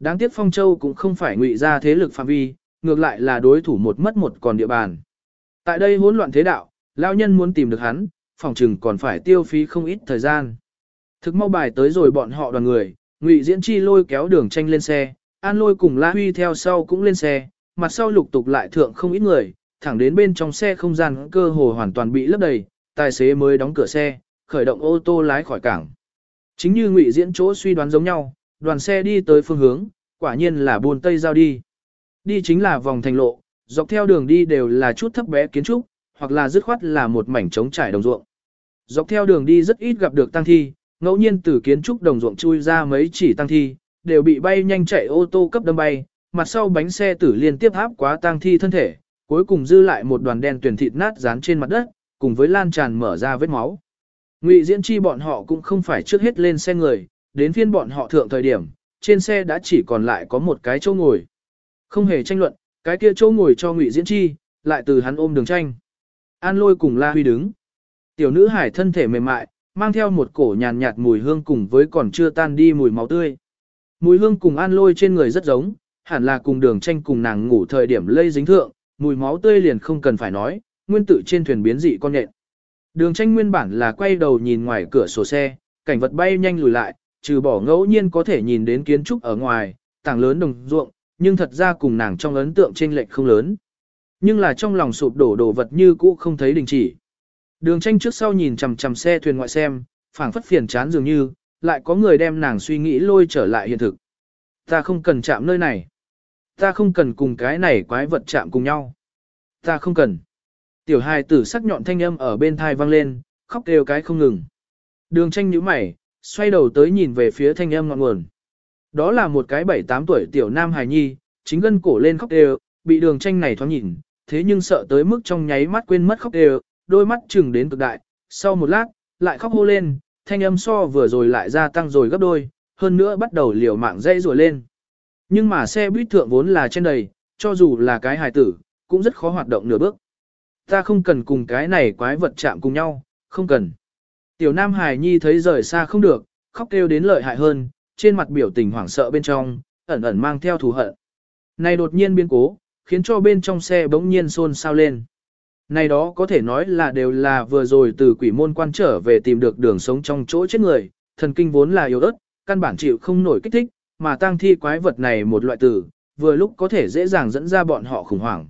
đáng tiếc Phong Châu cũng không phải ngụy ra thế lực phạm vi, ngược lại là đối thủ một mất một còn địa bàn. Tại đây hỗn loạn thế đạo, lão nhân muốn tìm được hắn, phòng trừng còn phải tiêu phí không ít thời gian. Thực mau bài tới rồi bọn họ đoàn người, Ngụy Diễn Chi lôi kéo đường tranh lên xe, An Lôi cùng La Huy theo sau cũng lên xe, mặt sau lục tục lại thượng không ít người, thẳng đến bên trong xe không gian cơ hồ hoàn toàn bị lấp đầy, tài xế mới đóng cửa xe, khởi động ô tô lái khỏi cảng. Chính như Ngụy Diễn chỗ suy đoán giống nhau, đoàn xe đi tới phương hướng, quả nhiên là buôn tây giao đi. Đi chính là vòng thành lộ, dọc theo đường đi đều là chút thấp bé kiến trúc, hoặc là dứt khoát là một mảnh trống trải đồng ruộng. Dọc theo đường đi rất ít gặp được tăng thi, ngẫu nhiên từ kiến trúc đồng ruộng chui ra mấy chỉ tăng thi, đều bị bay nhanh chạy ô tô cấp đâm bay, mặt sau bánh xe tử liên tiếp áp quá tăng thi thân thể, cuối cùng dư lại một đoàn đen tuyển thịt nát dán trên mặt đất, cùng với lan tràn mở ra vết máu. Ngụy Diễn Chi bọn họ cũng không phải trước hết lên xe người, đến phiên bọn họ thượng thời điểm, trên xe đã chỉ còn lại có một cái chỗ ngồi. Không hề tranh luận, cái kia chỗ ngồi cho Ngụy Diễn Chi, lại từ hắn ôm đường tranh. An Lôi cùng La Huy đứng. Tiểu nữ hải thân thể mềm mại, mang theo một cổ nhàn nhạt mùi hương cùng với còn chưa tan đi mùi máu tươi. Mùi hương cùng An Lôi trên người rất giống, hẳn là cùng đường tranh cùng nàng ngủ thời điểm lây dính thượng, mùi máu tươi liền không cần phải nói, nguyên tử trên thuyền biến dị con nhện. Đường tranh nguyên bản là quay đầu nhìn ngoài cửa sổ xe, cảnh vật bay nhanh lùi lại, trừ bỏ ngẫu nhiên có thể nhìn đến kiến trúc ở ngoài, tảng lớn đồng ruộng, nhưng thật ra cùng nàng trong ấn tượng trên lệch không lớn. Nhưng là trong lòng sụp đổ đồ vật như cũ không thấy đình chỉ. Đường tranh trước sau nhìn chằm chằm xe thuyền ngoại xem, phảng phất phiền chán dường như, lại có người đem nàng suy nghĩ lôi trở lại hiện thực. Ta không cần chạm nơi này. Ta không cần cùng cái này quái vật chạm cùng nhau. Ta không cần. Tiểu hài tử sắc nhọn thanh âm ở bên thai vang lên, khóc đều cái không ngừng. Đường tranh nhíu mày, xoay đầu tới nhìn về phía thanh âm ngọn nguồn. Đó là một cái bảy tám tuổi tiểu nam hài nhi, chính gân cổ lên khóc đều, bị đường tranh này thoáng nhìn, thế nhưng sợ tới mức trong nháy mắt quên mất khóc đều, đôi mắt chừng đến cực đại, sau một lát, lại khóc hô lên, thanh âm so vừa rồi lại gia tăng rồi gấp đôi, hơn nữa bắt đầu liều mạng dây rùa lên. Nhưng mà xe buýt thượng vốn là trên đầy, cho dù là cái hài tử, cũng rất khó hoạt động nửa bước. Ta không cần cùng cái này quái vật chạm cùng nhau, không cần. Tiểu Nam Hải Nhi thấy rời xa không được, khóc kêu đến lợi hại hơn, trên mặt biểu tình hoảng sợ bên trong, ẩn ẩn mang theo thù hận. Này đột nhiên biến cố, khiến cho bên trong xe bỗng nhiên xôn xao lên. Này đó có thể nói là đều là vừa rồi từ quỷ môn quan trở về tìm được đường sống trong chỗ chết người, thần kinh vốn là yếu ớt, căn bản chịu không nổi kích thích, mà tang thi quái vật này một loại tử, vừa lúc có thể dễ dàng dẫn ra bọn họ khủng hoảng.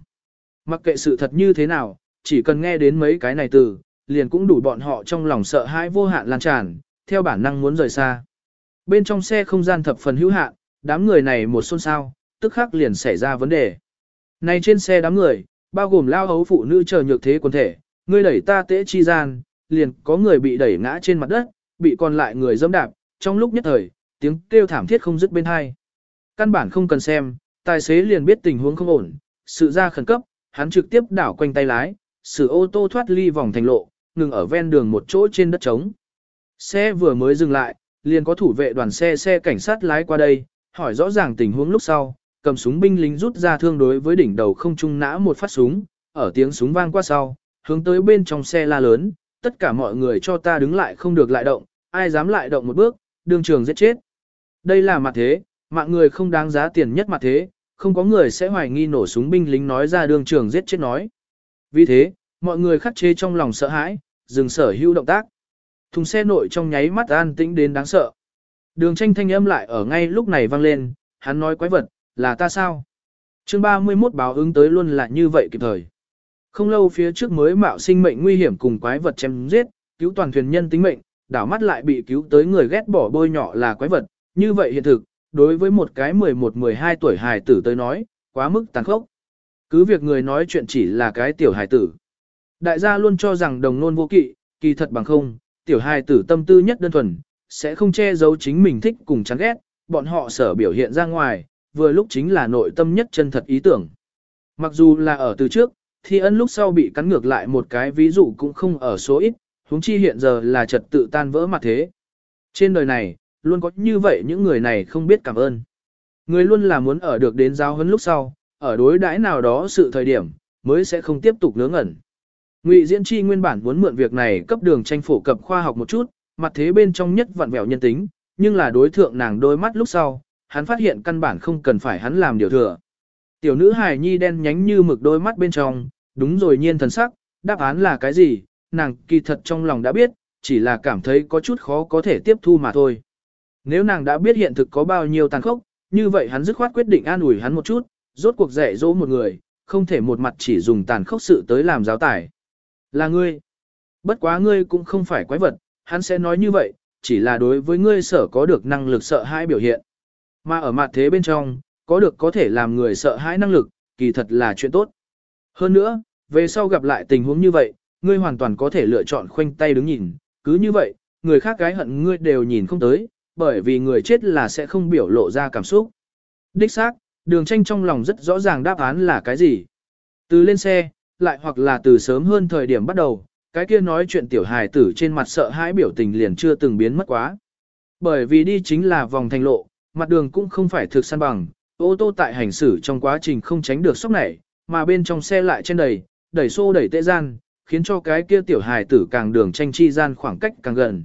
Mặc kệ sự thật như thế nào, chỉ cần nghe đến mấy cái này từ, liền cũng đủ bọn họ trong lòng sợ hãi vô hạn lan tràn, theo bản năng muốn rời xa. Bên trong xe không gian thập phần hữu hạn, đám người này một xôn xao, tức khắc liền xảy ra vấn đề. Này trên xe đám người, bao gồm lao hấu phụ nữ chờ nhược thế quần thể, người đẩy ta tễ chi gian, liền có người bị đẩy ngã trên mặt đất, bị còn lại người dẫm đạp, trong lúc nhất thời, tiếng kêu thảm thiết không dứt bên hai. Căn bản không cần xem, tài xế liền biết tình huống không ổn, sự ra khẩn cấp, hắn trực tiếp đảo quanh tay lái, sự ô tô thoát ly vòng thành lộ, ngừng ở ven đường một chỗ trên đất trống. Xe vừa mới dừng lại, liền có thủ vệ đoàn xe xe cảnh sát lái qua đây, hỏi rõ ràng tình huống lúc sau, cầm súng binh lính rút ra thương đối với đỉnh đầu không trung nã một phát súng, ở tiếng súng vang qua sau, hướng tới bên trong xe la lớn, tất cả mọi người cho ta đứng lại không được lại động, ai dám lại động một bước, đường trường giết chết. Đây là mặt thế, mạng người không đáng giá tiền nhất mặt thế, không có người sẽ hoài nghi nổ súng binh lính nói ra đường trường giết chết nói. Vì thế, mọi người khắc chế trong lòng sợ hãi, dừng sở hữu động tác. Thùng xe nội trong nháy mắt an tĩnh đến đáng sợ. Đường tranh thanh âm lại ở ngay lúc này vang lên, hắn nói quái vật, là ta sao? chương 31 báo ứng tới luôn là như vậy kịp thời. Không lâu phía trước mới mạo sinh mệnh nguy hiểm cùng quái vật chém giết, cứu toàn thuyền nhân tính mệnh, đảo mắt lại bị cứu tới người ghét bỏ bôi nhỏ là quái vật, như vậy hiện thực, đối với một cái 11-12 tuổi hài tử tới nói, quá mức tàn khốc. Cứ việc người nói chuyện chỉ là cái tiểu hài tử. Đại gia luôn cho rằng đồng nôn vô kỵ, kỳ thật bằng không, tiểu hài tử tâm tư nhất đơn thuần, sẽ không che giấu chính mình thích cùng chán ghét, bọn họ sở biểu hiện ra ngoài, vừa lúc chính là nội tâm nhất chân thật ý tưởng. Mặc dù là ở từ trước, thì ân lúc sau bị cắn ngược lại một cái ví dụ cũng không ở số ít, huống chi hiện giờ là trật tự tan vỡ mặt thế. Trên đời này, luôn có như vậy những người này không biết cảm ơn. Người luôn là muốn ở được đến giáo huấn lúc sau, ở đối đãi nào đó sự thời điểm, mới sẽ không tiếp tục ngớ ngẩn. Ngụy Diễn Chi nguyên bản muốn mượn việc này cấp đường tranh phổ cập khoa học một chút, mặt thế bên trong nhất vặn vẹo nhân tính, nhưng là đối thượng nàng đôi mắt lúc sau, hắn phát hiện căn bản không cần phải hắn làm điều thừa. Tiểu nữ hài nhi đen nhánh như mực đôi mắt bên trong, đúng rồi nhiên thần sắc, đáp án là cái gì, nàng kỳ thật trong lòng đã biết, chỉ là cảm thấy có chút khó có thể tiếp thu mà thôi. Nếu nàng đã biết hiện thực có bao nhiêu tàn khốc, như vậy hắn dứt khoát quyết định an ủi hắn một chút, rốt cuộc dạy dỗ một người, không thể một mặt chỉ dùng tàn khốc sự tới làm giáo tải. Là ngươi. Bất quá ngươi cũng không phải quái vật, hắn sẽ nói như vậy, chỉ là đối với ngươi sở có được năng lực sợ hãi biểu hiện. Mà ở mặt thế bên trong, có được có thể làm người sợ hãi năng lực, kỳ thật là chuyện tốt. Hơn nữa, về sau gặp lại tình huống như vậy, ngươi hoàn toàn có thể lựa chọn khoanh tay đứng nhìn, cứ như vậy, người khác gái hận ngươi đều nhìn không tới, bởi vì người chết là sẽ không biểu lộ ra cảm xúc. Đích xác, đường tranh trong lòng rất rõ ràng đáp án là cái gì. Từ lên xe, lại hoặc là từ sớm hơn thời điểm bắt đầu, cái kia nói chuyện tiểu hài tử trên mặt sợ hãi biểu tình liền chưa từng biến mất quá. Bởi vì đi chính là vòng thành lộ, mặt đường cũng không phải thực săn bằng, ô tô tại hành xử trong quá trình không tránh được sốc này, mà bên trong xe lại trên đầy, đẩy xô đẩy tệ gian, khiến cho cái kia tiểu hài tử càng đường tranh chi gian khoảng cách càng gần.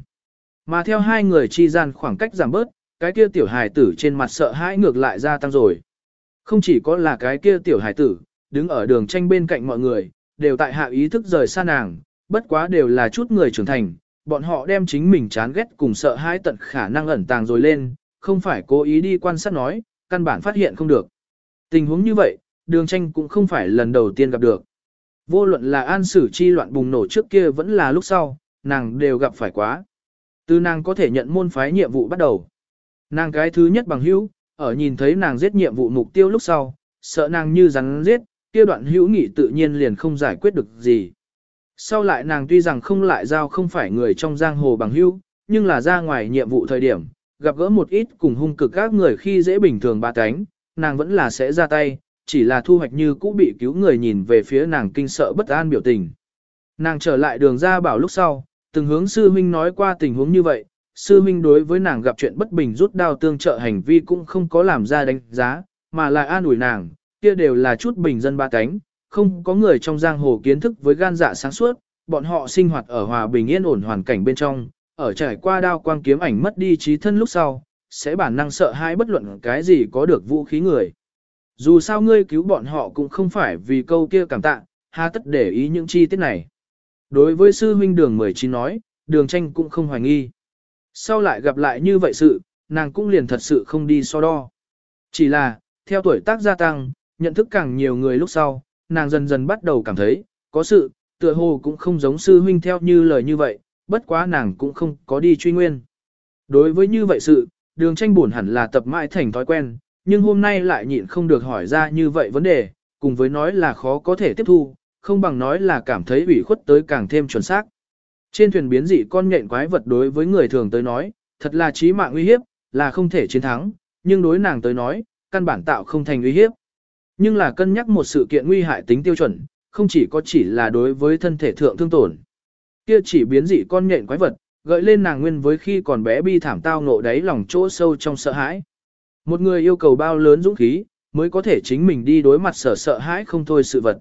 Mà theo hai người chi gian khoảng cách giảm bớt, cái kia tiểu hài tử trên mặt sợ hãi ngược lại gia tăng rồi. Không chỉ có là cái kia tiểu hài tử, đứng ở đường tranh bên cạnh mọi người, đều tại hạ ý thức rời xa nàng, bất quá đều là chút người trưởng thành, bọn họ đem chính mình chán ghét cùng sợ hãi tận khả năng ẩn tàng rồi lên, không phải cố ý đi quan sát nói, căn bản phát hiện không được. Tình huống như vậy, đường tranh cũng không phải lần đầu tiên gặp được. Vô luận là an sử chi loạn bùng nổ trước kia vẫn là lúc sau, nàng đều gặp phải quá. Từ nàng có thể nhận môn phái nhiệm vụ bắt đầu. Nàng cái thứ nhất bằng hữu, ở nhìn thấy nàng giết nhiệm vụ mục tiêu lúc sau, sợ nàng như rắn giết, kia đoạn hữu nghị tự nhiên liền không giải quyết được gì. Sau lại nàng tuy rằng không lại giao không phải người trong giang hồ bằng hữu, nhưng là ra ngoài nhiệm vụ thời điểm, gặp gỡ một ít cùng hung cực các người khi dễ bình thường ba cánh, nàng vẫn là sẽ ra tay, chỉ là thu hoạch như cũ bị cứu người nhìn về phía nàng kinh sợ bất an biểu tình. Nàng trở lại đường ra bảo lúc sau, từng hướng sư huynh nói qua tình huống như vậy, sư huynh đối với nàng gặp chuyện bất bình rút đao tương trợ hành vi cũng không có làm ra đánh giá, mà lại an ủi nàng, kia đều là chút bình dân ba cánh, không có người trong giang hồ kiến thức với gan dạ sáng suốt, bọn họ sinh hoạt ở hòa bình yên ổn hoàn cảnh bên trong, ở trải qua đao quang kiếm ảnh mất đi trí thân lúc sau, sẽ bản năng sợ hãi bất luận cái gì có được vũ khí người. Dù sao ngươi cứu bọn họ cũng không phải vì câu kia cảm tạ, hà tất để ý những chi tiết này. Đối với sư huynh đường 19 nói, đường tranh cũng không hoài nghi. Sau lại gặp lại như vậy sự, nàng cũng liền thật sự không đi so đo. Chỉ là, theo tuổi tác gia tăng, nhận thức càng nhiều người lúc sau, nàng dần dần bắt đầu cảm thấy, có sự, tựa hồ cũng không giống sư huynh theo như lời như vậy, bất quá nàng cũng không có đi truy nguyên. Đối với như vậy sự, đường tranh buồn hẳn là tập mãi thành thói quen, nhưng hôm nay lại nhịn không được hỏi ra như vậy vấn đề, cùng với nói là khó có thể tiếp thu, không bằng nói là cảm thấy ủy khuất tới càng thêm chuẩn xác. Trên thuyền biến dị con nhện quái vật đối với người thường tới nói, thật là chí mạng uy hiếp, là không thể chiến thắng, nhưng đối nàng tới nói, căn bản tạo không thành uy hiếp. Nhưng là cân nhắc một sự kiện nguy hại tính tiêu chuẩn, không chỉ có chỉ là đối với thân thể thượng thương tổn. Kia chỉ biến dị con nhện quái vật, gợi lên nàng nguyên với khi còn bé bi thảm tao ngộ đáy lòng chỗ sâu trong sợ hãi. Một người yêu cầu bao lớn dũng khí, mới có thể chính mình đi đối mặt sở sợ hãi không thôi sự vật.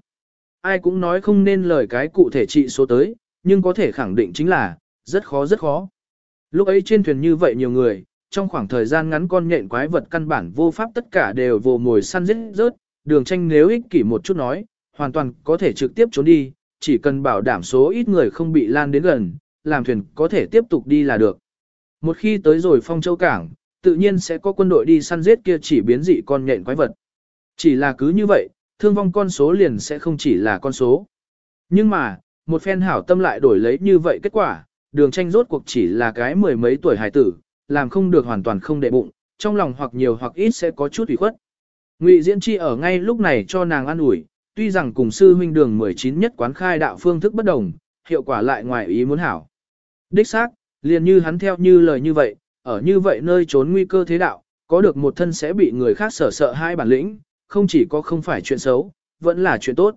Ai cũng nói không nên lời cái cụ thể trị số tới, nhưng có thể khẳng định chính là, rất khó rất khó. Lúc ấy trên thuyền như vậy nhiều người, trong khoảng thời gian ngắn con nhện quái vật căn bản vô pháp tất cả đều vồ mồi săn giết rớt, đường tranh nếu ích kỷ một chút nói, hoàn toàn có thể trực tiếp trốn đi, chỉ cần bảo đảm số ít người không bị lan đến gần, làm thuyền có thể tiếp tục đi là được. Một khi tới rồi phong châu cảng, tự nhiên sẽ có quân đội đi săn giết kia chỉ biến dị con nhện quái vật. Chỉ là cứ như vậy, thương vong con số liền sẽ không chỉ là con số. Nhưng mà, một phen hảo tâm lại đổi lấy như vậy kết quả, đường tranh rốt cuộc chỉ là cái mười mấy tuổi hải tử, làm không được hoàn toàn không đệ bụng, trong lòng hoặc nhiều hoặc ít sẽ có chút ủy khuất. Ngụy Diễn Chi ở ngay lúc này cho nàng ăn ủi, tuy rằng cùng sư huynh đường 19 nhất quán khai đạo phương thức bất đồng, hiệu quả lại ngoài ý muốn hảo. Đích xác, liền như hắn theo như lời như vậy, ở như vậy nơi trốn nguy cơ thế đạo, có được một thân sẽ bị người khác sở sợ hai bản lĩnh, không chỉ có không phải chuyện xấu, vẫn là chuyện tốt.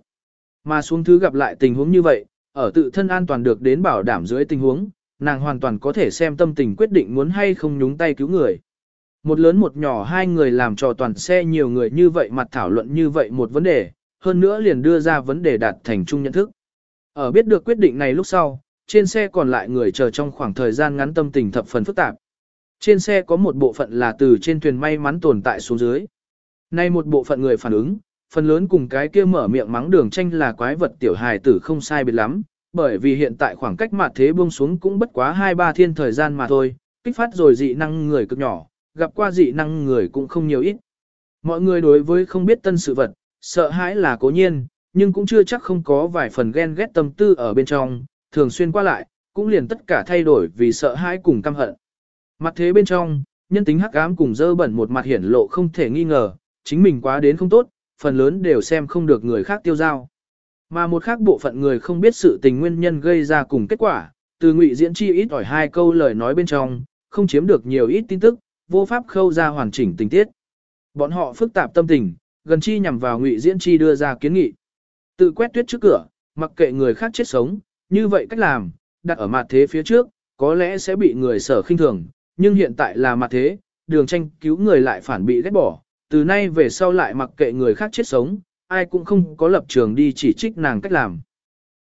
Mà xuống thứ gặp lại tình huống như vậy, ở tự thân an toàn được đến bảo đảm dưới tình huống, nàng hoàn toàn có thể xem tâm tình quyết định muốn hay không nhúng tay cứu người. Một lớn một nhỏ hai người làm trò toàn xe nhiều người như vậy mặt thảo luận như vậy một vấn đề, hơn nữa liền đưa ra vấn đề đạt thành chung nhận thức. Ở biết được quyết định này lúc sau, trên xe còn lại người chờ trong khoảng thời gian ngắn tâm tình thập phần phức tạp. Trên xe có một bộ phận là từ trên thuyền may mắn tồn tại xuống dưới. Nay một bộ phận người phản ứng, phần lớn cùng cái kia mở miệng mắng đường tranh là quái vật tiểu hài tử không sai biệt lắm, bởi vì hiện tại khoảng cách mặt thế buông xuống cũng bất quá 2-3 thiên thời gian mà thôi, kích phát rồi dị năng người cực nhỏ, gặp qua dị năng người cũng không nhiều ít. Mọi người đối với không biết tân sự vật, sợ hãi là cố nhiên, nhưng cũng chưa chắc không có vài phần ghen ghét tâm tư ở bên trong, thường xuyên qua lại, cũng liền tất cả thay đổi vì sợ hãi cùng căm hận. Mặt thế bên trong, nhân tính hắc ám cùng dơ bẩn một mặt hiển lộ không thể nghi ngờ, chính mình quá đến không tốt, phần lớn đều xem không được người khác tiêu giao. Mà một khác bộ phận người không biết sự tình nguyên nhân gây ra cùng kết quả, từ ngụy diễn chi ít ỏi hai câu lời nói bên trong, không chiếm được nhiều ít tin tức, vô pháp khâu ra hoàn chỉnh tình tiết. Bọn họ phức tạp tâm tình, gần chi nhằm vào ngụy diễn chi đưa ra kiến nghị. Tự quét tuyết trước cửa, mặc kệ người khác chết sống, như vậy cách làm, đặt ở mặt thế phía trước, có lẽ sẽ bị người sở khinh thường, nhưng hiện tại là mặt thế, đường tranh cứu người lại phản bị ghét bỏ, từ nay về sau lại mặc kệ người khác chết sống, ai cũng không có lập trường đi chỉ trích nàng cách làm.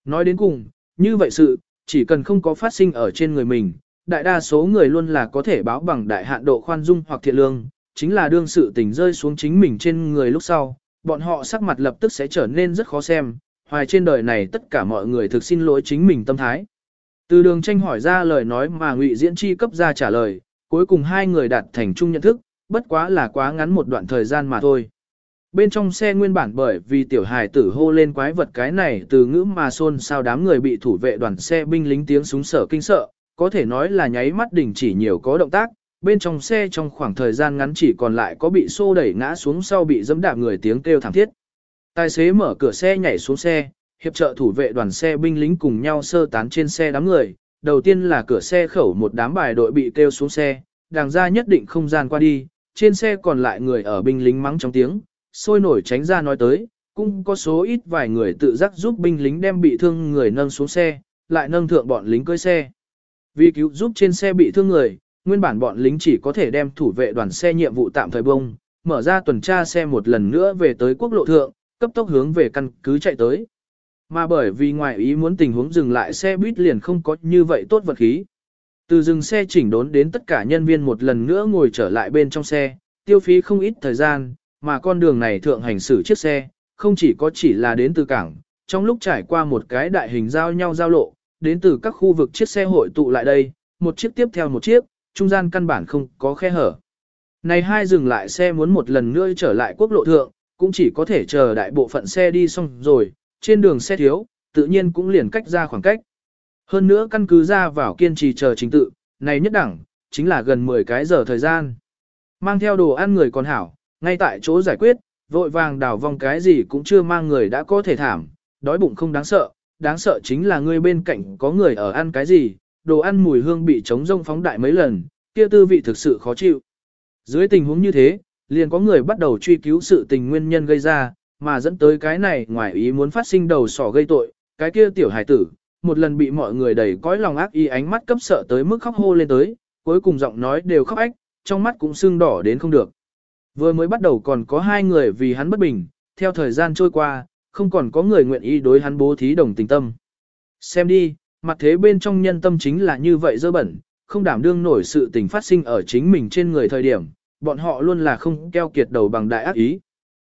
Nói đến cùng, như vậy sự, chỉ cần không có phát sinh ở trên người mình, đại đa số người luôn là có thể báo bằng đại hạn độ khoan dung hoặc thiện lương, chính là đương sự tình rơi xuống chính mình trên người lúc sau, bọn họ sắc mặt lập tức sẽ trở nên rất khó xem, hoài trên đời này tất cả mọi người thực xin lỗi chính mình tâm thái. Từ đường tranh hỏi ra lời nói mà ngụy diễn chi cấp ra trả lời, cuối cùng hai người đạt thành chung nhận thức, bất quá là quá ngắn một đoạn thời gian mà thôi. Bên trong xe nguyên bản bởi vì tiểu hài tử hô lên quái vật cái này từ ngữ mà xôn sao đám người bị thủ vệ đoàn xe binh lính tiếng súng sở kinh sợ, có thể nói là nháy mắt đình chỉ nhiều có động tác, bên trong xe trong khoảng thời gian ngắn chỉ còn lại có bị xô đẩy ngã xuống sau bị dẫm đạp người tiếng kêu thảm thiết. Tài xế mở cửa xe nhảy xuống xe, hiệp trợ thủ vệ đoàn xe binh lính cùng nhau sơ tán trên xe đám người, đầu tiên là cửa xe khẩu một đám bài đội bị kêu xuống xe, đàng ra nhất định không gian qua đi, trên xe còn lại người ở binh lính mắng trong tiếng, sôi nổi tránh ra nói tới, cũng có số ít vài người tự giác giúp binh lính đem bị thương người nâng xuống xe, lại nâng thượng bọn lính cưỡi xe. Vì cứu giúp trên xe bị thương người, nguyên bản bọn lính chỉ có thể đem thủ vệ đoàn xe nhiệm vụ tạm thời bông, mở ra tuần tra xe một lần nữa về tới quốc lộ thượng, cấp tốc hướng về căn cứ chạy tới. Mà bởi vì ngoài ý muốn tình huống dừng lại xe buýt liền không có như vậy tốt vật khí. Từ dừng xe chỉnh đốn đến tất cả nhân viên một lần nữa ngồi trở lại bên trong xe, tiêu phí không ít thời gian, mà con đường này thượng hành xử chiếc xe, không chỉ có chỉ là đến từ cảng, trong lúc trải qua một cái đại hình giao nhau giao lộ, đến từ các khu vực chiếc xe hội tụ lại đây, một chiếc tiếp theo một chiếc, trung gian căn bản không có khe hở. Này hai dừng lại xe muốn một lần nữa trở lại quốc lộ thượng, cũng chỉ có thể chờ đại bộ phận xe đi xong rồi, trên đường xe thiếu, tự nhiên cũng liền cách ra khoảng cách. Hơn nữa căn cứ ra vào kiên trì chờ trình tự, này nhất đẳng, chính là gần 10 cái giờ thời gian. Mang theo đồ ăn người còn hảo, ngay tại chỗ giải quyết, vội vàng đảo vòng cái gì cũng chưa mang người đã có thể thảm, đói bụng không đáng sợ, đáng sợ chính là người bên cạnh có người ở ăn cái gì, đồ ăn mùi hương bị trống rông phóng đại mấy lần, kia tư vị thực sự khó chịu. Dưới tình huống như thế, liền có người bắt đầu truy cứu sự tình nguyên nhân gây ra, mà dẫn tới cái này ngoài ý muốn phát sinh đầu sỏ gây tội, cái kia tiểu hải tử, một lần bị mọi người đầy cõi lòng ác y ánh mắt cấp sợ tới mức khóc hô lên tới, cuối cùng giọng nói đều khóc ách, trong mắt cũng sưng đỏ đến không được. Vừa mới bắt đầu còn có hai người vì hắn bất bình, theo thời gian trôi qua, không còn có người nguyện ý đối hắn bố thí đồng tình tâm. Xem đi, mặt thế bên trong nhân tâm chính là như vậy dơ bẩn, không đảm đương nổi sự tình phát sinh ở chính mình trên người thời điểm, bọn họ luôn là không keo kiệt đầu bằng đại ác ý.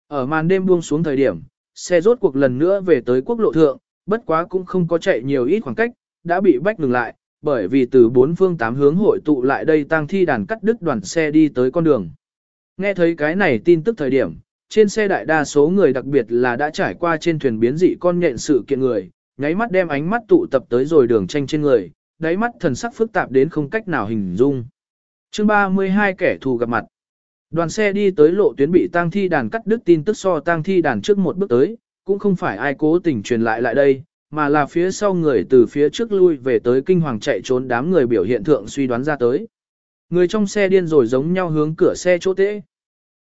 Ở màn đêm buông xuống thời điểm, xe rốt cuộc lần nữa về tới quốc lộ thượng, bất quá cũng không có chạy nhiều ít khoảng cách, đã bị bách ngừng lại, bởi vì từ bốn phương tám hướng hội tụ lại đây tăng thi đàn cắt đứt đoàn xe đi tới con đường. Nghe thấy cái này tin tức thời điểm, trên xe đại đa số người đặc biệt là đã trải qua trên thuyền biến dị con nhện sự kiện người, nháy mắt đem ánh mắt tụ tập tới rồi đường tranh trên người, đáy mắt thần sắc phức tạp đến không cách nào hình dung. chương 32 kẻ thù gặp mặt. Đoàn xe đi tới lộ tuyến bị tang thi đàn cắt đứt tin tức so tang thi đàn trước một bước tới, cũng không phải ai cố tình truyền lại lại đây, mà là phía sau người từ phía trước lui về tới kinh hoàng chạy trốn đám người biểu hiện thượng suy đoán ra tới. Người trong xe điên rồi giống nhau hướng cửa xe chỗ tễ.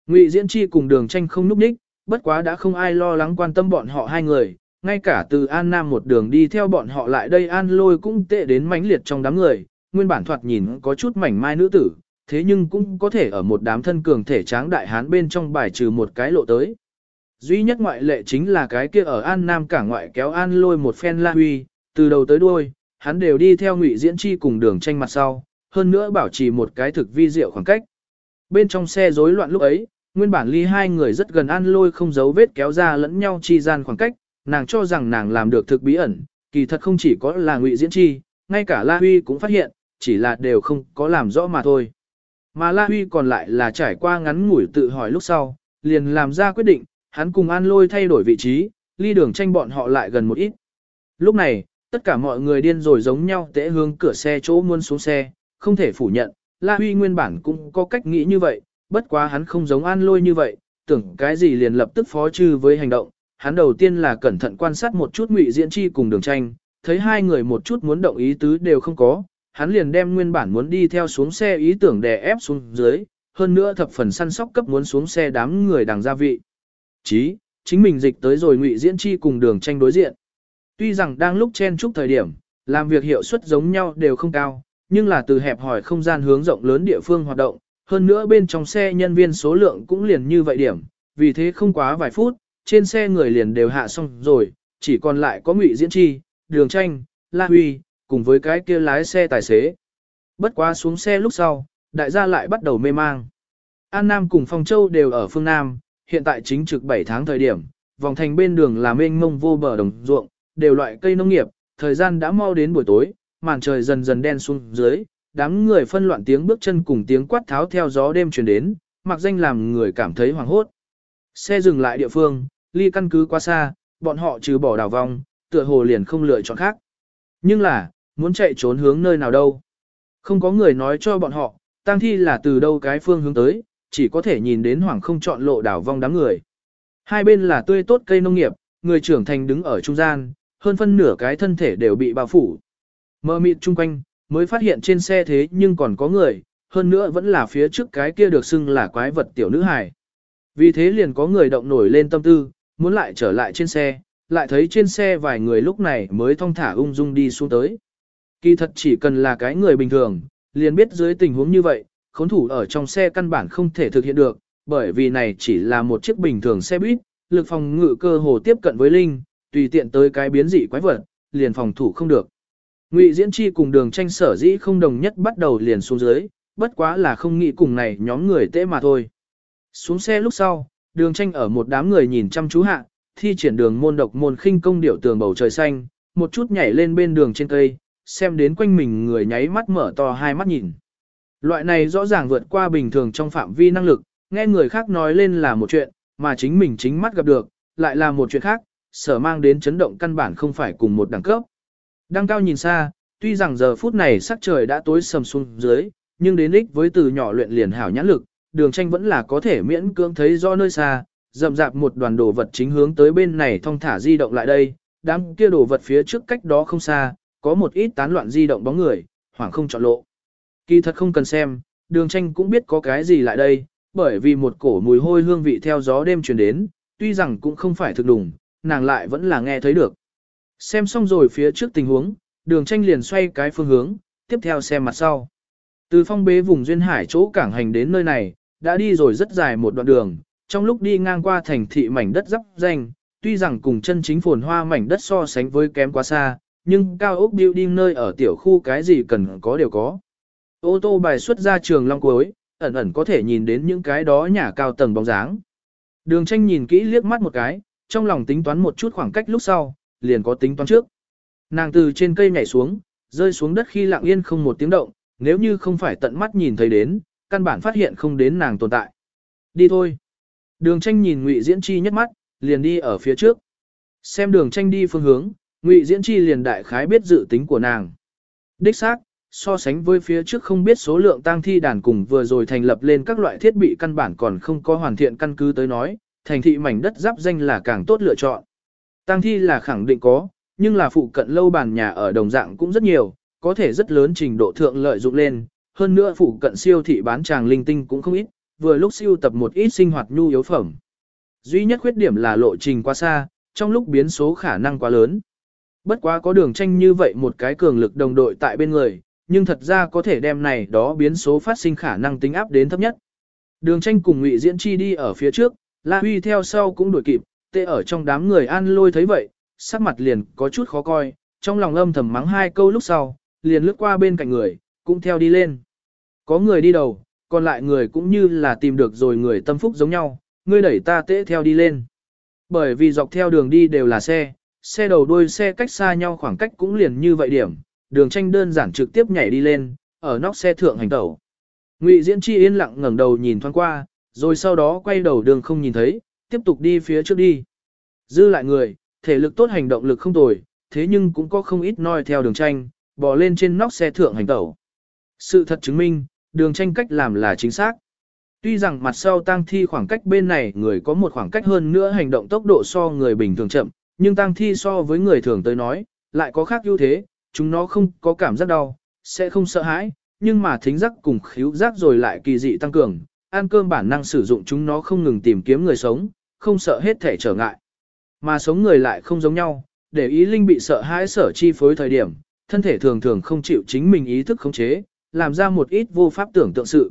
Ngụy Diễn Chi cùng đường tranh không núp ních, bất quá đã không ai lo lắng quan tâm bọn họ hai người, ngay cả từ An Nam một đường đi theo bọn họ lại đây An Lôi cũng tệ đến mãnh liệt trong đám người, nguyên bản thoạt nhìn có chút mảnh mai nữ tử, thế nhưng cũng có thể ở một đám thân cường thể tráng đại hán bên trong bài trừ một cái lộ tới. Duy nhất ngoại lệ chính là cái kia ở An Nam cả ngoại kéo An Lôi một phen la huy, từ đầu tới đuôi, hắn đều đi theo Ngụy Diễn Chi cùng đường tranh mặt sau, hơn nữa bảo trì một cái thực vi diệu khoảng cách. Bên trong xe rối loạn lúc ấy, nguyên bản ly hai người rất gần an lôi không giấu vết kéo ra lẫn nhau chi gian khoảng cách, nàng cho rằng nàng làm được thực bí ẩn, kỳ thật không chỉ có là ngụy diễn chi, ngay cả La Huy cũng phát hiện, chỉ là đều không có làm rõ mà thôi. Mà La Huy còn lại là trải qua ngắn ngủi tự hỏi lúc sau, liền làm ra quyết định, hắn cùng An Lôi thay đổi vị trí, ly đường tranh bọn họ lại gần một ít. Lúc này, tất cả mọi người điên rồi giống nhau tễ hướng cửa xe chỗ muốn xuống xe, không thể phủ nhận, La Huy nguyên bản cũng có cách nghĩ như vậy, bất quá hắn không giống An Lôi như vậy, tưởng cái gì liền lập tức phó trừ với hành động. Hắn đầu tiên là cẩn thận quan sát một chút ngụy diễn chi cùng đường tranh, thấy hai người một chút muốn động ý tứ đều không có, hắn liền đem nguyên bản muốn đi theo xuống xe ý tưởng đè ép xuống dưới, hơn nữa thập phần săn sóc cấp muốn xuống xe đám người đằng gia vị. Chí, chính mình dịch tới rồi ngụy diễn chi cùng đường tranh đối diện. Tuy rằng đang lúc chen chúc thời điểm, làm việc hiệu suất giống nhau đều không cao, nhưng là từ hẹp hỏi không gian hướng rộng lớn địa phương hoạt động, hơn nữa bên trong xe nhân viên số lượng cũng liền như vậy điểm, vì thế không quá vài phút, trên xe người liền đều hạ xong rồi, chỉ còn lại có ngụy diễn chi, đường tranh, la huy, cùng với cái kia lái xe tài xế. Bất quá xuống xe lúc sau, đại gia lại bắt đầu mê mang. An Nam cùng Phong Châu đều ở phương Nam, hiện tại chính trực 7 tháng thời điểm, vòng thành bên đường là mênh mông vô bờ đồng ruộng, đều loại cây nông nghiệp, thời gian đã mau đến buổi tối, màn trời dần dần đen xuống dưới, đám người phân loạn tiếng bước chân cùng tiếng quát tháo theo gió đêm truyền đến, mặc danh làm người cảm thấy hoảng hốt. Xe dừng lại địa phương, ly căn cứ quá xa, bọn họ trừ bỏ đảo vòng, tựa hồ liền không lựa chọn khác. Nhưng là, muốn chạy trốn hướng nơi nào đâu. Không có người nói cho bọn họ, tang thi là từ đâu cái phương hướng tới, chỉ có thể nhìn đến hoảng không chọn lộ đảo vong đám người. Hai bên là tươi tốt cây nông nghiệp, người trưởng thành đứng ở trung gian, hơn phân nửa cái thân thể đều bị bao phủ. Mơ mịt chung quanh, mới phát hiện trên xe thế nhưng còn có người, hơn nữa vẫn là phía trước cái kia được xưng là quái vật tiểu nữ hài. Vì thế liền có người động nổi lên tâm tư, muốn lại trở lại trên xe, lại thấy trên xe vài người lúc này mới thong thả ung dung đi xuống tới. Kỳ thật chỉ cần là cái người bình thường, liền biết dưới tình huống như vậy, khốn thủ ở trong xe căn bản không thể thực hiện được, bởi vì này chỉ là một chiếc bình thường xe buýt, lực phòng ngự cơ hồ tiếp cận với Linh, tùy tiện tới cái biến dị quái vật, liền phòng thủ không được. Ngụy Diễn Chi cùng đường tranh sở dĩ không đồng nhất bắt đầu liền xuống dưới, bất quá là không nghĩ cùng này nhóm người tệ mà thôi. Xuống xe lúc sau, đường tranh ở một đám người nhìn chăm chú hạ, thi triển đường môn độc môn khinh công điệu tường bầu trời xanh, một chút nhảy lên bên đường trên cây, xem đến quanh mình người nháy mắt mở to hai mắt nhìn. Loại này rõ ràng vượt qua bình thường trong phạm vi năng lực, nghe người khác nói lên là một chuyện, mà chính mình chính mắt gặp được, lại là một chuyện khác, sở mang đến chấn động căn bản không phải cùng một đẳng cấp. Đăng cao nhìn xa, tuy rằng giờ phút này sắc trời đã tối sầm xuống dưới, nhưng đến ích với từ nhỏ luyện liền hảo nhãn lực, đường tranh vẫn là có thể miễn cưỡng thấy do nơi xa, rậm rạp một đoàn đồ vật chính hướng tới bên này thong thả di động lại đây, đám kia đồ vật phía trước cách đó không xa, có một ít tán loạn di động bóng người, hoảng không chọn lộ. Kỳ thật không cần xem, đường tranh cũng biết có cái gì lại đây, bởi vì một cổ mùi hôi hương vị theo gió đêm truyền đến, tuy rằng cũng không phải thực đủng, nàng lại vẫn là nghe thấy được. Xem xong rồi phía trước tình huống, đường tranh liền xoay cái phương hướng, tiếp theo xem mặt sau. Từ phong bế vùng duyên hải chỗ cảng hành đến nơi này, đã đi rồi rất dài một đoạn đường, trong lúc đi ngang qua thành thị mảnh đất dắp danh, tuy rằng cùng chân chính phồn hoa mảnh đất so sánh với kém quá xa, nhưng cao ốc building nơi ở tiểu khu cái gì cần có đều có. Ô tô bài xuất ra trường long cuối, ẩn ẩn có thể nhìn đến những cái đó nhà cao tầng bóng dáng. Đường tranh nhìn kỹ liếc mắt một cái, trong lòng tính toán một chút khoảng cách lúc sau, liền có tính toán trước. Nàng từ trên cây nhảy xuống, rơi xuống đất khi lặng yên không một tiếng động, nếu như không phải tận mắt nhìn thấy đến, căn bản phát hiện không đến nàng tồn tại. Đi thôi. Đường tranh nhìn Ngụy Diễn Chi nhất mắt, liền đi ở phía trước. Xem đường tranh đi phương hướng, Ngụy Diễn Chi liền đại khái biết dự tính của nàng. Đích xác, so sánh với phía trước không biết số lượng tang thi đàn cùng vừa rồi thành lập lên các loại thiết bị căn bản còn không có hoàn thiện căn cứ tới nói, thành thị mảnh đất giáp danh là càng tốt lựa chọn. Tang thi là khẳng định có, nhưng là phụ cận lâu bàn nhà ở đồng dạng cũng rất nhiều, có thể rất lớn trình độ thượng lợi dụng lên, hơn nữa phụ cận siêu thị bán tràng linh tinh cũng không ít, vừa lúc siêu tập một ít sinh hoạt nhu yếu phẩm. Duy nhất khuyết điểm là lộ trình quá xa, trong lúc biến số khả năng quá lớn. Bất quá có đường tranh như vậy một cái cường lực đồng đội tại bên người, nhưng thật ra có thể đem này đó biến số phát sinh khả năng tính áp đến thấp nhất. Đường tranh cùng Ngụy Diễn Chi đi ở phía trước, La Huy theo sau cũng đuổi kịp, tê ở trong đám người an lôi thấy vậy, sắc mặt liền có chút khó coi, trong lòng âm thầm mắng hai câu lúc sau, liền lướt qua bên cạnh người, cũng theo đi lên. Có người đi đầu, còn lại người cũng như là tìm được rồi người tâm phúc giống nhau, ngươi đẩy ta tễ theo đi lên. Bởi vì dọc theo đường đi đều là xe, xe đầu đuôi xe cách xa nhau khoảng cách cũng liền như vậy điểm, đường tranh đơn giản trực tiếp nhảy đi lên, ở nóc xe thượng hành tẩu. Ngụy Diễn Chi yên lặng ngẩng đầu nhìn thoáng qua, rồi sau đó quay đầu đường không nhìn thấy, tiếp tục đi phía trước đi. Dư lại người, thể lực tốt hành động lực không tồi, thế nhưng cũng có không ít noi theo đường tranh, bò lên trên nóc xe thượng hành tẩu. Sự thật chứng minh, đường tranh cách làm là chính xác. Tuy rằng mặt sau tang thi khoảng cách bên này người có một khoảng cách hơn nữa hành động tốc độ so người bình thường chậm, nhưng tang thi so với người thường tới nói, lại có khác ưu thế, chúng nó không có cảm giác đau, sẽ không sợ hãi, nhưng mà thính giác cùng khíu giác rồi lại kỳ dị tăng cường, ăn cơm bản năng sử dụng chúng nó không ngừng tìm kiếm người sống, không sợ hết thể trở ngại. Mà sống người lại không giống nhau, để ý linh bị sợ hãi sở chi phối thời điểm, thân thể thường thường không chịu chính mình ý thức khống chế, làm ra một ít vô pháp tưởng tượng sự.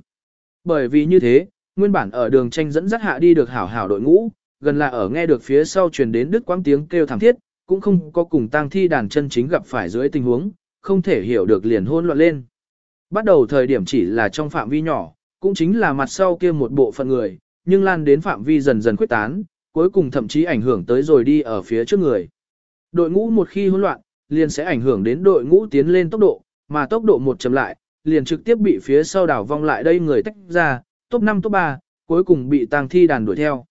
Bởi vì như thế, nguyên bản ở đường tranh dẫn dắt hạ đi được hảo hảo đội ngũ, gần là ở nghe được phía sau truyền đến đứt quãng tiếng kêu thảm thiết, cũng không có cùng tang thi đàn chân chính gặp phải dưới tình huống, không thể hiểu được liền hôn loạn lên. Bắt đầu thời điểm chỉ là trong phạm vi nhỏ, cũng chính là mặt sau kia một bộ phận người, nhưng lan đến phạm vi dần dần quyết tán, cuối cùng thậm chí ảnh hưởng tới rồi đi ở phía trước người. Đội ngũ một khi hỗn loạn, liền sẽ ảnh hưởng đến đội ngũ tiến lên tốc độ, mà tốc độ một chậm lại, liền trực tiếp bị phía sau đảo vong lại đây người tách ra, top 5 top 3, cuối cùng bị tang thi đàn đuổi theo.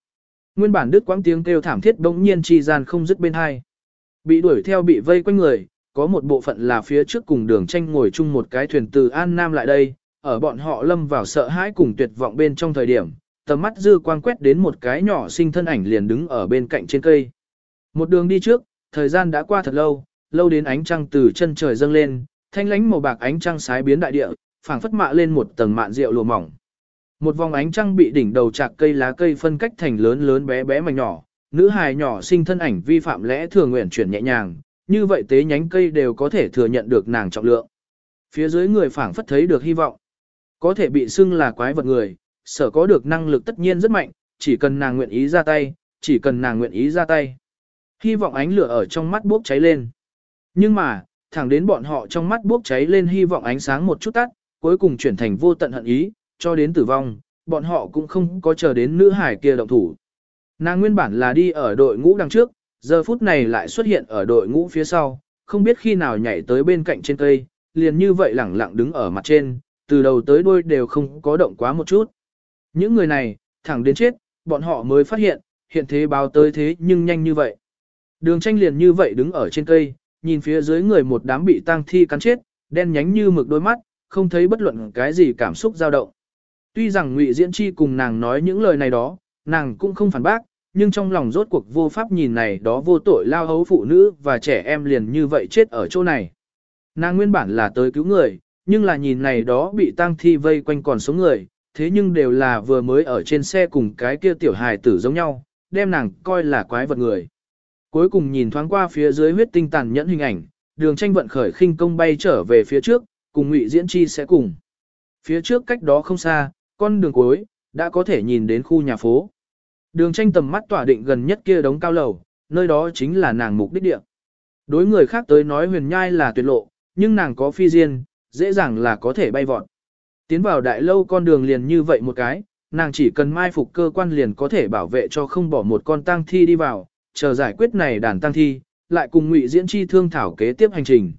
Nguyên bản đứt quãng tiếng kêu thảm thiết bỗng nhiên chi gian không dứt bên hai. Bị đuổi theo bị vây quanh người, có một bộ phận là phía trước cùng đường tranh ngồi chung một cái thuyền từ An Nam lại đây, ở bọn họ lâm vào sợ hãi cùng tuyệt vọng bên trong thời điểm, tầm mắt dư quang quét đến một cái nhỏ sinh thân ảnh liền đứng ở bên cạnh trên cây. Một đường đi trước, thời gian đã qua thật lâu, lâu đến ánh trăng từ chân trời dâng lên, thanh lánh màu bạc ánh trăng sái biến đại địa, phảng phất mạ lên một tầng mạn rượu lùa mỏng. Một vòng ánh trăng bị đỉnh đầu chạc cây lá cây phân cách thành lớn lớn bé bé mảnh nhỏ, nữ hài nhỏ sinh thân ảnh vi phạm lẽ thường nguyện chuyển nhẹ nhàng, như vậy tế nhánh cây đều có thể thừa nhận được nàng trọng lượng. Phía dưới người phảng phất thấy được hy vọng. Có thể bị xưng là quái vật người, sở có được năng lực tất nhiên rất mạnh, chỉ cần nàng nguyện ý ra tay, chỉ cần nàng nguyện ý ra tay. Hy vọng ánh lửa ở trong mắt bốc cháy lên. Nhưng mà, thẳng đến bọn họ trong mắt bốc cháy lên hy vọng ánh sáng một chút tắt, cuối cùng chuyển thành vô tận hận ý, cho đến tử vong, bọn họ cũng không có chờ đến nữ hải kia động thủ. Nàng nguyên bản là đi ở đội ngũ đằng trước, giờ phút này lại xuất hiện ở đội ngũ phía sau, không biết khi nào nhảy tới bên cạnh trên cây, liền như vậy lẳng lặng đứng ở mặt trên, từ đầu tới đuôi đều không có động quá một chút. Những người này, thẳng đến chết, bọn họ mới phát hiện, hiện thế báo tới thế nhưng nhanh như vậy. Đường tranh liền như vậy đứng ở trên cây, nhìn phía dưới người một đám bị tang thi cắn chết, đen nhánh như mực đôi mắt, không thấy bất luận cái gì cảm xúc dao động. Tuy rằng Ngụy Diễn Chi cùng nàng nói những lời này đó, nàng cũng không phản bác, nhưng trong lòng rốt cuộc vô pháp nhìn này đó vô tội lao hấu phụ nữ và trẻ em liền như vậy chết ở chỗ này. Nàng nguyên bản là tới cứu người, nhưng là nhìn này đó bị tang thi vây quanh còn sống người, thế nhưng đều là vừa mới ở trên xe cùng cái kia tiểu hài tử giống nhau, đem nàng coi là quái vật người. Cuối cùng nhìn thoáng qua phía dưới huyết tinh tàn nhẫn hình ảnh, đường tranh vận khởi khinh công bay trở về phía trước, cùng ngụy diễn chi sẽ cùng. Phía trước cách đó không xa, con đường cuối, đã có thể nhìn đến khu nhà phố. Đường tranh tầm mắt tỏa định gần nhất kia đống cao lầu, nơi đó chính là nàng mục đích địa. Đối người khác tới nói huyền nhai là tuyệt lộ, nhưng nàng có phi diên, dễ dàng là có thể bay vọt. Tiến vào đại lâu con đường liền như vậy một cái, nàng chỉ cần mai phục cơ quan liền có thể bảo vệ cho không bỏ một con tang thi đi vào, chờ giải quyết này đàn tang thi, lại cùng ngụy diễn chi thương thảo kế tiếp hành trình.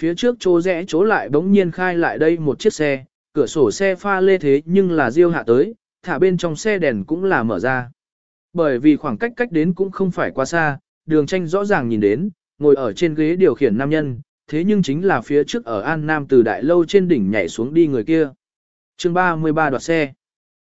Phía trước chỗ rẽ chỗ lại bỗng nhiên khai lại đây một chiếc xe, cửa sổ xe pha lê thế nhưng là diêu hạ tới, thả bên trong xe đèn cũng là mở ra. Bởi vì khoảng cách cách đến cũng không phải quá xa, đường tranh rõ ràng nhìn đến, ngồi ở trên ghế điều khiển nam nhân, thế nhưng chính là phía trước ở An Nam từ đại lâu trên đỉnh nhảy xuống đi người kia. chương 33 đoạt xe.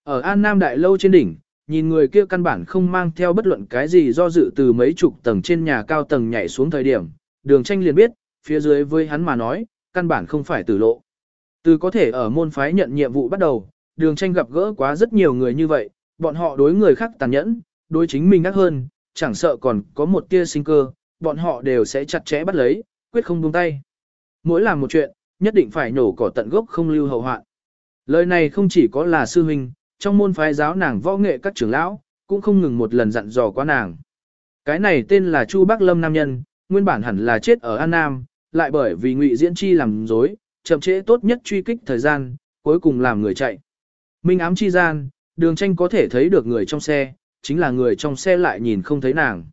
Ở An Nam đại lâu trên đỉnh, nhìn người kia căn bản không mang theo bất luận cái gì do dự từ mấy chục tầng trên nhà cao tầng nhảy xuống thời điểm, đường tranh liền biết, phía dưới với hắn mà nói, căn bản không phải tử lộ. Từ có thể ở môn phái nhận nhiệm vụ bắt đầu, đường tranh gặp gỡ quá rất nhiều người như vậy, bọn họ đối người khác tàn nhẫn, đối chính mình ác hơn, chẳng sợ còn có một tia sinh cơ, bọn họ đều sẽ chặt chẽ bắt lấy, quyết không buông tay. Mỗi làm một chuyện, nhất định phải nổ cỏ tận gốc không lưu hậu hoạn. Lời này không chỉ có là sư huynh, trong môn phái giáo nàng võ nghệ các trưởng lão, cũng không ngừng một lần dặn dò qua nàng. Cái này tên là Chu Bắc Lâm nam nhân, nguyên bản hẳn là chết ở An Nam, lại bởi vì Ngụy Diễn Chi làm dối, chậm trễ tốt nhất truy kích thời gian, cuối cùng làm người chạy. Minh ám chi gian, đường tranh có thể thấy được người trong xe, chính là người trong xe lại nhìn không thấy nàng.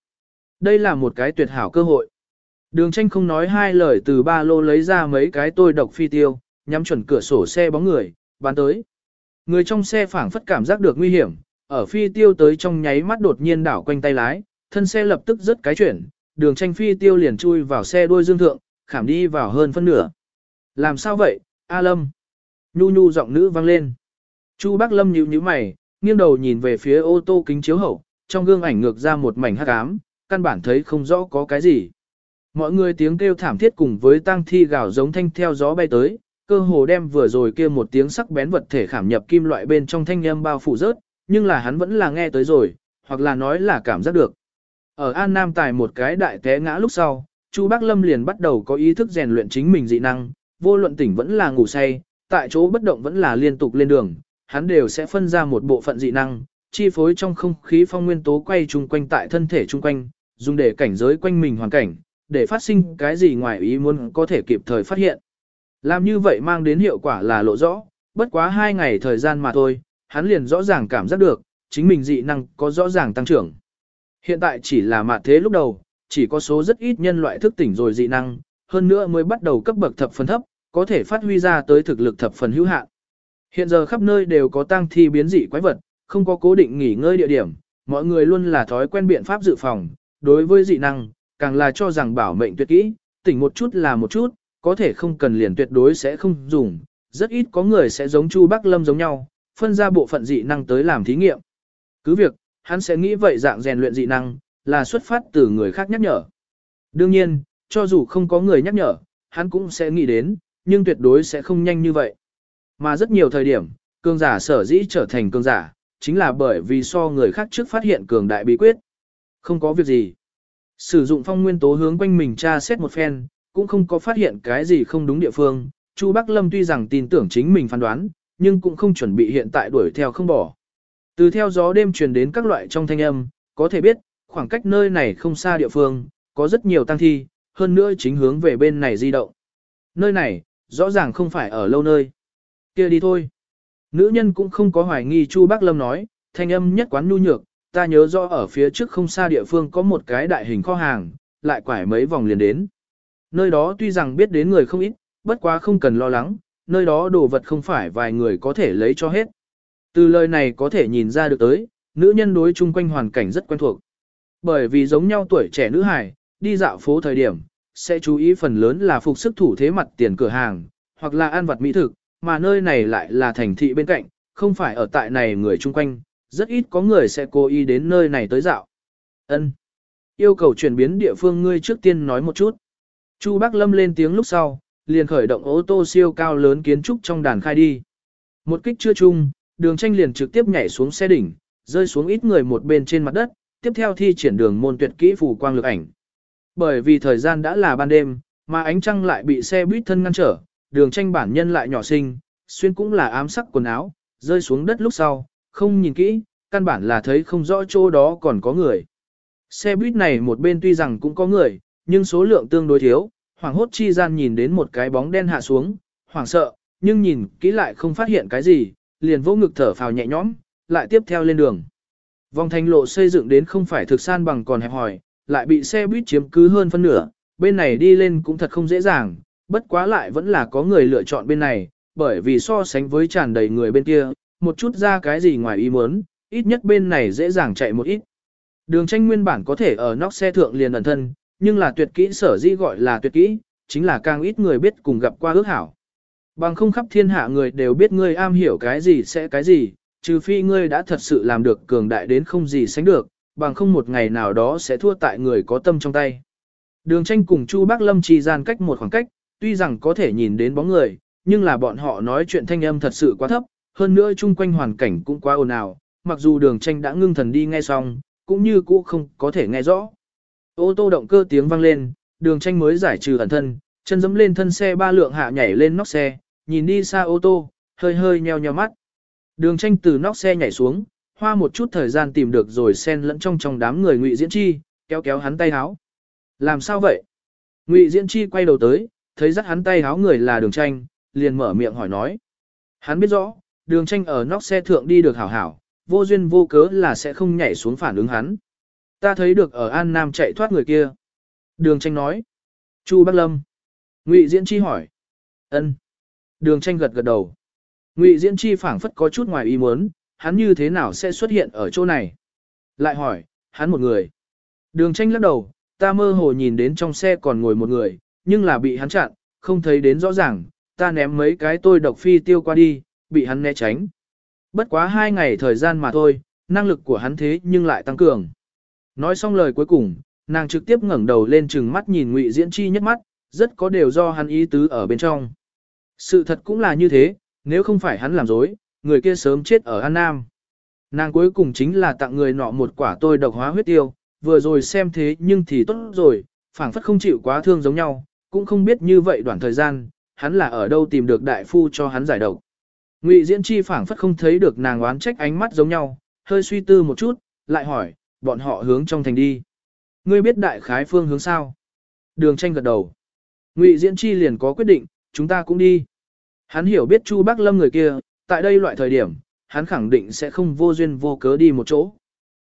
Đây là một cái tuyệt hảo cơ hội. Đường tranh không nói hai lời từ ba lô lấy ra mấy cái tôi độc phi tiêu, nhắm chuẩn cửa sổ xe bóng người, bắn tới. Người trong xe phảng phất cảm giác được nguy hiểm, ở phi tiêu tới trong nháy mắt đột nhiên đảo quanh tay lái, thân xe lập tức rớt cái chuyển, đường tranh phi tiêu liền chui vào xe đuôi dương thượng, khảm đi vào hơn phân nửa. Làm sao vậy, A Lâm? Nhu nhu giọng nữ vang lên. Chu Bác Lâm nhíu nhíu mày, nghiêng đầu nhìn về phía ô tô kính chiếu hậu, trong gương ảnh ngược ra một mảnh hắc ám, căn bản thấy không rõ có cái gì. Mọi người tiếng kêu thảm thiết cùng với tang thi gào giống thanh theo gió bay tới, cơ hồ đem vừa rồi kia một tiếng sắc bén vật thể khảm nhập kim loại bên trong thanh âm bao phủ rớt, nhưng là hắn vẫn là nghe tới rồi, hoặc là nói là cảm giác được. Ở An Nam Tài một cái đại té ngã lúc sau, Chu Bác Lâm liền bắt đầu có ý thức rèn luyện chính mình dị năng, vô luận tỉnh vẫn là ngủ say, tại chỗ bất động vẫn là liên tục lên đường, hắn đều sẽ phân ra một bộ phận dị năng, chi phối trong không khí phong nguyên tố quay chung quanh tại thân thể chung quanh, dùng để cảnh giới quanh mình hoàn cảnh, để phát sinh cái gì ngoài ý muốn có thể kịp thời phát hiện. Làm như vậy mang đến hiệu quả là lộ rõ, bất quá hai ngày thời gian mà thôi, hắn liền rõ ràng cảm giác được, chính mình dị năng có rõ ràng tăng trưởng. Hiện tại chỉ là mạt thế lúc đầu, chỉ có số rất ít nhân loại thức tỉnh rồi dị năng, hơn nữa mới bắt đầu cấp bậc thập phần thấp, có thể phát huy ra tới thực lực thập phần hữu hạn. Hiện giờ khắp nơi đều có tăng thi biến dị quái vật, không có cố định nghỉ ngơi địa điểm, mọi người luôn là thói quen biện pháp dự phòng, đối với dị năng, càng là cho rằng bảo mệnh tuyệt kỹ, tỉnh một chút là một chút, có thể không cần liền tuyệt đối sẽ không dùng, rất ít có người sẽ giống Chu Bắc Lâm giống nhau, phân ra bộ phận dị năng tới làm thí nghiệm. Cứ việc, hắn sẽ nghĩ vậy dạng rèn luyện dị năng, là xuất phát từ người khác nhắc nhở. Đương nhiên, cho dù không có người nhắc nhở, hắn cũng sẽ nghĩ đến, nhưng tuyệt đối sẽ không nhanh như vậy. Mà rất nhiều thời điểm, cường giả sở dĩ trở thành cường giả, chính là bởi vì so người khác trước phát hiện cường đại bí quyết. Không có việc gì. Sử dụng phong nguyên tố hướng quanh mình tra xét một phen, cũng không có phát hiện cái gì không đúng địa phương. Chu Bắc Lâm tuy rằng tin tưởng chính mình phán đoán, nhưng cũng không chuẩn bị hiện tại đuổi theo không bỏ. Từ theo gió đêm truyền đến các loại trong thanh âm, có thể biết, khoảng cách nơi này không xa địa phương, có rất nhiều tăng thi, hơn nữa chính hướng về bên này di động. Nơi này, rõ ràng không phải ở lâu nơi. kia đi thôi. Nữ nhân cũng không có hoài nghi Chu Bác Lâm nói, thanh âm nhất quán nhu nhược, ta nhớ rõ ở phía trước không xa địa phương có một cái đại hình kho hàng, lại quải mấy vòng liền đến. Nơi đó tuy rằng biết đến người không ít, bất quá không cần lo lắng, nơi đó đồ vật không phải vài người có thể lấy cho hết. Từ lời này có thể nhìn ra được tới, nữ nhân đối chung quanh hoàn cảnh rất quen thuộc. Bởi vì giống nhau tuổi trẻ nữ hài, đi dạo phố thời điểm, sẽ chú ý phần lớn là phục sức thủ thế mặt tiền cửa hàng, hoặc là ăn vặt mỹ thực, mà nơi này lại là thành thị bên cạnh, không phải ở tại này người chung quanh, rất ít có người sẽ cố ý đến nơi này tới dạo. Ân, Yêu cầu chuyển biến địa phương ngươi trước tiên nói một chút. Chu Bắc Lâm lên tiếng lúc sau, liền khởi động ô tô siêu cao lớn kiến trúc trong đàn khai đi. Một kích chưa chung, đường tranh liền trực tiếp nhảy xuống xe đỉnh, rơi xuống ít người một bên trên mặt đất, tiếp theo thi triển đường môn tuyệt kỹ phủ quang lực ảnh. Bởi vì thời gian đã là ban đêm, mà ánh trăng lại bị xe buýt thân ngăn trở, đường tranh bản nhân lại nhỏ xinh, xuyên cũng là ám sắc quần áo, rơi xuống đất lúc sau, không nhìn kỹ, căn bản là thấy không rõ chỗ đó còn có người. Xe buýt này một bên tuy rằng cũng có người, nhưng số lượng tương đối thiếu, hoàng hốt chi gian nhìn đến một cái bóng đen hạ xuống, hoảng sợ, nhưng nhìn kỹ lại không phát hiện cái gì, liền vô ngực thở phào nhẹ nhõm, lại tiếp theo lên đường. Vòng thành lộ xây dựng đến không phải thực san bằng còn hẹp hòi, lại bị xe buýt chiếm cứ hơn phân nửa, bên này đi lên cũng thật không dễ dàng, bất quá lại vẫn là có người lựa chọn bên này, bởi vì so sánh với tràn đầy người bên kia, một chút ra cái gì ngoài ý muốn, ít nhất bên này dễ dàng chạy một ít. Đường tranh nguyên bản có thể ở nóc xe thượng liền ẩn thân, nhưng là tuyệt kỹ sở dĩ gọi là tuyệt kỹ, chính là càng ít người biết cùng gặp qua ước hảo. Bằng không khắp thiên hạ người đều biết ngươi am hiểu cái gì sẽ cái gì, trừ phi ngươi đã thật sự làm được cường đại đến không gì sánh được, bằng không một ngày nào đó sẽ thua tại người có tâm trong tay. Đường tranh cùng Chu Bác Lâm trì gian cách một khoảng cách, tuy rằng có thể nhìn đến bóng người, nhưng là bọn họ nói chuyện thanh âm thật sự quá thấp, hơn nữa chung quanh hoàn cảnh cũng quá ồn ào, mặc dù đường tranh đã ngưng thần đi nghe xong, cũng như cũ không có thể nghe rõ. Ô tô động cơ tiếng vang lên, đường tranh mới giải trừ ẩn thân, chân dẫm lên thân xe ba lượng hạ nhảy lên nóc xe, nhìn đi xa ô tô, hơi hơi nheo nheo mắt. Đường tranh từ nóc xe nhảy xuống, hoa một chút thời gian tìm được rồi xen lẫn trong trong đám người ngụy diễn chi, kéo kéo hắn tay háo. Làm sao vậy? Ngụy diễn chi quay đầu tới, thấy dắt hắn tay háo người là đường tranh, liền mở miệng hỏi nói. Hắn biết rõ, đường tranh ở nóc xe thượng đi được hảo hảo, vô duyên vô cớ là sẽ không nhảy xuống phản ứng hắn. Ta thấy được ở An Nam chạy thoát người kia. Đường tranh nói. Chu Bắc Lâm. Ngụy Diễn Chi hỏi. ân. Đường tranh gật gật đầu. Ngụy Diễn Chi phảng phất có chút ngoài ý muốn, hắn như thế nào sẽ xuất hiện ở chỗ này? Lại hỏi, hắn một người. Đường tranh lắc đầu, ta mơ hồ nhìn đến trong xe còn ngồi một người, nhưng là bị hắn chặn, không thấy đến rõ ràng, ta ném mấy cái tôi độc phi tiêu qua đi, bị hắn né tránh. Bất quá hai ngày thời gian mà thôi, năng lực của hắn thế nhưng lại tăng cường. Nói xong lời cuối cùng, nàng trực tiếp ngẩng đầu lên trừng mắt nhìn Ngụy Diễn Chi nhất mắt, rất có đều do hắn ý tứ ở bên trong. Sự thật cũng là như thế, nếu không phải hắn làm dối, người kia sớm chết ở An Nam. Nàng cuối cùng chính là tặng người nọ một quả tôi độc hóa huyết tiêu, vừa rồi xem thế nhưng thì tốt rồi, phảng phất không chịu quá thương giống nhau, cũng không biết như vậy đoạn thời gian, hắn là ở đâu tìm được đại phu cho hắn giải độc. Ngụy Diễn Chi phảng phất không thấy được nàng oán trách ánh mắt giống nhau, hơi suy tư một chút, lại hỏi, bọn họ hướng trong thành đi. Ngươi biết đại khái phương hướng sao? Đường tranh gật đầu. Ngụy Diễn Chi liền có quyết định, chúng ta cũng đi. Hắn hiểu biết Chu Bắc Lâm người kia, tại đây loại thời điểm, hắn khẳng định sẽ không vô duyên vô cớ đi một chỗ.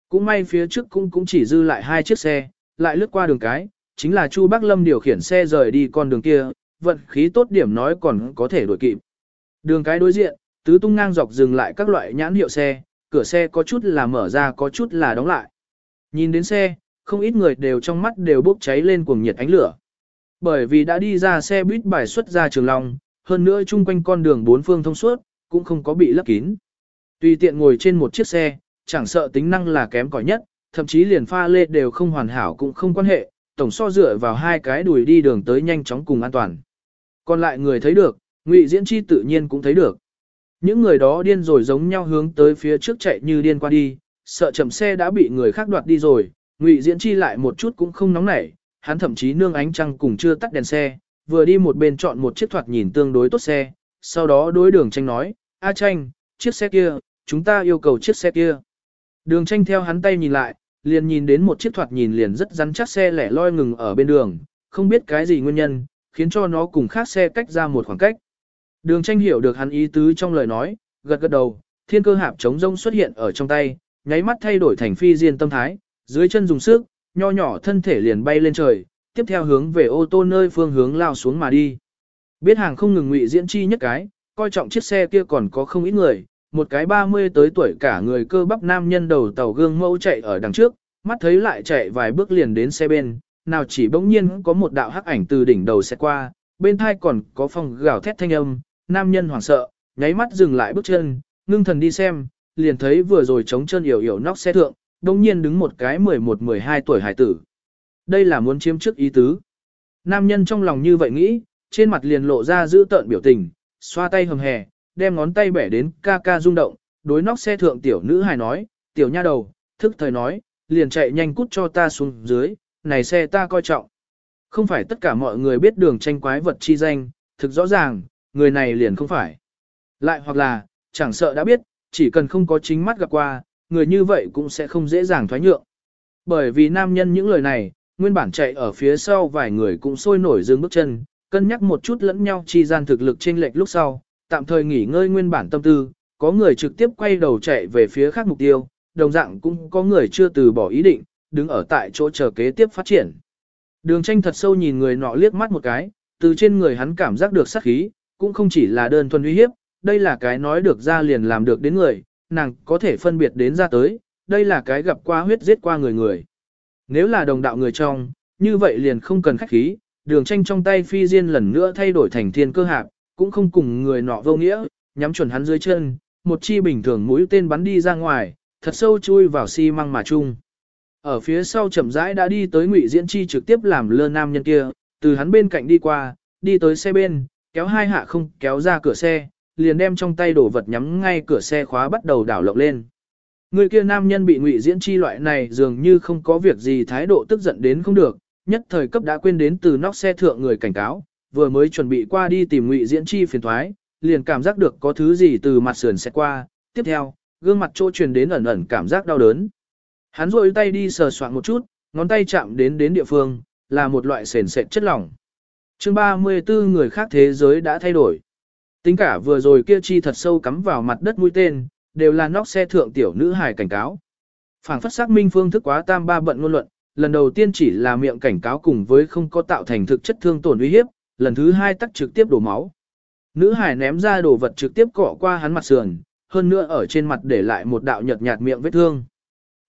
Cũng may phía trước cũng cũng chỉ dư lại hai chiếc xe, lại lướt qua đường cái, chính là Chu Bắc Lâm điều khiển xe rời đi con đường kia, vận khí tốt điểm nói còn có thể đuổi kịp. Đường cái đối diện, tứ tung ngang dọc dừng lại các loại nhãn hiệu xe, cửa xe có chút là mở ra có chút là đóng lại. Nhìn đến xe, không ít người đều trong mắt đều bốc cháy lên cuồng nhiệt ánh lửa. Bởi vì đã đi ra xe buýt bài xuất ra trường long, hơn nữa chung quanh con đường bốn phương thông suốt, cũng không có bị lấp kín. Tùy tiện ngồi trên một chiếc xe, chẳng sợ tính năng là kém cỏi nhất, thậm chí liền pha lê đều không hoàn hảo cũng không quan hệ, tổng so dựa vào hai cái đùi đi đường tới nhanh chóng cùng an toàn. Còn lại người thấy được, Ngụy Diễn Chi tự nhiên cũng thấy được. Những người đó điên rồi giống nhau hướng tới phía trước chạy như điên qua đi, sợ chậm xe đã bị người khác đoạt đi rồi, Ngụy Diễn Chi lại một chút cũng không nóng nảy, hắn thậm chí nương ánh trăng cùng chưa tắt đèn xe, vừa đi một bên chọn một chiếc thoạt nhìn tương đối tốt xe, sau đó đối đường tranh nói, A tranh, chiếc xe kia, chúng ta yêu cầu chiếc xe kia. Đường tranh theo hắn tay nhìn lại, liền nhìn đến một chiếc thoạt nhìn liền rất rắn chắc xe lẻ loi ngừng ở bên đường, không biết cái gì nguyên nhân, khiến cho nó cùng khác xe cách ra một khoảng cách. Đường tranh hiểu được hắn ý tứ trong lời nói, gật gật đầu, thiên cơ hạp chống rông xuất hiện ở trong tay, nháy mắt thay đổi thành phi diên tâm thái, dưới chân dùng sức, nho nhỏ thân thể liền bay lên trời, tiếp theo hướng về ô tô nơi phương hướng lao xuống mà đi. Biết hàng không ngừng ngụy diễn chi nhất cái, coi trọng chiếc xe kia còn có không ít người, một cái 30 tới tuổi cả người cơ bắp nam nhân đầu tàu gương mẫu chạy ở đằng trước, mắt thấy lại chạy vài bước liền đến xe bên, nào chỉ bỗng nhiên có một đạo hắc ảnh từ đỉnh đầu xe qua, bên thai còn có phòng gào thét thanh âm, nam nhân hoảng sợ, nháy mắt dừng lại bước chân, ngưng thần đi xem, liền thấy vừa rồi chống chân yểu yểu nóc xe thượng, đồng nhiên đứng một cái 11-12 tuổi hải tử. Đây là muốn chiếm trước ý tứ. Nam nhân trong lòng như vậy nghĩ, trên mặt liền lộ ra giữ tợn biểu tình, xoa tay hầm hè, đem ngón tay bẻ đến ca ca rung động, đối nóc xe thượng tiểu nữ hài nói, tiểu nha đầu, thức thời nói, liền chạy nhanh cút cho ta xuống dưới, này xe ta coi trọng. Không phải tất cả mọi người biết đường tranh quái vật chi danh, thực rõ ràng, người này liền không phải. Lại hoặc là, chẳng sợ đã biết, chỉ cần không có chính mắt gặp qua, người như vậy cũng sẽ không dễ dàng thoái nhượng. Bởi vì nam nhân những lời này, nguyên bản chạy ở phía sau vài người cũng sôi nổi dừng bước chân, cân nhắc một chút lẫn nhau chi gian thực lực chênh lệch lúc sau, tạm thời nghỉ ngơi nguyên bản tâm tư, có người trực tiếp quay đầu chạy về phía khác mục tiêu, đồng dạng cũng có người chưa từ bỏ ý định, đứng ở tại chỗ chờ kế tiếp phát triển. Đường tranh thật sâu nhìn người nọ liếc mắt một cái, từ trên người hắn cảm giác được sát khí, cũng không chỉ là đơn thuần uy hiếp, đây là cái nói được ra liền làm được đến người, nàng có thể phân biệt đến ra tới, đây là cái gặp qua huyết giết qua người người. Nếu là đồng đạo người trong, như vậy liền không cần khách khí, đường tranh trong tay phi diên lần nữa thay đổi thành thiên cơ hạp, cũng không cùng người nọ vô nghĩa, nhắm chuẩn hắn dưới chân, một chi bình thường mũi tên bắn đi ra ngoài, thật sâu chui vào xi si măng mà chung. Ở phía sau chậm rãi đã đi tới ngụy diễn chi trực tiếp làm lơ nam nhân kia, từ hắn bên cạnh đi qua, đi tới xe bên, kéo hai hạ không kéo ra cửa xe, liền đem trong tay đổ vật nhắm ngay cửa xe khóa bắt đầu đảo lộng lên. Người kia nam nhân bị ngụy diễn chi loại này dường như không có việc gì thái độ tức giận đến không được, nhất thời cấp đã quên đến từ nóc xe thượng người cảnh cáo, vừa mới chuẩn bị qua đi tìm ngụy diễn chi phiền thoái, liền cảm giác được có thứ gì từ mặt sườn xe qua, tiếp theo, gương mặt chỗ truyền đến ẩn ẩn cảm giác đau đớn. Hắn rôi tay đi sờ soạn một chút, ngón tay chạm đến đến địa phương, là một loại sền sệt chất lỏng chương 34 người khác thế giới đã thay đổi. Tính cả vừa rồi kia chi thật sâu cắm vào mặt đất mũi tên, đều là nóc xe thượng tiểu nữ hài cảnh cáo. Phảng phất xác minh phương thức quá tam ba bận ngôn luận, lần đầu tiên chỉ là miệng cảnh cáo cùng với không có tạo thành thực chất thương tổn uy hiếp, lần thứ hai tắc trực tiếp đổ máu. Nữ hải ném ra đồ vật trực tiếp cọ qua hắn mặt sườn, hơn nữa ở trên mặt để lại một đạo nhợt nhạt miệng vết thương.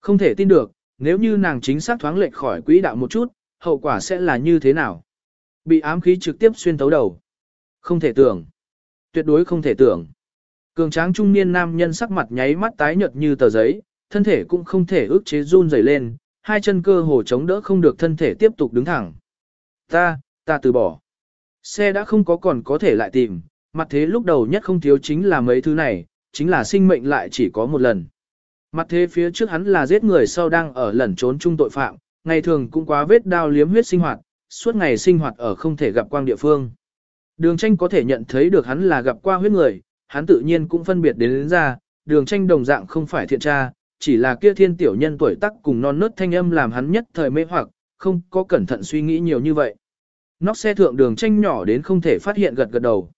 Không thể tin được, nếu như nàng chính xác thoáng lệch khỏi quỹ đạo một chút, hậu quả sẽ là như thế nào? Bị ám khí trực tiếp xuyên thấu đầu. Không thể tưởng. Tuyệt đối không thể tưởng. Cường tráng trung niên nam nhân sắc mặt nháy mắt tái nhợt như tờ giấy, thân thể cũng không thể ức chế run rẩy lên, hai chân cơ hồ chống đỡ không được thân thể tiếp tục đứng thẳng. Ta, ta từ bỏ. Xe đã không có còn có thể lại tìm, mặt thế lúc đầu nhất không thiếu chính là mấy thứ này, chính là sinh mệnh lại chỉ có một lần. Mặt thế phía trước hắn là giết người sau đang ở lẩn trốn chung tội phạm, ngày thường cũng quá vết đao liếm huyết sinh hoạt, suốt ngày sinh hoạt ở không thể gặp quang địa phương. Đường tranh có thể nhận thấy được hắn là gặp qua huyết người, hắn tự nhiên cũng phân biệt đến, đến ra, đường tranh đồng dạng không phải thiện tra, chỉ là kia thiên tiểu nhân tuổi tác cùng non nớt thanh âm làm hắn nhất thời mê hoặc, không có cẩn thận suy nghĩ nhiều như vậy. Nóc xe thượng đường tranh nhỏ đến không thể phát hiện gật gật đầu.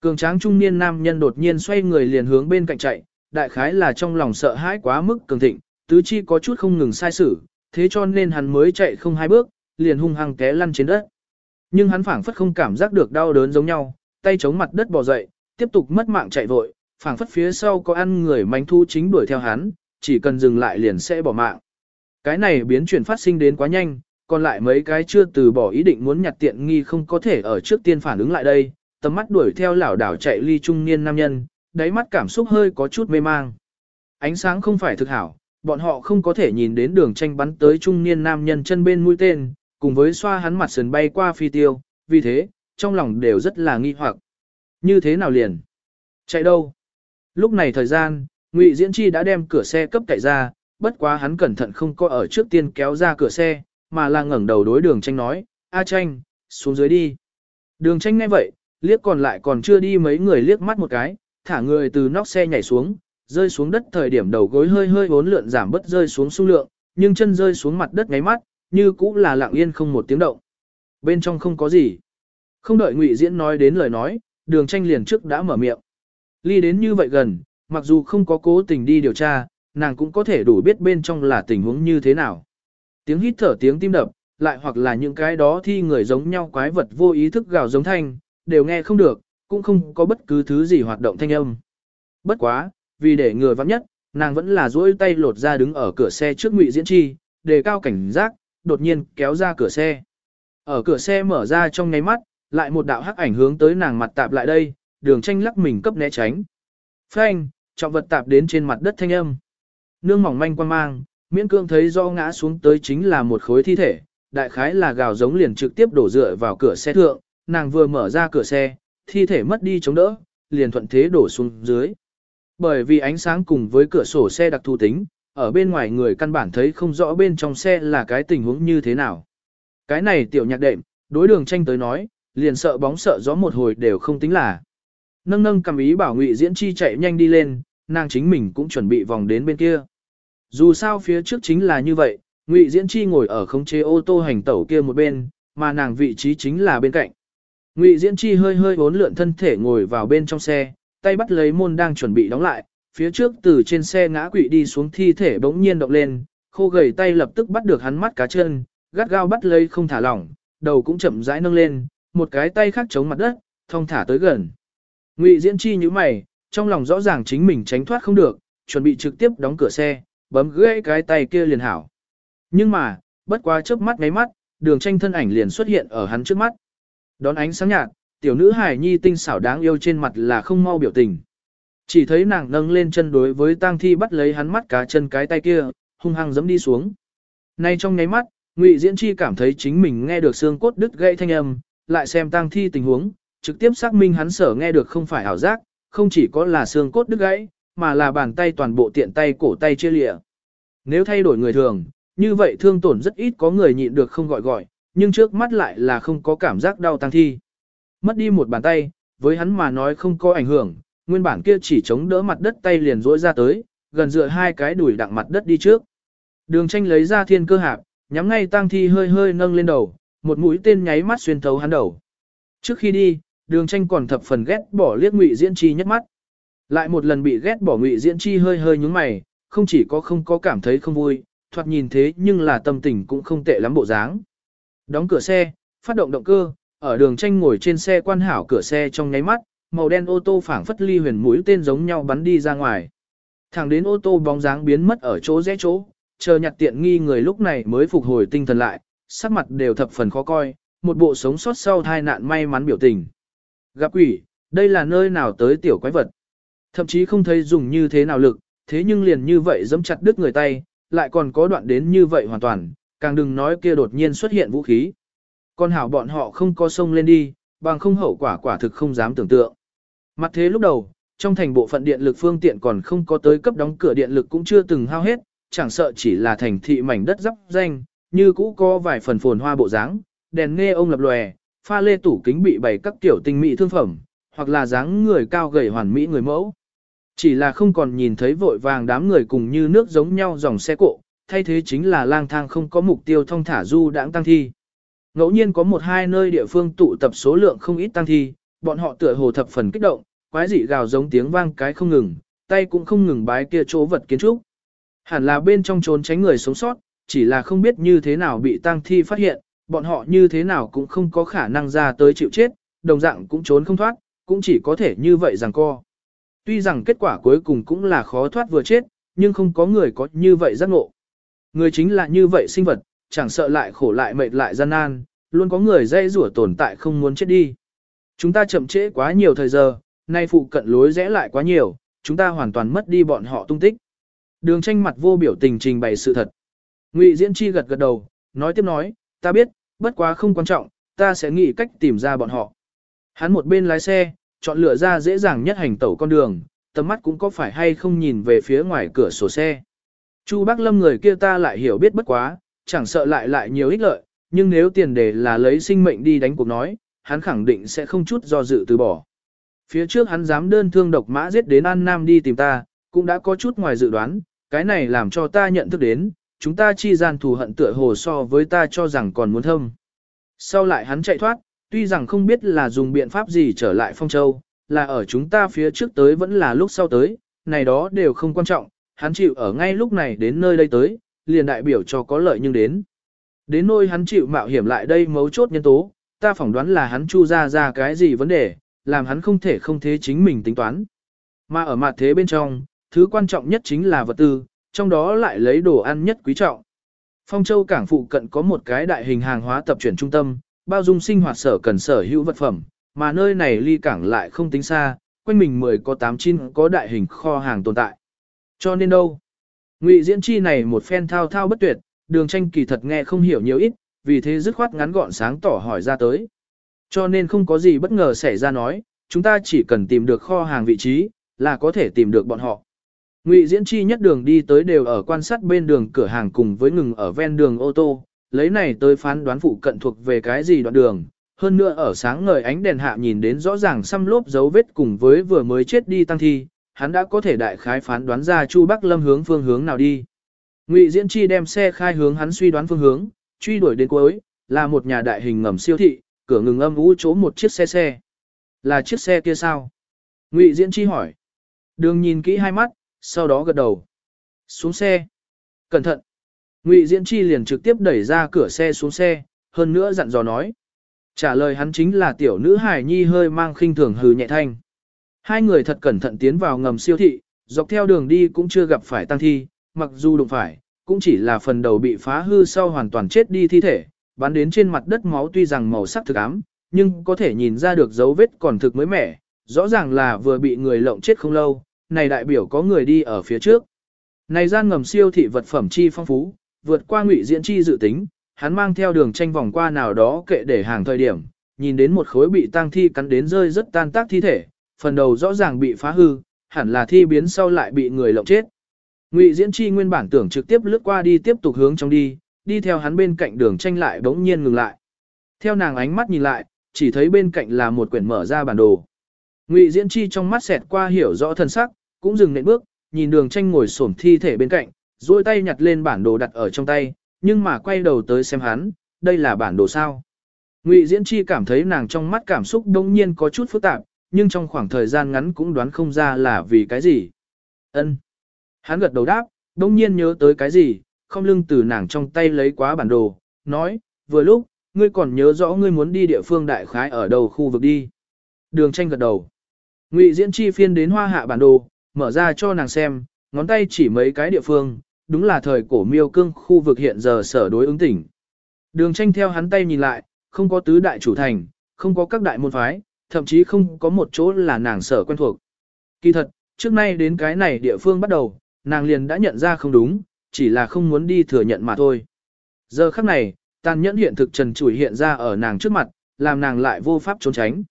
Cường tráng trung niên nam nhân đột nhiên xoay người liền hướng bên cạnh chạy, đại khái là trong lòng sợ hãi quá mức cường thịnh, tứ chi có chút không ngừng sai sử, thế cho nên hắn mới chạy không hai bước, liền hung hăng té lăn trên đất. Nhưng hắn phảng phất không cảm giác được đau đớn giống nhau, tay chống mặt đất bò dậy, tiếp tục mất mạng chạy vội, phảng phất phía sau có ăn người manh thu chính đuổi theo hắn, chỉ cần dừng lại liền sẽ bỏ mạng. Cái này biến chuyển phát sinh đến quá nhanh, còn lại mấy cái chưa từ bỏ ý định muốn nhặt tiện nghi không có thể ở trước tiên phản ứng lại đây, tầm mắt đuổi theo lảo đảo chạy ly trung niên nam nhân, đáy mắt cảm xúc hơi có chút mê mang. Ánh sáng không phải thực hảo, bọn họ không có thể nhìn đến đường tranh bắn tới trung niên nam nhân chân bên mũi tên, cùng với xoa hắn mặt sườn bay qua phi tiêu, vì thế, trong lòng đều rất là nghi hoặc. Như thế nào liền? Chạy đâu? Lúc này thời gian, Ngụy Diễn Chi đã đem cửa xe cấp cậy ra, bất quá hắn cẩn thận không có ở trước tiên kéo ra cửa xe, mà là ngẩng đầu đối đường tranh nói, A tranh, xuống dưới đi. Đường tranh ngay vậy, liếc còn lại còn chưa đi mấy người liếc mắt một cái, thả người từ nóc xe nhảy xuống, rơi xuống đất thời điểm đầu gối hơi hơi bốn lượn giảm bớt rơi xuống xung lượng, nhưng chân rơi xuống mặt đất ngáy mắt, như cũng là lặng yên không một tiếng động. Bên trong không có gì. Không đợi Ngụy Diễn nói đến lời nói, đường tranh liền trước đã mở miệng. Ly đến như vậy gần, mặc dù không có cố tình đi điều tra, nàng cũng có thể đủ biết bên trong là tình huống như thế nào. Tiếng hít thở tiếng tim đập, lại hoặc là những cái đó thi người giống nhau quái vật vô ý thức gào giống thanh, đều nghe không được, cũng không có bất cứ thứ gì hoạt động thanh âm. Bất quá, vì để người vắng nhất, nàng vẫn là duỗi tay lột ra đứng ở cửa xe trước ngụy diễn chi, đề cao cảnh giác, đột nhiên kéo ra cửa xe. Ở cửa xe mở ra trong nháy mắt, lại một đạo hắc ảnh hướng tới nàng mặt tạp lại đây, đường tranh lắc mình cấp né tránh. Phanh, trọng vật tạp đến trên mặt đất thanh âm. Nương mỏng manh quan mang, miễn cương thấy do ngã xuống tới chính là một khối thi thể, đại khái là gào giống liền trực tiếp đổ dựa vào cửa xe thượng, nàng vừa mở ra cửa xe, thi thể mất đi chống đỡ, liền thuận thế đổ xuống dưới. Bởi vì ánh sáng cùng với cửa sổ xe đặc thù tính, ở bên ngoài người căn bản thấy không rõ bên trong xe là cái tình huống như thế nào. Cái này tiểu nhạc đệm, đối đường tranh tới nói, liền sợ bóng sợ gió một hồi đều không tính là. Nâng nâng cầm ý bảo ngụy diễn chi chạy nhanh đi lên, nàng chính mình cũng chuẩn bị vòng đến bên kia. Dù sao phía trước chính là như vậy, ngụy diễn chi ngồi ở khống chế ô tô hành tẩu kia một bên, mà nàng vị trí chính là bên cạnh. Ngụy Diễn Chi hơi hơi bốn lượn thân thể ngồi vào bên trong xe, tay bắt lấy môn đang chuẩn bị đóng lại, phía trước từ trên xe ngã quỵ đi xuống thi thể bỗng nhiên động lên, khô gầy tay lập tức bắt được hắn mắt cá chân, gắt gao bắt lấy không thả lỏng, đầu cũng chậm rãi nâng lên, một cái tay khác chống mặt đất, thong thả tới gần. Ngụy Diễn Chi như mày, trong lòng rõ ràng chính mình tránh thoát không được, chuẩn bị trực tiếp đóng cửa xe, bấm gãy cái tay kia liền hảo. Nhưng mà, bất quá chớp mắt ngáy mắt, đường tranh thân ảnh liền xuất hiện ở hắn trước mắt. Đón ánh sáng nhạt, tiểu nữ hài nhi tinh xảo đáng yêu trên mặt là không mau biểu tình. Chỉ thấy nàng nâng lên chân đối với tang thi bắt lấy hắn mắt cá chân cái tay kia, hung hăng giẫm đi xuống. Nay trong nháy mắt, Ngụy Diễn Chi cảm thấy chính mình nghe được xương cốt đứt gãy thanh âm, lại xem tang thi tình huống, trực tiếp xác minh hắn sở nghe được không phải ảo giác, không chỉ có là xương cốt đứt gãy, mà là bàn tay toàn bộ tiện tay cổ tay chia lịa. Nếu thay đổi người thường, như vậy thương tổn rất ít có người nhịn được không gọi gọi, nhưng trước mắt lại là không có cảm giác đau tăng thi. Mất đi một bàn tay, với hắn mà nói không có ảnh hưởng, nguyên bản kia chỉ chống đỡ mặt đất tay liền rỗi ra tới, gần dựa hai cái đùi đặng mặt đất đi trước. Đường tranh lấy ra thiên cơ hạp, nhắm ngay tăng thi hơi hơi nâng lên đầu, một mũi tên nháy mắt xuyên thấu hắn đầu. Trước khi đi, đường tranh còn thập phần ghét bỏ liếc ngụy diễn chi nhất mắt. Lại một lần bị ghét bỏ ngụy diễn chi hơi hơi nhúng mày, không chỉ có không có cảm thấy không vui, thoạt nhìn thế nhưng là tâm tình cũng không tệ lắm bộ dáng. Đóng cửa xe, phát động động cơ, ở đường tranh ngồi trên xe quan hảo cửa xe trong nháy mắt, màu đen ô tô phảng phất ly huyền mũi tên giống nhau bắn đi ra ngoài. Thẳng đến ô tô bóng dáng biến mất ở chỗ rẽ chỗ, chờ nhặt tiện nghi người lúc này mới phục hồi tinh thần lại, sắc mặt đều thập phần khó coi, một bộ sống sót sau tai nạn may mắn biểu tình. Gặp quỷ, đây là nơi nào tới tiểu quái vật. Thậm chí không thấy dùng như thế nào lực, thế nhưng liền như vậy giẫm chặt đứt người tay, lại còn có đoạn đến như vậy hoàn toàn, càng đừng nói kia đột nhiên xuất hiện vũ khí. Con hảo bọn họ không có sông lên đi, bằng không hậu quả quả thực không dám tưởng tượng. Mặt thế lúc đầu, trong thành bộ phận điện lực phương tiện còn không có tới cấp đóng cửa điện lực cũng chưa từng hao hết, chẳng sợ chỉ là thành thị mảnh đất dắp danh, như cũ có vài phần phồn hoa bộ dáng, đèn nghe ông lập lòe, pha lê tủ kính bị bày các tiểu tinh mỹ thương phẩm, hoặc là dáng người cao gầy hoàn mỹ người mẫu. Chỉ là không còn nhìn thấy vội vàng đám người cùng như nước giống nhau dòng xe cộ, thay thế chính là lang thang không có mục tiêu thông thả du đãng tăng thi. Ngẫu nhiên có một hai nơi địa phương tụ tập số lượng không ít tăng thi, bọn họ tựa hồ thập phần kích động, quái dị gào giống tiếng vang cái không ngừng, tay cũng không ngừng bái kia chỗ vật kiến trúc. Hẳn là bên trong trốn tránh người sống sót, chỉ là không biết như thế nào bị tang thi phát hiện, bọn họ như thế nào cũng không có khả năng ra tới chịu chết, đồng dạng cũng trốn không thoát, cũng chỉ có thể như vậy rằng co. Tuy rằng kết quả cuối cùng cũng là khó thoát vừa chết, nhưng không có người có như vậy giác ngộ. Người chính là như vậy sinh vật, chẳng sợ lại khổ lại mệt lại gian nan, luôn có người dây rủa tồn tại không muốn chết đi. Chúng ta chậm trễ quá nhiều thời giờ, nay phụ cận lối rẽ lại quá nhiều, chúng ta hoàn toàn mất đi bọn họ tung tích. Đường tranh mặt vô biểu tình trình bày sự thật. Ngụy Diễn Chi gật gật đầu, nói tiếp nói, ta biết, bất quá không quan trọng, ta sẽ nghĩ cách tìm ra bọn họ. Hắn một bên lái xe, chọn lựa ra dễ dàng nhất hành tẩu con đường, tầm mắt cũng có phải hay không nhìn về phía ngoài cửa sổ xe. Chu Bác Lâm người kia ta lại hiểu biết bất quá, chẳng sợ lại lại nhiều ích lợi, nhưng nếu tiền đề là lấy sinh mệnh đi đánh cuộc nói, hắn khẳng định sẽ không chút do dự từ bỏ. Phía trước hắn dám đơn thương độc mã giết đến An Nam đi tìm ta, cũng đã có chút ngoài dự đoán, cái này làm cho ta nhận thức đến, chúng ta chi gian thù hận tựa hồ so với ta cho rằng còn muốn thâm. Sau lại hắn chạy thoát, tuy rằng không biết là dùng biện pháp gì trở lại Phong Châu, là ở chúng ta phía trước tới vẫn là lúc sau tới, này đó đều không quan trọng, hắn chịu ở ngay lúc này đến nơi đây tới, liền đại biểu cho có lợi nhưng đến. Đến nơi hắn chịu mạo hiểm lại đây mấu chốt nhân tố, ta phỏng đoán là hắn chu ra ra cái gì vấn đề, làm hắn không thể không thế chính mình tính toán. Mà ở mặt thế bên trong, thứ quan trọng nhất chính là vật tư, trong đó lại lấy đồ ăn nhất quý trọng. Phong Châu cảng phụ cận có một cái đại hình hàng hóa tập chuyển trung tâm, bao dung sinh hoạt sở cần sở hữu vật phẩm, mà nơi này ly cảng lại không tính xa, quanh mình 10 có 8 chín có đại hình kho hàng tồn tại. Cho nên đâu? Ngụy diễn chi này một phen thao thao bất tuyệt, đường tranh kỳ thật nghe không hiểu nhiều ít, vì thế dứt khoát ngắn gọn sáng tỏ hỏi ra tới. Cho nên không có gì bất ngờ xảy ra nói, chúng ta chỉ cần tìm được kho hàng vị trí, là có thể tìm được bọn họ. Ngụy Diễn Chi nhất đường đi tới đều ở quan sát bên đường cửa hàng cùng với ngừng ở ven đường ô tô, lấy này tới phán đoán phụ cận thuộc về cái gì đoạn đường. Hơn nữa ở sáng ngời ánh đèn hạ nhìn đến rõ ràng xăm lốp dấu vết cùng với vừa mới chết đi tăng thi, hắn đã có thể đại khái phán đoán ra Chu Bắc Lâm hướng phương hướng nào đi. Ngụy Diễn Chi đem xe khai hướng hắn suy đoán phương hướng, truy đuổi đến cuối, là một nhà đại hình ngầm siêu thị, cửa ngừng âm ú chỗ một chiếc xe xe. Là chiếc xe kia sao? Ngụy Diễn Chi hỏi. Đường nhìn kỹ hai mắt, sau đó gật đầu. Xuống xe. Cẩn thận. Ngụy Diễn Chi liền trực tiếp đẩy ra cửa xe xuống xe, hơn nữa dặn dò nói. Trả lời hắn chính là tiểu nữ Hải Nhi hơi mang khinh thường hừ nhẹ thanh. Hai người thật cẩn thận tiến vào ngầm siêu thị, dọc theo đường đi cũng chưa gặp phải tăng thi, mặc dù đụng phải, cũng chỉ là phần đầu bị phá hư sau hoàn toàn chết đi thi thể, bắn đến trên mặt đất máu tuy rằng màu sắc thực ám, nhưng có thể nhìn ra được dấu vết còn thực mới mẻ, rõ ràng là vừa bị người lộng chết không lâu, này đại biểu có người đi ở phía trước. Này gian ngầm siêu thị vật phẩm chi phong phú, vượt qua ngụy diễn chi dự tính, hắn mang theo đường tranh vòng qua nào đó kệ để hàng thời điểm, nhìn đến một khối bị tang thi cắn đến rơi rất tan tác thi thể, phần đầu rõ ràng bị phá hư, hẳn là thi biến sau lại bị người lộng chết. Ngụy Diễn Chi nguyên bản tưởng trực tiếp lướt qua đi tiếp tục hướng trong đi, đi theo hắn bên cạnh đường tranh lại bỗng nhiên ngừng lại. Theo nàng ánh mắt nhìn lại, chỉ thấy bên cạnh là một quyển mở ra bản đồ. Ngụy Diễn Chi trong mắt xẹt qua hiểu rõ thân sắc, cũng dừng nện bước, nhìn đường tranh ngồi xổm thi thể bên cạnh, duỗi tay nhặt lên bản đồ đặt ở trong tay, nhưng mà quay đầu tới xem hắn, đây là bản đồ sao. Ngụy Diễn Chi cảm thấy nàng trong mắt cảm xúc đông nhiên có chút phức tạp, nhưng trong khoảng thời gian ngắn cũng đoán không ra là vì cái gì. Ân. Hắn gật đầu đáp, đông nhiên nhớ tới cái gì, không lưng từ nàng trong tay lấy quá bản đồ, nói, vừa lúc, ngươi còn nhớ rõ ngươi muốn đi địa phương đại khái ở đầu khu vực đi. Đường tranh gật đầu. Ngụy Diễn Chi phiên đến hoa hạ bản đồ, mở ra cho nàng xem, ngón tay chỉ mấy cái địa phương, đúng là thời cổ miêu cương khu vực hiện giờ sở đối ứng tỉnh. Đường tranh theo hắn tay nhìn lại, không có tứ đại chủ thành, không có các đại môn phái, thậm chí không có một chỗ là nàng sở quen thuộc. Kỳ thật, trước nay đến cái này địa phương bắt đầu, nàng liền đã nhận ra không đúng, chỉ là không muốn đi thừa nhận mà thôi. Giờ khắc này, tàn nhẫn hiện thực trần trụi hiện ra ở nàng trước mặt, làm nàng lại vô pháp trốn tránh.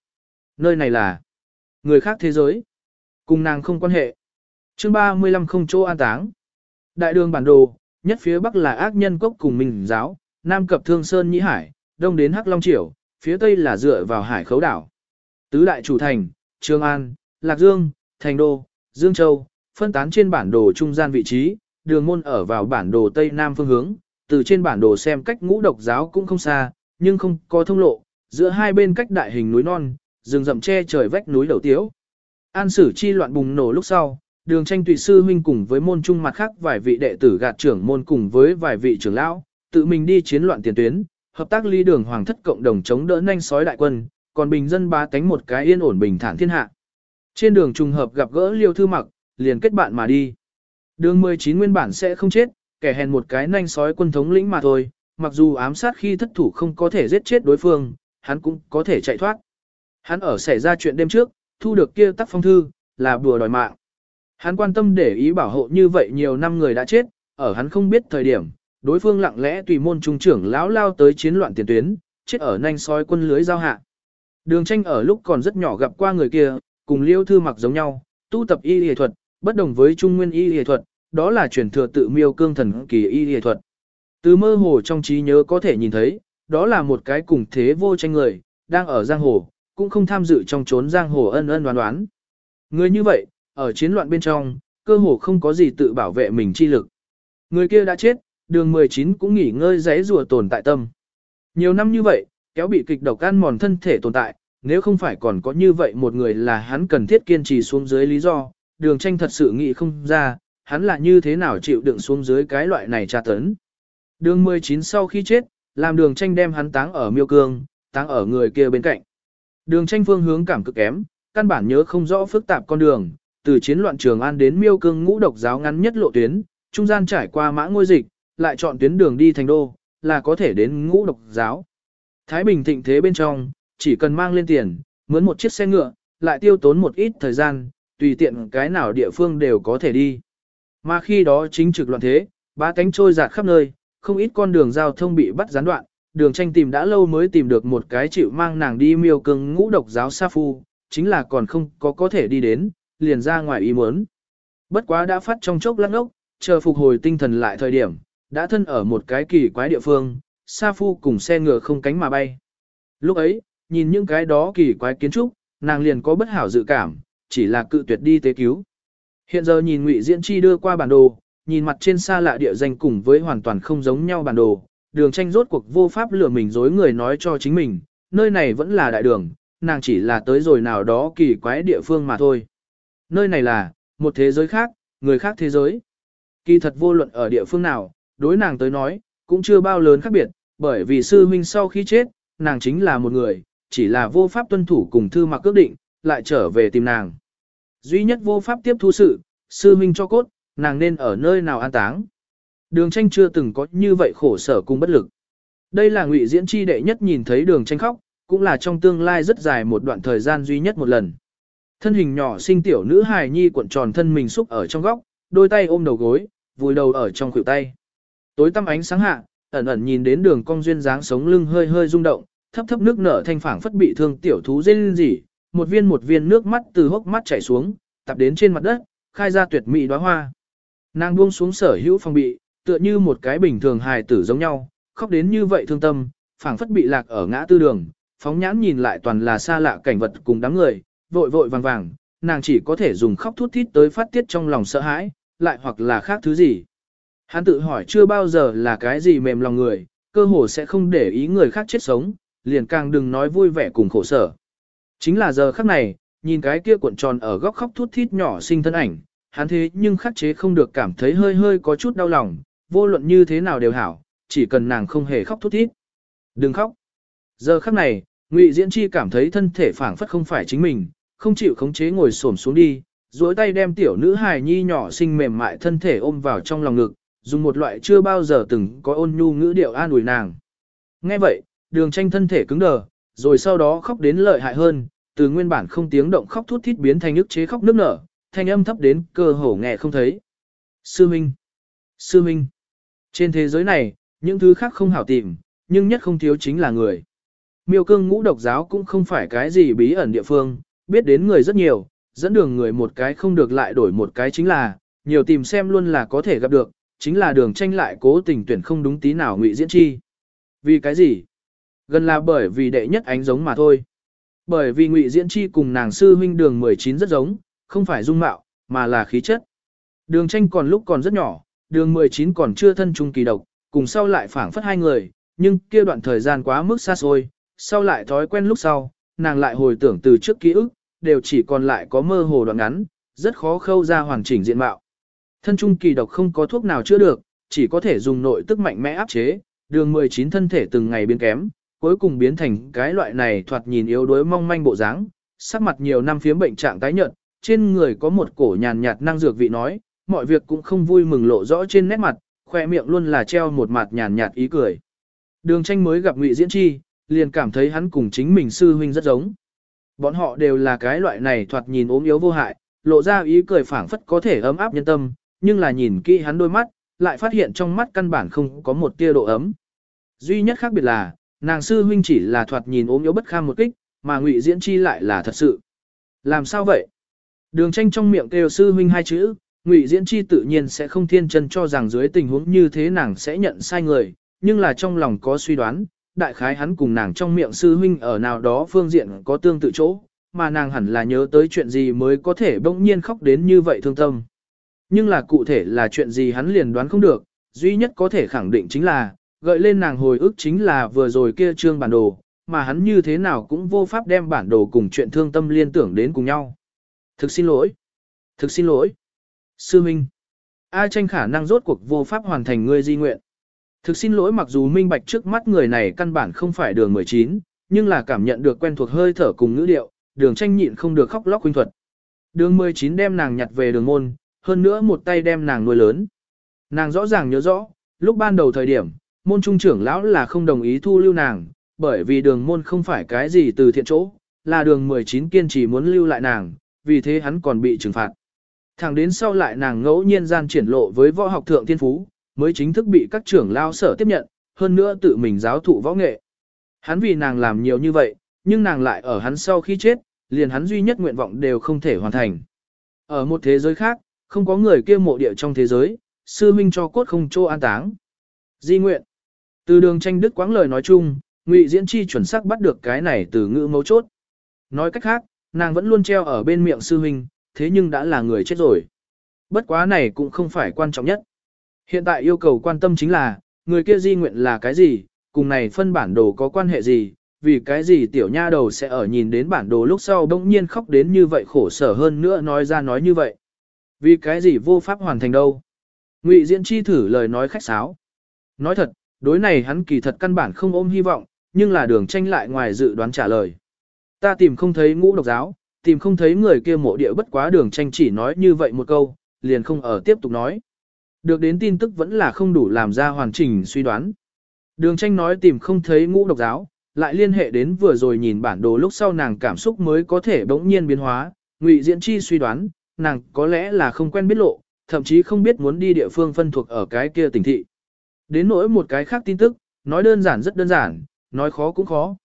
Nơi này là người khác thế giới, cùng nàng không quan hệ. Chương 35 không chỗ an táng. Đại đường bản đồ, nhất phía bắc là ác nhân cốc cùng mình giáo, nam cập thương sơn nhĩ hải, đông đến hắc long triều, phía tây là dựa vào hải khấu đảo. Tứ đại chủ thành, Trường An, Lạc Dương, Thành Đô, Dương Châu, phân tán trên bản đồ trung gian vị trí, đường môn ở vào bản đồ tây nam phương hướng, từ trên bản đồ xem cách ngũ độc giáo cũng không xa, nhưng không có thông lộ, giữa hai bên cách đại hình núi non, rừng rậm che trời vách núi đầu tiếu. An sử chi loạn bùng nổ lúc sau, đường tranh tùy sư huynh cùng với môn trung mặt khác vài vị đệ tử gạt trưởng môn cùng với vài vị trưởng lão, tự mình đi chiến loạn tiền tuyến, hợp tác ly đường hoàng thất cộng đồng chống đỡ nhanh sói đại quân, còn bình dân bá tánh một cái yên ổn bình thản thiên hạ. Trên đường trùng hợp gặp gỡ liêu thư mặc, liền kết bạn mà đi. Đường 19 nguyên bản sẽ không chết, kẻ hèn một cái nhanh sói quân thống lĩnh mà thôi, mặc dù ám sát khi thất thủ không có thể giết chết đối phương, hắn cũng có thể chạy thoát. Hắn ở xảy ra chuyện đêm trước, thu được kia tắc phong thư, là bùa đòi mạng. Hắn quan tâm để ý bảo hộ như vậy nhiều năm người đã chết, ở hắn không biết thời điểm, đối phương lặng lẽ tùy môn trung trưởng lão lao tới chiến loạn tiền tuyến, chết ở nhanh sói quân lưới giao hạ. Đường tranh ở lúc còn rất nhỏ gặp qua người kia, cùng liêu thư mặc giống nhau, tu tập y y thuật, bất đồng với trung nguyên y y thuật, đó là truyền thừa tự miêu cương thần kỳ y y thuật. Từ mơ hồ trong trí nhớ có thể nhìn thấy, đó là một cái cùng thế vô tranh người, đang ở giang hồ, cũng không tham dự trong trốn giang hồ ân ân đoán đoán. Người như vậy, ở chiến loạn bên trong, cơ hồ không có gì tự bảo vệ mình chi lực. Người kia đã chết, đường 19 cũng nghỉ ngơi giấy rùa tồn tại tâm. Nhiều năm như vậy, kéo bị kịch độc ăn mòn thân thể tồn tại, nếu không phải còn có như vậy một người là hắn cần thiết kiên trì xuống dưới lý do, đường tranh thật sự nghĩ không ra, hắn là như thế nào chịu đựng xuống dưới cái loại này tra tấn. Đường 19 sau khi chết, làm đường tranh đem hắn táng ở miêu cương, táng ở người kia bên cạnh. Đường tranh phương hướng cảm cực kém, căn bản nhớ không rõ phức tạp con đường, từ chiến loạn trường an đến miêu cương ngũ độc giáo ngắn nhất lộ tuyến, trung gian trải qua mã ngôi dịch, lại chọn tuyến đường đi thành đô, là có thể đến ngũ độc giáo. Thái Bình thịnh thế bên trong, chỉ cần mang lên tiền, mướn một chiếc xe ngựa, lại tiêu tốn một ít thời gian, tùy tiện cái nào địa phương đều có thể đi. Mà khi đó chính trực loạn thế, ba cánh trôi giạt khắp nơi, không ít con đường giao thông bị bắt gián đoạn, đường tranh tìm đã lâu mới tìm được một cái chịu mang nàng đi miêu cương ngũ độc giáo sa phu, chính là còn không có có thể đi đến, liền ra ngoài ý muốn. Bất quá đã phát trong chốc lắc ốc, chờ phục hồi tinh thần lại thời điểm, đã thân ở một cái kỳ quái địa phương, sa phu cùng xe ngựa không cánh mà bay. Lúc ấy, nhìn những cái đó kỳ quái kiến trúc, nàng liền có bất hảo dự cảm, chỉ là cự tuyệt đi tế cứu. Hiện giờ nhìn Ngụy Diễn Chi đưa qua bản đồ, nhìn mặt trên xa lạ địa danh cùng với hoàn toàn không giống nhau bản đồ, đường tranh rốt cuộc vô pháp lừa mình dối người nói cho chính mình, nơi này vẫn là đại đường, nàng chỉ là tới rồi nào đó kỳ quái địa phương mà thôi. Nơi này là, một thế giới khác, người khác thế giới. Kỳ thật vô luận ở địa phương nào, đối nàng tới nói, cũng chưa bao lớn khác biệt, bởi vì sư huynh sau khi chết, nàng chính là một người, chỉ là vô pháp tuân thủ cùng thư mặc ước định, lại trở về tìm nàng. Duy nhất vô pháp tiếp thu sự, sư minh cho cốt, nàng nên ở nơi nào an táng. Đường tranh chưa từng có như vậy khổ sở cùng bất lực. Đây là ngụy diễn chi đệ nhất nhìn thấy đường tranh khóc, cũng là trong tương lai rất dài một đoạn thời gian duy nhất một lần. Thân hình nhỏ sinh tiểu nữ hài nhi cuộn tròn thân mình xúc ở trong góc, đôi tay ôm đầu gối, vùi đầu ở trong khuỷu tay. Tối tăm ánh sáng hạ, ẩn ẩn nhìn đến đường cong duyên dáng sống lưng hơi hơi rung động, thấp thấp nước nở thanh phảng phất bị thương tiểu thú rên rỉ, một viên một viên nước mắt từ hốc mắt chảy xuống, tập đến trên mặt đất, khai ra tuyệt mỹ đóa hoa. Nàng buông xuống sở hữu phong bị, tựa như một cái bình thường hài tử giống nhau, khóc đến như vậy thương tâm, phảng phất bị lạc ở ngã tư đường, phóng nhãn nhìn lại toàn là xa lạ cảnh vật cùng đám người, vội vội vàng vàng, nàng chỉ có thể dùng khóc thút thít tới phát tiết trong lòng sợ hãi, lại hoặc là khác thứ gì. Hắn tự hỏi chưa bao giờ là cái gì mềm lòng người, cơ hồ sẽ không để ý người khác chết sống, liền càng đừng nói vui vẻ cùng khổ sở. Chính là giờ khắc này, nhìn cái kia cuộn tròn ở góc khóc thút thít nhỏ sinh thân ảnh, hắn thế nhưng khắc chế không được cảm thấy hơi hơi có chút đau lòng, vô luận như thế nào đều hảo, chỉ cần nàng không hề khóc thút thít. Đừng khóc. Giờ khắc này, Ngụy Diễn Chi cảm thấy thân thể phảng phất không phải chính mình, không chịu khống chế ngồi xổm xuống đi, duỗi tay đem tiểu nữ hài nhi nhỏ xinh mềm mại thân thể ôm vào trong lòng ngực, dùng một loại chưa bao giờ từng có ôn nhu ngữ điệu an ủi nàng. Nghe vậy, đường tranh thân thể cứng đờ, rồi sau đó khóc đến lợi hại hơn, từ nguyên bản không tiếng động khóc thút thít biến thành ức chế khóc nức nở, thanh âm thấp đến cơ hồ nghe không thấy. Sư Minh! Sư Minh! Trên thế giới này, những thứ khác không hảo tìm, nhưng nhất không thiếu chính là người. Miêu cương ngũ độc giáo cũng không phải cái gì bí ẩn địa phương, biết đến người rất nhiều, dẫn đường người một cái không được lại đổi một cái chính là, nhiều tìm xem luôn là có thể gặp được, chính là đường tranh lại cố tình tuyển không đúng tí nào ngụy diễn chi. Vì cái gì? Gần là bởi vì đệ nhất ánh giống mà thôi. Bởi vì ngụy diễn chi cùng nàng sư huynh đường 19 rất giống, không phải dung mạo, mà là khí chất. Đường tranh còn lúc còn rất nhỏ, đường 19 còn chưa thân trung kỳ độc, cùng sau lại phảng phất hai người, nhưng kia đoạn thời gian quá mức xa xôi, sau lại thói quen lúc sau, nàng lại hồi tưởng từ trước ký ức, đều chỉ còn lại có mơ hồ đoạn ngắn, rất khó khâu ra hoàn chỉnh diện mạo. Thân trung kỳ độc không có thuốc nào chữa được, chỉ có thể dùng nội tức mạnh mẽ áp chế, đường 19 thân thể từng ngày biến kém, cuối cùng biến thành cái loại này thoạt nhìn yếu đuối mong manh bộ dáng, sắc mặt nhiều năm phiếm bệnh trạng tái nhợt, trên người có một cổ nhàn nhạt năng dược vị nói, mọi việc cũng không vui mừng lộ rõ trên nét mặt, khoe miệng luôn là treo một mặt nhàn nhạt ý cười. Đường tranh mới gặp Ngụy Diễn Chi, liền cảm thấy hắn cùng chính mình sư huynh rất giống. Bọn họ đều là cái loại này thoạt nhìn ốm yếu vô hại, lộ ra ý cười phảng phất có thể ấm áp nhân tâm, nhưng là nhìn kỹ hắn đôi mắt, lại phát hiện trong mắt căn bản không có một tia độ ấm. Duy nhất khác biệt là, nàng sư huynh chỉ là thoạt nhìn ốm yếu bất kham một kích, mà Ngụy Diễn Chi lại là thật sự. Làm sao vậy? Đường tranh trong miệng kêu sư huynh hai chữ, Ngụy Diễn Chi tự nhiên sẽ không thiên chân cho rằng dưới tình huống như thế nàng sẽ nhận sai người, nhưng là trong lòng có suy đoán, đại khái hắn cùng nàng trong miệng sư huynh ở nào đó phương diện có tương tự chỗ, mà nàng hẳn là nhớ tới chuyện gì mới có thể bỗng nhiên khóc đến như vậy thương tâm. Nhưng là cụ thể là chuyện gì hắn liền đoán không được, duy nhất có thể khẳng định chính là, gợi lên nàng hồi ức chính là vừa rồi kia trương bản đồ, mà hắn như thế nào cũng vô pháp đem bản đồ cùng chuyện thương tâm liên tưởng đến cùng nhau. Thực xin lỗi. Thực xin lỗi. Sư Minh. A tranh khả năng rốt cuộc vô pháp hoàn thành ngươi di nguyện. Thực xin lỗi mặc dù minh bạch trước mắt người này căn bản không phải đường 19, nhưng là cảm nhận được quen thuộc hơi thở cùng ngữ điệu, đường tranh nhịn không được khóc lóc huynh thuật. Đường 19 đem nàng nhặt về đường môn, hơn nữa một tay đem nàng nuôi lớn. Nàng rõ ràng nhớ rõ, lúc ban đầu thời điểm, môn trung trưởng lão là không đồng ý thu lưu nàng, bởi vì đường môn không phải cái gì từ thiện chỗ, là đường 19 kiên trì muốn lưu lại nàng, vì thế hắn còn bị trừng phạt. Thẳng đến sau lại nàng ngẫu nhiên gian triển lộ với võ học thượng thiên phú, mới chính thức bị các trưởng lao sở tiếp nhận, hơn nữa tự mình giáo thụ võ nghệ. Hắn vì nàng làm nhiều như vậy, nhưng nàng lại ở hắn sau khi chết, liền hắn duy nhất nguyện vọng đều không thể hoàn thành. Ở một thế giới khác, không có người kia mộ địa trong thế giới, sư minh cho cốt không chỗ an táng. Di nguyện. Từ đường tranh đức quãng lời nói chung, ngụy diễn chi chuẩn xác bắt được cái này từ ngữ mấu chốt. Nói cách khác, nàng vẫn luôn treo ở bên miệng sư huynh, thế nhưng đã là người chết rồi. Bất quá này cũng không phải quan trọng nhất. Hiện tại yêu cầu quan tâm chính là, người kia di nguyện là cái gì, cùng này phân bản đồ có quan hệ gì, vì cái gì tiểu nha đầu sẽ ở nhìn đến bản đồ lúc sau bỗng nhiên khóc đến như vậy khổ sở hơn nữa nói ra nói như vậy. Vì cái gì vô pháp hoàn thành đâu. Ngụy Diễn Chi thử lời nói khách sáo. Nói thật, đối này hắn kỳ thật căn bản không ôm hy vọng, nhưng là đường tranh lại ngoài dự đoán trả lời. Ta tìm không thấy ngũ độc giáo, tìm không thấy người kia mộ địa bất quá đường tranh chỉ nói như vậy một câu, liền không ở tiếp tục nói. Được đến tin tức vẫn là không đủ làm ra hoàn chỉnh suy đoán. Đường tranh nói tìm không thấy ngũ độc giáo, lại liên hệ đến vừa rồi nhìn bản đồ lúc sau nàng cảm xúc mới có thể bỗng nhiên biến hóa, ngụy diễn chi suy đoán, nàng có lẽ là không quen biết lộ, thậm chí không biết muốn đi địa phương phân thuộc ở cái kia tỉnh thị. Đến nỗi một cái khác tin tức, nói đơn giản rất đơn giản, nói khó cũng khó.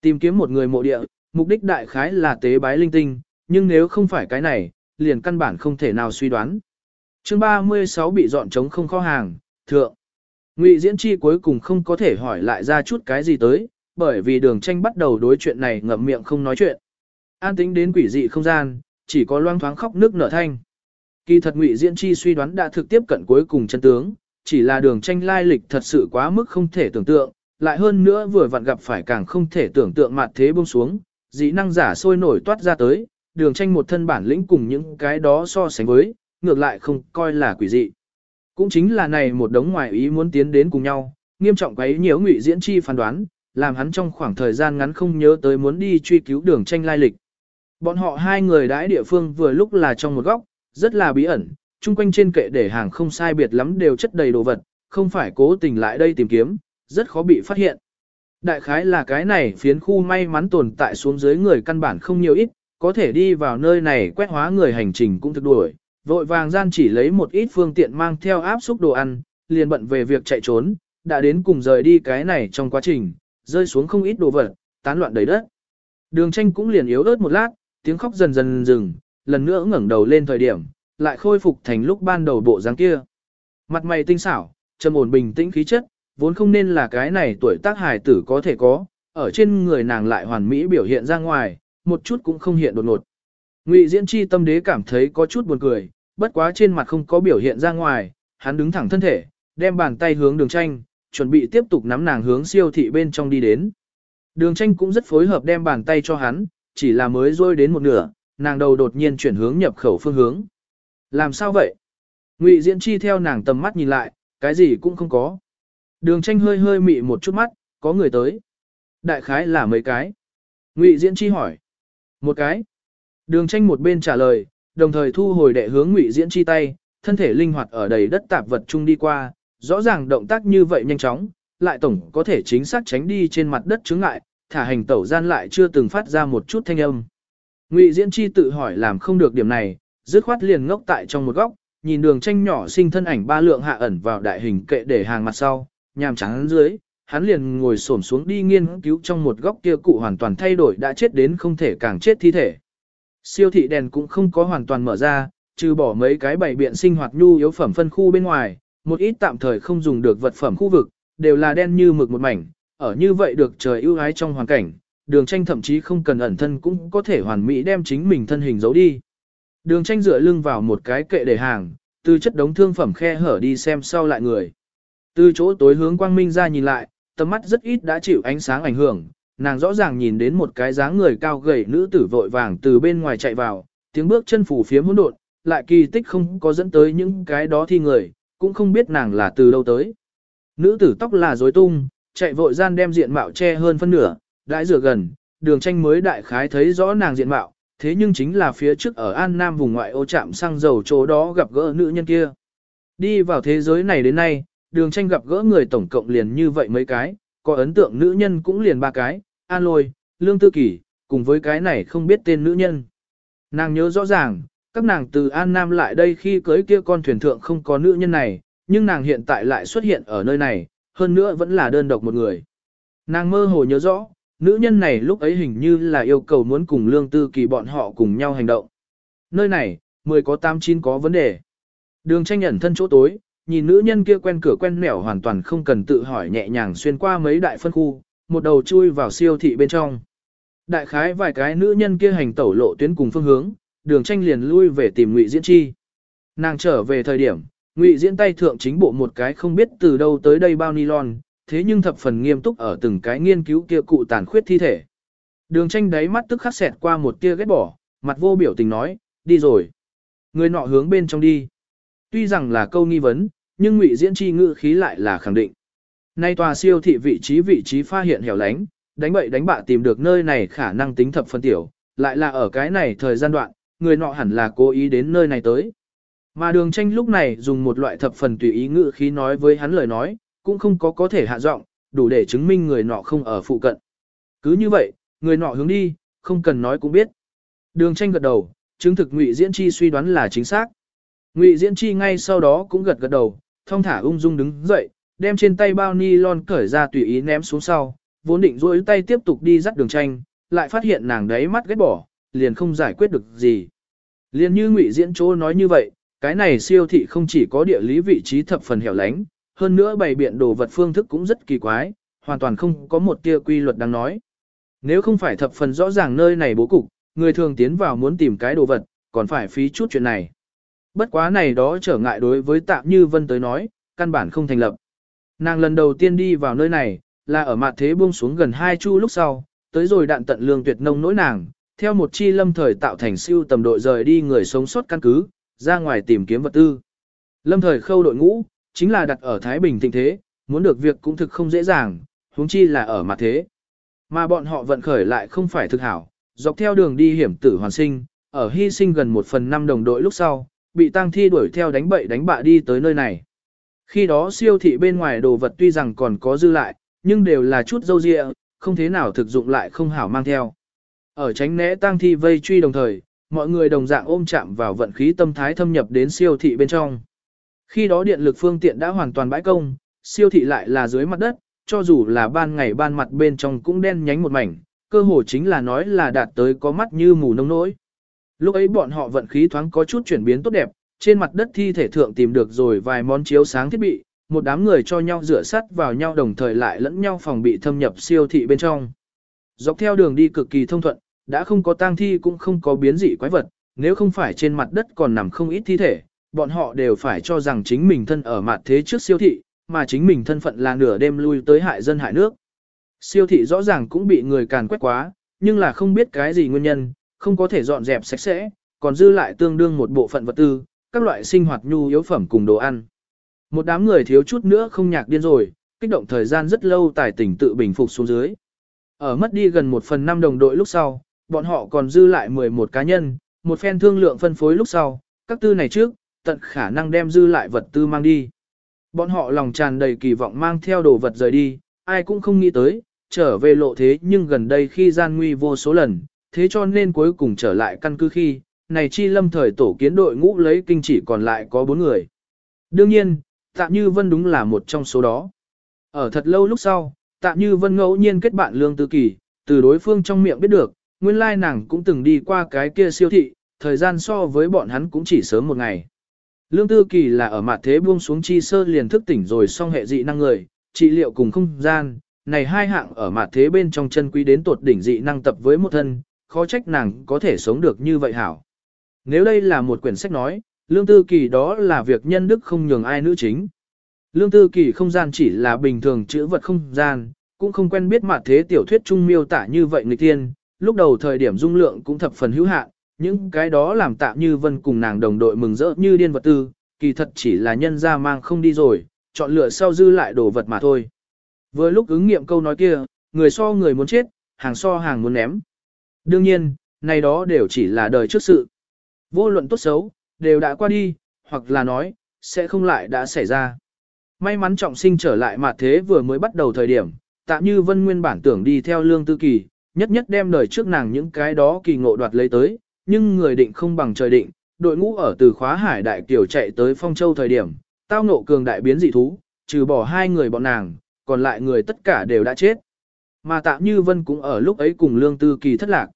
Tìm kiếm một người mộ địa, mục đích đại khái là tế bái linh tinh, nhưng nếu không phải cái này, liền căn bản không thể nào suy đoán. Chương 36 bị dọn trống không kho hàng, thượng. Ngụy Diễn Chi cuối cùng không có thể hỏi lại ra chút cái gì tới, bởi vì đường tranh bắt đầu đối chuyện này ngậm miệng không nói chuyện. An tính đến quỷ dị không gian, chỉ có loang thoáng khóc nước nở thanh. Kỳ thật Ngụy Diễn Chi suy đoán đã thực tiếp cận cuối cùng chân tướng, chỉ là đường tranh lai lịch thật sự quá mức không thể tưởng tượng, lại hơn nữa vừa vặn gặp phải càng không thể tưởng tượng mặt thế buông xuống, dĩ năng giả sôi nổi toát ra tới, đường tranh một thân bản lĩnh cùng những cái đó so sánh với, ngược lại không coi là quỷ dị. Cũng chính là này một đống ngoại ý muốn tiến đến cùng nhau, nghiêm trọng quấy nhiễu ngụy diễn chi phán đoán, làm hắn trong khoảng thời gian ngắn không nhớ tới muốn đi truy cứu đường tranh lai lịch. Bọn họ hai người đãi địa phương vừa lúc là trong một góc, rất là bí ẩn, chung quanh trên kệ để hàng không sai biệt lắm đều chất đầy đồ vật, không phải cố tình lại đây tìm kiếm, rất khó bị phát hiện. Đại khái là cái này phiến khu may mắn tồn tại xuống dưới người căn bản không nhiều ít, có thể đi vào nơi này quét hóa người hành trình cũng thực đuổi, vội vàng gian chỉ lấy một ít phương tiện mang theo áp xúc đồ ăn, liền bận về việc chạy trốn, đã đến cùng rời đi cái này trong quá trình, rơi xuống không ít đồ vật, tán loạn đầy đất. Đường tranh cũng liền yếu ớt một lát, tiếng khóc dần dần dừng, lần nữa ngẩng đầu lên thời điểm, lại khôi phục thành lúc ban đầu bộ dáng kia. Mặt mày tinh xảo, trầm ổn bình tĩnh khí chất, vốn không nên là cái này tuổi tác hài tử có thể có, ở trên người nàng lại hoàn mỹ biểu hiện ra ngoài, một chút cũng không hiện đột ngột. Ngụy Diễn Chi tâm đế cảm thấy có chút buồn cười, bất quá trên mặt không có biểu hiện ra ngoài, hắn đứng thẳng thân thể, đem bàn tay hướng đường tranh, chuẩn bị tiếp tục nắm nàng hướng siêu thị bên trong đi đến. Đường tranh cũng rất phối hợp đem bàn tay cho hắn, chỉ là mới rôi đến một nửa, nàng đầu đột nhiên chuyển hướng nhập khẩu phương hướng. Làm sao vậy? Ngụy Diễn Chi theo nàng tầm mắt nhìn lại, cái gì cũng không có. Đường tranh hơi hơi mị một chút mắt, có người tới. Đại khái là mấy cái. Ngụy Diễn Chi hỏi. Một cái. Đường tranh một bên trả lời, đồng thời thu hồi đệ hướng Ngụy Diễn Chi tay, thân thể linh hoạt ở đầy đất tạp vật chung đi qua, rõ ràng động tác như vậy nhanh chóng, lại tổng có thể chính xác tránh đi trên mặt đất chướng ngại, thả hành tẩu gian lại chưa từng phát ra một chút thanh âm. Ngụy Diễn Chi tự hỏi làm không được điểm này, dứt khoát liền ngốc tại trong một góc, nhìn đường tranh nhỏ sinh thân ảnh ba lượng hạ ẩn vào đại hình kệ để hàng mặt sau, nhàm trắng dưới, hắn liền ngồi xổm xuống đi nghiên cứu trong một góc kia cụ hoàn toàn thay đổi đã chết đến không thể càng chết thi thể. Siêu thị đèn cũng không có hoàn toàn mở ra, trừ bỏ mấy cái bảy biện sinh hoạt nhu yếu phẩm phân khu bên ngoài, một ít tạm thời không dùng được vật phẩm khu vực, đều là đen như mực một mảnh, ở như vậy được trời ưu ái trong hoàn cảnh, đường tranh thậm chí không cần ẩn thân cũng có thể hoàn mỹ đem chính mình thân hình giấu đi. Đường tranh dựa lưng vào một cái kệ để hàng, từ chất đống thương phẩm khe hở đi xem sau lại người. Từ chỗ tối hướng quang minh ra nhìn lại, tầm mắt rất ít đã chịu ánh sáng ảnh hưởng, nàng rõ ràng nhìn đến một cái dáng người cao gầy nữ tử vội vàng từ bên ngoài chạy vào, tiếng bước chân phủ phiếm hỗn độn, lại kỳ tích không có dẫn tới những cái đó thi người, cũng không biết nàng là từ đâu tới. Nữ tử tóc là rối tung, chạy vội gian đem diện mạo che hơn phân nửa, đãi rửa gần, đường tranh mới đại khái thấy rõ nàng diện mạo, thế nhưng chính là phía trước ở An Nam vùng ngoại ô trạm xăng dầu chỗ đó gặp gỡ nữ nhân kia. Đi vào thế giới này đến nay, đường tranh gặp gỡ người tổng cộng liền như vậy mấy cái, có ấn tượng nữ nhân cũng liền ba cái, An Lôi, Lương Tư Kỳ, cùng với cái này không biết tên nữ nhân. Nàng nhớ rõ ràng, các nàng từ An Nam lại đây khi cưới kia con thuyền thượng không có nữ nhân này, nhưng nàng hiện tại lại xuất hiện ở nơi này, hơn nữa vẫn là đơn độc một người. Nàng mơ hồ nhớ rõ, nữ nhân này lúc ấy hình như là yêu cầu muốn cùng Lương Tư Kỳ bọn họ cùng nhau hành động. Nơi này, mười có tám chín có vấn đề. Đường tranh nhận thân chỗ tối, nhìn nữ nhân kia quen cửa quen mẻo hoàn toàn không cần tự hỏi nhẹ nhàng xuyên qua mấy đại phân khu, một đầu chui vào siêu thị bên trong. Đại khái vài cái nữ nhân kia hành tẩu lộ tuyến cùng phương hướng, đường tranh liền lui về tìm ngụy diễn chi. Nàng trở về thời điểm, ngụy diễn tay thượng chính bộ một cái không biết từ đâu tới đây bao nylon, thế nhưng thập phần nghiêm túc ở từng cái nghiên cứu kia cụ tàn khuyết thi thể. Đường tranh đáy mắt tức khắc xẹt qua một tia ghét bỏ, mặt vô biểu tình nói, đi rồi. Người nọ hướng bên trong đi. Tuy rằng là câu nghi vấn, nhưng ngụy diễn chi ngữ khí lại là khẳng định. Nay tòa siêu thị vị trí vị trí pha hiện hẻo lánh, đánh bậy đánh bạ tìm được nơi này khả năng tính thập phân tiểu, lại là ở cái này thời gian đoạn, người nọ hẳn là cố ý đến nơi này tới. Mà đường tranh lúc này dùng một loại thập phần tùy ý ngữ khí nói với hắn lời nói, cũng không có có thể hạ giọng, đủ để chứng minh người nọ không ở phụ cận. Cứ như vậy, người nọ hướng đi, không cần nói cũng biết. Đường tranh gật đầu, chứng thực ngụy diễn chi suy đoán là chính xác. Ngụy diễn chi ngay sau đó cũng gật gật đầu, thong thả ung dung đứng dậy, đem trên tay bao ni lon cởi ra tùy ý ném xuống sau, vốn định duỗi tay tiếp tục đi dắt đường tranh, lại phát hiện nàng đấy mắt ghét bỏ, liền không giải quyết được gì. Liền như ngụy diễn chỗ nói như vậy, cái này siêu thị không chỉ có địa lý vị trí thập phần hẻo lánh, hơn nữa bày biện đồ vật phương thức cũng rất kỳ quái, hoàn toàn không có một tia quy luật đang nói. Nếu không phải thập phần rõ ràng nơi này bố cục, người thường tiến vào muốn tìm cái đồ vật, còn phải phí chút chuyện này. Bất quá này đó trở ngại đối với tạm như vân tới nói, căn bản không thành lập. Nàng lần đầu tiên đi vào nơi này, là ở mặt thế buông xuống gần hai chu lúc sau, tới rồi đạn tận lương tuyệt nông nỗi nàng, theo một chi lâm thời tạo thành siêu tầm đội rời đi người sống sót căn cứ, ra ngoài tìm kiếm vật tư. Lâm thời khâu đội ngũ, chính là đặt ở Thái Bình thịnh thế, muốn được việc cũng thực không dễ dàng, huống chi là ở mặt thế. Mà bọn họ vận khởi lại không phải thực hảo, dọc theo đường đi hiểm tử hoàn sinh, ở hy sinh gần một phần năm đồng đội lúc sau, bị tang thi đuổi theo đánh bậy đánh bạ đi tới nơi này. Khi đó siêu thị bên ngoài đồ vật tuy rằng còn có dư lại, nhưng đều là chút dâu dịa, không thế nào thực dụng lại không hảo mang theo. Ở tránh né tang thi vây truy đồng thời, mọi người đồng dạng ôm chạm vào vận khí tâm thái thâm nhập đến siêu thị bên trong. Khi đó điện lực phương tiện đã hoàn toàn bãi công, siêu thị lại là dưới mặt đất, cho dù là ban ngày ban mặt bên trong cũng đen nhánh một mảnh, cơ hồ chính là nói là đạt tới có mắt như mù nông nỗi. Lúc ấy bọn họ vận khí thoáng có chút chuyển biến tốt đẹp, trên mặt đất thi thể thượng tìm được rồi vài món chiếu sáng thiết bị, một đám người cho nhau rửa sắt vào nhau đồng thời lại lẫn nhau phòng bị thâm nhập siêu thị bên trong. Dọc theo đường đi cực kỳ thông thuận, đã không có tang thi cũng không có biến dị quái vật, nếu không phải trên mặt đất còn nằm không ít thi thể, bọn họ đều phải cho rằng chính mình thân ở mặt thế trước siêu thị, mà chính mình thân phận là nửa đêm lui tới hại dân hại nước. Siêu thị rõ ràng cũng bị người càn quét quá, nhưng là không biết cái gì nguyên nhân, không có thể dọn dẹp sạch sẽ, còn dư lại tương đương một bộ phận vật tư, các loại sinh hoạt nhu yếu phẩm cùng đồ ăn. Một đám người thiếu chút nữa không nhạc điên rồi, kích động thời gian rất lâu tài tỉnh tự bình phục xuống dưới. Ở mất đi gần một phần năm đồng đội lúc sau, bọn họ còn dư lại 11 cá nhân, một phen thương lượng phân phối lúc sau, các tư này trước, tận khả năng đem dư lại vật tư mang đi. Bọn họ lòng tràn đầy kỳ vọng mang theo đồ vật rời đi, ai cũng không nghĩ tới, trở về lộ thế nhưng gần đây khi gian nguy vô số lần, thế cho nên cuối cùng trở lại căn cứ khi, này chi lâm thời tổ kiến đội ngũ lấy kinh chỉ còn lại có bốn người. Đương nhiên, Tạ Như Vân đúng là một trong số đó. Ở thật lâu lúc sau, Tạ Như Vân ngẫu nhiên kết bạn Lương Tư Kỳ, từ đối phương trong miệng biết được, nguyên lai nàng cũng từng đi qua cái kia siêu thị, thời gian so với bọn hắn cũng chỉ sớm một ngày. Lương Tư Kỳ là ở mặt thế buông xuống chi sơ liền thức tỉnh rồi xong hệ dị năng người, trị liệu cùng không gian, này hai hạng ở mặt thế bên trong chân quý đến tột đỉnh dị năng tập với một thân, khó trách nàng có thể sống được như vậy hảo. Nếu đây là một quyển sách nói, Lương Tư Kỳ đó là việc nhân đức không nhường ai nữ chính. Lương Tư Kỳ không gian chỉ là bình thường chữ vật không gian, cũng không quen biết mặt thế tiểu thuyết trung miêu tả như vậy người tiên, lúc đầu thời điểm dung lượng cũng thập phần hữu hạn, những cái đó làm tạm như vân cùng nàng đồng đội mừng rỡ như điên vật tư, kỳ thật chỉ là nhân ra mang không đi rồi, chọn lựa sau dư lại đồ vật mà thôi. Vừa lúc ứng nghiệm câu nói kia, người so người muốn chết, hàng so hàng muốn ném. Đương nhiên, này đó đều chỉ là đời trước sự. Vô luận tốt xấu, đều đã qua đi, hoặc là nói, sẽ không lại đã xảy ra. May mắn trọng sinh trở lại mà thế vừa mới bắt đầu thời điểm, tạm như vân nguyên bản tưởng đi theo lương tư kỳ, nhất nhất đem đời trước nàng những cái đó kỳ ngộ đoạt lấy tới, nhưng người định không bằng trời định, đội ngũ ở từ khóa hải đại kiểu chạy tới phong châu thời điểm, tao ngộ cường đại biến dị thú, trừ bỏ hai người bọn nàng, còn lại người tất cả đều đã chết. Mà tạm như vân cũng ở lúc ấy cùng lương tư kỳ thất lạc.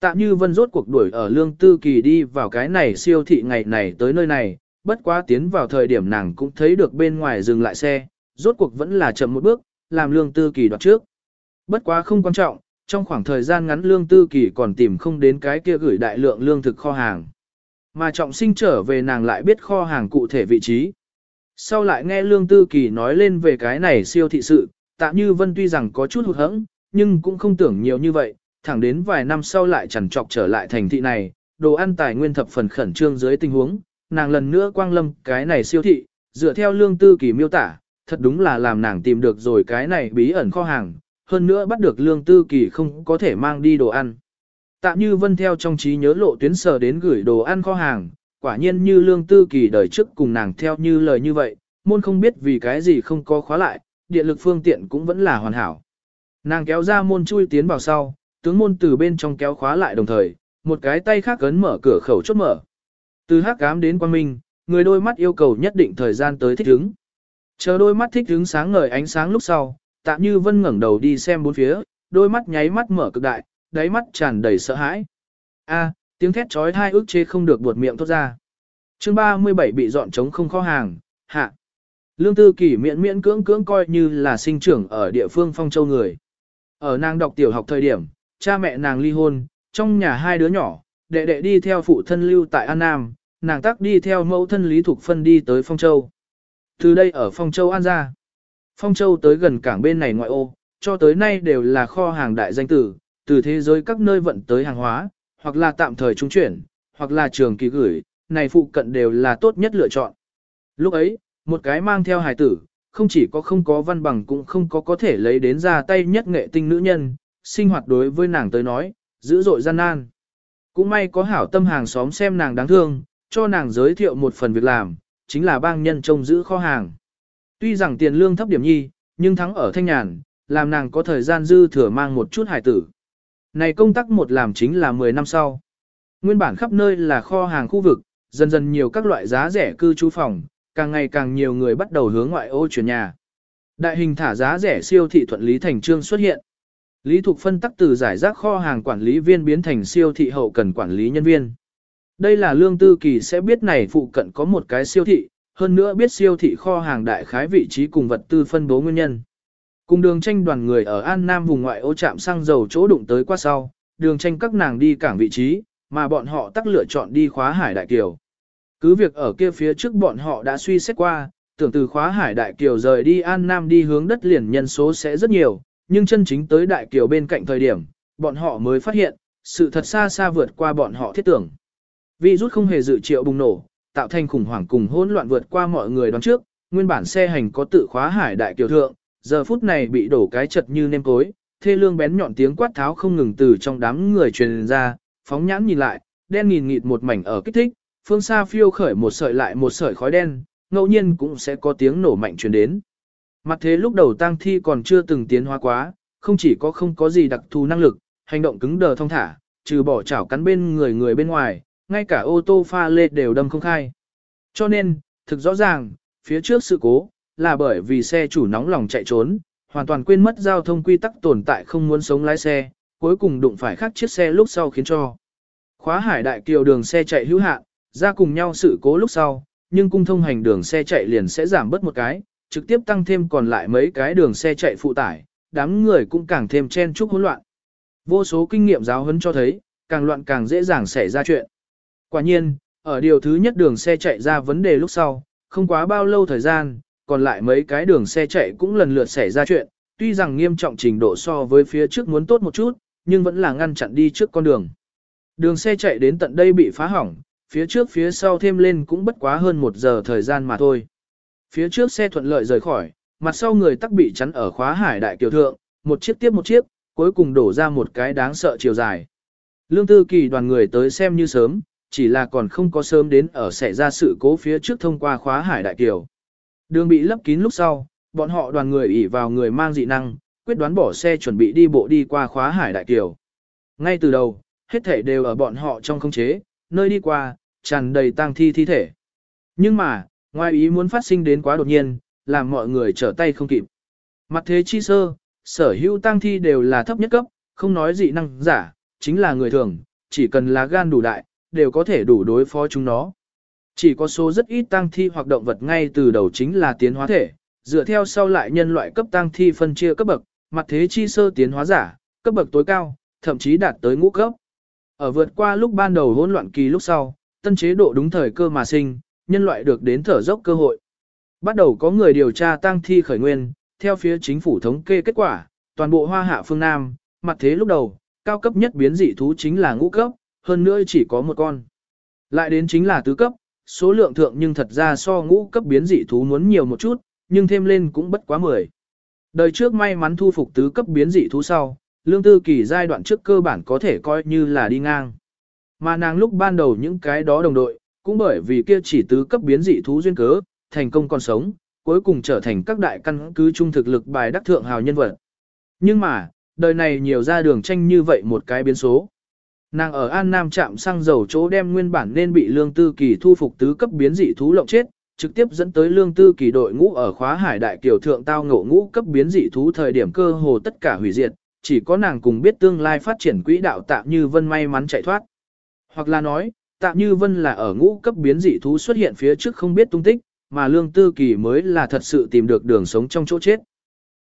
Tạm như vân rốt cuộc đuổi ở lương tư kỳ đi vào cái này siêu thị ngày này tới nơi này, bất quá tiến vào thời điểm nàng cũng thấy được bên ngoài dừng lại xe, rốt cuộc vẫn là chậm một bước, làm lương tư kỳ đoạt trước. Bất quá không quan trọng, trong khoảng thời gian ngắn lương tư kỳ còn tìm không đến cái kia gửi đại lượng lương thực kho hàng. Mà trọng sinh trở về nàng lại biết kho hàng cụ thể vị trí. Sau lại nghe lương tư kỳ nói lên về cái này siêu thị sự, tạ như vân tuy rằng có chút hụt hẫng, nhưng cũng không tưởng nhiều như vậy, thẳng đến vài năm sau lại chẳng trọc trở lại thành thị này, đồ ăn tài nguyên thập phần khẩn trương dưới tình huống, nàng lần nữa quang lâm cái này siêu thị, dựa theo lương tư kỳ miêu tả, thật đúng là làm nàng tìm được rồi cái này bí ẩn kho hàng, hơn nữa bắt được lương tư kỳ không có thể mang đi đồ ăn. Tạ như vân theo trong trí nhớ lộ tuyến sở đến gửi đồ ăn kho hàng, quả nhiên như lương tư kỳ đời trước cùng nàng theo như lời như vậy, môn không biết vì cái gì không có khóa lại, điện lực phương tiện cũng vẫn là hoàn hảo. Nàng kéo ra môn chui tiến vào sau, tướng môn từ bên trong kéo khóa lại đồng thời, một cái tay khác cấn mở cửa khẩu chốt mở. Từ hắc cám đến quan minh, người đôi mắt yêu cầu nhất định thời gian tới thích ứng. Chờ đôi mắt thích ứng sáng ngời ánh sáng lúc sau, Tạ như vân ngẩng đầu đi xem bốn phía, đôi mắt nháy mắt mở cực đại, đáy mắt tràn đầy sợ hãi. A, tiếng thét trói thai ức chế không được buột miệng thốt ra. Chương 37 bị dọn trống không kho hàng, hạ. Lương Tư Kỳ miễn miễn cưỡng cưỡng coi như là sinh trưởng ở địa phương Phong Châu người. Ở nàng đọc tiểu học thời điểm, cha mẹ nàng ly hôn, trong nhà hai đứa nhỏ, đệ đệ đi theo phụ thân lưu tại An Nam, nàng tắc đi theo mẫu thân Lý Thục Phân đi tới Phong Châu. Từ đây ở Phong Châu An ra. Phong Châu tới gần cảng bên này ngoại ô, cho tới nay đều là kho hàng đại danh tử, từ thế giới các nơi vận tới hàng hóa, hoặc là tạm thời trung chuyển, hoặc là trường kỳ gửi, này phụ cận đều là tốt nhất lựa chọn. Lúc ấy, một cái mang theo hài tử, không chỉ có không có văn bằng cũng không có có thể lấy đến ra tay nhất nghệ tinh nữ nhân, sinh hoạt đối với nàng tới nói, dữ dội gian nan. Cũng may có hảo tâm hàng xóm xem nàng đáng thương, cho nàng giới thiệu một phần việc làm, chính là bang nhân trông giữ kho hàng. Tuy rằng tiền lương thấp điểm nhi, nhưng thắng ở thanh nhàn, làm nàng có thời gian dư thừa mang một chút hải tử. Này công tác một làm chính là 10 năm sau. Nguyên bản khắp nơi là kho hàng khu vực, dần dần nhiều các loại giá rẻ cư trú phòng, càng ngày càng nhiều người bắt đầu hướng ngoại ô chuyển nhà. Đại hình thả giá rẻ siêu thị thuận lý thành trương xuất hiện. Lý Thục phân tắc từ giải rác kho hàng quản lý viên biến thành siêu thị hậu cần quản lý nhân viên. Đây là lương tư kỳ sẽ biết này phụ cận có một cái siêu thị, hơn nữa biết siêu thị kho hàng đại khái vị trí cùng vật tư phân bố nguyên nhân. Cùng đường tranh đoàn người ở An Nam vùng ngoại ô trạm xăng dầu chỗ đụng tới qua sau, đường tranh các nàng đi cảng vị trí, mà bọn họ tắc lựa chọn đi khóa hải đại kiều. Cứ việc ở kia phía trước bọn họ đã suy xét qua, tưởng từ khóa hải đại kiều rời đi An Nam đi hướng đất liền nhân số sẽ rất nhiều, nhưng chân chính tới đại kiều bên cạnh thời điểm, bọn họ mới phát hiện, sự thật xa xa vượt qua bọn họ thiết tưởng. Vì rút không hề dự triệu bùng nổ, tạo thành khủng hoảng cùng hỗn loạn vượt qua mọi người đoán trước, nguyên bản xe hành có tự khóa hải đại kiều thượng, giờ phút này bị đổ cái chật như nêm cối, thê lương bén nhọn tiếng quát tháo không ngừng từ trong đám người truyền ra, phóng nhãn nhìn lại, đen nghìn nghịt một mảnh ở kích thích, phương xa phiêu khởi một sợi lại một sợi khói đen, ngẫu nhiên cũng sẽ có tiếng nổ mạnh truyền đến. Mặt thế lúc đầu tang thi còn chưa từng tiến hóa quá, không chỉ có không có gì đặc thù năng lực, hành động cứng đờ thông thả, trừ bỏ chảo cắn bên người người bên ngoài, ngay cả ô tô pha lê đều đâm không khai. Cho nên, thực rõ ràng, phía trước sự cố, là bởi vì xe chủ nóng lòng chạy trốn, hoàn toàn quên mất giao thông quy tắc tồn tại không muốn sống lái xe, cuối cùng đụng phải khác chiếc xe lúc sau khiến cho. Khóa hải đại kiều đường xe chạy hữu hạn, ra cùng nhau sự cố lúc sau, nhưng cung thông hành đường xe chạy liền sẽ giảm bớt một cái, trực tiếp tăng thêm còn lại mấy cái đường xe chạy phụ tải, đám người cũng càng thêm chen chúc hỗn loạn. Vô số kinh nghiệm giáo huấn cho thấy, càng loạn càng dễ dàng xảy ra chuyện. Quả nhiên, ở điều thứ nhất đường xe chạy ra vấn đề lúc sau, không quá bao lâu thời gian, còn lại mấy cái đường xe chạy cũng lần lượt xảy ra chuyện, tuy rằng nghiêm trọng trình độ so với phía trước muốn tốt một chút, nhưng vẫn là ngăn chặn đi trước con đường. Đường xe chạy đến tận đây bị phá hỏng, phía trước phía sau thêm lên cũng bất quá hơn một giờ thời gian mà thôi. Phía trước xe thuận lợi rời khỏi, mặt sau người tắc bị chắn ở khóa hải đại kiều thượng, một chiếc tiếp một chiếc, cuối cùng đổ ra một cái đáng sợ chiều dài. Lương tư kỳ đoàn người tới xem như sớm, chỉ là còn không có sớm đến ở xảy ra sự cố phía trước thông qua khóa hải đại kiều. Đường bị lấp kín lúc sau, bọn họ đoàn người ỉ vào người mang dị năng, quyết đoán bỏ xe chuẩn bị đi bộ đi qua khóa hải đại kiều. Ngay từ đầu, hết thể đều ở bọn họ trong không chế, nơi đi qua, tràn đầy tang thi thi thể. Nhưng mà, ngoài ý muốn phát sinh đến quá đột nhiên, làm mọi người trở tay không kịp. Mặt thế chi sơ, sở hữu tang thi đều là thấp nhất cấp, không nói dị năng giả, chính là người thường, chỉ cần là gan đủ đại, đều có thể đủ đối phó chúng nó. Chỉ có số rất ít tang thi hoặc động vật ngay từ đầu chính là tiến hóa thể, dựa theo sau lại nhân loại cấp tang thi phân chia cấp bậc, mặt thế chi sơ tiến hóa giả, cấp bậc tối cao, thậm chí đạt tới ngũ cấp. Ở vượt qua lúc ban đầu hỗn loạn kỳ lúc sau, tân chế độ đúng thời cơ mà sinh, nhân loại được đến thở dốc cơ hội. Bắt đầu có người điều tra tang thi khởi nguyên, theo phía chính phủ thống kê kết quả, toàn bộ hoa hạ phương Nam, mặt thế lúc đầu, cao cấp nhất biến dị thú chính là ngũ cấp, hơn nữa chỉ có một con. Lại đến chính là tứ cấp, số lượng thượng nhưng thật ra so ngũ cấp biến dị thú muốn nhiều một chút, nhưng thêm lên cũng bất quá 10. Đời trước may mắn thu phục tứ cấp biến dị thú sau, lương tư kỳ giai đoạn trước cơ bản có thể coi như là đi ngang. Mà nàng lúc ban đầu những cái đó đồng đội, cũng bởi vì kia chỉ tứ cấp biến dị thú duyên cớ, thành công còn sống, cuối cùng trở thành các đại căn cứ trung thực lực bài đắc thượng hào nhân vật. Nhưng mà, đời này nhiều ra đường tranh như vậy một cái biến số. Nàng ở An Nam trạm xăng dầu chỗ đem nguyên bản nên bị lương tư kỳ thu phục tứ cấp biến dị thú lộng chết, trực tiếp dẫn tới lương tư kỳ đội ngũ ở khóa hải đại kiều thượng tao ngộ ngũ cấp biến dị thú thời điểm cơ hồ tất cả hủy diệt, chỉ có nàng cùng biết tương lai phát triển quỹ đạo tạm như vân may mắn chạy thoát. Hoặc là nói, tạm như vân là ở ngũ cấp biến dị thú xuất hiện phía trước không biết tung tích, mà lương tư kỳ mới là thật sự tìm được đường sống trong chỗ chết.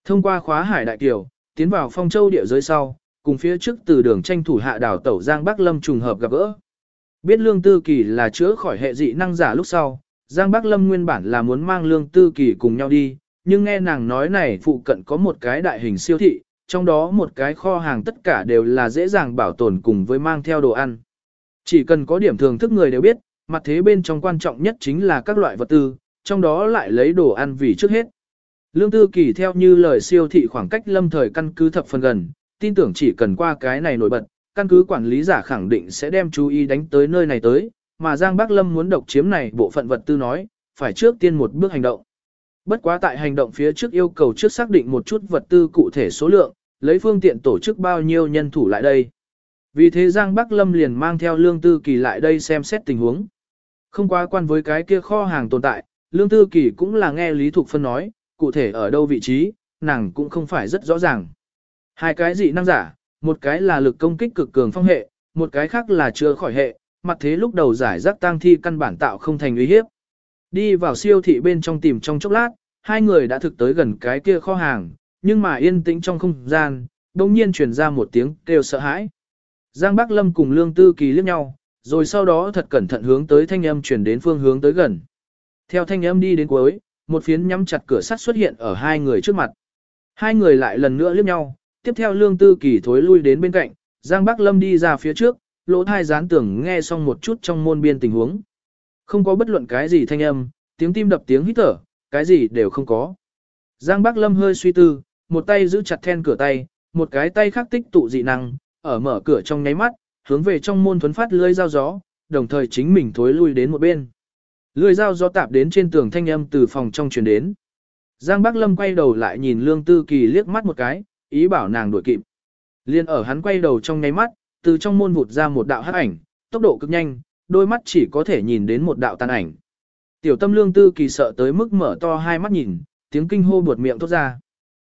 Thông qua khóa hải đại kiều, tiến vào phong châu địa giới sau, cùng phía trước từ đường tranh thủ hạ đảo tẩu Giang Bắc Lâm trùng hợp gặp gỡ. Biết lương tư kỳ là chữa khỏi hệ dị năng giả lúc sau, Giang Bắc Lâm nguyên bản là muốn mang lương tư kỳ cùng nhau đi, nhưng nghe nàng nói này phụ cận có một cái đại hình siêu thị, trong đó một cái kho hàng tất cả đều là dễ dàng bảo tồn cùng với mang theo đồ ăn. Chỉ cần có điểm thường thức người đều biết, mặt thế bên trong quan trọng nhất chính là các loại vật tư, trong đó lại lấy đồ ăn vì trước hết. Lương Tư Kỳ theo như lời siêu thị khoảng cách lâm thời căn cứ thập phần gần, tin tưởng chỉ cần qua cái này nổi bật, căn cứ quản lý giả khẳng định sẽ đem chú ý đánh tới nơi này tới, mà Giang Bắc Lâm muốn độc chiếm này bộ phận vật tư nói, phải trước tiên một bước hành động. Bất quá tại hành động phía trước yêu cầu trước xác định một chút vật tư cụ thể số lượng, lấy phương tiện tổ chức bao nhiêu nhân thủ lại đây. Vì thế Giang Bắc Lâm liền mang theo Lương Tư Kỳ lại đây xem xét tình huống. Không quá quan với cái kia kho hàng tồn tại, Lương Tư Kỳ cũng là nghe Lý Thục Phân nói, cụ thể ở đâu vị trí, nàng cũng không phải rất rõ ràng. Hai cái dị năng giả, một cái là lực công kích cực cường phong hệ, một cái khác là chưa khỏi hệ, mặt thế lúc đầu giải rác tang thi căn bản tạo không thành uy hiếp. Đi vào siêu thị bên trong tìm trong chốc lát, hai người đã thực tới gần cái kia kho hàng, nhưng mà yên tĩnh trong không gian, đồng nhiên truyền ra một tiếng kêu sợ hãi. Giang Bắc Lâm cùng Lương Tư Kỳ liếc nhau, rồi sau đó thật cẩn thận hướng tới thanh âm truyền đến phương hướng tới gần. Theo thanh âm đi đến cuối, một phiến nhắm chặt cửa sắt xuất hiện ở hai người trước mặt. Hai người lại lần nữa liếc nhau, tiếp theo Lương Tư Kỳ thối lui đến bên cạnh, Giang Bắc Lâm đi ra phía trước, lỗ thai gián tưởng nghe xong một chút trong môn biên tình huống. Không có bất luận cái gì thanh âm, tiếng tim đập tiếng hít thở, cái gì đều không có. Giang Bắc Lâm hơi suy tư, một tay giữ chặt then cửa tay, một cái tay khác tích tụ dị năng, ở mở cửa trong nháy mắt, hướng về trong môn thuấn phát lưới dao gió, đồng thời chính mình thối lui đến một bên. Lưới dao gió tạp đến trên tường thanh âm từ phòng trong truyền đến. Giang Bắc Lâm quay đầu lại nhìn Lương Tư Kỳ liếc mắt một cái, ý bảo nàng đuổi kịp. Liên ở hắn quay đầu trong nháy mắt, từ trong môn vụt ra một đạo hắc ảnh, tốc độ cực nhanh, đôi mắt chỉ có thể nhìn đến một đạo tàn ảnh. Tiểu tâm Lương Tư Kỳ sợ tới mức mở to hai mắt nhìn, tiếng kinh hô buột miệng thốt ra.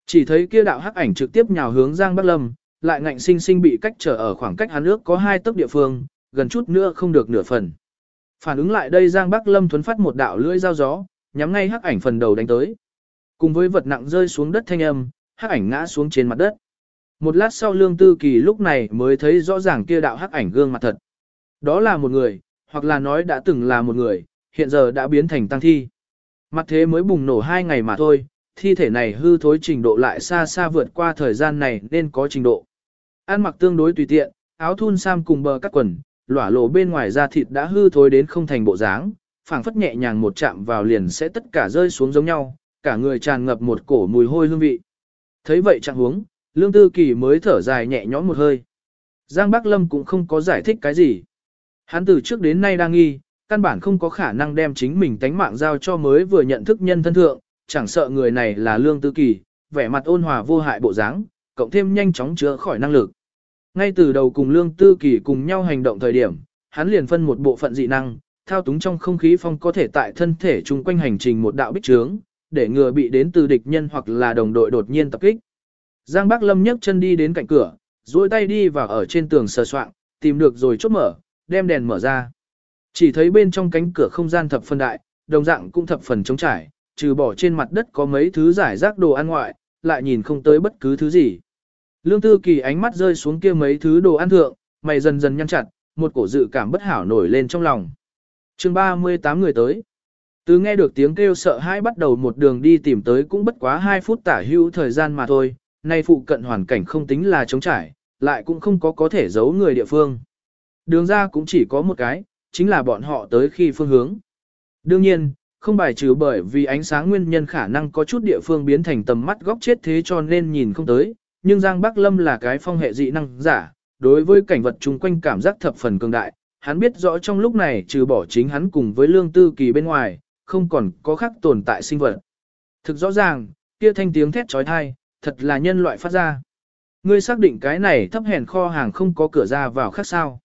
Chỉ thấy kia đạo hắc ảnh trực tiếp nhào hướng Giang Bắc Lâm, lại ngạnh sinh sinh bị cách trở ở khoảng cách hắn ước có hai tấc địa phương, gần chút nữa không được nửa phần. Phản ứng lại đây Giang Bắc Lâm thuấn phát một đạo lưỡi dao gió, nhắm ngay hắc ảnh phần đầu đánh tới. Cùng với vật nặng rơi xuống đất thanh âm, hắc ảnh ngã xuống trên mặt đất. Một lát sau Lương Tư Kỳ lúc này mới thấy rõ ràng kia đạo hắc ảnh gương mặt thật. Đó là một người, hoặc là nói đã từng là một người, hiện giờ đã biến thành tăng thi. Mặt thế mới bùng nổ hai ngày mà thôi, thi thể này hư thối trình độ lại xa xa vượt qua thời gian này nên có trình độ. Ăn mặc tương đối tùy tiện, áo thun sam cùng bờ các quần, lỏa lộ bên ngoài da thịt đã hư thối đến không thành bộ dáng, phảng phất nhẹ nhàng một chạm vào liền sẽ tất cả rơi xuống giống nhau, cả người tràn ngập một cổ mùi hôi hương vị. Thấy vậy trạng huống, Lương Tư Kỳ mới thở dài nhẹ nhõm một hơi. Giang Bắc Lâm cũng không có giải thích cái gì. Hắn từ trước đến nay đang nghi, căn bản không có khả năng đem chính mình tánh mạng giao cho mới vừa nhận thức nhân thân thượng, chẳng sợ người này là Lương Tư Kỳ, vẻ mặt ôn hòa vô hại bộ dáng, cộng thêm nhanh chóng chữa khỏi năng lực. Ngay từ đầu cùng Lương Tư Kỳ cùng nhau hành động thời điểm, hắn liền phân một bộ phận dị năng, thao túng trong không khí phong có thể tại thân thể chung quanh hành trình một đạo bích trướng, để ngừa bị đến từ địch nhân hoặc là đồng đội đột nhiên tập kích. Giang Bắc Lâm nhấc chân đi đến cạnh cửa, duỗi tay đi vào ở trên tường sờ soạng, tìm được rồi chốt mở, đem đèn mở ra. Chỉ thấy bên trong cánh cửa không gian thập phân đại, đồng dạng cũng thập phần trống trải, trừ bỏ trên mặt đất có mấy thứ giải rác đồ ăn ngoại, lại nhìn không tới bất cứ thứ gì. Lương Tư Kỳ ánh mắt rơi xuống kia mấy thứ đồ ăn thượng, mày dần dần nhăn chặt, một cổ dự cảm bất hảo nổi lên trong lòng. chương 38 người tới. Từ nghe được tiếng kêu sợ hãi bắt đầu một đường đi tìm tới cũng bất quá 2 phút tả hữu thời gian mà thôi, nay phụ cận hoàn cảnh không tính là trống trải, lại cũng không có có thể giấu người địa phương. Đường ra cũng chỉ có một cái, chính là bọn họ tới khi phương hướng. Đương nhiên, không bài trừ bởi vì ánh sáng nguyên nhân khả năng có chút địa phương biến thành tầm mắt góc chết thế cho nên nhìn không tới, nhưng Giang Bắc Lâm là cái phong hệ dị năng giả, đối với cảnh vật chung quanh cảm giác thập phần cường đại, hắn biết rõ trong lúc này trừ bỏ chính hắn cùng với lương tư kỳ bên ngoài, không còn có khác tồn tại sinh vật. Thực rõ ràng, kia thanh tiếng thét trói thai, thật là nhân loại phát ra. Ngươi xác định cái này thấp hèn kho hàng không có cửa ra vào khác sao.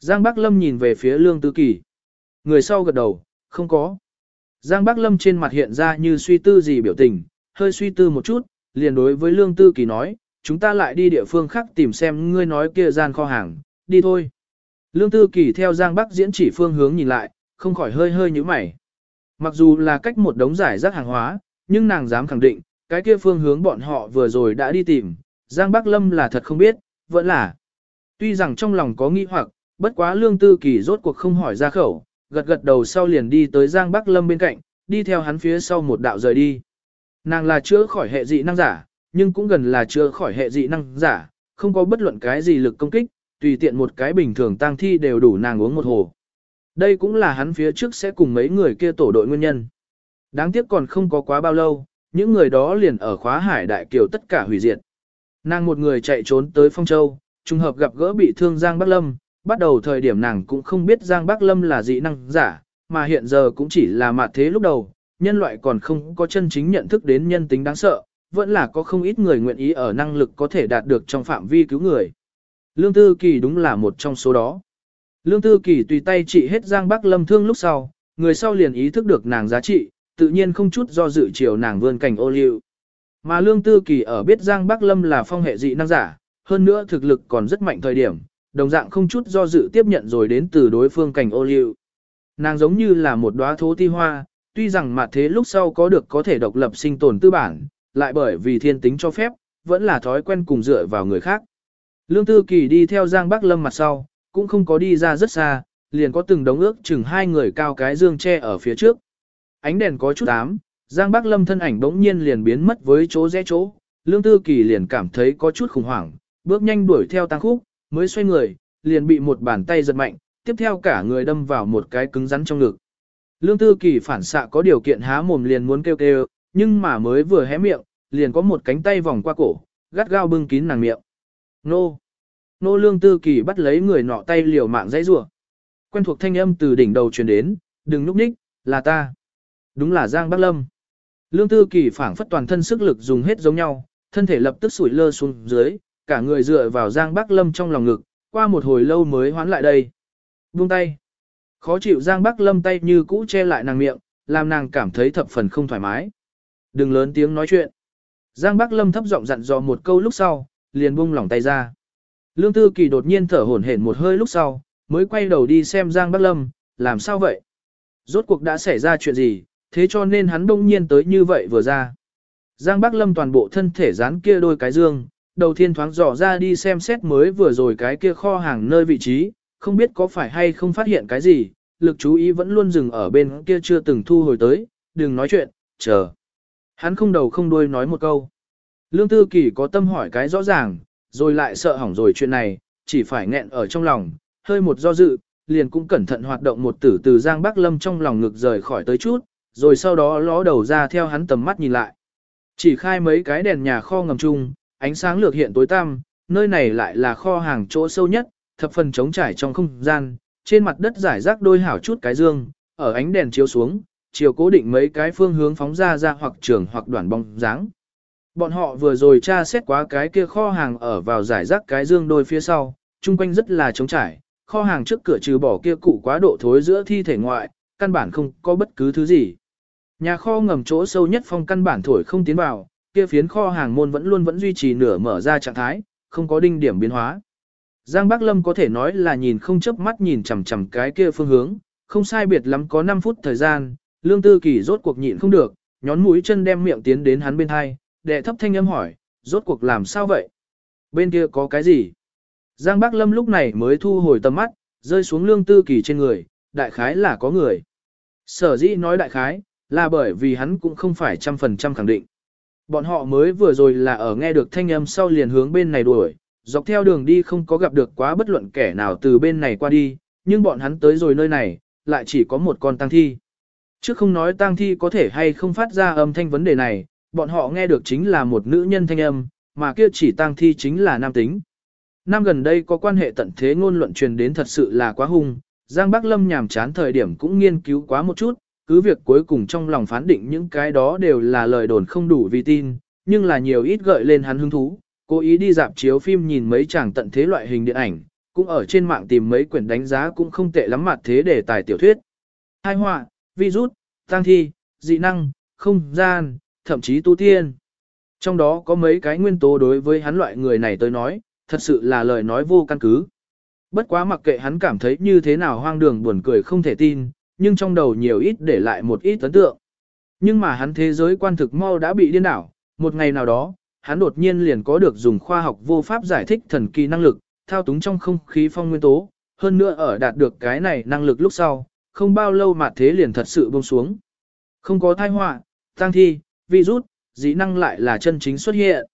Giang Bắc Lâm nhìn về phía lương tư kỳ. Người sau gật đầu, không có. Giang Bắc Lâm trên mặt hiện ra như suy tư gì biểu tình, hơi suy tư một chút, liền đối với lương tư kỳ nói, chúng ta lại đi địa phương khác tìm xem ngươi nói kia gian kho hàng, đi thôi. Lương Tư Kỳ theo Giang Bắc diễn chỉ phương hướng nhìn lại, không khỏi hơi hơi như mày. Mặc dù là cách một đống giải rác hàng hóa, nhưng nàng dám khẳng định, cái kia phương hướng bọn họ vừa rồi đã đi tìm, Giang Bắc Lâm là thật không biết, vẫn là. Tuy rằng trong lòng có nghi hoặc, bất quá Lương Tư Kỳ rốt cuộc không hỏi ra khẩu, gật gật đầu sau liền đi tới Giang Bắc Lâm bên cạnh, đi theo hắn phía sau một đạo rời đi. Nàng là chữa khỏi hệ dị năng giả, nhưng cũng gần là chưa khỏi hệ dị năng giả, không có bất luận cái gì lực công kích, tùy tiện một cái bình thường tang thi đều đủ nàng uống một hồ. Đây cũng là hắn phía trước sẽ cùng mấy người kia tổ đội nguyên nhân. Đáng tiếc còn không có quá bao lâu, những người đó liền ở khóa hải đại kiều tất cả hủy diệt. Nàng một người chạy trốn tới Phong Châu, trùng hợp gặp gỡ bị thương Giang Bắc Lâm, bắt đầu thời điểm nàng cũng không biết Giang Bắc Lâm là dị năng giả, mà hiện giờ cũng chỉ là mặt thế lúc đầu, nhân loại còn không có chân chính nhận thức đến nhân tính đáng sợ, vẫn là có không ít người nguyện ý ở năng lực có thể đạt được trong phạm vi cứu người. Lương Tư Kỳ đúng là một trong số đó. Lương Tư Kỳ tùy tay trị hết Giang Bắc Lâm thương lúc sau, người sau liền ý thức được nàng giá trị, tự nhiên không chút do dự chiều nàng vươn cảnh ô liu. Mà Lương Tư Kỳ ở biết Giang Bắc Lâm là phong hệ dị năng giả, hơn nữa thực lực còn rất mạnh thời điểm, đồng dạng không chút do dự tiếp nhận rồi đến từ đối phương cảnh ô liu. Nàng giống như là một đóa thố ti hoa, tuy rằng mặt thế lúc sau có được có thể độc lập sinh tồn tư bản, lại bởi vì thiên tính cho phép, vẫn là thói quen cùng dựa vào người khác. Lương Tư Kỳ đi theo Giang Bắc Lâm mặt sau, cũng không có đi ra rất xa, liền có từng đống ước chừng hai người cao cái dương che ở phía trước. Ánh đèn có chút ám, Giang Bắc Lâm thân ảnh bỗng nhiên liền biến mất với chỗ rẽ chỗ, Lương Tư Kỳ liền cảm thấy có chút khủng hoảng, bước nhanh đuổi theo tăng khúc, mới xoay người, liền bị một bàn tay giật mạnh, tiếp theo cả người đâm vào một cái cứng rắn trong ngực. Lương Tư Kỳ phản xạ có điều kiện há mồm liền muốn kêu kêu, nhưng mà mới vừa hé miệng, liền có một cánh tay vòng qua cổ, gắt gao bưng kín nàng miệng. Nô! Nô Lương Tư Kỳ bắt lấy người nọ tay liều mạng dãy rủa. Quen thuộc thanh âm từ đỉnh đầu truyền đến, đừng núp ních, là ta. Đúng là Giang Bắc Lâm. Lương Tư Kỳ phảng phất toàn thân sức lực dùng hết giống nhau, thân thể lập tức sủi lơ xuống dưới, cả người dựa vào Giang Bắc Lâm trong lòng ngực, qua một hồi lâu mới hoán lại đây. Buông tay. Khó chịu Giang Bắc Lâm tay như cũ che lại nàng miệng, làm nàng cảm thấy thập phần không thoải mái. Đừng lớn tiếng nói chuyện. Giang Bắc Lâm thấp giọng dặn dò một câu lúc sau, liền buông lỏng tay ra. Lương Tư Kỳ đột nhiên thở hổn hển một hơi lúc sau, mới quay đầu đi xem Giang Bắc Lâm, làm sao vậy? Rốt cuộc đã xảy ra chuyện gì, thế cho nên hắn đông nhiên tới như vậy vừa ra. Giang Bắc Lâm toàn bộ thân thể dán kia đôi cái dương, đầu tiên thoáng dò ra đi xem xét mới vừa rồi cái kia kho hàng nơi vị trí, không biết có phải hay không phát hiện cái gì, lực chú ý vẫn luôn dừng ở bên kia chưa từng thu hồi tới, đừng nói chuyện, chờ. Hắn không đầu không đuôi nói một câu. Lương Tư Kỳ có tâm hỏi cái rõ ràng, rồi lại sợ hỏng rồi chuyện này, chỉ phải nghẹn ở trong lòng, hơi một do dự, liền cũng cẩn thận hoạt động một tử từ Giang Bắc Lâm trong lòng ngực rời khỏi tới chút, rồi sau đó ló đầu ra theo hắn tầm mắt nhìn lại. Chỉ khai mấy cái đèn nhà kho ngầm chung, ánh sáng lược hiện tối tăm, nơi này lại là kho hàng chỗ sâu nhất, thập phần trống trải trong không gian, trên mặt đất giải rác đôi hảo chút cái dương, ở ánh đèn chiếu xuống, chiều cố định mấy cái phương hướng phóng ra ra hoặc trường hoặc đoạn bóng dáng. Bọn họ vừa rồi tra xét quá cái kia kho hàng ở vào giải rác cái dương đôi phía sau, chung quanh rất là trống trải, kho hàng trước cửa trừ bỏ kia cụ quá độ thối giữa thi thể ngoại, căn bản không có bất cứ thứ gì. Nhà kho ngầm chỗ sâu nhất phong căn bản thổi không tiến vào, kia phiến kho hàng môn vẫn luôn vẫn duy trì nửa mở ra trạng thái, không có đinh điểm biến hóa. Giang Bắc Lâm có thể nói là nhìn không chớp mắt nhìn chằm chằm cái kia phương hướng, không sai biệt lắm có 5 phút thời gian, Lương Tư Kỳ rốt cuộc nhịn không được, nhón mũi chân đem miệng tiến đến hắn bên hai, đệ thấp thanh âm hỏi, rốt cuộc làm sao vậy? Bên kia có cái gì? Giang Bắc Lâm lúc này mới thu hồi tầm mắt, rơi xuống Lương Tư Kỳ trên người, đại khái là có người. Sở dĩ nói đại khái, là bởi vì hắn cũng không phải trăm phần trăm khẳng định. Bọn họ mới vừa rồi là ở nghe được thanh âm sau liền hướng bên này đuổi, dọc theo đường đi không có gặp được quá bất luận kẻ nào từ bên này qua đi, nhưng bọn hắn tới rồi nơi này, lại chỉ có một con tang thi. Trước không nói tang thi có thể hay không phát ra âm thanh vấn đề này, bọn họ nghe được chính là một nữ nhân thanh âm, mà kia chỉ tang thi chính là nam tính. Năm gần đây có quan hệ tận thế ngôn luận truyền đến thật sự là quá hung, Giang Bắc Lâm nhàm chán thời điểm cũng nghiên cứu quá một chút, cứ việc cuối cùng trong lòng phán định những cái đó đều là lời đồn không đủ vì tin, nhưng là nhiều ít gợi lên hắn hứng thú, cố ý đi dạp chiếu phim nhìn mấy chàng tận thế loại hình điện ảnh, cũng ở trên mạng tìm mấy quyển đánh giá cũng không tệ lắm mặt thế để tài tiểu thuyết. Hai họa, virus, tăng thi, dị năng, không gian, thậm chí tu tiên. Trong đó có mấy cái nguyên tố đối với hắn loại người này tới nói, thật sự là lời nói vô căn cứ. Bất quá mặc kệ hắn cảm thấy như thế nào hoang đường buồn cười không thể tin, nhưng trong đầu nhiều ít để lại một ít ấn tượng. Nhưng mà hắn thế giới quan thực mau đã bị điên đảo, một ngày nào đó, hắn đột nhiên liền có được dùng khoa học vô pháp giải thích thần kỳ năng lực, thao túng trong không khí phong nguyên tố, hơn nữa ở đạt được cái này năng lực lúc sau, không bao lâu mà thế liền thật sự buông xuống. Không có thai họa, tăng thi, virus, dĩ năng lại là chân chính xuất hiện,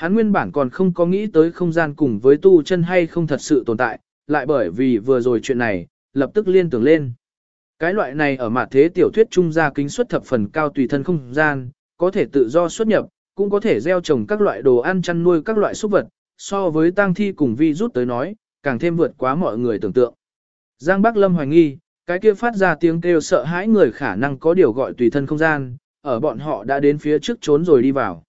Hắn nguyên bản còn không có nghĩ tới không gian cùng với tu chân hay không thật sự tồn tại, lại bởi vì vừa rồi chuyện này, lập tức liên tưởng lên. Cái loại này ở mặt thế tiểu thuyết trung gia kính xuất thập phần cao tùy thân không gian, có thể tự do xuất nhập, cũng có thể gieo trồng các loại đồ ăn chăn nuôi các loại súc vật, so với tang thi cùng vi rút tới nói, càng thêm vượt quá mọi người tưởng tượng. Giang Bắc Lâm hoài nghi, cái kia phát ra tiếng kêu sợ hãi người khả năng có điều gọi tùy thân không gian, ở bọn họ đã đến phía trước trốn rồi đi vào.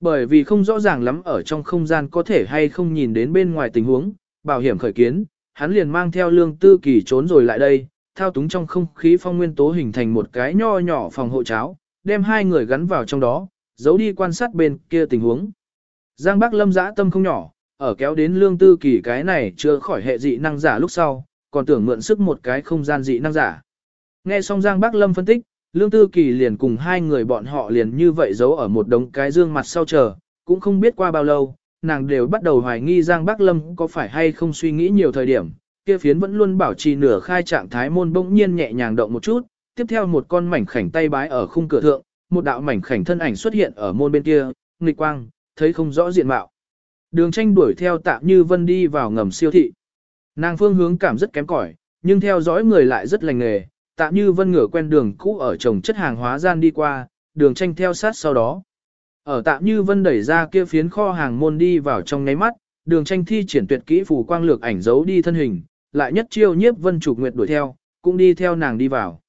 Bởi vì không rõ ràng lắm ở trong không gian có thể hay không nhìn đến bên ngoài tình huống, bảo hiểm khởi kiến, hắn liền mang theo lương tư kỳ trốn rồi lại đây, thao túng trong không khí phong nguyên tố hình thành một cái nho nhỏ phòng hộ cháo, đem hai người gắn vào trong đó, giấu đi quan sát bên kia tình huống. Giang Bắc Lâm dã tâm không nhỏ, ở kéo đến lương tư kỳ cái này chưa khỏi hệ dị năng giả lúc sau, còn tưởng mượn sức một cái không gian dị năng giả. Nghe xong Giang Bắc Lâm phân tích, lương tư kỳ liền cùng hai người bọn họ liền như vậy giấu ở một đống cái dương mặt sau chờ, cũng không biết qua bao lâu, nàng đều bắt đầu hoài nghi Giang Bắc Lâm có phải hay không suy nghĩ nhiều thời điểm, kia phiến vẫn luôn bảo trì nửa khai trạng thái môn bỗng nhiên nhẹ nhàng động một chút, tiếp theo một con mảnh khảnh tay bái ở khung cửa thượng, một đạo mảnh khảnh thân ảnh xuất hiện ở môn bên kia, nghịch quang, thấy không rõ diện mạo. Đường tranh đuổi theo tạm như vân đi vào ngầm siêu thị. Nàng phương hướng cảm rất kém cỏi, nhưng theo dõi người lại rất lành nghề, tạm như vân ngửa quen đường cũ ở trồng chất hàng hóa gian đi qua, đường tranh theo sát sau đó. Ở tạm như vân đẩy ra kia phiến kho hàng môn đi vào trong ngáy mắt, đường tranh thi triển tuyệt kỹ phù quang lược ảnh giấu đi thân hình, lại nhất chiêu nhiếp vân trục nguyệt đuổi theo, cũng đi theo nàng đi vào.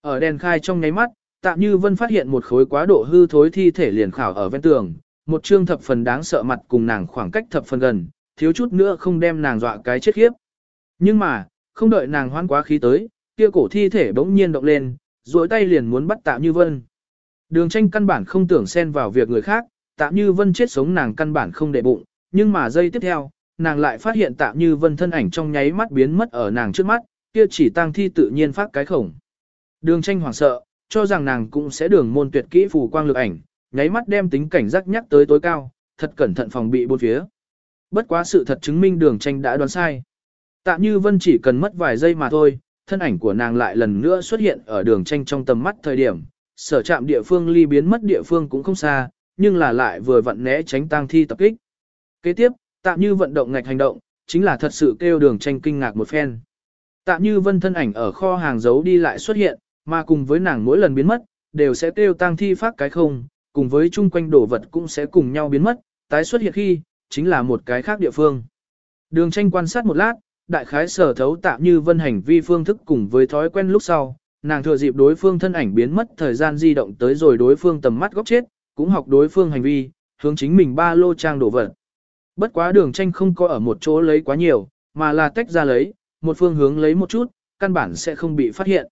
Ở đèn khai trong nháy mắt, tạm như vân phát hiện một khối quá độ hư thối thi thể liền khảo ở ven tường, một trương thập phần đáng sợ mặt cùng nàng khoảng cách thập phần gần, thiếu chút nữa không đem nàng dọa cái chết khiếp. Nhưng mà, không đợi nàng hoan quá khí tới, kia cổ thi thể bỗng nhiên động lên, duỗi tay liền muốn bắt Tạ như vân. Đường tranh căn bản không tưởng xen vào việc người khác, Tạ như vân chết sống nàng căn bản không để bụng, nhưng mà giây tiếp theo, nàng lại phát hiện Tạ như vân thân ảnh trong nháy mắt biến mất ở nàng trước mắt, kia chỉ tang thi tự nhiên phát cái khổng. Đường tranh hoảng sợ, cho rằng nàng cũng sẽ đường môn tuyệt kỹ phù quang lực ảnh, nháy mắt đem tính cảnh giác nhắc tới tối cao, thật cẩn thận phòng bị bốn phía. Bất quá sự thật chứng minh đường tranh đã đoán sai. Tạ như vân chỉ cần mất vài giây mà thôi, thân ảnh của nàng lại lần nữa xuất hiện ở đường tranh trong tầm mắt thời điểm, sở trạm địa phương ly biến mất địa phương cũng không xa, nhưng là lại vừa vặn né tránh tang thi tập kích. Kế tiếp, tạm như vận động ngạch hành động, chính là thật sự kêu đường tranh kinh ngạc một phen. Tạm như vân thân ảnh ở kho hàng giấu đi lại xuất hiện, mà cùng với nàng mỗi lần biến mất, đều sẽ kêu tang thi phát cái không, cùng với chung quanh đồ vật cũng sẽ cùng nhau biến mất, tái xuất hiện khi, chính là một cái khác địa phương. Đường tranh quan sát một lát, đại khái sở thấu tạm như vân hành vi phương thức cùng với thói quen lúc sau, nàng thừa dịp đối phương thân ảnh biến mất thời gian di động tới rồi đối phương tầm mắt góc chết, cũng học đối phương hành vi, hướng chính mình ba lô trang đổ vật. Bất quá đường tranh không có ở một chỗ lấy quá nhiều, mà là tách ra lấy, một phương hướng lấy một chút, căn bản sẽ không bị phát hiện.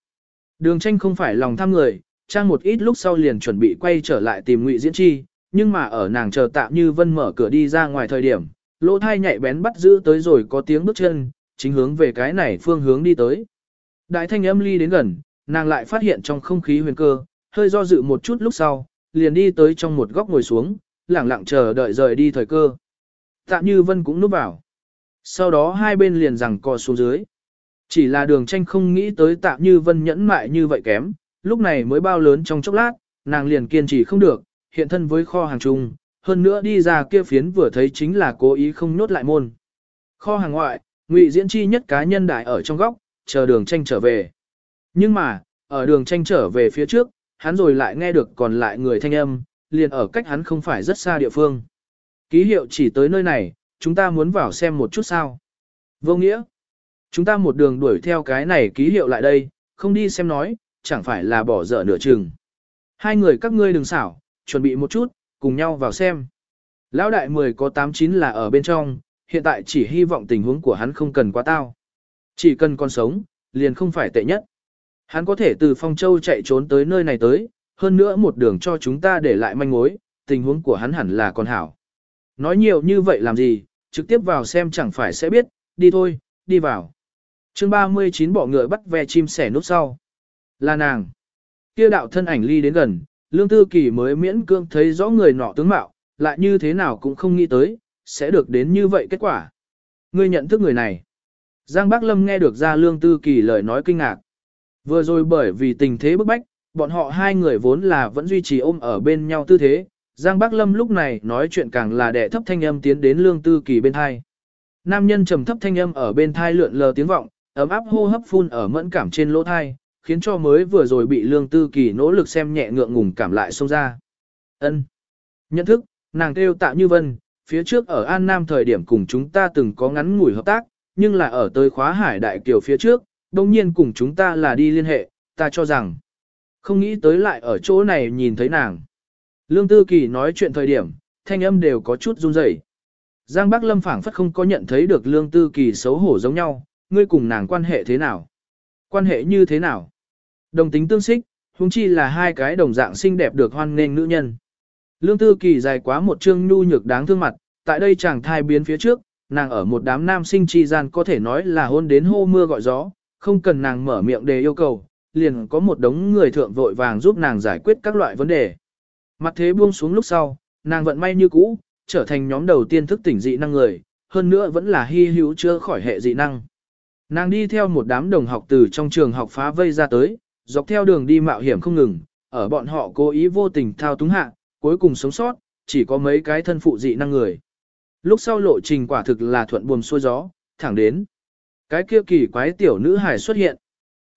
Đường tranh không phải lòng tham người, trang một ít lúc sau liền chuẩn bị quay trở lại tìm ngụy diễn chi, nhưng mà ở nàng chờ tạm như vân mở cửa đi ra ngoài thời điểm, lỗ thai nhạy bén bắt giữ tới rồi có tiếng bước chân, chính hướng về cái này phương hướng đi tới. Đại thanh âm ly đến gần, nàng lại phát hiện trong không khí huyền cơ, hơi do dự một chút lúc sau, liền đi tới trong một góc ngồi xuống, lẳng lặng chờ đợi rời đi thời cơ. Tạ Như Vân cũng núp vào. Sau đó hai bên liền rằng co xuống dưới. Chỉ là đường tranh không nghĩ tới Tạ Như Vân nhẫn mại như vậy kém, lúc này mới bao lớn trong chốc lát, nàng liền kiên trì không được, hiện thân với kho hàng chung, hơn nữa đi ra kia phiến vừa thấy chính là cố ý không nhốt lại môn. Kho hàng ngoại, Ngụy Diễn Chi nhất cá nhân đại ở trong góc, chờ đường tranh trở về. Nhưng mà, ở đường tranh trở về phía trước, hắn rồi lại nghe được còn lại người thanh âm, liền ở cách hắn không phải rất xa địa phương. Ký hiệu chỉ tới nơi này, chúng ta muốn vào xem một chút sao. Vô nghĩa. Chúng ta một đường đuổi theo cái này ký hiệu lại đây, không đi xem nói, chẳng phải là bỏ dở nửa chừng. Hai người các ngươi đừng xảo, chuẩn bị một chút, cùng nhau vào xem. Lão đại 10 có 89 là ở bên trong, hiện tại chỉ hy vọng tình huống của hắn không cần quá tao. Chỉ cần còn sống, liền không phải tệ nhất. Hắn có thể từ Phong Châu chạy trốn tới nơi này tới, hơn nữa một đường cho chúng ta để lại manh mối, tình huống của hắn hẳn là còn hảo. Nói nhiều như vậy làm gì, trực tiếp vào xem chẳng phải sẽ biết, đi thôi, đi vào. chương 39 bỏ ngựa bắt ve chim sẻ nút sau. Là nàng. Kia đạo thân ảnh ly đến gần, lương tư kỳ mới miễn cương thấy rõ người nọ tướng mạo, lại như thế nào cũng không nghĩ tới, sẽ được đến như vậy kết quả. Ngươi nhận thức người này. Giang Bác Lâm nghe được ra lương tư kỳ lời nói kinh ngạc. Vừa rồi bởi vì tình thế bức bách, bọn họ hai người vốn là vẫn duy trì ôm ở bên nhau tư thế, Giang Bác Lâm lúc này nói chuyện càng là đẻ thấp thanh âm tiến đến Lương Tư Kỳ bên thai. Nam nhân trầm thấp thanh âm ở bên thai lượn lờ tiếng vọng, ấm áp hô hấp phun ở mẫn cảm trên lỗ thai, khiến cho mới vừa rồi bị Lương Tư Kỳ nỗ lực xem nhẹ ngượng ngùng cảm lại xông ra. Ân. Nhận thức, nàng kêu tạ như vân, phía trước ở An Nam thời điểm cùng chúng ta từng có ngắn ngủi hợp tác, nhưng là ở tới khóa hải đại kiều phía trước, đồng nhiên cùng chúng ta là đi liên hệ, ta cho rằng, không nghĩ tới lại ở chỗ này nhìn thấy nàng. Lương Tư Kỳ nói chuyện thời điểm, thanh âm đều có chút run rẩy. Giang Bắc Lâm phảng phất không có nhận thấy được Lương Tư Kỳ xấu hổ giống nhau, ngươi cùng nàng quan hệ thế nào? Quan hệ như thế nào? Đồng tính tương xích, huống chi là hai cái đồng dạng xinh đẹp được hoan nghênh nữ nhân. Lương Tư Kỳ dài quá một trương nhu nhược đáng thương mặt, tại đây chàng thai biến phía trước, nàng ở một đám nam sinh chi gian có thể nói là hôn đến hô mưa gọi gió, không cần nàng mở miệng để yêu cầu, liền có một đống người thượng vội vàng giúp nàng giải quyết các loại vấn đề. Mặt thế buông xuống lúc sau, nàng vận may như cũ, trở thành nhóm đầu tiên thức tỉnh dị năng người, hơn nữa vẫn là hy hữu chưa khỏi hệ dị năng. Nàng đi theo một đám đồng học từ trong trường học phá vây ra tới, dọc theo đường đi mạo hiểm không ngừng, ở bọn họ cố ý vô tình thao túng hạ, cuối cùng sống sót, chỉ có mấy cái thân phụ dị năng người. Lúc sau lộ trình quả thực là thuận buồm xuôi gió, thẳng đến. Cái kia kỳ quái tiểu nữ hải xuất hiện.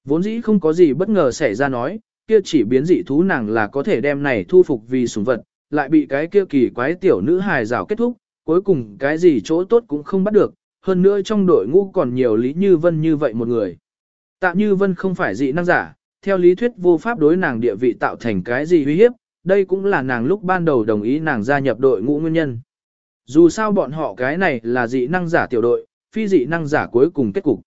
Vốn dĩ không có gì bất ngờ xảy ra nói, kia chỉ biến dị thú nàng là có thể đem này thu phục vì sủng vật, lại bị cái kia kỳ quái tiểu nữ hài rào kết thúc, cuối cùng cái gì chỗ tốt cũng không bắt được, hơn nữa trong đội ngũ còn nhiều Lý Như Vân như vậy một người. Tạ Như Vân không phải dị năng giả, theo lý thuyết vô pháp đối nàng địa vị tạo thành cái gì uy hiếp, đây cũng là nàng lúc ban đầu đồng ý nàng gia nhập đội ngũ nguyên nhân. Dù sao bọn họ cái này là dị năng giả tiểu đội, phi dị năng giả cuối cùng kết cục.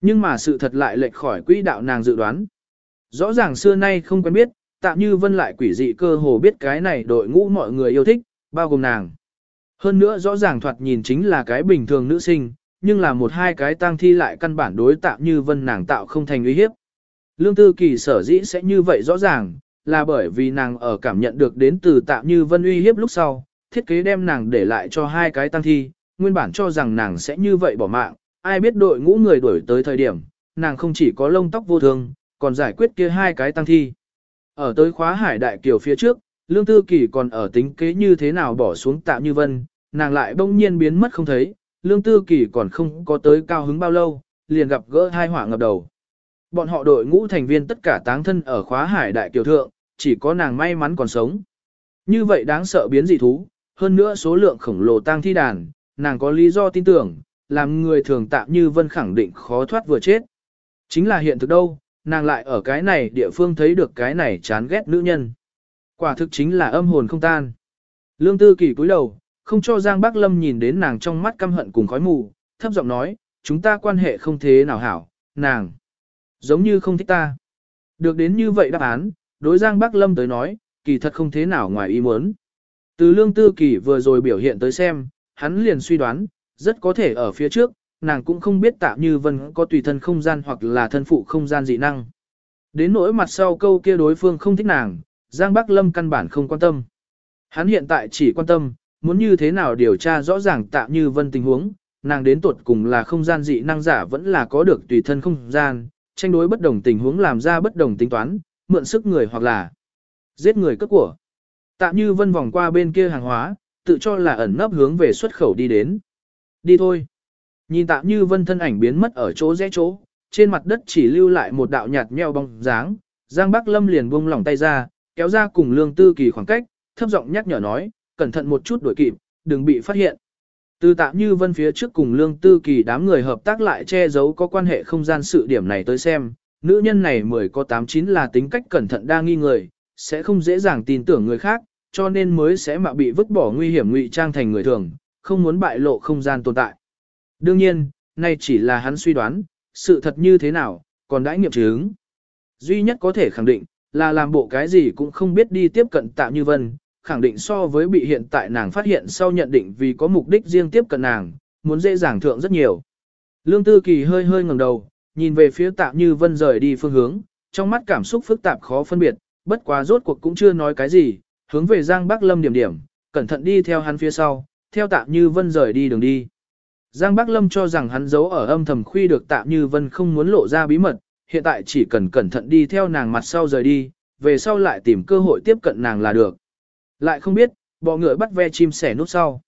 Nhưng mà sự thật lại lệch khỏi quỹ đạo nàng dự đoán. Rõ ràng xưa nay không quen biết, tạm như vân lại quỷ dị cơ hồ biết cái này đội ngũ mọi người yêu thích, bao gồm nàng. Hơn nữa rõ ràng thoạt nhìn chính là cái bình thường nữ sinh, nhưng là một hai cái tang thi lại căn bản đối tạm như vân nàng tạo không thành uy hiếp. Lương Tư Kỳ sở dĩ sẽ như vậy rõ ràng, là bởi vì nàng ở cảm nhận được đến từ tạm như vân uy hiếp lúc sau, thiết kế đem nàng để lại cho hai cái tang thi, nguyên bản cho rằng nàng sẽ như vậy bỏ mạng, ai biết đội ngũ người đuổi tới thời điểm, nàng không chỉ có lông tóc vô thương, còn giải quyết kia hai cái tăng thi. Ở tới khóa hải đại kiều phía trước, Lương Tư Kỳ còn ở tính kế như thế nào bỏ xuống tạ như vân, nàng lại bỗng nhiên biến mất không thấy, Lương Tư Kỳ còn không có tới cao hứng bao lâu, liền gặp gỡ hai hỏa ngập đầu. Bọn họ đội ngũ thành viên tất cả táng thân ở khóa hải đại kiều thượng, chỉ có nàng may mắn còn sống. Như vậy đáng sợ biến dị thú, hơn nữa số lượng khổng lồ tang thi đàn, nàng có lý do tin tưởng, làm người thường tạm như vân khẳng định khó thoát vừa chết. Chính là hiện thực đâu, nàng lại ở cái này địa phương thấy được cái này chán ghét nữ nhân. Quả thực chính là âm hồn không tan. Lương Tư Kỳ cúi đầu, không cho Giang Bắc Lâm nhìn đến nàng trong mắt căm hận cùng khói mù, thấp giọng nói, chúng ta quan hệ không thế nào hảo, nàng. Giống như không thích ta. Được đến như vậy đáp án, đối Giang Bắc Lâm tới nói, kỳ thật không thế nào ngoài ý muốn. Từ Lương Tư Kỳ vừa rồi biểu hiện tới xem, hắn liền suy đoán, rất có thể ở phía trước, nàng cũng không biết tạm như vân có tùy thân không gian hoặc là thân phụ không gian dị năng. Đến nỗi mặt sau câu kia đối phương không thích nàng, Giang Bắc Lâm căn bản không quan tâm. Hắn hiện tại chỉ quan tâm, muốn như thế nào điều tra rõ ràng tạm như vân tình huống, nàng đến tuột cùng là không gian dị năng giả vẫn là có được tùy thân không gian, tranh đối bất đồng tình huống làm ra bất đồng tính toán, mượn sức người hoặc là giết người cướp của. Tạ như vân vòng qua bên kia hàng hóa, tự cho là ẩn nấp hướng về xuất khẩu đi đến. Đi thôi. Nhìn tạ như vân thân ảnh biến mất ở chỗ rẽ chỗ, trên mặt đất chỉ lưu lại một đạo nhạt nheo bóng dáng, Giang Bắc Lâm liền buông lỏng tay ra, kéo ra cùng lương tư kỳ khoảng cách, thấp giọng nhắc nhở nói, cẩn thận một chút đuổi kịp, đừng bị phát hiện. Từ tạ như vân phía trước cùng lương tư kỳ đám người hợp tác lại che giấu có quan hệ không gian sự điểm này tới xem, nữ nhân này mười có tám chín là tính cách cẩn thận đa nghi người, sẽ không dễ dàng tin tưởng người khác, cho nên mới sẽ mạo bị vứt bỏ nguy hiểm ngụy trang thành người thường, không muốn bại lộ không gian tồn tại. Đương nhiên, nay chỉ là hắn suy đoán, sự thật như thế nào, còn đãi nghiệm chứng. Duy nhất có thể khẳng định, là làm bộ cái gì cũng không biết đi tiếp cận tạ như vân, khẳng định so với bị hiện tại nàng phát hiện sau nhận định vì có mục đích riêng tiếp cận nàng, muốn dễ dàng thượng rất nhiều. Lương Tư Kỳ hơi hơi ngẩng đầu, nhìn về phía tạ như vân rời đi phương hướng, trong mắt cảm xúc phức tạp khó phân biệt, bất quá rốt cuộc cũng chưa nói cái gì, hướng về Giang Bắc Lâm điểm điểm, cẩn thận đi theo hắn phía sau, theo tạ như vân rời đi đường đi. Giang Bắc Lâm cho rằng hắn giấu ở âm thầm khuy được tạ như vân không muốn lộ ra bí mật, hiện tại chỉ cần cẩn thận đi theo nàng mặt sau rời đi, về sau lại tìm cơ hội tiếp cận nàng là được. Lại không biết, Bọ ngựa bắt ve chim sẻ nút sau.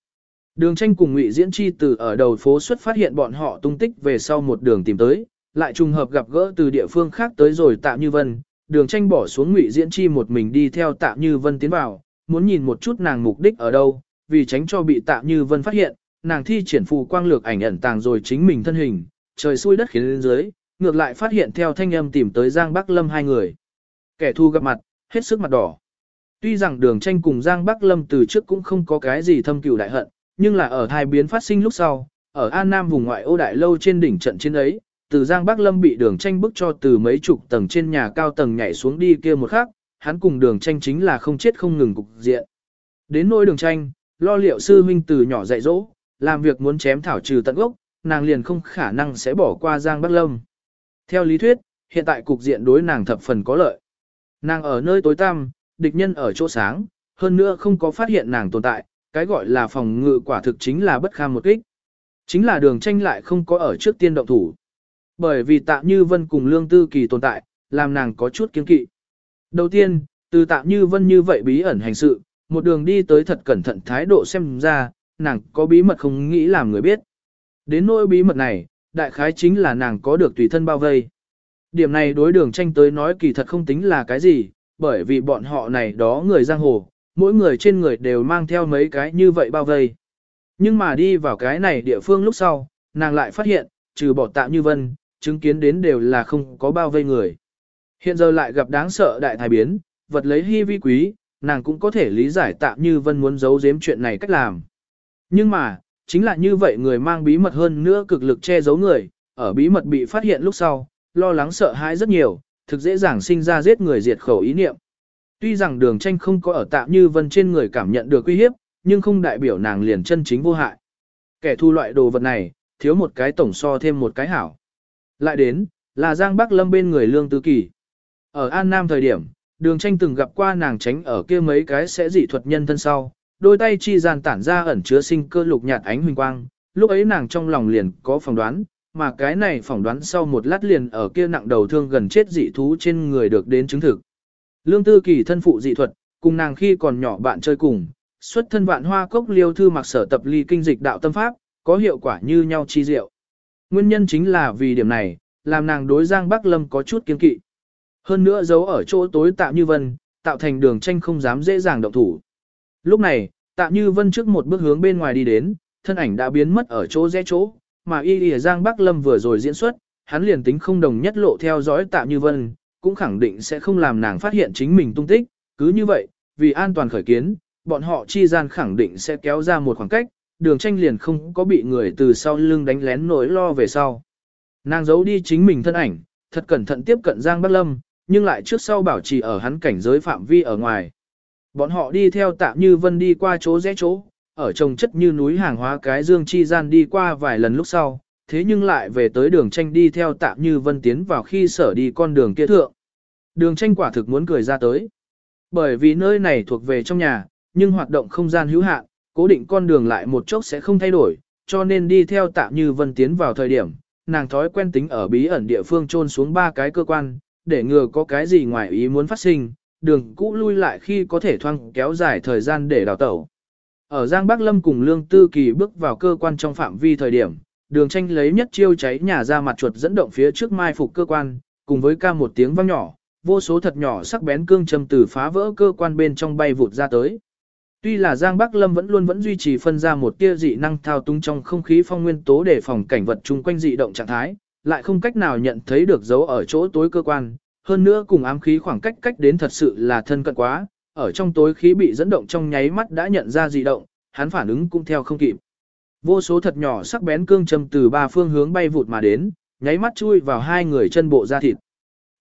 Đường tranh cùng Ngụy Diễn Chi từ ở đầu phố xuất phát hiện bọn họ tung tích về sau một đường tìm tới, lại trùng hợp gặp gỡ từ địa phương khác tới rồi Tạ Như Vân, đường tranh bỏ xuống Ngụy Diễn Chi một mình đi theo Tạ Như Vân tiến vào, muốn nhìn một chút nàng mục đích ở đâu, vì tránh cho bị Tạ Như Vân phát hiện, nàng thi triển phù quang lược ảnh ẩn tàng rồi chính mình thân hình, trời xui đất khiến lên dưới, ngược lại phát hiện theo thanh âm tìm tới Giang Bắc Lâm hai người. Kẻ thù gặp mặt, hết sức mặt đỏ. Tuy rằng đường tranh cùng Giang Bắc Lâm từ trước cũng không có cái gì thâm cừu đại hận, nhưng là ở hai biến phát sinh lúc sau, ở An Nam vùng ngoại ô đại lâu trên đỉnh trận chiến ấy, từ Giang Bắc Lâm bị đường tranh bức cho từ mấy chục tầng trên nhà cao tầng nhảy xuống đi kia một khắc, hắn cùng đường tranh chính là không chết không ngừng cục diện. Đến nỗi đường tranh, lo liệu sư huynh từ nhỏ dạy dỗ, làm việc muốn chém thảo trừ tận gốc, nàng liền không khả năng sẽ bỏ qua Giang Bắc Lâm. Theo lý thuyết, hiện tại cục diện đối nàng thập phần có lợi. Nàng ở nơi tối tăm, địch nhân ở chỗ sáng, hơn nữa không có phát hiện nàng tồn tại, cái gọi là phòng ngự quả thực chính là bất kham một kích. Chính là đường tranh lại không có ở trước tiên động thủ. Bởi vì tạ như vân cùng lương tư kỳ tồn tại, làm nàng có chút kiên kỵ. Đầu tiên, từ tạ như vân như vậy bí ẩn hành sự, một đường đi tới thật cẩn thận thái độ xem ra, nàng có bí mật không nghĩ làm người biết. Đến nỗi bí mật này, đại khái chính là nàng có được tùy thân bao vây. Điểm này đối đường tranh tới nói kỳ thật không tính là cái gì, bởi vì bọn họ này đó người giang hồ, mỗi người trên người đều mang theo mấy cái như vậy bao vây. Nhưng mà đi vào cái này địa phương lúc sau, nàng lại phát hiện, trừ bỏ tạm như vân, chứng kiến đến đều là không có bao vây người. Hiện giờ lại gặp đáng sợ đại thái biến, vật lấy hy vi quý, nàng cũng có thể lý giải tạm như vân muốn giấu giếm chuyện này cách làm. Nhưng mà, chính là như vậy người mang bí mật hơn nữa cực lực che giấu người, ở bí mật bị phát hiện lúc sau, lo lắng sợ hãi rất nhiều, thực dễ dàng sinh ra giết người diệt khẩu ý niệm. Tuy rằng đường tranh không có ở tạm như vân trên người cảm nhận được uy hiếp, nhưng không đại biểu nàng liền chân chính vô hại. Kẻ thu loại đồ vật này, thiếu một cái tổng so thêm một cái hảo. Lại đến, là Giang Bắc Lâm bên người Lương Tư Kỳ. Ở An Nam thời điểm, đường tranh từng gặp qua nàng tránh ở kia mấy cái sẽ dị thuật nhân thân sau, đôi tay chi gian tản ra ẩn chứa sinh cơ lục nhạt ánh huỳnh quang, lúc ấy nàng trong lòng liền có phỏng đoán, mà cái này phỏng đoán sau một lát liền ở kia nặng đầu thương gần chết dị thú trên người được đến chứng thực. Lương Tư Kỳ thân phụ dị thuật, cùng nàng khi còn nhỏ bạn chơi cùng, xuất thân vạn hoa cốc liêu thư mặc sở tập ly kinh dịch đạo tâm pháp, có hiệu quả như nhau chi diệu. Nguyên nhân chính là vì điểm này, làm nàng đối Giang Bắc Lâm có chút kiên kỵ. Hơn nữa giấu ở chỗ tối tạ như vân, tạo thành đường tranh không dám dễ dàng động thủ. Lúc này, Tạ như vân trước một bước hướng bên ngoài đi đến, thân ảnh đã biến mất ở chỗ rẽ chỗ, mà y y Giang Bắc Lâm vừa rồi diễn xuất, hắn liền tính không đồng nhất lộ theo dõi Tạ như vân, cũng khẳng định sẽ không làm nàng phát hiện chính mình tung tích, cứ như vậy, vì an toàn khởi kiến, bọn họ chi gian khẳng định sẽ kéo ra một khoảng cách, đường tranh liền không có bị người từ sau lưng đánh lén nỗi lo về sau. Nàng giấu đi chính mình thân ảnh, thật cẩn thận tiếp cận Giang Bắc Lâm, nhưng lại trước sau bảo trì ở hắn cảnh giới phạm vi ở ngoài. Bọn họ đi theo tạm như vân đi qua chỗ rẽ chỗ, ở trồng chất như núi hàng hóa cái dương chi gian đi qua vài lần lúc sau, thế nhưng lại về tới đường tranh đi theo tạm như vân tiến vào khi sở đi con đường kia thượng. Đường tranh quả thực muốn cười ra tới. Bởi vì nơi này thuộc về trong nhà, nhưng hoạt động không gian hữu hạn, cố định con đường lại một chốc sẽ không thay đổi, cho nên đi theo tạm như vân tiến vào thời điểm, nàng thói quen tính ở bí ẩn địa phương trôn xuống ba cái cơ quan, để ngừa có cái gì ngoài ý muốn phát sinh, đường cũ lui lại khi có thể thoang kéo dài thời gian để đào tẩu. Ở Giang Bắc Lâm cùng Lương Tư Kỳ bước vào cơ quan trong phạm vi thời điểm, đường tranh lấy nhất chiêu cháy nhà ra mặt chuột dẫn động phía trước mai phục cơ quan, cùng với ca một tiếng vang nhỏ, vô số thật nhỏ sắc bén cương châm từ phá vỡ cơ quan bên trong bay vụt ra tới. Tuy là Giang Bắc Lâm vẫn luôn vẫn duy trì phân ra một tia dị năng thao túng trong không khí phong nguyên tố để phòng cảnh vật chung quanh dị động trạng thái, lại không cách nào nhận thấy được dấu ở chỗ tối cơ quan, hơn nữa cùng ám khí khoảng cách cách đến thật sự là thân cận quá, ở trong tối khí bị dẫn động trong nháy mắt đã nhận ra dị động, hắn phản ứng cũng theo không kịp. Vô số thật nhỏ sắc bén cương châm từ ba phương hướng bay vụt mà đến, nháy mắt chui vào hai người chân bộ da thịt.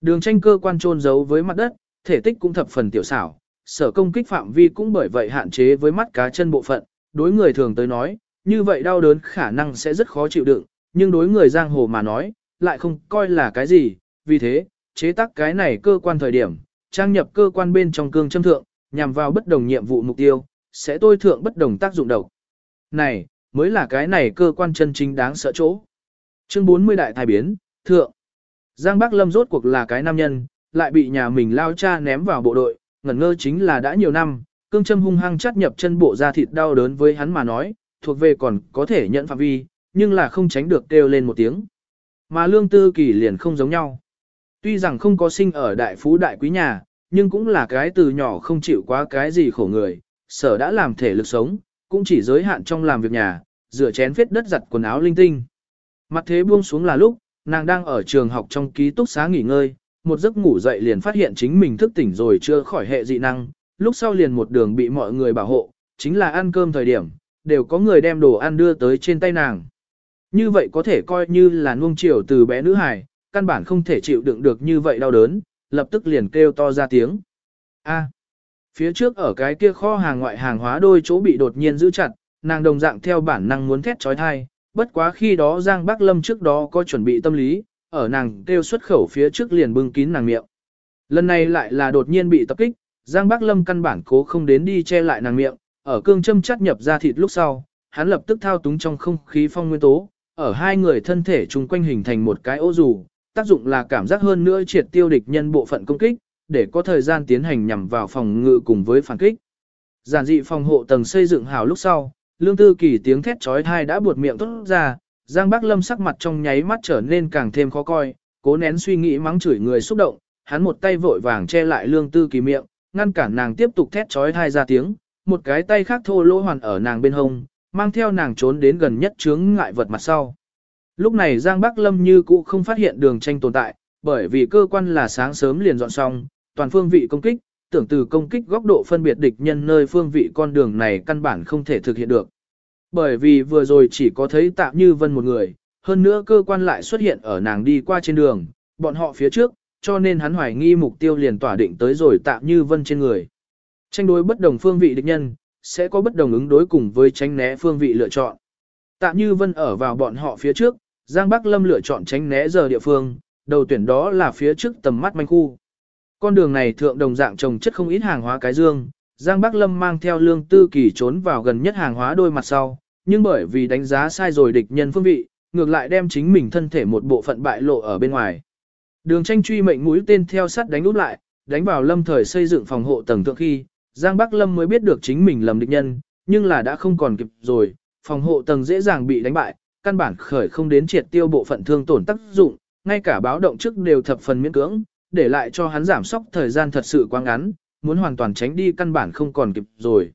Đường tranh cơ quan trôn giấu với mặt đất, thể tích cũng thập phần tiểu xảo, sở công kích phạm vi cũng bởi vậy hạn chế với mắt cá chân bộ phận, đối người thường tới nói, như vậy đau đớn khả năng sẽ rất khó chịu đựng, nhưng đối người giang hồ mà nói, lại không coi là cái gì, vì thế, chế tác cái này cơ quan thời điểm, trang nhập cơ quan bên trong cương châm thượng, nhằm vào bất đồng nhiệm vụ mục tiêu, sẽ tôi thượng bất đồng tác dụng độc. Này, mới là cái này cơ quan chân chính đáng sợ chỗ. Chương 40 đại thái biến, thượng. Giang Bắc Lâm rốt cuộc là cái nam nhân, lại bị nhà mình lao cha ném vào bộ đội, ngẩn ngơ chính là đã nhiều năm, cương châm hung hăng chắt nhập chân bộ da thịt đau đớn với hắn mà nói, thuộc về còn có thể nhận phạm vi, nhưng là không tránh được kêu lên một tiếng. Mà lương tư kỳ liền không giống nhau. Tuy rằng không có sinh ở đại phú đại quý nhà, nhưng cũng là cái từ nhỏ không chịu quá cái gì khổ người, sở đã làm thể lực sống, cũng chỉ giới hạn trong làm việc nhà, rửa chén phết đất giặt quần áo linh tinh. Mặt thế buông xuống là lúc, nàng đang ở trường học trong ký túc xá nghỉ ngơi, một giấc ngủ dậy liền phát hiện chính mình thức tỉnh rồi chưa khỏi hệ dị năng, lúc sau liền một đường bị mọi người bảo hộ, chính là ăn cơm thời điểm, đều có người đem đồ ăn đưa tới trên tay nàng. Như vậy có thể coi như là nuông chiều từ bé nữ hài, căn bản không thể chịu đựng được như vậy đau đớn, lập tức liền kêu to ra tiếng. A. phía trước ở cái kia kho hàng ngoại hàng hóa đôi chỗ bị đột nhiên giữ chặt, nàng đồng dạng theo bản năng muốn thét trói thai, bất quá khi đó Giang Bắc Lâm trước đó có chuẩn bị tâm lý, ở nàng kêu xuất khẩu phía trước liền bưng kín nàng miệng. Lần này lại là đột nhiên bị tập kích, Giang Bắc Lâm căn bản cố không đến đi che lại nàng miệng, ở cương châm chắt nhập ra thịt lúc sau, hắn lập tức thao túng trong không khí phong nguyên tố, ở hai người thân thể chung quanh hình thành một cái ô dù, tác dụng là cảm giác hơn nữa triệt tiêu địch nhân bộ phận công kích, để có thời gian tiến hành nhằm vào phòng ngự cùng với phản kích. Giản dị phòng hộ tầng xây dựng hào lúc sau, lương tư kỳ tiếng thét trói thai đã buột miệng tốt ra, Giang Bắc Lâm sắc mặt trong nháy mắt trở nên càng thêm khó coi, cố nén suy nghĩ mắng chửi người xúc động, hắn một tay vội vàng che lại lương tư kỳ miệng, ngăn cản nàng tiếp tục thét trói thai ra tiếng, một cái tay khác thô lỗ hoàn ở nàng bên hông, mang theo nàng trốn đến gần nhất chướng ngại vật mặt sau. Lúc này Giang Bắc Lâm như cũ không phát hiện đường tranh tồn tại, bởi vì cơ quan là sáng sớm liền dọn xong, toàn phương vị công kích, tưởng từ công kích góc độ phân biệt địch nhân nơi phương vị con đường này căn bản không thể thực hiện được. Bởi vì vừa rồi chỉ có thấy tạ như vân một người, hơn nữa cơ quan lại xuất hiện ở nàng đi qua trên đường, bọn họ phía trước, cho nên hắn hoài nghi mục tiêu liền tỏa định tới rồi tạ như vân trên người. Tranh đối bất đồng phương vị địch nhân, sẽ có bất đồng ứng đối cùng với tránh né phương vị lựa chọn. Tạ như vân ở vào bọn họ phía trước, Giang Bắc Lâm lựa chọn tránh né giờ địa phương, đầu tuyển đó là phía trước tầm mắt manh khu. Con đường này thượng đồng dạng trồng chất không ít hàng hóa cái dương, Giang Bắc Lâm mang theo lương tư kỳ trốn vào gần nhất hàng hóa đôi mặt sau, nhưng bởi vì đánh giá sai rồi địch nhân phương vị, ngược lại đem chính mình thân thể một bộ phận bại lộ ở bên ngoài. Đường tranh truy mệnh mũi tên theo sát đánh úp lại, đánh vào lâm thời xây dựng phòng hộ tầng thượng khi, Giang Bắc Lâm mới biết được chính mình lầm địch nhân, nhưng là đã không còn kịp rồi, phòng hộ tầng dễ dàng bị đánh bại, căn bản khởi không đến triệt tiêu bộ phận thương tổn tác dụng, ngay cả báo động trước đều thập phần miễn cưỡng, để lại cho hắn giảm sốc thời gian thật sự quá ngắn, muốn hoàn toàn tránh đi căn bản không còn kịp rồi.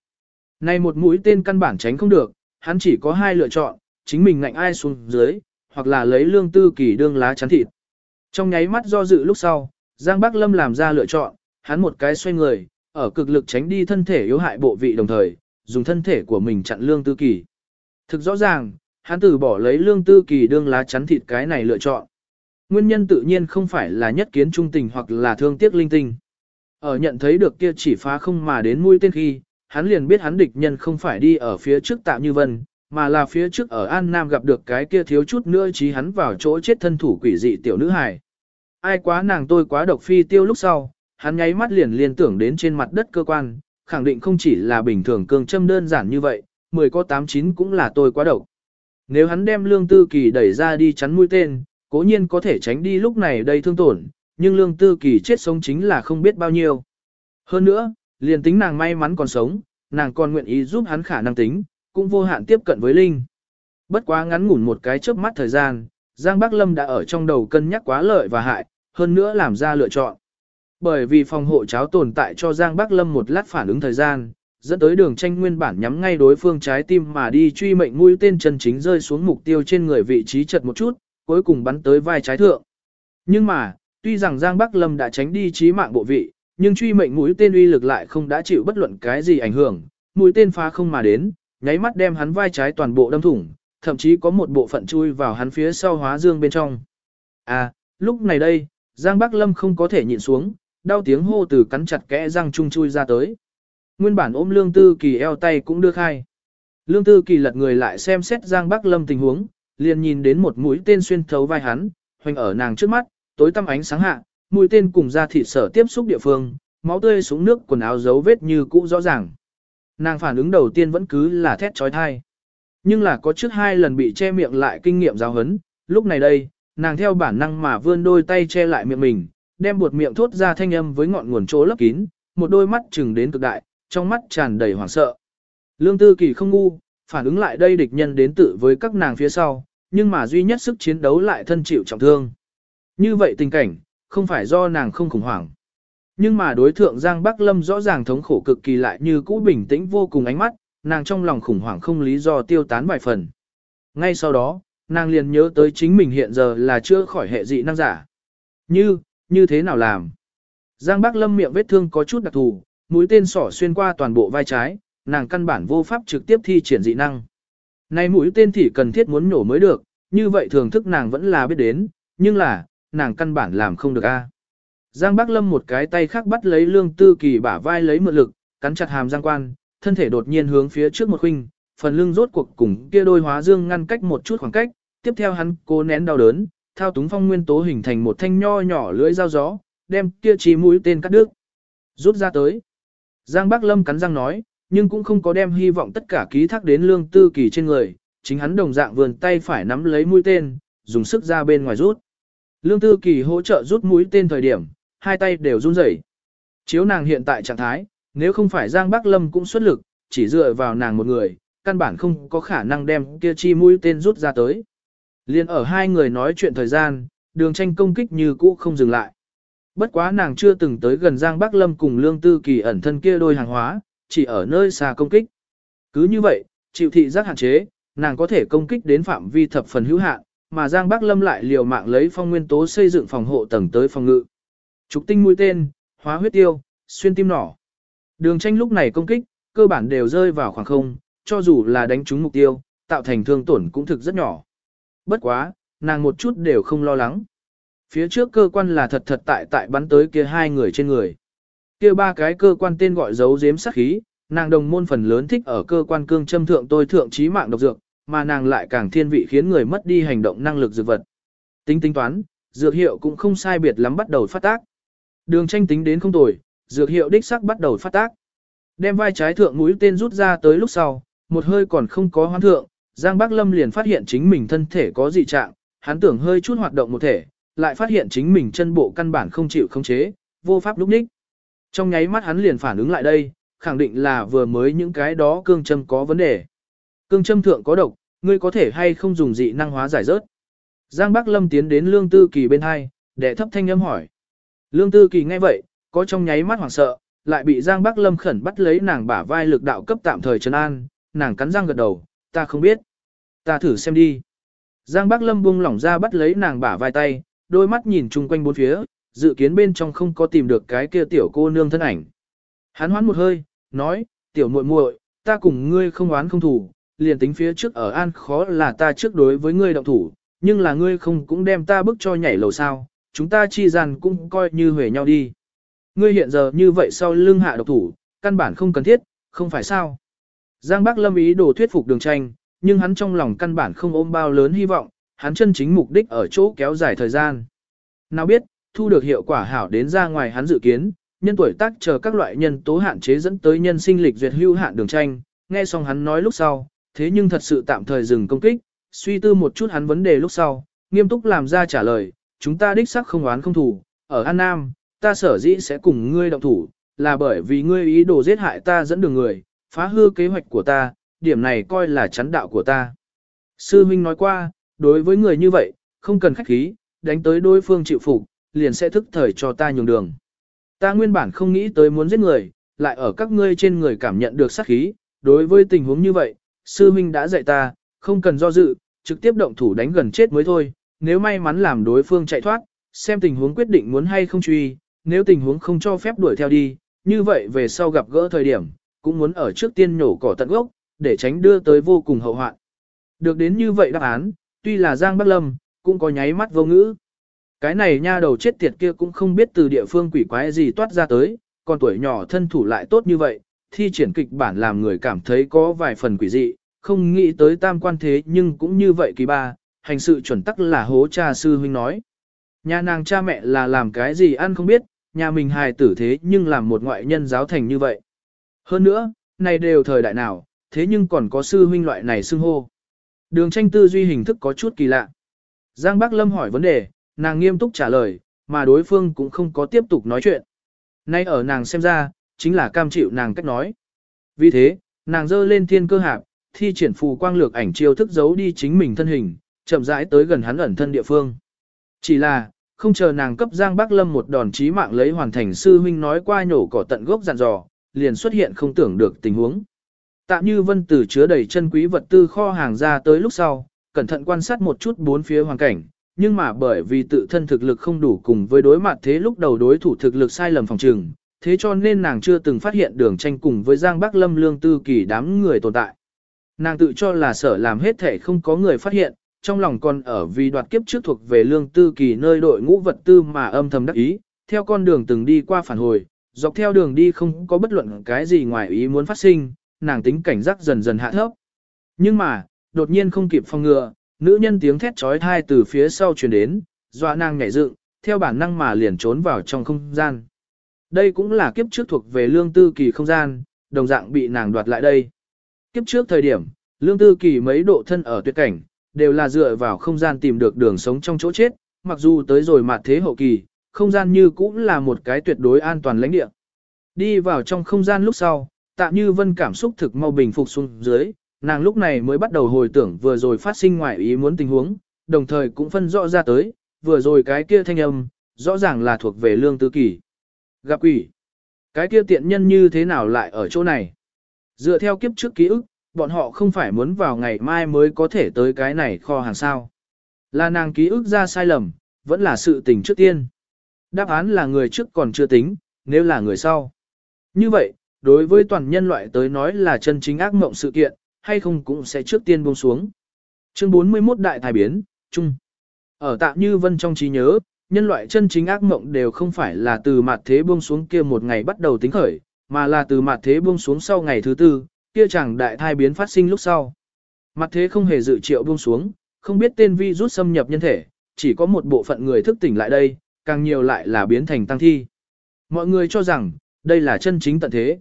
Này một mũi tên căn bản tránh không được, hắn chỉ có hai lựa chọn, chính mình ngạnh ai xuống dưới, hoặc là lấy lương tư kỳ đương lá chắn thịt. Trong nháy mắt do dự lúc sau, Giang Bắc Lâm làm ra lựa chọn, hắn một cái xoay người, ở cực lực tránh đi thân thể yếu hại bộ vị đồng thời, dùng thân thể của mình chặn lương tư kỳ. Thực rõ ràng, hắn từ bỏ lấy lương tư kỳ đương lá chắn thịt cái này lựa chọn. Nguyên nhân tự nhiên không phải là nhất kiến trung tình hoặc là thương tiếc linh tinh. Ở nhận thấy được kia chỉ phá không mà đến mũi tên khi, hắn liền biết hắn địch nhân không phải đi ở phía trước tạ như vân, mà là phía trước ở An Nam gặp được cái kia thiếu chút nữa chí hắn vào chỗ chết thân thủ quỷ dị tiểu nữ hài. Ai quá nàng tôi quá độc phi tiêu lúc sau, hắn nháy mắt liền liên tưởng đến trên mặt đất cơ quan, khẳng định không chỉ là bình thường cương châm đơn giản như vậy, 10 có 89 cũng là tôi quá độc. Nếu hắn đem lương tư kỳ đẩy ra đi chắn mũi tên, cố nhiên có thể tránh đi lúc này đây thương tổn, nhưng lương tư kỳ chết sống chính là không biết bao nhiêu. Hơn nữa, liền tính nàng may mắn còn sống, nàng còn nguyện ý giúp hắn khả năng tính, cũng vô hạn tiếp cận với Linh. Bất quá ngắn ngủn một cái chớp mắt thời gian, Giang Bắc Lâm đã ở trong đầu cân nhắc quá lợi và hại, hơn nữa làm ra lựa chọn. Bởi vì phòng hộ cháo tồn tại cho Giang Bắc Lâm một lát phản ứng thời gian, dẫn tới đường tranh nguyên bản nhắm ngay đối phương trái tim mà đi truy mệnh mũi tên chân chính rơi xuống mục tiêu trên người vị trí chật một chút, cuối cùng bắn tới vai trái thượng. Nhưng mà, tuy rằng Giang Bắc Lâm đã tránh đi chí mạng bộ vị, nhưng truy mệnh mũi tên uy lực lại không đã chịu bất luận cái gì ảnh hưởng, mũi tên phá không mà đến, nháy mắt đem hắn vai trái toàn bộ đâm thủng, thậm chí có một bộ phận chui vào hắn phía sau hóa dương bên trong. À, lúc này đây, Giang Bắc Lâm không có thể nhịn xuống, đau tiếng hô từ cắn chặt kẽ răng chung chui ra tới. Nguyên bản ôm Lương Tư Kỳ eo tay cũng đưa khai. Lương Tư Kỳ lật người lại xem xét Giang Bắc Lâm tình huống, liền nhìn đến một mũi tên xuyên thấu vai hắn, hoành ở nàng trước mắt, tối tăm ánh sáng hạ, mũi tên cùng da thịt sở tiếp xúc địa phương, máu tươi xuống nước quần áo dấu vết như cũ rõ ràng. Nàng phản ứng đầu tiên vẫn cứ là thét trói thai. Nhưng là có trước hai lần bị che miệng lại kinh nghiệm giáo hấn, lúc này đây, nàng theo bản năng mà vươn đôi tay che lại miệng mình, đem buột miệng thốt ra thanh âm với ngọn nguồn chỗ lấp kín, một đôi mắt chừng đến cực đại, trong mắt tràn đầy hoảng sợ. Lương Tư Kỳ không ngu, phản ứng lại đây địch nhân đến tự với các nàng phía sau, nhưng mà duy nhất sức chiến đấu lại thân chịu trọng thương. Như vậy tình cảnh, không phải do nàng không khủng hoảng. Nhưng mà đối thượng Giang Bắc Lâm rõ ràng thống khổ cực kỳ lại như cũ bình tĩnh vô cùng ánh mắt, nàng trong lòng khủng hoảng không lý do tiêu tán vài phần. Ngay sau đó, nàng liền nhớ tới chính mình hiện giờ là chưa khỏi hệ dị năng giả. Như, như thế nào làm? Giang Bắc Lâm miệng vết thương có chút đặc thù, mũi tên sỏ xuyên qua toàn bộ vai trái, nàng căn bản vô pháp trực tiếp thi triển dị năng. Này mũi tên thì cần thiết muốn nổ mới được, như vậy thường thức nàng vẫn là biết đến, nhưng là, nàng căn bản làm không được a. Giang Bắc Lâm một cái tay khác bắt lấy Lương Tư Kỳ bả vai lấy mượn lực, cắn chặt hàm Giang Quan, thân thể đột nhiên hướng phía trước một khuynh, phần lưng rốt cuộc cùng kia đôi hóa dương ngăn cách một chút khoảng cách, tiếp theo hắn cố nén đau đớn, thao túng phong nguyên tố hình thành một thanh nho nhỏ lưỡi dao gió, đem kia chi mũi tên cắt đứt. Rút ra tới. Giang Bắc Lâm cắn răng nói, nhưng cũng không có đem hy vọng tất cả ký thác đến lương tư kỳ trên người, chính hắn đồng dạng vườn tay phải nắm lấy mũi tên, dùng sức ra bên ngoài rút. Lương tư kỳ hỗ trợ rút mũi tên thời điểm, hai tay đều run rẩy. Chiếu nàng hiện tại trạng thái, nếu không phải Giang Bắc Lâm cũng xuất lực, chỉ dựa vào nàng một người, căn bản không có khả năng đem kia chi mũi tên rút ra tới. Liên ở hai người nói chuyện thời gian, đường tranh công kích như cũ không dừng lại. Bất quá nàng chưa từng tới gần Giang Bắc Lâm cùng Lương Tư Kỳ ẩn thân kia đôi hàng hóa, chỉ ở nơi xa công kích. Cứ như vậy, chịu thị giác hạn chế, nàng có thể công kích đến phạm vi thập phần hữu hạn, mà Giang Bắc Lâm lại liều mạng lấy phong nguyên tố xây dựng phòng hộ tầng tới phòng ngự. Trục tinh mũi tên, hóa huyết tiêu, xuyên tim nỏ. Đường tranh lúc này công kích, cơ bản đều rơi vào khoảng không, cho dù là đánh trúng mục tiêu, tạo thành thương tổn cũng thực rất nhỏ. Bất quá, nàng một chút đều không lo lắng. Phía trước cơ quan là thật thật tại tại bắn tới kia hai người trên người. Kia ba cái cơ quan tên gọi giấu giếm sát khí, nàng đồng môn phần lớn thích ở cơ quan cương châm thượng tôi thượng trí mạng độc dược, mà nàng lại càng thiên vị khiến người mất đi hành động năng lực dược vật. Tính tính toán, dược hiệu cũng không sai biệt lắm bắt đầu phát tác. Đường tranh tính đến không tồi, dược hiệu đích sắc bắt đầu phát tác. Đem vai trái thượng mũi tên rút ra tới lúc sau, một hơi còn không có hoán thượng, Giang Bắc Lâm liền phát hiện chính mình thân thể có dị trạng, hắn tưởng hơi chút hoạt động một thể, lại phát hiện chính mình chân bộ căn bản không chịu khống chế, vô pháp lúc ních. Trong nháy mắt hắn liền phản ứng lại đây, khẳng định là vừa mới những cái đó cương châm có vấn đề. Cương châm thượng có độc, ngươi có thể hay không dùng dị năng hóa giải rớt. Giang Bắc Lâm tiến đến Lương Tư Kỳ bên hai, để thấp thanh âm hỏi. Lương Tư Kỳ nghe vậy, có trong nháy mắt hoảng sợ, lại bị Giang Bắc Lâm khẩn bắt lấy nàng bả vai lực đạo cấp tạm thời trấn an, nàng cắn răng gật đầu, ta không biết. Ta thử xem đi. Giang Bắc Lâm buông lỏng ra bắt lấy nàng bả vai tay, đôi mắt nhìn chung quanh bốn phía, dự kiến bên trong không có tìm được cái kia tiểu cô nương thân ảnh. Hắn hoán một hơi, nói, tiểu muội muội, ta cùng ngươi không oán không thủ, liền tính phía trước ở an khó là ta trước đối với ngươi động thủ, nhưng là ngươi không cũng đem ta bức cho nhảy lầu sao, chúng ta chi rằng cũng coi như huề nhau đi. Ngươi hiện giờ như vậy sau lưng hạ độc thủ, căn bản không cần thiết, không phải sao. Giang Bắc Lâm ý đồ thuyết phục đường tranh, nhưng hắn trong lòng căn bản không ôm bao lớn hy vọng, hắn chân chính mục đích ở chỗ kéo dài thời gian. Nào biết, thu được hiệu quả hảo đến ra ngoài hắn dự kiến, nhân tuổi tác chờ các loại nhân tố hạn chế dẫn tới nhân sinh lịch duyệt hưu hạn đường tranh, nghe xong hắn nói lúc sau, thế nhưng thật sự tạm thời dừng công kích, suy tư một chút hắn vấn đề lúc sau, nghiêm túc làm ra trả lời, chúng ta đích sắc không oán không thủ, ở An Nam, ta sở dĩ sẽ cùng ngươi động thủ, là bởi vì ngươi ý đồ giết hại ta dẫn đường người, phá hư kế hoạch của ta, điểm này coi là chắn đạo của ta. Sư Minh nói qua, đối với người như vậy, không cần khách khí, đánh tới đối phương chịu phục, liền sẽ thức thời cho ta nhường đường. Ta nguyên bản không nghĩ tới muốn giết người, lại ở các ngươi trên người cảm nhận được sát khí, đối với tình huống như vậy, sư huynh đã dạy ta, không cần do dự, trực tiếp động thủ đánh gần chết mới thôi, nếu may mắn làm đối phương chạy thoát, xem tình huống quyết định muốn hay không truy, nếu tình huống không cho phép đuổi theo đi, như vậy về sau gặp gỡ thời điểm, cũng muốn ở trước tiên nhổ cỏ tận gốc, để tránh đưa tới vô cùng hậu hoạn. Được đến như vậy đáp án, tuy là Giang Bắc Lâm, cũng có nháy mắt vô ngữ. Cái này nha đầu chết tiệt kia cũng không biết từ địa phương quỷ quái gì toát ra tới, còn tuổi nhỏ thân thủ lại tốt như vậy, thi triển kịch bản làm người cảm thấy có vài phần quỷ dị, không nghĩ tới tam quan thế nhưng cũng như vậy kỳ ba, hành sự chuẩn tắc là hố cha sư huynh nói. Nhà nàng cha mẹ là làm cái gì ăn không biết, nhà mình hài tử thế nhưng làm một ngoại nhân giáo thành như vậy. Hơn nữa, này đều thời đại nào, thế nhưng còn có sư huynh loại này xưng hô. Đường tranh tư duy hình thức có chút kỳ lạ. Giang Bắc Lâm hỏi vấn đề, nàng nghiêm túc trả lời, mà đối phương cũng không có tiếp tục nói chuyện. Nay ở nàng xem ra, chính là cam chịu nàng cách nói. Vì thế, nàng dơ lên thiên cơ hạp, thi triển phù quang lược ảnh chiêu thức giấu đi chính mình thân hình, chậm rãi tới gần hắn ẩn thân địa phương. Chỉ là, không chờ nàng cấp Giang Bắc Lâm một đòn chí mạng lấy hoàn thành sư huynh nói qua nhổ cỏ tận gốc dặn dò, liền xuất hiện không tưởng được tình huống. Tạm như vân tử chứa đầy chân quý vật tư kho hàng ra tới lúc sau, cẩn thận quan sát một chút bốn phía hoàn cảnh, nhưng mà bởi vì tự thân thực lực không đủ cùng với đối mặt thế lúc đầu đối thủ thực lực sai lầm phòng trừng, thế cho nên nàng chưa từng phát hiện đường tranh cùng với Giang Bắc Lâm lương tư kỳ đám người tồn tại. Nàng tự cho là sở làm hết thể không có người phát hiện, trong lòng còn ở vì đoạt kiếp trước thuộc về lương tư kỳ nơi đội ngũ vật tư mà âm thầm đắc ý, theo con đường từng đi qua phản hồi, dọc theo đường đi không có bất luận cái gì ngoài ý muốn phát sinh, nàng tính cảnh giác dần dần hạ thấp. Nhưng mà, đột nhiên không kịp phòng ngừa, nữ nhân tiếng thét trói thai từ phía sau truyền đến, dọa nàng nhảy dựng, theo bản năng mà liền trốn vào trong không gian. Đây cũng là kiếp trước thuộc về lương tư kỳ không gian, đồng dạng bị nàng đoạt lại đây. Kiếp trước thời điểm, lương tư kỳ mấy độ thân ở tuyệt cảnh, đều là dựa vào không gian tìm được đường sống trong chỗ chết, mặc dù tới rồi mặt thế hậu kỳ, không gian như cũng là một cái tuyệt đối an toàn lãnh địa. Đi vào trong không gian lúc sau, tạm như vân cảm xúc thực mau bình phục xuống dưới, nàng lúc này mới bắt đầu hồi tưởng vừa rồi phát sinh ngoài ý muốn tình huống, đồng thời cũng phân rõ ra tới, vừa rồi cái kia thanh âm, rõ ràng là thuộc về lương tư kỳ. Gặp quỷ. Cái kia tiện nhân như thế nào lại ở chỗ này? Dựa theo kiếp trước ký ức, bọn họ không phải muốn vào ngày mai mới có thể tới cái này kho hàng sao. Là nàng ký ức ra sai lầm, vẫn là sự tình trước tiên. Đáp án là người trước còn chưa tính, nếu là người sau. Như vậy, đối với toàn nhân loại tới nói là chân chính ác mộng sự kiện, hay không cũng sẽ trước tiên buông xuống. Chương 41 Đại Thái Biến, Trung. Ở tạm như vân trong trí nhớ, nhân loại chân chính ác mộng đều không phải là từ mặt thế buông xuống kia một ngày bắt đầu tính khởi, mà là từ mặt thế buông xuống sau ngày thứ tư, kia chẳng đại thai biến phát sinh lúc sau. Mặt thế không hề dự triệu buông xuống, không biết tên vi rút xâm nhập nhân thể, chỉ có một bộ phận người thức tỉnh lại đây, càng nhiều lại là biến thành tăng thi. Mọi người cho rằng, đây là chân chính tận thế.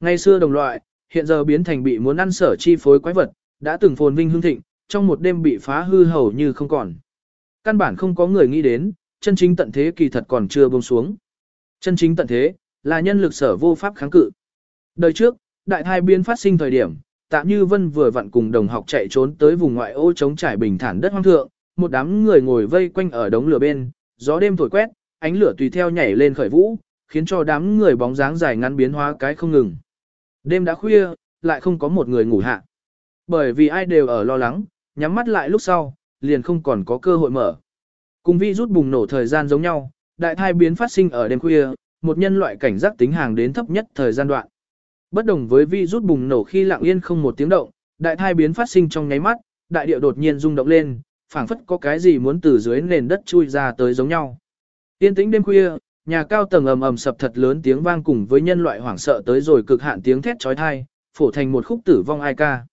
Ngày xưa đồng loại, hiện giờ biến thành bị muốn ăn sở chi phối quái vật, đã từng phồn vinh hương thịnh, trong một đêm bị phá hư hầu như không còn. Căn bản không có người nghĩ đến, chân chính tận thế kỳ thật còn chưa buông xuống. Chân chính tận thế, là nhân lực sở vô pháp kháng cự. Đời trước, đại thai biên phát sinh thời điểm, tạ như vân vừa vặn cùng đồng học chạy trốn tới vùng ngoại ô chống trải bình thản đất hoang thượng, một đám người ngồi vây quanh ở đống lửa bên, gió đêm thổi quét, ánh lửa tùy theo nhảy lên khởi vũ, khiến cho đám người bóng dáng dài ngắn biến hóa cái không ngừng. Đêm đã khuya, lại không có một người ngủ hạ. Bởi vì ai đều ở lo lắng, nhắm mắt lại lúc sau, liền không còn có cơ hội mở. Cùng vi rút bùng nổ thời gian giống nhau, đại thai biến phát sinh ở đêm khuya, một nhân loại cảnh giác tính hàng đến thấp nhất thời gian đoạn. Bất đồng với vi rút bùng nổ khi lặng yên không một tiếng động, đại thai biến phát sinh trong nháy mắt, đại địa đột nhiên rung động lên, phảng phất có cái gì muốn từ dưới nền đất chui ra tới giống nhau. Tiên tĩnh đêm khuya, nhà cao tầng ầm ầm sập thật lớn tiếng vang cùng với nhân loại hoảng sợ tới rồi cực hạn tiếng thét chói tai, phổ thành một khúc tử vong ai ca.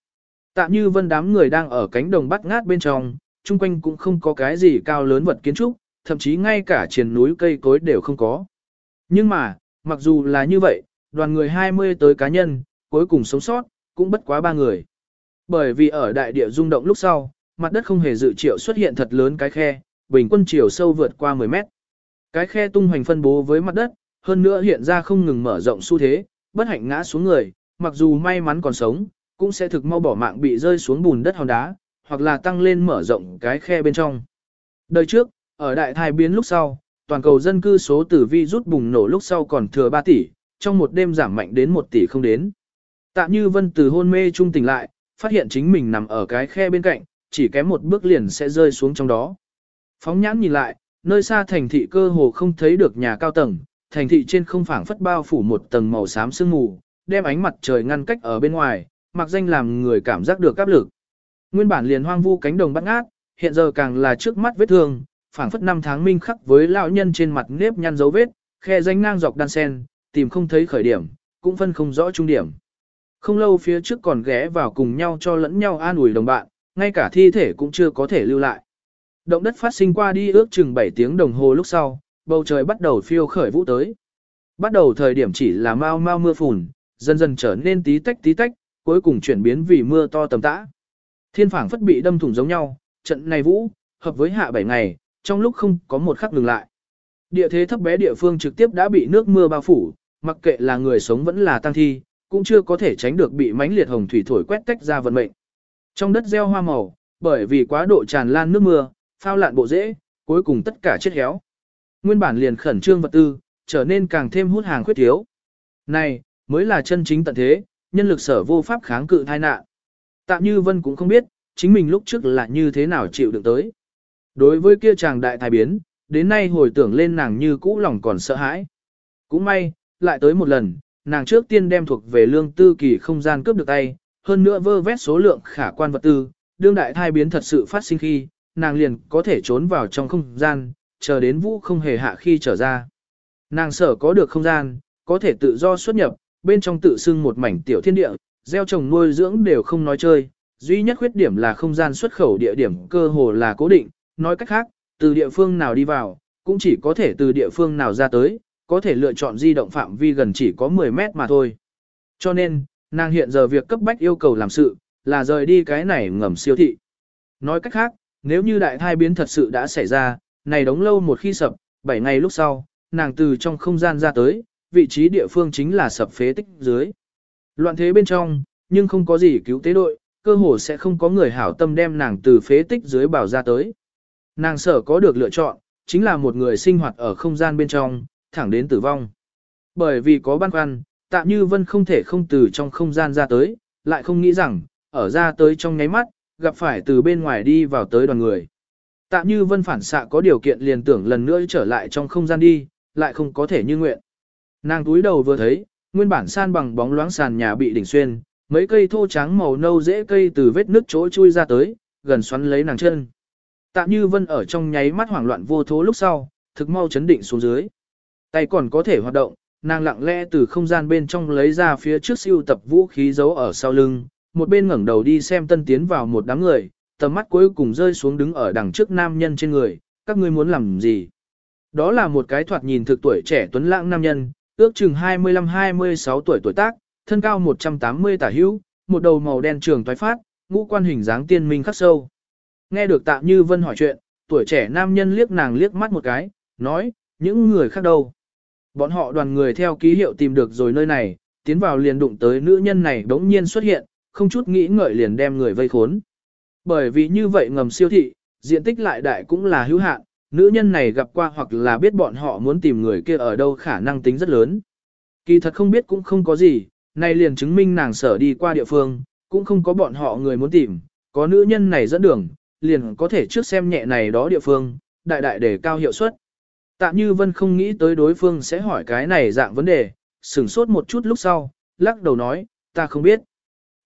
Tạm như vân đám người đang ở cánh đồng bắt ngát bên trong, chung quanh cũng không có cái gì cao lớn vật kiến trúc, thậm chí ngay cả triền núi cây cối đều không có. Nhưng mà, mặc dù là như vậy, đoàn người 20 tới cá nhân, cuối cùng sống sót, cũng bất quá ba người. Bởi vì ở đại địa rung động lúc sau, mặt đất không hề dự triệu xuất hiện thật lớn cái khe, bình quân chiều sâu vượt qua 10 mét. Cái khe tung hoành phân bố với mặt đất, hơn nữa hiện ra không ngừng mở rộng xu thế, bất hạnh ngã xuống người, mặc dù may mắn còn sống, cũng sẽ thực mau bỏ mạng bị rơi xuống bùn đất hòn đá, hoặc là tăng lên mở rộng cái khe bên trong. Đời trước, ở đại thai biến lúc sau, toàn cầu dân cư số tử vi rút bùng nổ lúc sau còn thừa 3 tỷ, trong một đêm giảm mạnh đến 1 tỷ không đến. Tạm như vân từ hôn mê trung tỉnh lại, phát hiện chính mình nằm ở cái khe bên cạnh, chỉ kém một bước liền sẽ rơi xuống trong đó. Phóng nhãn nhìn lại, nơi xa thành thị cơ hồ không thấy được nhà cao tầng, thành thị trên không phảng phất bao phủ một tầng màu xám sương mù, đem ánh mặt trời ngăn cách ở bên ngoài, mặc danh làm người cảm giác được áp lực. Nguyên bản liền hoang vu cánh đồng bắt ngát, hiện giờ càng là trước mắt vết thương, phảng phất năm tháng minh khắc với lão nhân trên mặt nếp nhăn dấu vết, khe danh ngang dọc đan sen, tìm không thấy khởi điểm, cũng phân không rõ trung điểm. Không lâu phía trước còn ghé vào cùng nhau cho lẫn nhau an ủi đồng bạn, ngay cả thi thể cũng chưa có thể lưu lại. Động đất phát sinh qua đi ước chừng 7 tiếng đồng hồ lúc sau, bầu trời bắt đầu phiêu khởi vũ tới. Bắt đầu thời điểm chỉ là mau mau mưa phùn, dần dần trở nên tí tách tí tách, cuối cùng chuyển biến vì mưa to tầm tã. Thiên phảng phất bị đâm thủng giống nhau, trận này vũ, hợp với hạ 7 ngày, trong lúc không có một khắc ngừng lại. Địa thế thấp bé địa phương trực tiếp đã bị nước mưa bao phủ, mặc kệ là người sống vẫn là tăng thi, cũng chưa có thể tránh được bị mãnh liệt hồng thủy thổi quét tách ra vận mệnh. Trong đất gieo hoa màu, bởi vì quá độ tràn lan nước mưa, phao lạn bộ rễ, cuối cùng tất cả chết héo. Nguyên bản liền khẩn trương vật tư, trở nên càng thêm hút hàng khuyết thiếu. Này, mới là chân chính tận thế, nhân lực sở vô pháp kháng cự tai nạn. Tạ Như Vân cũng không biết, chính mình lúc trước là như thế nào chịu đựng tới. Đối với kia chàng đại thái biến, đến nay hồi tưởng lên nàng như cũ lòng còn sợ hãi. Cũng may, lại tới một lần, nàng trước tiên đem thuộc về lương tư kỳ không gian cướp được tay, hơn nữa vơ vét số lượng khả quan vật tư, đương đại thai biến thật sự phát sinh khi, nàng liền có thể trốn vào trong không gian, chờ đến vũ không hề hạ khi trở ra. Nàng sở có được không gian, có thể tự do xuất nhập, bên trong tự xưng một mảnh tiểu thiên địa, gieo trồng nuôi dưỡng đều không nói chơi, duy nhất khuyết điểm là không gian xuất khẩu địa điểm cơ hồ là cố định, nói cách khác, từ địa phương nào đi vào, cũng chỉ có thể từ địa phương nào ra tới, có thể lựa chọn di động phạm vi gần chỉ có 10 mét mà thôi. Cho nên, nàng hiện giờ việc cấp bách yêu cầu làm sự, là rời đi cái này ngầm siêu thị. Nói cách khác, nếu như đại thai biến thật sự đã xảy ra, này đóng lâu một khi sập, 7 ngày lúc sau, nàng từ trong không gian ra tới, vị trí địa phương chính là sập phế tích dưới. Loạn thế bên trong, nhưng không có gì cứu tế đội, cơ hồ sẽ không có người hảo tâm đem nàng từ phế tích dưới bảo ra tới. Nàng sở có được lựa chọn, chính là một người sinh hoạt ở không gian bên trong, thẳng đến tử vong. Bởi vì có băn khoăn, tạ như vân không thể không từ trong không gian ra tới, lại không nghĩ rằng, ở ra tới trong nháy mắt, gặp phải từ bên ngoài đi vào tới đoàn người. Tạ như vân phản xạ có điều kiện liền tưởng lần nữa trở lại trong không gian đi, lại không có thể như nguyện. Nàng túi đầu vừa thấy, nguyên bản san bằng bóng loáng sàn nhà bị đỉnh xuyên, mấy cây thô trắng màu nâu dễ cây từ vết nước chỗ chui ra tới, gần xoắn lấy nàng chân. Tạm Như Vân ở trong nháy mắt hoảng loạn vô thố lúc sau, thực mau chấn định xuống dưới. Tay còn có thể hoạt động, nàng lặng lẽ từ không gian bên trong lấy ra phía trước siêu tập vũ khí giấu ở sau lưng, một bên ngẩng đầu đi xem tân tiến vào một đám người, tầm mắt cuối cùng rơi xuống đứng ở đằng trước nam nhân trên người, các ngươi muốn làm gì? Đó là một cái thoạt nhìn thực tuổi trẻ tuấn lãng nam nhân, ước chừng 25-26 tuổi tuổi tác, thân cao 180 tả hữu, một đầu màu đen trường toái phát, ngũ quan hình dáng tiên minh khắc sâu. Nghe được tạ như vân hỏi chuyện, tuổi trẻ nam nhân liếc nàng liếc mắt một cái, nói, những người khác đâu. Bọn họ đoàn người theo ký hiệu tìm được rồi nơi này, tiến vào liền đụng tới nữ nhân này đống nhiên xuất hiện, không chút nghĩ ngợi liền đem người vây khốn. Bởi vì như vậy ngầm siêu thị, diện tích lại đại cũng là hữu hạn, nữ nhân này gặp qua hoặc là biết bọn họ muốn tìm người kia ở đâu khả năng tính rất lớn. Kỳ thật không biết cũng không có gì, nay liền chứng minh nàng sở đi qua địa phương, cũng không có bọn họ người muốn tìm, có nữ nhân này dẫn đường, liền có thể trước xem nhẹ này đó địa phương, đại đại để cao hiệu suất. Tạ Như Vân không nghĩ tới đối phương sẽ hỏi cái này dạng vấn đề, sửng sốt một chút lúc sau, lắc đầu nói, ta không biết.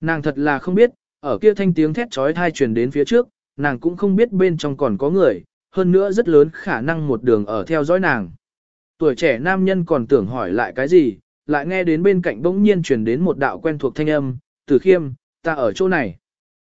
Nàng thật là không biết, ở kia thanh tiếng thét trói thai truyền đến phía trước, nàng cũng không biết bên trong còn có người, hơn nữa rất lớn khả năng một đường ở theo dõi nàng. Tuổi trẻ nam nhân còn tưởng hỏi lại cái gì, lại nghe đến bên cạnh bỗng nhiên truyền đến một đạo quen thuộc thanh âm, tử khiêm, ta ở chỗ này.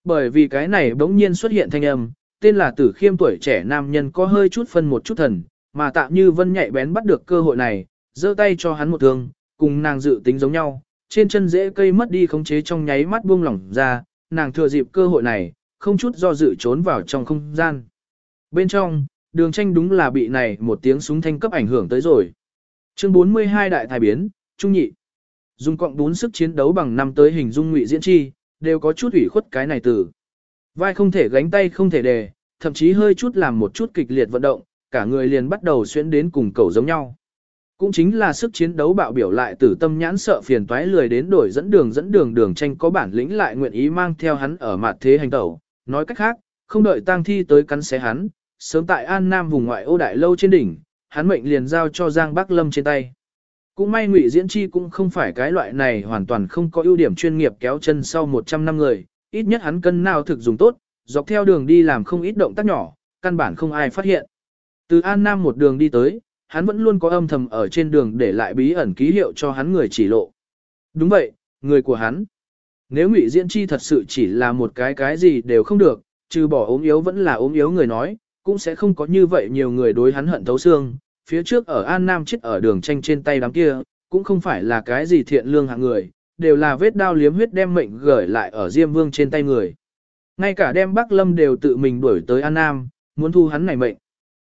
Bởi vì cái này bỗng nhiên xuất hiện thanh âm, tên là tử khiêm tuổi trẻ nam nhân có hơi chút phân một chút thần, mà tạ như vân nhạy bén bắt được cơ hội này, giơ tay cho hắn một thương, cùng nàng dự tính giống nhau, trên chân rễ cây mất đi khống chế trong nháy mắt buông lỏng ra, nàng thừa dịp cơ hội này, không chút do dự trốn vào trong không gian. Bên trong, đường tranh đúng là bị này một tiếng súng thanh cấp ảnh hưởng tới rồi. Chương 42 đại thái biến, trung nhị. Dùng cộng bốn sức chiến đấu bằng năm tới hình dung ngụy diễn chi, đều có chút ủy khuất cái này từ. Vai không thể gánh tay không thể đề, thậm chí hơi chút làm một chút kịch liệt vận động, cả người liền bắt đầu xuyến đến cùng cầu giống nhau. Cũng chính là sức chiến đấu bạo biểu lại tử tâm nhãn sợ phiền toái lười đến đổi dẫn đường dẫn đường đường tranh có bản lĩnh lại nguyện ý mang theo hắn ở mặt thế hành tẩu. Nói cách khác, không đợi tang thi tới cắn xé hắn, sớm tại An Nam vùng ngoại ô đại lâu trên đỉnh, hắn mệnh liền giao cho Giang Bắc Lâm trên tay. Cũng may Ngụy Diễn Chi cũng không phải cái loại này hoàn toàn không có ưu điểm chuyên nghiệp kéo chân sau 100 năm người, ít nhất hắn cân nào thực dùng tốt, dọc theo đường đi làm không ít động tác nhỏ, căn bản không ai phát hiện. Từ An Nam một đường đi tới, hắn vẫn luôn có âm thầm ở trên đường để lại bí ẩn ký hiệu cho hắn người chỉ lộ. Đúng vậy, người của hắn. Nếu Ngụy Diễn Chi thật sự chỉ là một cái cái gì đều không được, trừ bỏ ốm yếu vẫn là ốm yếu người nói, cũng sẽ không có như vậy nhiều người đối hắn hận thấu xương. Phía trước ở An Nam chết ở đường tranh trên tay đám kia, cũng không phải là cái gì thiện lương hạng người, đều là vết đao liếm huyết đem mệnh gửi lại ở Diêm Vương trên tay người. Ngay cả đem Bắc Lâm đều tự mình đuổi tới An Nam, muốn thu hắn này mệnh.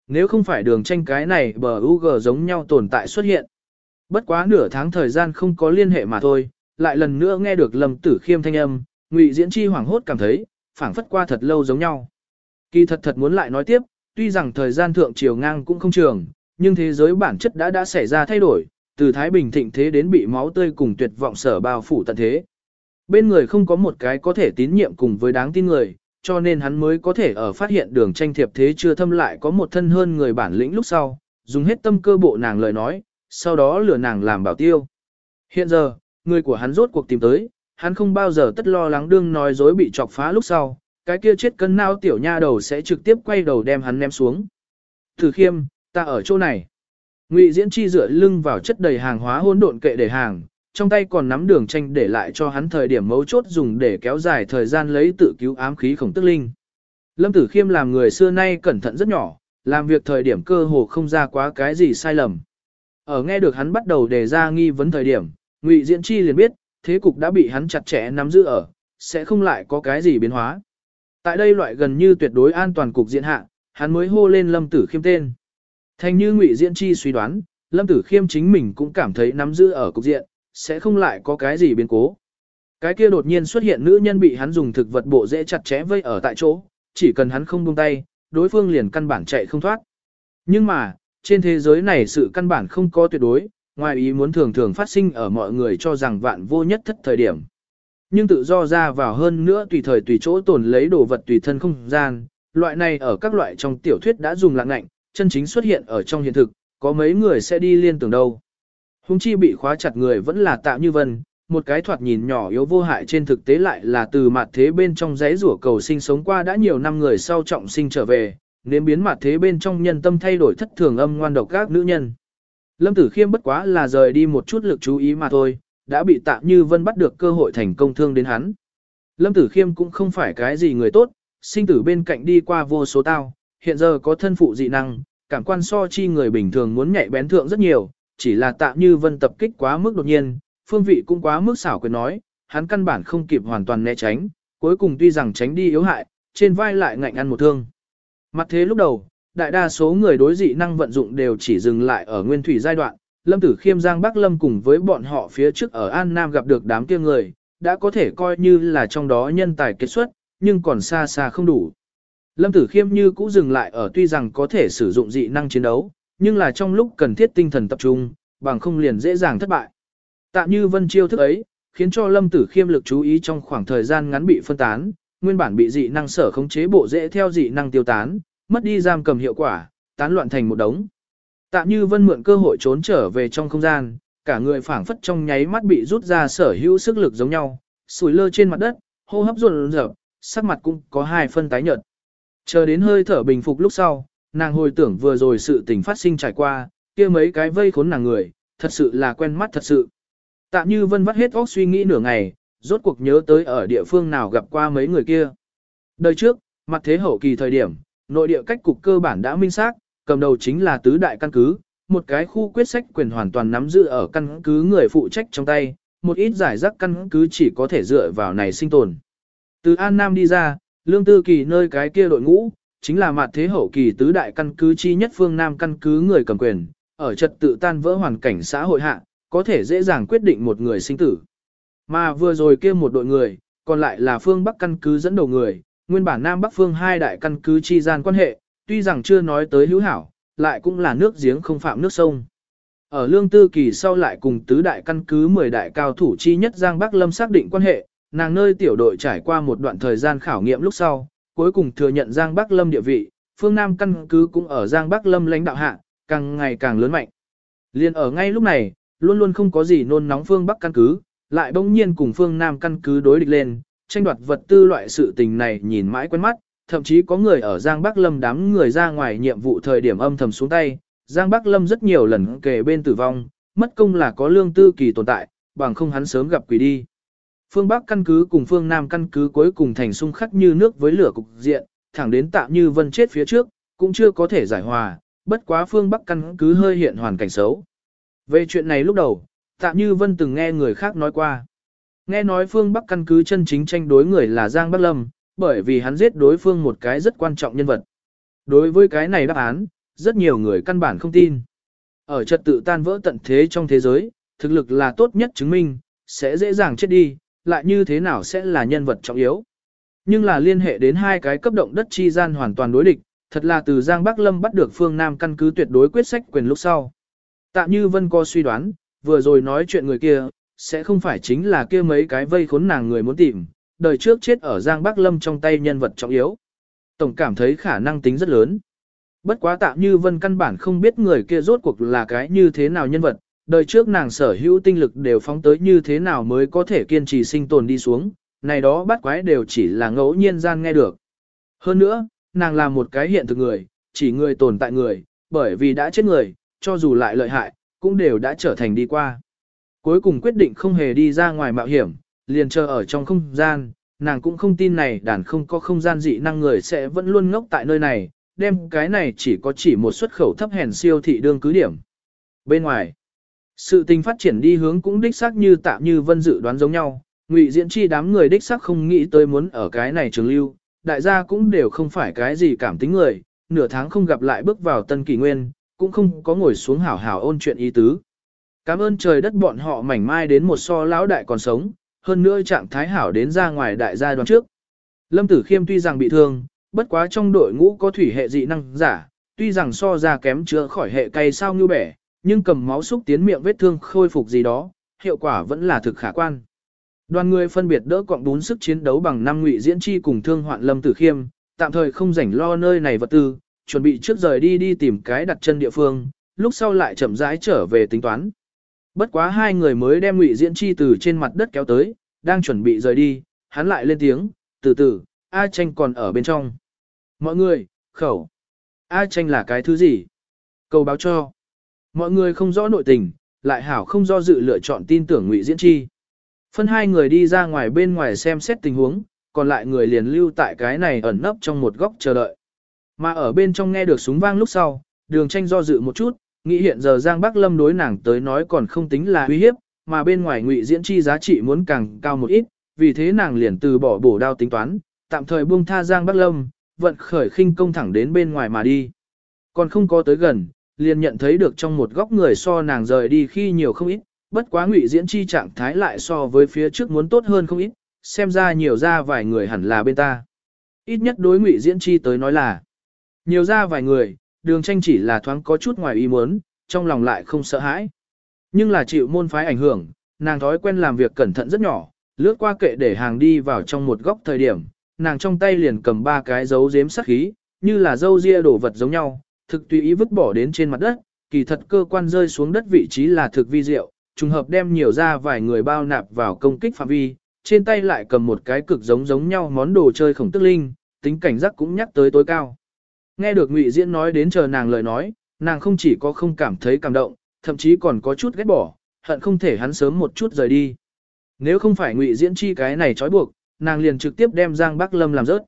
Nếu không phải đường tranh cái này bờ UG giống nhau tồn tại xuất hiện. bất quá nửa tháng thời gian không có liên hệ mà thôi, lại lần nữa nghe được Lâm Tử Khiêm thanh âm, Ngụy Diễn Chi hoảng hốt cảm thấy, phảng phất qua thật lâu giống nhau. Kỳ thật thật muốn lại nói tiếp, tuy rằng thời gian thượng triều ngang cũng không trường, nhưng thế giới bản chất đã đã xảy ra thay đổi, từ Thái Bình thịnh thế đến bị máu tươi cùng tuyệt vọng sở bao phủ tận thế. Bên người không có một cái có thể tín nhiệm cùng với đáng tin người, cho nên hắn mới có thể ở phát hiện đường tranh thiệp thế chưa thâm lại có một thân hơn người bản lĩnh lúc sau, dùng hết tâm cơ bộ nàng lời nói, sau đó lừa nàng làm bảo tiêu. Hiện giờ, người của hắn rốt cuộc tìm tới, hắn không bao giờ tất lo lắng đương nói dối bị chọc phá lúc sau, cái kia chết cân nao tiểu nha đầu sẽ trực tiếp quay đầu đem hắn ném xuống. Thử khiêm, ta ở chỗ này. Ngụy Diễn Chi dựa lưng vào chất đầy hàng hóa hỗn độn kệ để hàng, trong tay còn nắm đường tranh để lại cho hắn thời điểm mấu chốt dùng để kéo dài thời gian lấy tự cứu ám khí khổng tức linh. Lâm Tử Khiêm làm người xưa nay cẩn thận rất nhỏ, làm việc thời điểm cơ hồ không ra quá cái gì sai lầm. Ở nghe được hắn bắt đầu đề ra nghi vấn thời điểm, Ngụy Diễn Chi liền biết, thế cục đã bị hắn chặt chẽ nắm giữ ở, sẽ không lại có cái gì biến hóa. Tại đây loại gần như tuyệt đối an toàn cục diện hạ, hắn mới hô lên Lâm Tử Khiêm tên. Thành như Ngụy Diễn Chi suy đoán, Lâm Tử Khiêm chính mình cũng cảm thấy nắm giữ ở cục diện, sẽ không lại có cái gì biến cố. Cái kia đột nhiên xuất hiện nữ nhân bị hắn dùng thực vật bộ dễ chặt chẽ vây ở tại chỗ, chỉ cần hắn không buông tay, đối phương liền căn bản chạy không thoát. Nhưng mà, trên thế giới này sự căn bản không có tuyệt đối, ngoài ý muốn thường thường phát sinh ở mọi người cho rằng vạn vô nhất thất thời điểm. Nhưng tự do ra vào hơn nữa tùy thời tùy chỗ tồn lấy đồ vật tùy thân không gian, loại này ở các loại trong tiểu thuyết đã dùng lạng ngạnh, chân chính xuất hiện ở trong hiện thực, có mấy người sẽ đi liên tưởng đâu. Hùng chi bị khóa chặt người vẫn là tạo như vân, một cái thoạt nhìn nhỏ yếu vô hại trên thực tế lại là từ mặt thế bên trong giấy rủa cầu sinh sống qua đã nhiều năm người sau trọng sinh trở về, nên biến mặt thế bên trong nhân tâm thay đổi thất thường âm ngoan độc các nữ nhân. Lâm Tử Khiêm bất quá là rời đi một chút lực chú ý mà thôi, đã bị Tạ Như Vân bắt được cơ hội thành công thương đến hắn. Lâm Tử Khiêm cũng không phải cái gì người tốt, sinh tử bên cạnh đi qua vô số tao, hiện giờ có thân phụ dị năng, cảm quan so chi người bình thường muốn nhạy bén thượng rất nhiều, chỉ là Tạ Như Vân tập kích quá mức đột nhiên, phương vị cũng quá mức xảo quyệt nói, hắn căn bản không kịp hoàn toàn né tránh, cuối cùng tuy rằng tránh đi yếu hại, trên vai lại ngạnh ăn một thương. Mặt thế lúc đầu, đại đa số người đối dị năng vận dụng đều chỉ dừng lại ở nguyên thủy giai đoạn, Lâm Tử Khiêm Giang Bắc Lâm cùng với bọn họ phía trước ở An Nam gặp được đám kia người, đã có thể coi như là trong đó nhân tài kết xuất, nhưng còn xa xa không đủ. Lâm Tử Khiêm như cũ dừng lại ở tuy rằng có thể sử dụng dị năng chiến đấu, nhưng là trong lúc cần thiết tinh thần tập trung, bằng không liền dễ dàng thất bại. Tạ như vân chiêu thức ấy, khiến cho Lâm Tử Khiêm lực chú ý trong khoảng thời gian ngắn bị phân tán, nguyên bản bị dị năng sở khống chế bộ dễ theo dị năng tiêu tán, mất đi giam cầm hiệu quả, tán loạn thành một đống. Tạ Như Vân mượn cơ hội trốn trở về trong không gian, cả người phảng phất trong nháy mắt bị rút ra sở hữu sức lực giống nhau, sủi lơ trên mặt đất, hô hấp run rợp, sắc mặt cũng có hai phân tái nhợt. Chờ đến hơi thở bình phục lúc sau, nàng hồi tưởng vừa rồi sự tình phát sinh trải qua, kia mấy cái vây khốn nàng người, thật sự là quen mắt thật sự. Tạ Như Vân vắt hết óc suy nghĩ nửa ngày, rốt cuộc nhớ tới ở địa phương nào gặp qua mấy người kia. Đời trước, mặt thế hậu kỳ thời điểm, nội địa cách cục cơ bản đã minh xác, cầm đầu chính là tứ đại căn cứ, một cái khu quyết sách quyền hoàn toàn nắm giữ ở căn cứ người phụ trách trong tay, một ít giải rác căn cứ chỉ có thể dựa vào này sinh tồn. Từ An Nam đi ra, lương tư kỳ nơi cái kia đội ngũ, chính là mặt thế hậu kỳ tứ đại căn cứ chi nhất phương Nam căn cứ người cầm quyền, ở trật tự tan vỡ hoàn cảnh xã hội hạ, có thể dễ dàng quyết định một người sinh tử. Mà vừa rồi kia một đội người, còn lại là phương Bắc căn cứ dẫn đầu người, nguyên bản Nam Bắc phương hai đại căn cứ chi gian quan hệ, tuy rằng chưa nói tới hữu hảo, lại cũng là nước giếng không phạm nước sông. Ở lương tư kỳ sau lại cùng tứ đại căn cứ 10 đại cao thủ chi nhất Giang Bắc Lâm xác định quan hệ, nàng nơi tiểu đội trải qua một đoạn thời gian khảo nghiệm lúc sau, cuối cùng thừa nhận Giang Bắc Lâm địa vị, phương Nam căn cứ cũng ở Giang Bắc Lâm lãnh đạo hạ, càng ngày càng lớn mạnh. Liên ở ngay lúc này, luôn luôn không có gì nôn nóng phương Bắc căn cứ, lại bỗng nhiên cùng phương Nam căn cứ đối địch lên, tranh đoạt vật tư loại sự tình này nhìn mãi quen mắt, thậm chí có người ở Giang Bắc Lâm đám người ra ngoài nhiệm vụ thời điểm âm thầm xuống tay, Giang Bắc Lâm rất nhiều lần kề bên tử vong, mất công là có lương tư kỳ tồn tại, bằng không hắn sớm gặp quỷ đi. Phương Bắc căn cứ cùng phương Nam căn cứ cuối cùng thành xung khắc như nước với lửa cục diện, thẳng đến tạm như vân chết phía trước, cũng chưa có thể giải hòa, bất quá phương Bắc căn cứ hơi hiện hoàn cảnh xấu. Về chuyện này lúc đầu, tạm như vân từng nghe người khác nói qua. Nghe nói phương Bắc căn cứ chân chính tranh đối người là Giang Bắc Lâm, bởi vì hắn giết đối phương một cái rất quan trọng nhân vật. Đối với cái này đáp án, rất nhiều người căn bản không tin. Ở trật tự tan vỡ tận thế trong thế giới, thực lực là tốt nhất chứng minh, sẽ dễ dàng chết đi, lại như thế nào sẽ là nhân vật trọng yếu. Nhưng là liên hệ đến hai cái cấp động đất chi gian hoàn toàn đối địch, thật là từ Giang Bắc Lâm bắt được phương Nam căn cứ tuyệt đối quyết sách quyền lúc sau. Tạ Như Vân có suy đoán, vừa rồi nói chuyện người kia, sẽ không phải chính là kia mấy cái vây khốn nàng người muốn tìm, đời trước chết ở Giang Bắc Lâm trong tay nhân vật trọng yếu. Tổng cảm thấy khả năng tính rất lớn. Bất quá Tạ Như Vân căn bản không biết người kia rốt cuộc là cái như thế nào nhân vật, đời trước nàng sở hữu tinh lực đều phóng tới như thế nào mới có thể kiên trì sinh tồn đi xuống, này đó bắt quái đều chỉ là ngẫu nhiên gian nghe được. Hơn nữa, nàng là một cái hiện thực người, chỉ người tồn tại người, bởi vì đã chết người, cho dù lại lợi hại, cũng đều đã trở thành đi qua. Cuối cùng quyết định không hề đi ra ngoài mạo hiểm, liền chờ ở trong không gian, nàng cũng không tin này đàn không có không gian dị năng người sẽ vẫn luôn ngốc tại nơi này, đem cái này chỉ có chỉ một xuất khẩu thấp hèn siêu thị đương cứ điểm. Bên ngoài, sự tình phát triển đi hướng cũng đích xác như tạm như vân dự đoán giống nhau, ngụy diễn chi đám người đích xác không nghĩ tới muốn ở cái này trường lưu, đại gia cũng đều không phải cái gì cảm tính người, nửa tháng không gặp lại bước vào tân kỷ nguyên, cũng không có ngồi xuống hảo hảo ôn chuyện ý tứ. Cảm ơn trời đất bọn họ mảnh mai đến một so lão đại còn sống, hơn nữa trạng thái hảo đến ra ngoài đại gia đoàn trước. Lâm Tử Khiêm tuy rằng bị thương, bất quá trong đội ngũ có thủy hệ dị năng giả, tuy rằng so ra kém chữa khỏi hệ cay sao như bẻ, nhưng cầm máu xúc tiến miệng vết thương khôi phục gì đó, hiệu quả vẫn là thực khả quan. Đoàn người phân biệt đỡ quặng bốn sức chiến đấu bằng năm ngụy diễn chi cùng thương hoạn Lâm Tử Khiêm, tạm thời không rảnh lo nơi này vật tư, chuẩn bị trước rời đi đi tìm cái đặt chân địa phương, lúc sau lại chậm rãi trở về tính toán. Bất quá hai người mới đem ngụy diễn chi từ trên mặt đất kéo tới, đang chuẩn bị rời đi, hắn lại lên tiếng, từ từ, A tranh còn ở bên trong. Mọi người, khẩu. A tranh là cái thứ gì? Cầu báo cho. Mọi người không rõ nội tình, lại hảo không do dự lựa chọn tin tưởng ngụy diễn chi. Phân hai người đi ra ngoài bên ngoài xem xét tình huống, còn lại người liền lưu tại cái này ẩn nấp trong một góc chờ đợi. Mà ở bên trong nghe được súng vang lúc sau, đường tranh do dự một chút, nghĩ hiện giờ Giang Bắc Lâm đối nàng tới nói còn không tính là uy hiếp, mà bên ngoài ngụy diễn chi giá trị muốn càng cao một ít, vì thế nàng liền từ bỏ bổ đao tính toán, tạm thời buông tha Giang Bắc Lâm, vận khởi khinh công thẳng đến bên ngoài mà đi. Còn không có tới gần, liền nhận thấy được trong một góc người so nàng rời đi khi nhiều không ít, bất quá ngụy diễn chi trạng thái lại so với phía trước muốn tốt hơn không ít, xem ra nhiều ra vài người hẳn là bên ta. Ít nhất đối ngụy diễn chi tới nói là nhiều ra vài người, đường tranh chỉ là thoáng có chút ngoài ý muốn, trong lòng lại không sợ hãi. Nhưng là chịu môn phái ảnh hưởng, nàng thói quen làm việc cẩn thận rất nhỏ, lướt qua kệ để hàng đi vào trong một góc thời điểm, nàng trong tay liền cầm ba cái dấu giếm sắc khí, như là dâu ria đổ vật giống nhau, thực tùy ý vứt bỏ đến trên mặt đất, kỳ thật cơ quan rơi xuống đất vị trí là thực vi diệu, trùng hợp đem nhiều ra vài người bao nạp vào công kích phạm vi, trên tay lại cầm một cái cực giống giống nhau món đồ chơi khổng tức linh, tính cảnh giác cũng nhắc tới tối cao. Nghe được Ngụy Diễn nói đến chờ nàng lời nói, nàng không chỉ có không cảm thấy cảm động, thậm chí còn có chút ghét bỏ, hận không thể hắn sớm một chút rời đi. Nếu không phải Ngụy Diễn chi cái này trói buộc, nàng liền trực tiếp đem Giang Bắc Lâm làm rớt.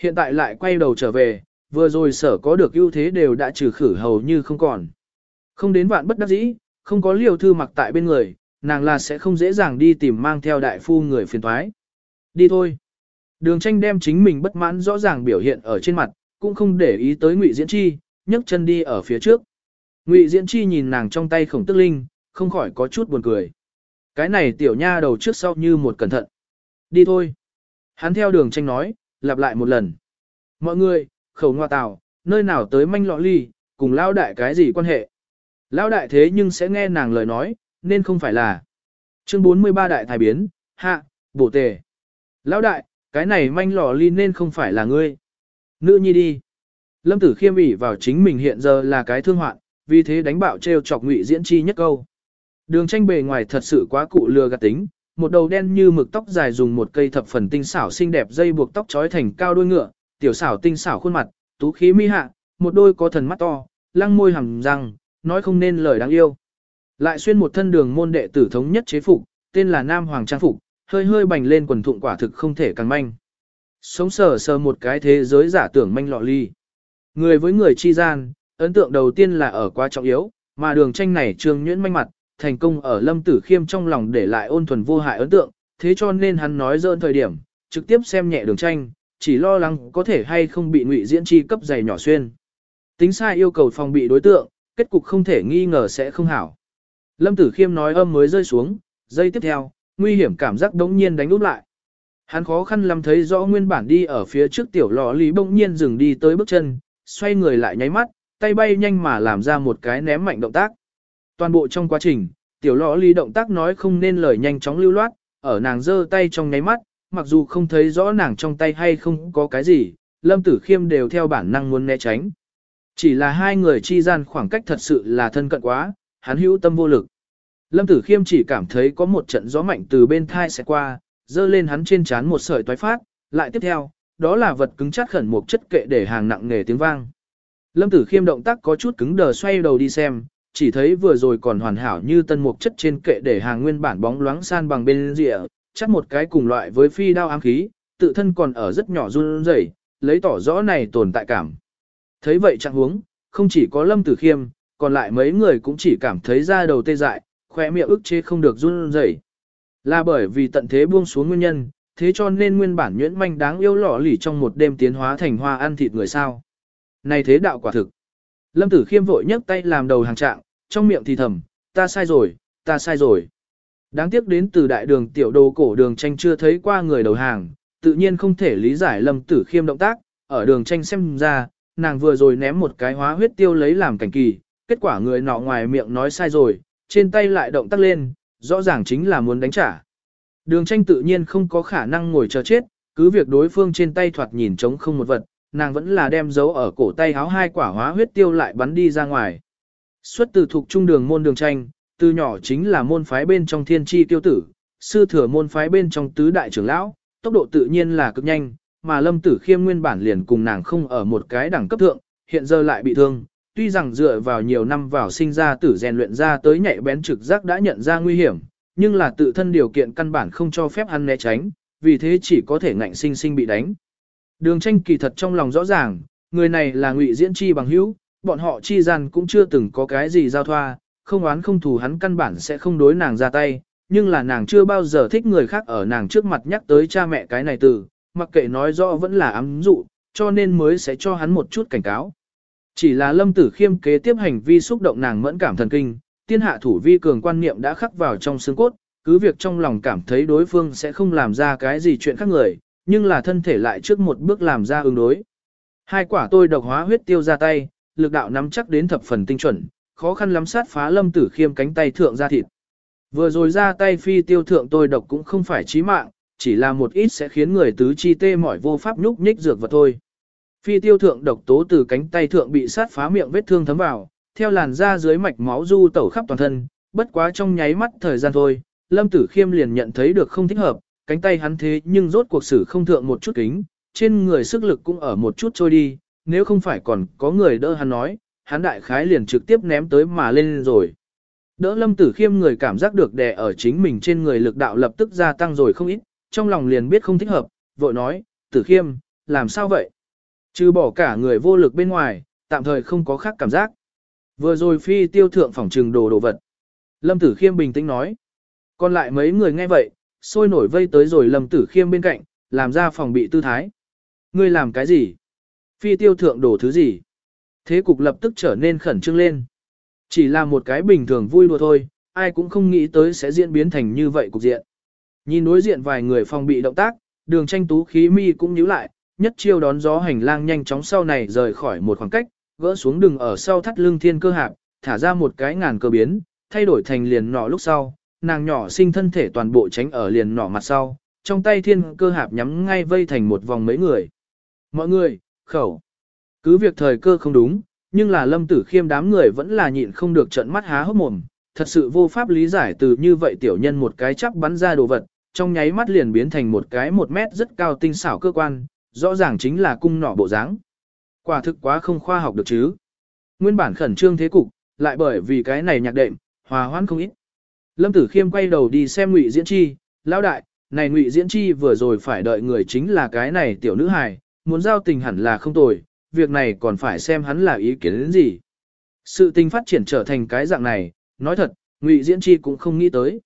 Hiện tại lại quay đầu trở về, vừa rồi sở có được ưu thế đều đã trừ khử hầu như không còn. Không đến vạn bất đắc dĩ, không có liều thư mặc tại bên người, nàng là sẽ không dễ dàng đi tìm mang theo đại phu người phiền thoái. Đi thôi. Đường tranh đem chính mình bất mãn rõ ràng biểu hiện ở trên mặt, cũng không để ý tới Ngụy Diễn Chi, nhấc chân đi ở phía trước. Ngụy Diễn Chi nhìn nàng trong tay khổng tức linh, không khỏi có chút buồn cười. Cái này tiểu nha đầu trước sau như một cẩn thận. Đi thôi. Hắn theo đường tranh nói, lặp lại một lần. Mọi người, khẩu ngoa tào, nơi nào tới manh lọ ly, cùng lao đại cái gì quan hệ. Lao đại thế nhưng sẽ nghe nàng lời nói, nên không phải là. Chương 43 đại thái biến, hạ, bổ tề. Lão đại, cái này manh lọ ly nên không phải là ngươi. Nữ nhi đi. Lâm tử khiêm ủy vào chính mình hiện giờ là cái thương hoạn, vì thế đánh bạo treo chọc ngụy diễn chi nhất câu. Đường tranh bề ngoài thật sự quá cụ lừa gạt tính, một đầu đen như mực tóc dài dùng một cây thập phần tinh xảo xinh đẹp dây buộc tóc trói thành cao đuôi ngựa, tiểu xảo tinh xảo khuôn mặt, tú khí mi hạ, một đôi có thần mắt to, lăng môi hằng răng, nói không nên lời đáng yêu. Lại xuyên một thân đường môn đệ tử thống nhất chế phục, tên là Nam Hoàng Trang Phục, hơi hơi bành lên quần thụng quả thực không thể càng manh. Sống sờ sờ một cái thế giới giả tưởng manh lọ ly. Người với người chi gian, ấn tượng đầu tiên là ở quá trọng yếu, mà đường tranh này trương nhuyễn manh mặt, thành công ở lâm tử khiêm trong lòng để lại ôn thuần vô hại ấn tượng, thế cho nên hắn nói dơn thời điểm, trực tiếp xem nhẹ đường tranh, chỉ lo lắng có thể hay không bị ngụy diễn chi cấp dày nhỏ xuyên. Tính sai yêu cầu phòng bị đối tượng, kết cục không thể nghi ngờ sẽ không hảo. Lâm Tử Khiêm nói âm mới rơi xuống, giây tiếp theo, nguy hiểm cảm giác đống nhiên đánh úp lại. Hắn khó khăn lắm thấy rõ nguyên bản đi ở phía trước tiểu lò lý bỗng nhiên dừng đi tới bước chân, xoay người lại nháy mắt, tay bay nhanh mà làm ra một cái ném mạnh động tác. Toàn bộ trong quá trình, tiểu lò lý động tác nói không nên lời nhanh chóng lưu loát, ở nàng giơ tay trong nháy mắt, mặc dù không thấy rõ nàng trong tay hay không có cái gì, Lâm Tử Khiêm đều theo bản năng muốn né tránh. Chỉ là hai người chi gian khoảng cách thật sự là thân cận quá, hắn hữu tâm vô lực. Lâm Tử Khiêm chỉ cảm thấy có một trận gió mạnh từ bên thai sẽ qua, dơ lên hắn trên trán một sợi toái phát, lại tiếp theo, đó là vật cứng chắc khẩn một chất kệ để hàng nặng nghề tiếng vang. Lâm Tử Khiêm động tác có chút cứng đờ xoay đầu đi xem, chỉ thấy vừa rồi còn hoàn hảo như tân mục chất trên kệ để hàng nguyên bản bóng loáng san bằng bên rìa, chắc một cái cùng loại với phi đao ám khí, tự thân còn ở rất nhỏ run rẩy, lấy tỏ rõ này tồn tại cảm. Thấy vậy chẳng huống, không chỉ có Lâm Tử Khiêm, còn lại mấy người cũng chỉ cảm thấy da đầu tê dại, khỏe miệng ức chế không được run rẩy. Là bởi vì tận thế buông xuống nguyên nhân, thế cho nên nguyên bản nhuyễn manh đáng yêu lọ lỉ trong một đêm tiến hóa thành hoa ăn thịt người sao. Này thế đạo quả thực. Lâm Tử Khiêm vội nhấc tay làm đầu hàng trạng, trong miệng thì thầm, ta sai rồi, ta sai rồi. Đáng tiếc đến từ đại đường tiểu đồ cổ đường tranh chưa thấy qua người đầu hàng, tự nhiên không thể lý giải Lâm Tử Khiêm động tác, ở đường tranh xem ra, nàng vừa rồi ném một cái hóa huyết tiêu lấy làm cảnh kỳ, kết quả người nọ ngoài miệng nói sai rồi, trên tay lại động tác lên, rõ ràng chính là muốn đánh trả. Đường tranh tự nhiên không có khả năng ngồi chờ chết, cứ việc đối phương trên tay thoạt nhìn trống không một vật, nàng vẫn là đem dấu ở cổ tay háo hai quả hóa huyết tiêu lại bắn đi ra ngoài. Xuất từ thuộc trung đường môn đường tranh, từ nhỏ chính là môn phái bên trong thiên tri tiêu tử, sư thừa môn phái bên trong tứ đại trưởng lão, tốc độ tự nhiên là cực nhanh, mà lâm tử khiêm nguyên bản liền cùng nàng không ở một cái đẳng cấp thượng, hiện giờ lại bị thương, tuy rằng dựa vào nhiều năm vào sinh ra tử rèn luyện ra tới nhạy bén trực giác đã nhận ra nguy hiểm, nhưng là tự thân điều kiện căn bản không cho phép hắn né tránh, vì thế chỉ có thể ngạnh sinh sinh bị đánh. Đường tranh kỳ thật trong lòng rõ ràng, người này là ngụy diễn chi bằng hữu, bọn họ chi gian cũng chưa từng có cái gì giao thoa, không oán không thù hắn căn bản sẽ không đối nàng ra tay, nhưng là nàng chưa bao giờ thích người khác ở nàng trước mặt nhắc tới cha mẹ cái này từ, mặc kệ nói rõ vẫn là ám dụ, cho nên mới sẽ cho hắn một chút cảnh cáo. Chỉ là lâm tử khiêm kế tiếp hành vi xúc động nàng mẫn cảm thần kinh, tiên hạ thủ vi cường quan niệm đã khắc vào trong xương cốt, cứ việc trong lòng cảm thấy đối phương sẽ không làm ra cái gì chuyện khác người, nhưng là thân thể lại trước một bước làm ra ứng đối. Hai quả tôi độc hóa huyết tiêu ra tay, lực đạo nắm chắc đến thập phần tinh chuẩn, khó khăn lắm sát phá lâm tử khiêm cánh tay thượng ra thịt. Vừa rồi ra tay phi tiêu thượng tôi độc cũng không phải chí mạng, chỉ là một ít sẽ khiến người tứ chi tê mỏi vô pháp nhúc nhích dược vật thôi. Phi tiêu thượng độc tố từ cánh tay thượng bị sát phá miệng vết thương thấm vào, theo làn da dưới mạch máu du tẩu khắp toàn thân, bất quá trong nháy mắt thời gian thôi, Lâm Tử Khiêm liền nhận thấy được không thích hợp, cánh tay hắn thế nhưng rốt cuộc sử không thượng một chút kính, trên người sức lực cũng ở một chút trôi đi, nếu không phải còn có người đỡ hắn nói, hắn đại khái liền trực tiếp ném tới mà lên rồi. Đỡ Lâm Tử Khiêm người cảm giác được đè ở chính mình trên người lực đạo lập tức gia tăng rồi không ít, trong lòng liền biết không thích hợp, vội nói, Tử Khiêm, làm sao vậy? Chứ bỏ cả người vô lực bên ngoài, tạm thời không có khác cảm giác. Vừa rồi phi tiêu thượng phòng trừng đồ đồ vật. Lâm Tử Khiêm bình tĩnh nói. Còn lại mấy người nghe vậy, sôi nổi vây tới rồi Lâm Tử Khiêm bên cạnh, làm ra phòng bị tư thái. Ngươi làm cái gì? Phi tiêu thượng đổ thứ gì? Thế cục lập tức trở nên khẩn trương lên. Chỉ là một cái bình thường vui đùa thôi, ai cũng không nghĩ tới sẽ diễn biến thành như vậy cục diện. Nhìn đối diện vài người phòng bị động tác, đường tranh tú khí mi cũng nhíu lại, nhất chiêu đón gió hành lang nhanh chóng sau này rời khỏi một khoảng cách, gỡ xuống đường ở sau thắt lưng thiên cơ hạp, thả ra một cái ngàn cơ biến, thay đổi thành liền nọ lúc sau, nàng nhỏ sinh thân thể toàn bộ tránh ở liền nọ mặt sau, trong tay thiên cơ hạp nhắm ngay vây thành một vòng mấy người. Mọi người, khẩu. Cứ việc thời cơ không đúng, nhưng là lâm tử khiêm đám người vẫn là nhịn không được trận mắt há hốc mồm, thật sự vô pháp lý giải từ như vậy tiểu nhân một cái chắp bắn ra đồ vật, trong nháy mắt liền biến thành một cái một mét rất cao tinh xảo cơ quan, rõ ràng chính là cung nỏ bộ dáng. Quả thực quá không khoa học được chứ. Nguyên bản khẩn trương thế cục, lại bởi vì cái này nhạc đệm, hòa hoãn không ít. Lâm Tử Khiêm quay đầu đi xem Ngụy Diễn Chi, lão đại, này Ngụy Diễn Chi vừa rồi phải đợi người chính là cái này tiểu nữ hài, muốn giao tình hẳn là không tồi, việc này còn phải xem hắn là ý kiến đến gì. Sự tình phát triển trở thành cái dạng này, nói thật, Ngụy Diễn Chi cũng không nghĩ tới.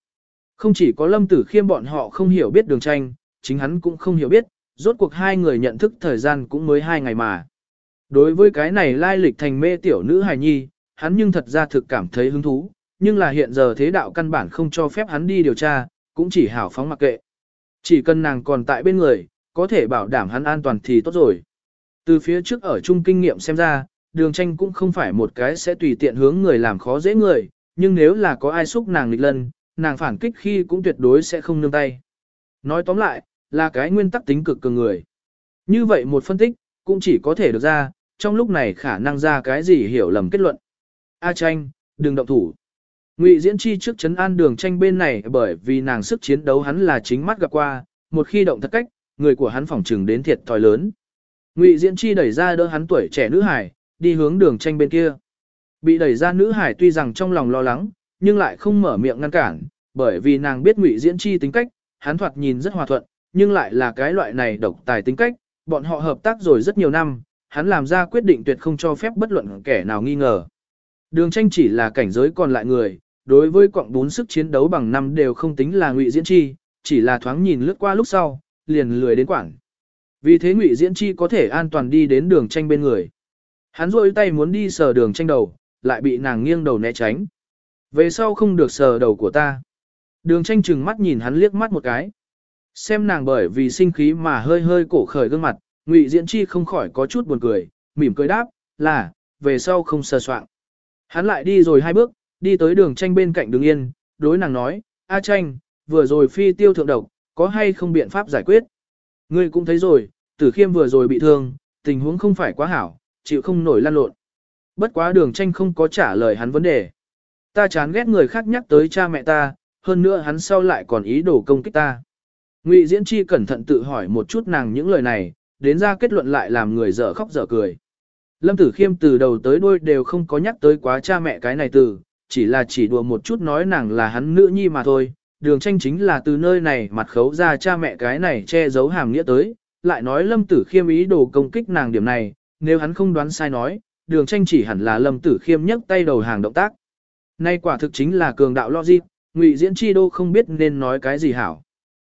Không chỉ có Lâm Tử Khiêm bọn họ không hiểu biết đường tranh, chính hắn cũng không hiểu biết, rốt cuộc hai người nhận thức thời gian cũng mới hai ngày mà. Đối với cái này lai lịch thành mê tiểu nữ hài nhi, hắn nhưng thật ra thực cảm thấy hứng thú, nhưng là hiện giờ thế đạo căn bản không cho phép hắn đi điều tra, cũng chỉ hảo phóng mặc kệ. Chỉ cần nàng còn tại bên người, có thể bảo đảm hắn an toàn thì tốt rồi. Từ phía trước ở chung kinh nghiệm xem ra, đường tranh cũng không phải một cái sẽ tùy tiện hướng người làm khó dễ người, nhưng nếu là có ai xúc nàng nghịch lần, nàng phản kích khi cũng tuyệt đối sẽ không nương tay. Nói tóm lại, là cái nguyên tắc tính cực cường người. Như vậy một phân tích, cũng chỉ có thể được ra, trong lúc này khả năng ra cái gì hiểu lầm kết luận. A tranh, đừng động thủ. Ngụy Diễn Chi trước chấn an đường tranh bên này bởi vì nàng sức chiến đấu hắn là chính mắt gặp qua, một khi động thật cách, người của hắn phỏng trừng đến thiệt thòi lớn. Ngụy Diễn Chi đẩy ra đỡ hắn tuổi trẻ nữ hải, đi hướng đường tranh bên kia. Bị đẩy ra nữ hải tuy rằng trong lòng lo lắng, nhưng lại không mở miệng ngăn cản, bởi vì nàng biết Ngụy Diễn Chi tính cách, hắn thoạt nhìn rất hòa thuận, nhưng lại là cái loại này độc tài tính cách, bọn họ hợp tác rồi rất nhiều năm, hắn làm ra quyết định tuyệt không cho phép bất luận kẻ nào nghi ngờ. Đường tranh chỉ là cảnh giới còn lại người, đối với quặng bốn sức chiến đấu bằng năm đều không tính là ngụy diễn chi, chỉ là thoáng nhìn lướt qua lúc sau, liền lười đến quảng. Vì thế ngụy diễn chi có thể an toàn đi đến đường tranh bên người. Hắn rôi tay muốn đi sờ đường tranh đầu, lại bị nàng nghiêng đầu né tránh. Về sau không được sờ đầu của ta. Đường tranh chừng mắt nhìn hắn liếc mắt một cái. Xem nàng bởi vì sinh khí mà hơi hơi cổ khởi gương mặt, ngụy diễn chi không khỏi có chút buồn cười, mỉm cười đáp, là, về sau không sờ soạn. Hắn lại đi rồi hai bước, đi tới đường tranh bên cạnh đường yên, đối nàng nói, A tranh, vừa rồi phi tiêu thượng độc, có hay không biện pháp giải quyết? Ngươi cũng thấy rồi, tử khiêm vừa rồi bị thương, tình huống không phải quá hảo, chịu không nổi lan lộn. Bất quá đường tranh không có trả lời hắn vấn đề. Ta chán ghét người khác nhắc tới cha mẹ ta, hơn nữa hắn sau lại còn ý đồ công kích ta. Ngụy Diễn Chi cẩn thận tự hỏi một chút nàng những lời này, đến ra kết luận lại làm người dở khóc dở cười. Lâm Tử Khiêm từ đầu tới đuôi đều không có nhắc tới quá cha mẹ cái này từ, chỉ là chỉ đùa một chút nói nàng là hắn nữ nhi mà thôi. Đường tranh chính là từ nơi này mặt khấu ra cha mẹ cái này che giấu hàm nghĩa tới, lại nói Lâm Tử Khiêm ý đồ công kích nàng điểm này, nếu hắn không đoán sai nói, đường tranh chỉ hẳn là Lâm Tử Khiêm nhấc tay đầu hàng động tác. Nay quả thực chính là cường đạo logic, Ngụy Diễn Chi đô không biết nên nói cái gì hảo.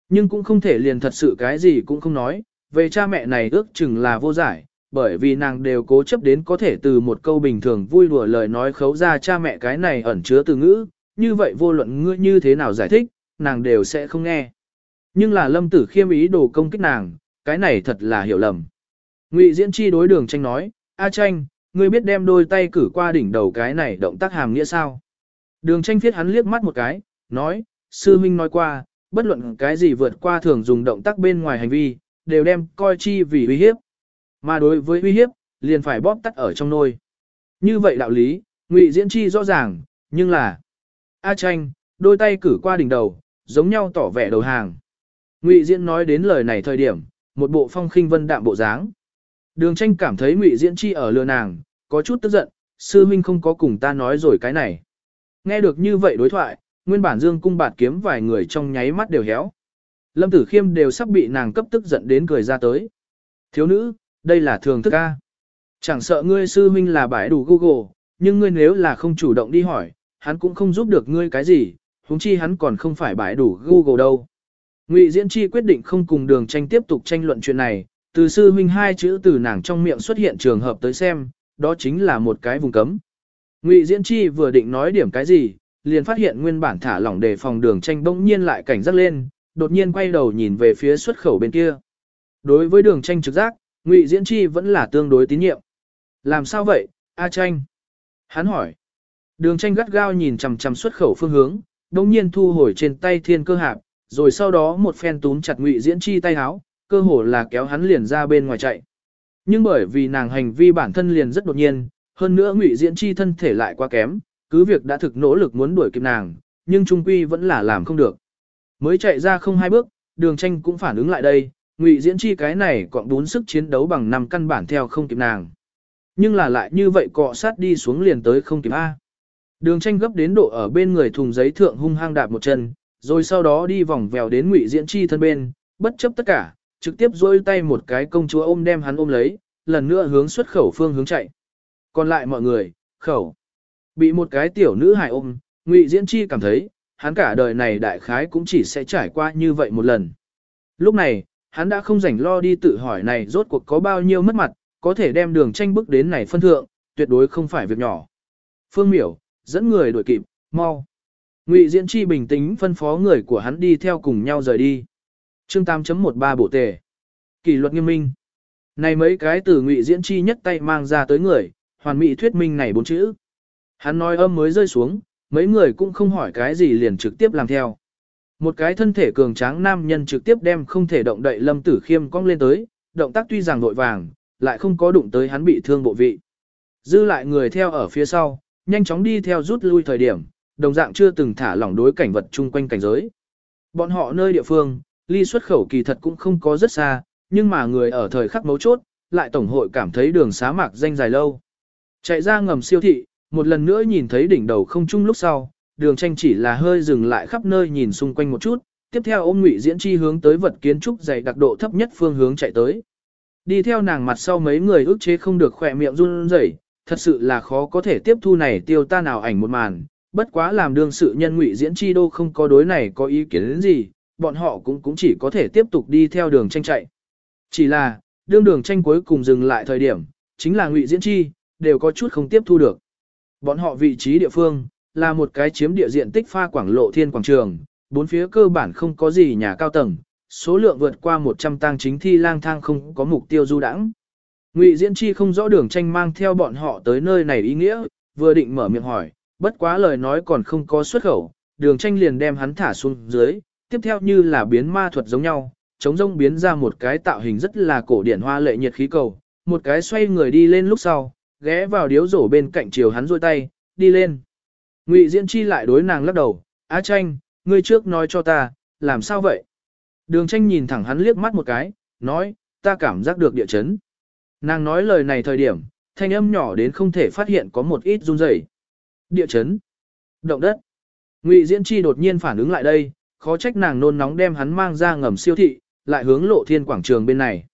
Nhưng cũng không thể liền thật sự cái gì cũng không nói, về cha mẹ này ước chừng là vô giải, bởi vì nàng đều cố chấp đến có thể từ một câu bình thường vui đùa lời nói khấu ra cha mẹ cái này ẩn chứa từ ngữ, như vậy vô luận ngươi như thế nào giải thích, nàng đều sẽ không nghe. Nhưng là lâm tử khiêm ý đồ công kích nàng, cái này thật là hiểu lầm. Ngụy Diễn Chi đối đường tranh nói, A tranh, ngươi biết đem đôi tay cử qua đỉnh đầu cái này động tác hàm nghĩa sao? Đường tranh phiết hắn liếc mắt một cái, nói, sư minh nói qua, bất luận cái gì vượt qua thường dùng động tác bên ngoài hành vi, đều đem coi chi vì uy hiếp. Mà đối với uy hiếp, liền phải bóp tắt ở trong nôi. Như vậy đạo lý, ngụy diễn chi rõ ràng, nhưng là A tranh, đôi tay cử qua đỉnh đầu, giống nhau tỏ vẻ đầu hàng. Ngụy diễn nói đến lời này thời điểm, một bộ phong khinh vân đạm bộ dáng. Đường tranh cảm thấy ngụy diễn chi ở lừa nàng, có chút tức giận, sư huynh không có cùng ta nói rồi cái này. Nghe được như vậy đối thoại, nguyên bản dương cung bạt kiếm vài người trong nháy mắt đều héo. Lâm Tử Khiêm đều sắp bị nàng cấp tức giận đến cười ra tới. Thiếu nữ, đây là thường thức ca. Chẳng sợ ngươi sư huynh là bãi đủ Google, nhưng ngươi nếu là không chủ động đi hỏi, hắn cũng không giúp được ngươi cái gì, huống chi hắn còn không phải bãi đủ Google đâu. Ngụy Diễn Chi quyết định không cùng đường tranh tiếp tục tranh luận chuyện này, từ sư huynh hai chữ từ nàng trong miệng xuất hiện trường hợp tới xem, đó chính là một cái vùng cấm. Ngụy Diễn Chi vừa định nói điểm cái gì, liền phát hiện nguyên bản thả lỏng để phòng đường tranh bỗng nhiên lại cảnh giác lên, đột nhiên quay đầu nhìn về phía xuất khẩu bên kia. Đối với đường tranh trực giác, Ngụy Diễn Chi vẫn là tương đối tín nhiệm. Làm sao vậy, A tranh? Hắn hỏi. Đường tranh gắt gao nhìn chằm chằm xuất khẩu phương hướng, đồng nhiên thu hồi trên tay thiên cơ hạp, rồi sau đó một phen túm chặt Ngụy Diễn Chi tay háo, cơ hồ là kéo hắn liền ra bên ngoài chạy. Nhưng bởi vì nàng hành vi bản thân liền rất đột nhiên, hơn nữa Ngụy Diễn Chi thân thể lại quá kém, cứ việc đã thực nỗ lực muốn đuổi kịp nàng, nhưng trung quy vẫn là làm không được. Mới chạy ra không hai bước, đường tranh cũng phản ứng lại đây, ngụy diễn chi cái này còn bốn sức chiến đấu bằng năm căn bản theo không kịp nàng. Nhưng là lại như vậy cọ sát đi xuống liền tới không kịp A. Đường tranh gấp đến độ ở bên người thùng giấy thượng hung hăng đạp một chân, rồi sau đó đi vòng vèo đến ngụy diễn chi thân bên, bất chấp tất cả, trực tiếp dôi tay một cái công chúa ôm đem hắn ôm lấy, lần nữa hướng xuất khẩu phương hướng chạy. Còn lại mọi người, khẩu. Bị một cái tiểu nữ hài ôm, ngụy diễn chi cảm thấy, hắn cả đời này đại khái cũng chỉ sẽ trải qua như vậy một lần. Lúc này, hắn đã không rảnh lo đi tự hỏi này rốt cuộc có bao nhiêu mất mặt, có thể đem đường tranh bước đến này phân thượng, tuyệt đối không phải việc nhỏ. Phương miểu, dẫn người đuổi kịp, mau. Ngụy Diễn Chi bình tĩnh phân phó người của hắn đi theo cùng nhau rời đi. Chương 8.13 bộ tề. Kỷ luật nghiêm minh. Này mấy cái từ Ngụy Diễn Chi nhất tay mang ra tới người, hoàn mỹ thuyết minh này bốn chữ. Hắn nói âm mới rơi xuống, mấy người cũng không hỏi cái gì liền trực tiếp làm theo. Một cái thân thể cường tráng nam nhân trực tiếp đem không thể động đậy Lâm Tử Khiêm cong lên tới, động tác tuy rằng nội vàng, lại không có đụng tới hắn bị thương bộ vị. Dư lại người theo ở phía sau, nhanh chóng đi theo rút lui thời điểm, đồng dạng chưa từng thả lỏng đối cảnh vật chung quanh cảnh giới. Bọn họ nơi địa phương, ly xuất khẩu kỳ thật cũng không có rất xa, nhưng mà người ở thời khắc mấu chốt, lại tổng hội cảm thấy đường xá mạc danh dài lâu. Chạy ra ngầm siêu thị, một lần nữa nhìn thấy đỉnh đầu không chung lúc sau, đường tranh chỉ là hơi dừng lại khắp nơi nhìn xung quanh một chút, tiếp theo ôm ngụy diễn chi hướng tới vật kiến trúc dày đặc độ thấp nhất phương hướng chạy tới. Đi theo nàng mặt sau mấy người ước chế không được khỏe miệng run rẩy, thật sự là khó có thể tiếp thu này tiêu ta nào ảnh một màn, bất quá làm đương sự nhân ngụy diễn chi đô không có đối này có ý kiến đến gì, bọn họ cũng cũng chỉ có thể tiếp tục đi theo đường tranh chạy. Chỉ là, đương đường tranh cuối cùng dừng lại thời điểm, chính là ngụy diễn chi, đều có chút không tiếp thu được. Bọn họ vị trí địa phương, là một cái chiếm địa diện tích pha quảng lộ thiên quảng trường, bốn phía cơ bản không có gì nhà cao tầng, số lượng vượt qua 100 tang chính thi lang thang không có mục tiêu du đãng. Ngụy Diễn Chi không rõ đường tranh mang theo bọn họ tới nơi này ý nghĩa, vừa định mở miệng hỏi, bất quá lời nói còn không có xuất khẩu, đường tranh liền đem hắn thả xuống dưới, tiếp theo như là biến ma thuật giống nhau, chống rông biến ra một cái tạo hình rất là cổ điển hoa lệ nhiệt khí cầu, một cái xoay người đi lên lúc sau, ghé vào điếu rổ bên cạnh chiều hắn rôi tay, đi lên. Ngụy Diễn Chi lại đối nàng lắc đầu, Á tranh, ngươi trước nói cho ta, làm sao vậy? Đường tranh nhìn thẳng hắn liếc mắt một cái, nói, ta cảm giác được địa chấn. Nàng nói lời này thời điểm, thanh âm nhỏ đến không thể phát hiện có một ít run rẩy. Địa chấn, động đất. Ngụy Diễn Chi đột nhiên phản ứng lại đây, khó trách nàng nôn nóng đem hắn mang ra ngầm siêu thị, lại hướng lộ thiên quảng trường bên này.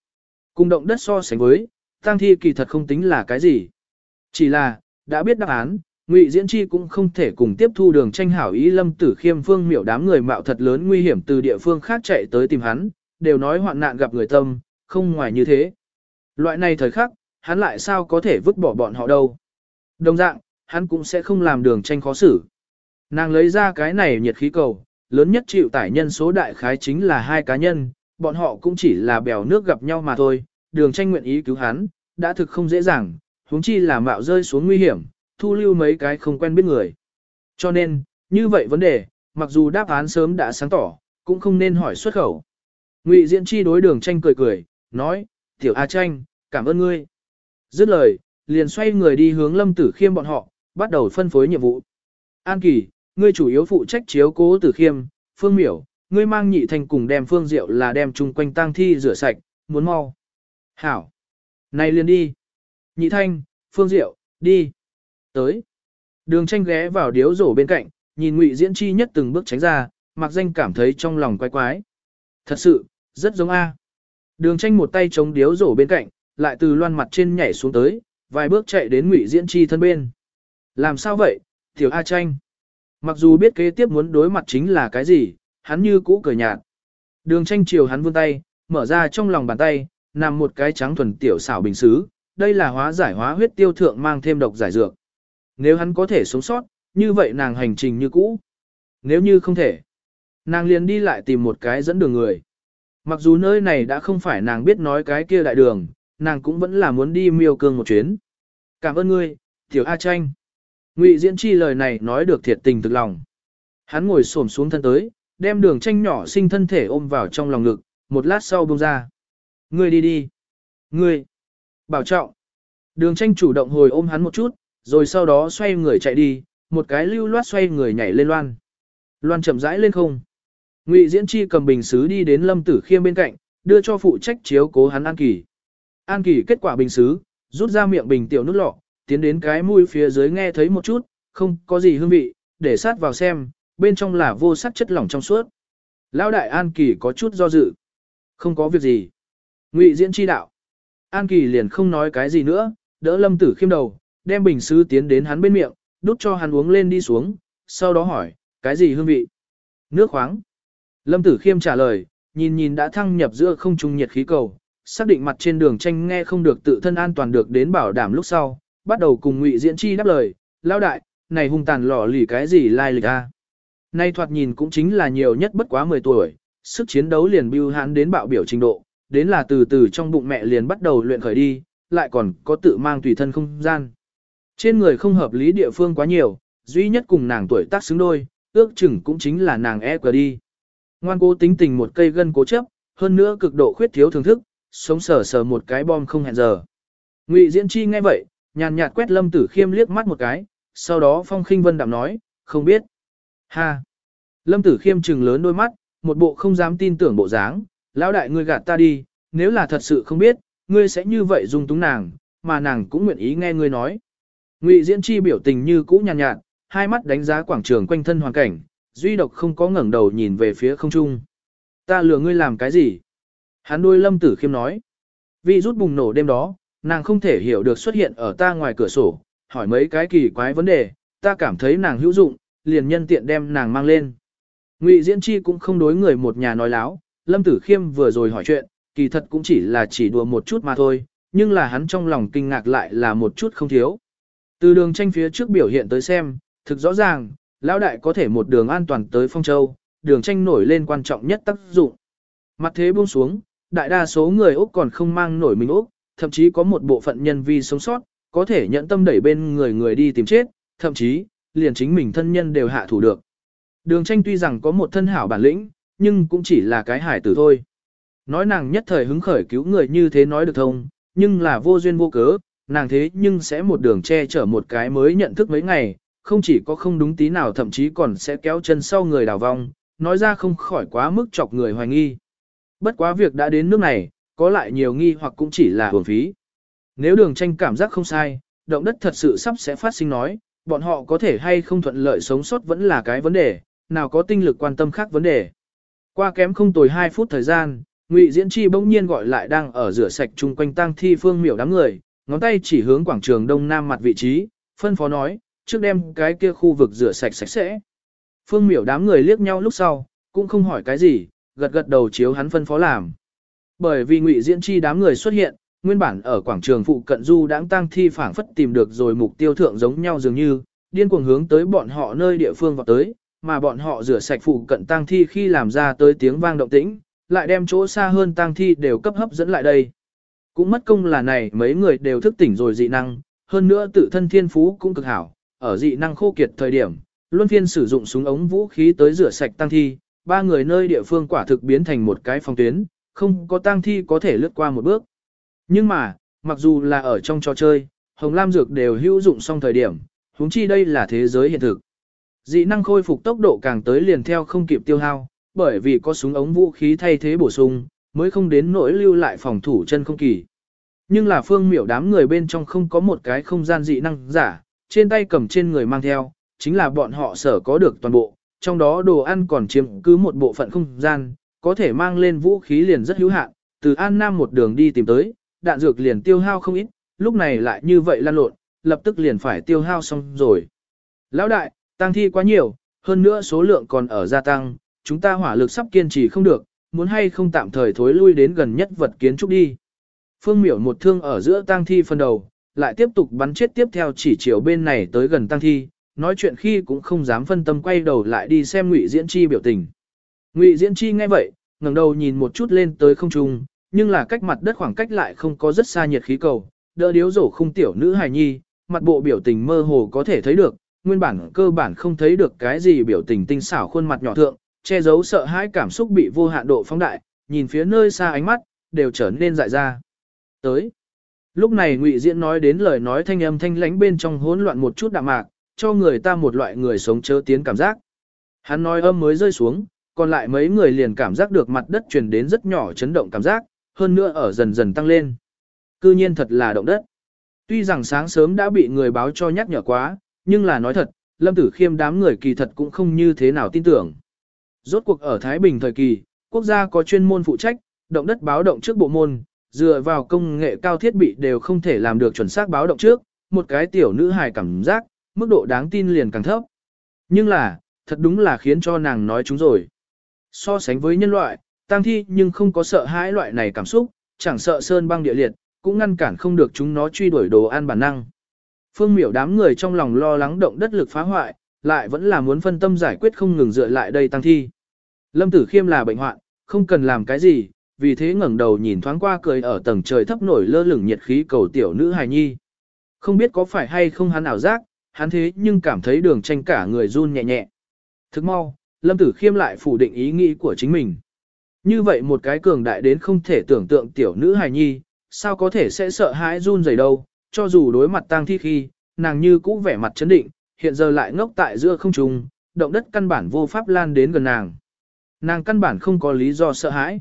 Cùng động đất so sánh với, tang thi kỳ thật không tính là cái gì. Chỉ là, đã biết đáp án, Ngụy Diễn Chi cũng không thể cùng tiếp thu đường tranh hảo ý Lâm Tử Khiêm Phương miểu đám người mạo thật lớn nguy hiểm từ địa phương khác chạy tới tìm hắn, đều nói hoạn nạn gặp người tâm, không ngoài như thế. Loại này thời khắc, hắn lại sao có thể vứt bỏ bọn họ đâu. Đồng dạng, hắn cũng sẽ không làm đường tranh khó xử. Nàng lấy ra cái này nhiệt khí cầu, lớn nhất chịu tải nhân số đại khái chính là hai cá nhân, bọn họ cũng chỉ là bèo nước gặp nhau mà thôi, đường tranh nguyện ý cứu hắn, đã thực không dễ dàng, huống chi là mạo rơi xuống nguy hiểm, thu lưu mấy cái không quen biết người. Cho nên, như vậy vấn đề, mặc dù đáp án sớm đã sáng tỏ, cũng không nên hỏi xuất khẩu. Ngụy Diễn Chi đối đường tranh cười cười, nói, tiểu A tranh, cảm ơn ngươi. Dứt lời, liền xoay người đi hướng lâm tử khiêm bọn họ, bắt đầu phân phối nhiệm vụ. An Kỳ, ngươi chủ yếu phụ trách chiếu cố tử khiêm, phương miểu, ngươi mang nhị thành cùng đem phương diệu là đem chung quanh tang thi rửa sạch, muốn mau. Hảo. Này liền đi. Nhị thanh, phương diệu, đi. Tới. Đường tranh ghé vào điếu rổ bên cạnh, nhìn ngụy diễn chi nhất từng bước tránh ra, mặc danh cảm thấy trong lòng quái quái. Thật sự, rất giống A. Đường tranh một tay chống điếu rổ bên cạnh, lại từ loan mặt trên nhảy xuống tới, vài bước chạy đến ngụy diễn chi thân bên. Làm sao vậy, tiểu A tranh? Mặc dù biết kế tiếp muốn đối mặt chính là cái gì, hắn như cũ cười nhạt. Đường tranh chiều hắn vươn tay, mở ra trong lòng bàn tay, nằm một cái trắng thuần tiểu xảo bình xứ, đây là hóa giải hóa huyết tiêu thượng mang thêm độc giải dược. Nếu hắn có thể sống sót, như vậy nàng hành trình như cũ. Nếu như không thể, nàng liền đi lại tìm một cái dẫn đường người. Mặc dù nơi này đã không phải nàng biết nói cái kia đại đường, nàng cũng vẫn là muốn đi miêu cương một chuyến. Cảm ơn ngươi, tiểu A Tranh. Ngụy Diễn Chi lời này nói được thiệt tình thực lòng. Hắn ngồi xổm xuống thân tới, đem đường tranh nhỏ sinh thân thể ôm vào trong lòng ngực, một lát sau buông ra. Ngươi đi đi. Ngươi. Bảo trọng. Đường tranh chủ động hồi ôm hắn một chút, rồi sau đó xoay người chạy đi, một cái lưu loát xoay người nhảy lên loan. Loan chậm rãi lên không. Ngụy Diễn Chi cầm bình xứ đi đến Lâm Tử Khiêm bên cạnh, đưa cho phụ trách chiếu cố hắn An Kỳ. An Kỳ kết quả bình xứ, rút ra miệng bình tiểu nút lọ, tiến đến cái mũi phía dưới nghe thấy một chút, không có gì hương vị, để sát vào xem, bên trong là vô sắc chất lỏng trong suốt. Lão đại An Kỳ có chút do dự. Không có việc gì. Ngụy Diễn Chi đạo. An Kỳ liền không nói cái gì nữa, đỡ Lâm Tử Khiêm đầu, đem bình sứ tiến đến hắn bên miệng, đút cho hắn uống lên đi xuống, sau đó hỏi, cái gì hương vị? Nước khoáng. Lâm Tử Khiêm trả lời, nhìn nhìn đã thăng nhập giữa không trung nhiệt khí cầu, xác định mặt trên đường tranh nghe không được tự thân an toàn được đến bảo đảm lúc sau, bắt đầu cùng Ngụy Diễn Chi đáp lời, lão đại, này hung tàn lò lì cái gì lai lịch a? Nay thoạt nhìn cũng chính là nhiều nhất bất quá 10 tuổi, sức chiến đấu liền bưu hắn đến bạo biểu trình độ, đến là từ từ trong bụng mẹ liền bắt đầu luyện khởi đi, lại còn có tự mang tùy thân không gian. Trên người không hợp lý địa phương quá nhiều, duy nhất cùng nàng tuổi tác xứng đôi, ước chừng cũng chính là nàng e đi. Ngoan cố tính tình một cây gân cố chấp, hơn nữa cực độ khuyết thiếu thưởng thức, sống sờ sờ một cái bom không hẹn giờ. Ngụy Diễn Chi nghe vậy, nhàn nhạt quét Lâm Tử Khiêm liếc mắt một cái, sau đó Phong Khinh Vân đạm nói, không biết. Ha! Lâm Tử Khiêm trừng lớn đôi mắt, một bộ không dám tin tưởng bộ dáng, lão đại ngươi gạt ta đi, nếu là thật sự không biết, ngươi sẽ như vậy dung túng nàng, mà nàng cũng nguyện ý nghe ngươi nói. Ngụy Diễn Chi biểu tình như cũ nhàn nhạt, nhạt, hai mắt đánh giá quảng trường quanh thân hoàn cảnh, duy độc không có ngẩng đầu nhìn về phía không trung. Ta lừa ngươi làm cái gì? Hắn đôi Lâm Tử Khiêm nói. Vì rút bùng nổ đêm đó, nàng không thể hiểu được xuất hiện ở ta ngoài cửa sổ, hỏi mấy cái kỳ quái vấn đề, ta cảm thấy nàng hữu dụng, liền nhân tiện đem nàng mang lên. Ngụy Diễn Chi cũng không đối người một nhà nói láo, Lâm Tử Khiêm vừa rồi hỏi chuyện, kỳ thật cũng chỉ là chỉ đùa một chút mà thôi, nhưng là hắn trong lòng kinh ngạc lại là một chút không thiếu. Từ đường tranh phía trước biểu hiện tới xem, thực rõ ràng, lão đại có thể một đường an toàn tới Phong Châu, đường tranh nổi lên quan trọng nhất tác dụng. Mặt thế buông xuống, đại đa số người Úc còn không mang nổi mình Úc, thậm chí có một bộ phận nhân vi sống sót, có thể nhận tâm đẩy bên người người đi tìm chết, thậm chí, liền chính mình thân nhân đều hạ thủ được. Đường tranh tuy rằng có một thân hảo bản lĩnh, nhưng cũng chỉ là cái hải tử thôi. Nói nàng nhất thời hứng khởi cứu người như thế nói được thông, nhưng là vô duyên vô cớ, nàng thế nhưng sẽ một đường che chở một cái mới nhận thức mấy ngày, không chỉ có không đúng tí nào thậm chí còn sẽ kéo chân sau người đào vong, nói ra không khỏi quá mức chọc người hoài nghi. Bất quá việc đã đến nước này, có lại nhiều nghi hoặc cũng chỉ là hưởng phí. Nếu đường tranh cảm giác không sai, động đất thật sự sắp sẽ phát sinh nói, bọn họ có thể hay không thuận lợi sống sót vẫn là cái vấn đề, nào có tinh lực quan tâm khác vấn đề. Qua kém không tồi 2 phút thời gian, Ngụy Diễn Chi bỗng nhiên gọi lại đang ở rửa sạch chung quanh tang thi phương miểu đám người, ngón tay chỉ hướng quảng trường đông nam mặt vị trí, phân phó nói, trước đem cái kia khu vực rửa sạch sạch sẽ. Phương miểu đám người liếc nhau lúc sau, cũng không hỏi cái gì, gật gật đầu chiếu hắn phân phó làm. Bởi vì Ngụy Diễn Chi đám người xuất hiện, nguyên bản ở quảng trường phụ cận du đãng tang thi phảng phất tìm được rồi mục tiêu thượng giống nhau dường như, điên cuồng hướng tới bọn họ nơi địa phương vào tới, mà bọn họ rửa sạch phụ cận tang thi khi làm ra tới tiếng vang động tĩnh, lại đem chỗ xa hơn tang thi đều cấp hấp dẫn lại đây. Cũng mất công là này mấy người đều thức tỉnh rồi dị năng, hơn nữa tự thân thiên phú cũng cực hảo, ở dị năng khô kiệt thời điểm, luân phiên sử dụng súng ống vũ khí tới rửa sạch tang thi, ba người nơi địa phương quả thực biến thành một cái phòng tuyến, không có tang thi có thể lướt qua một bước. Nhưng mà, mặc dù là ở trong trò chơi, Hồng Lam Dược đều hữu dụng xong thời điểm, huống chi đây là thế giới hiện thực. Dị năng khôi phục tốc độ càng tới liền theo không kịp tiêu hao, bởi vì có súng ống vũ khí thay thế bổ sung, mới không đến nỗi lưu lại phòng thủ chân không kỳ. Nhưng là phương miểu đám người bên trong không có một cái không gian dị năng giả, trên tay cầm trên người mang theo, chính là bọn họ sở có được toàn bộ, trong đó đồ ăn còn chiếm cứ một bộ phận không gian, có thể mang lên vũ khí liền rất hữu hạn, từ An Nam một đường đi tìm tới, đạn dược liền tiêu hao không ít, lúc này lại như vậy lan lộn, lập tức liền phải tiêu hao xong rồi. Lão đại, tăng thi quá nhiều, hơn nữa số lượng còn ở gia tăng, chúng ta hỏa lực sắp kiên trì không được, muốn hay không tạm thời thối lui đến gần nhất vật kiến trúc đi. Phương miểu một thương ở giữa tang thi phần đầu, lại tiếp tục bắn chết tiếp theo chỉ chiều bên này tới gần tang thi, nói chuyện khi cũng không dám phân tâm quay đầu lại đi xem Ngụy Diễn Chi biểu tình. Ngụy Diễn Chi nghe vậy, ngẩng đầu nhìn một chút lên tới không trung, nhưng là cách mặt đất khoảng cách lại không có rất xa nhiệt khí cầu, đỡ điếu rổ khung tiểu nữ hài nhi, mặt bộ biểu tình mơ hồ có thể thấy được, nguyên bản cơ bản không thấy được cái gì biểu tình tinh xảo khuôn mặt nhỏ thượng, che giấu sợ hãi cảm xúc bị vô hạn độ phóng đại, nhìn phía nơi xa ánh mắt, đều trở nên dại ra. Tới. Lúc này Ngụy Diễn nói đến lời nói thanh âm thanh lãnh bên trong hỗn loạn một chút đạm mạc, cho người ta một loại người sống chớ tiến cảm giác. Hắn nói âm mới rơi xuống, còn lại mấy người liền cảm giác được mặt đất truyền đến rất nhỏ chấn động cảm giác, hơn nữa ở dần dần tăng lên. Cư nhiên thật là động đất. Tuy rằng sáng sớm đã bị người báo cho nhắc nhở quá, nhưng là nói thật, Lâm Tử Khiêm đám người kỳ thật cũng không như thế nào tin tưởng. Rốt cuộc ở Thái Bình thời kỳ, quốc gia có chuyên môn phụ trách, động đất báo động trước bộ môn, dựa vào công nghệ cao thiết bị đều không thể làm được chuẩn xác báo động trước, một cái tiểu nữ hài cảm giác, mức độ đáng tin liền càng thấp. Nhưng là, thật đúng là khiến cho nàng nói chúng rồi. So sánh với nhân loại, tăng thi nhưng không có sợ hãi loại này cảm xúc, chẳng sợ sơn băng địa liệt, cũng ngăn cản không được chúng nó truy đuổi đồ ăn bản năng. Phương miểu đám người trong lòng lo lắng động đất lực phá hoại, lại vẫn là muốn phân tâm giải quyết không ngừng dựa lại đây tăng thi. Lâm Tử Khiêm là bệnh hoạn, không cần làm cái gì, vì thế ngẩng đầu nhìn thoáng qua cười ở tầng trời thấp nổi lơ lửng nhiệt khí cầu tiểu nữ hài nhi. Không biết có phải hay không hắn ảo giác, hắn thế nhưng cảm thấy đường tranh cả người run nhẹ nhẹ. Thức mau, Lâm Tử Khiêm lại phủ định ý nghĩ của chính mình. Như vậy một cái cường đại đến không thể tưởng tượng tiểu nữ hài nhi, sao có thể sẽ sợ hãi run rẩy đâu, cho dù đối mặt tang thi khi, nàng như cũ vẻ mặt chấn định, hiện giờ lại ngốc tại giữa không trung, động đất căn bản vô pháp lan đến gần nàng. Nàng căn bản không có lý do sợ hãi.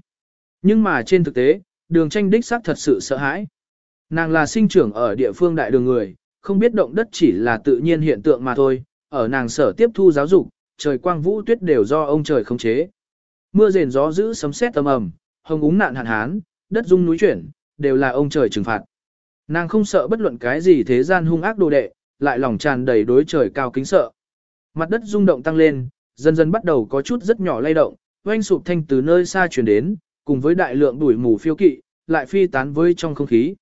Nhưng mà trên thực tế, đường tranh đích xác thật sự sợ hãi. Nàng là sinh trưởng ở địa phương đại đường người, không biết động đất chỉ là tự nhiên hiện tượng mà thôi, ở nàng sở tiếp thu giáo dục, trời quang vũ tuyết đều do ông trời khống chế. Mưa rền gió dữ sấm sét tầm ầm, hồng úng nạn hạn hán, đất rung núi chuyển, đều là ông trời trừng phạt. Nàng không sợ bất luận cái gì thế gian hung ác đồ đệ, lại lòng tràn đầy đối trời cao kính sợ. Mặt đất rung động tăng lên, dần dần bắt đầu có chút rất nhỏ lay động, oanh sụp thanh từ nơi xa truyền đến, cùng với đại lượng đuổi mù phiêu kỵ, lại phi tán với trong không khí.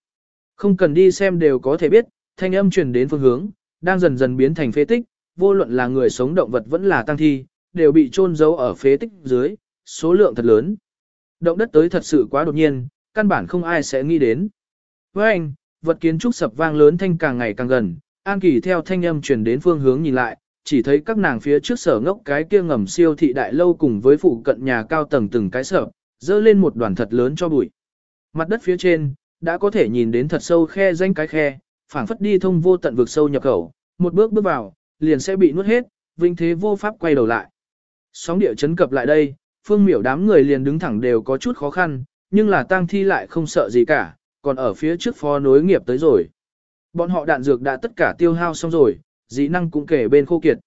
Không cần đi xem đều có thể biết, thanh âm truyền đến phương hướng, đang dần dần biến thành phế tích, vô luận là người sống động vật vẫn là tăng thi, đều bị chôn giấu ở phế tích dưới, số lượng thật lớn. Động đất tới thật sự quá đột nhiên, căn bản không ai sẽ nghĩ đến. Với anh, vật kiến trúc sập vang lớn thanh càng ngày càng gần, An Kỳ theo thanh âm truyền đến phương hướng nhìn lại, chỉ thấy các nàng phía trước sở ngốc cái kia ngầm siêu thị đại lâu cùng với phụ cận nhà cao tầng từng cái sở, dơ lên một đoàn thật lớn cho bụi. Mặt đất phía trên, đã có thể nhìn đến thật sâu khe danh cái khe, phảng phất đi thông vô tận vực sâu nhập khẩu, một bước bước vào, liền sẽ bị nuốt hết, vinh thế vô pháp quay đầu lại. Sóng địa chấn cập lại đây, phương miểu đám người liền đứng thẳng đều có chút khó khăn, nhưng là tang thi lại không sợ gì cả, còn ở phía trước phó nối nghiệp tới rồi. Bọn họ đạn dược đã tất cả tiêu hao xong rồi, dĩ năng cũng kể bên khô kiệt.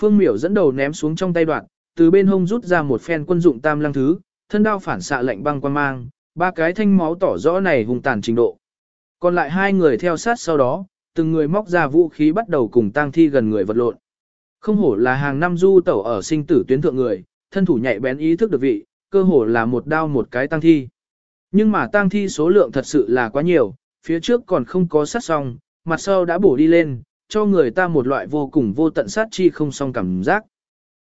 Phương miểu dẫn đầu ném xuống trong tay đoạn, từ bên hông rút ra một phen quân dụng tam lăng thứ, thân đao phản xạ lạnh băng quan mang, ba cái thanh máu tỏ rõ này hùng tàn trình độ. Còn lại hai người theo sát sau đó, từng người móc ra vũ khí bắt đầu cùng tang thi gần người vật lộn. Không hổ là hàng năm du tẩu ở sinh tử tuyến thượng người, thân thủ nhạy bén ý thức được vị, cơ hồ là một đao một cái tang thi. Nhưng mà tang thi số lượng thật sự là quá nhiều, phía trước còn không có sát xong, mặt sau đã bổ đi lên, cho người ta một loại vô cùng vô tận sát chi không song cảm giác.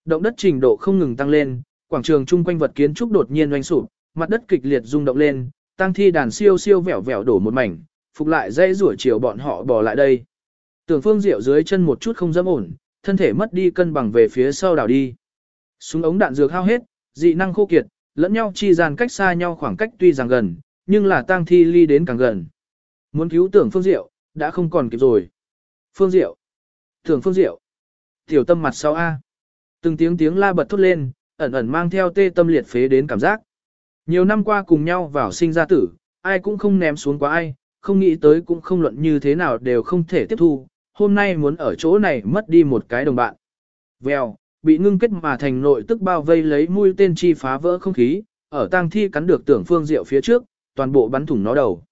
Động đất trình độ không ngừng tăng lên, quảng trường chung quanh vật kiến trúc đột nhiên oanh sụp, mặt đất kịch liệt rung động lên, tang thi đàn siêu siêu vẻo vẻo đổ một mảnh, phục lại dây rủa chiều bọn họ bò lại đây. Tưởng Phương Diệu dưới chân một chút không dám ổn, thân thể mất đi cân bằng về phía sau đảo đi. Súng ống đạn dược hao hết, dị năng khô kiệt, lẫn nhau chi gian cách xa nhau khoảng cách tuy rằng gần, nhưng là tang thi ly đến càng gần. Muốn cứu tưởng Phương Diệu, đã không còn kịp rồi. Phương Diệu, tưởng Phương Diệu, tiểu tâm mặt sau A. Từng tiếng tiếng la bật thốt lên, ẩn ẩn mang theo tê tâm liệt phế đến cảm giác. Nhiều năm qua cùng nhau vào sinh ra tử, ai cũng không ném xuống quá ai, không nghĩ tới cũng không luận như thế nào đều không thể tiếp thu, hôm nay muốn ở chỗ này mất đi một cái đồng bạn. Vèo, bị ngưng kết mà thành nội tức bao vây lấy mũi tên chi phá vỡ không khí, ở tang thi cắn được tưởng phương diệu phía trước, toàn bộ bắn thủng nó đầu.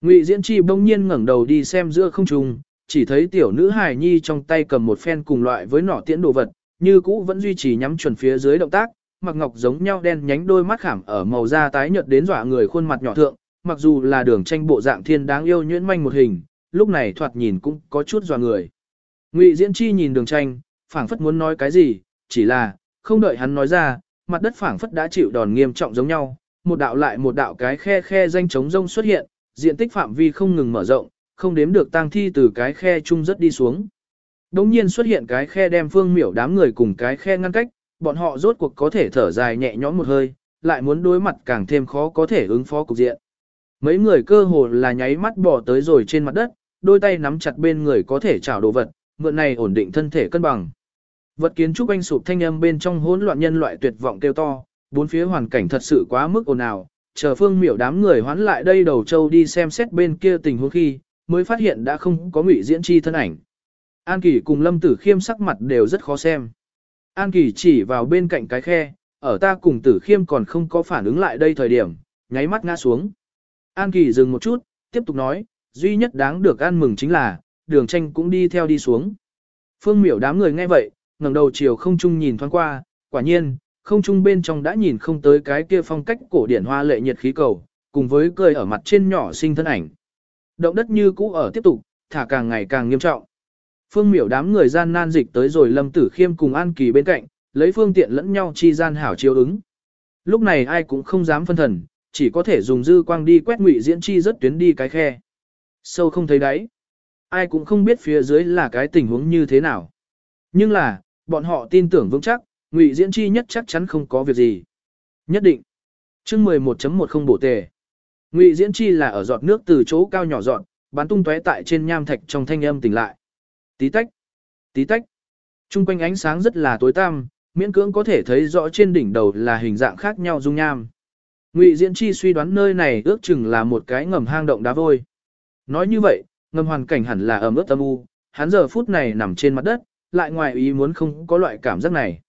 Ngụy Diễn Chi bỗng nhiên ngẩng đầu đi xem giữa không trung, chỉ thấy tiểu nữ hải nhi trong tay cầm một phen cùng loại với nỏ tiễn đồ vật, như cũ vẫn duy trì nhắm chuẩn phía dưới động tác, mặc ngọc giống nhau đen nhánh đôi mắt khảm ở màu da tái nhợt đến dọa người khuôn mặt nhỏ thượng, mặc dù là đường tranh bộ dạng thiên đáng yêu nhuyễn manh một hình, lúc này thoạt nhìn cũng có chút dọa người. Ngụy Diễn Chi nhìn đường tranh, phảng phất muốn nói cái gì, chỉ là, không đợi hắn nói ra, mặt đất phảng phất đã chịu đòn nghiêm trọng giống nhau, một đạo lại một đạo cái khe khe danh trống rông xuất hiện, diện tích phạm vi không ngừng mở rộng, không đếm được tang thi từ cái khe chung rất đi xuống. Đống nhiên xuất hiện cái khe đem phương miểu đám người cùng cái khe ngăn cách, bọn họ rốt cuộc có thể thở dài nhẹ nhõm một hơi, lại muốn đối mặt càng thêm khó có thể ứng phó cục diện. Mấy người cơ hồ là nháy mắt bỏ tới rồi trên mặt đất, đôi tay nắm chặt bên người có thể chảo đồ vật, mượn này ổn định thân thể cân bằng. Vật kiến trúc anh sụp thanh âm bên trong hỗn loạn nhân loại tuyệt vọng kêu to, bốn phía hoàn cảnh thật sự quá mức ồn ào, chờ phương miểu đám người hoán lại đây đầu châu đi xem xét bên kia tình huống khi, mới phát hiện đã không có ngụy diễn chi thân ảnh. An Kỳ cùng Lâm Tử Khiêm sắc mặt đều rất khó xem. An Kỳ chỉ vào bên cạnh cái khe, ở ta cùng Tử Khiêm còn không có phản ứng lại đây thời điểm, nháy mắt ngã xuống. An Kỳ dừng một chút, tiếp tục nói, duy nhất đáng được ăn mừng chính là, đường tranh cũng đi theo đi xuống. Phương miểu đám người nghe vậy, ngẩng đầu chiều không trung nhìn thoáng qua, quả nhiên, không trung bên trong đã nhìn không tới cái kia phong cách cổ điển hoa lệ nhiệt khí cầu, cùng với cười ở mặt trên nhỏ sinh thân ảnh. Động đất như cũ ở tiếp tục, thả càng ngày càng nghiêm trọng. Phương miểu đám người gian nan dịch tới rồi Lâm Tử Khiêm cùng An Kỳ bên cạnh, lấy phương tiện lẫn nhau chi gian hảo chiếu ứng. Lúc này ai cũng không dám phân thần, chỉ có thể dùng dư quang đi quét ngụy diễn chi rất tuyến đi cái khe. Sâu không thấy đáy. Ai cũng không biết phía dưới là cái tình huống như thế nào. Nhưng là, bọn họ tin tưởng vững chắc, ngụy diễn chi nhất chắc chắn không có việc gì. Nhất định. chương 11.10 bổ tề. Ngụy diễn chi là ở giọt nước từ chỗ cao nhỏ giọt, bắn tung tóe tại trên nham thạch trong thanh âm tỉnh lại. Tí tách. Tí tách. Trung quanh ánh sáng rất là tối tăm, miễn cưỡng có thể thấy rõ trên đỉnh đầu là hình dạng khác nhau dung nham. Ngụy Diễn Chi suy đoán nơi này ước chừng là một cái ngầm hang động đá vôi. Nói như vậy, ngầm hoàn cảnh hẳn là ẩm ướt âm u, hắn giờ phút này nằm trên mặt đất, lại ngoài ý muốn không có loại cảm giác này.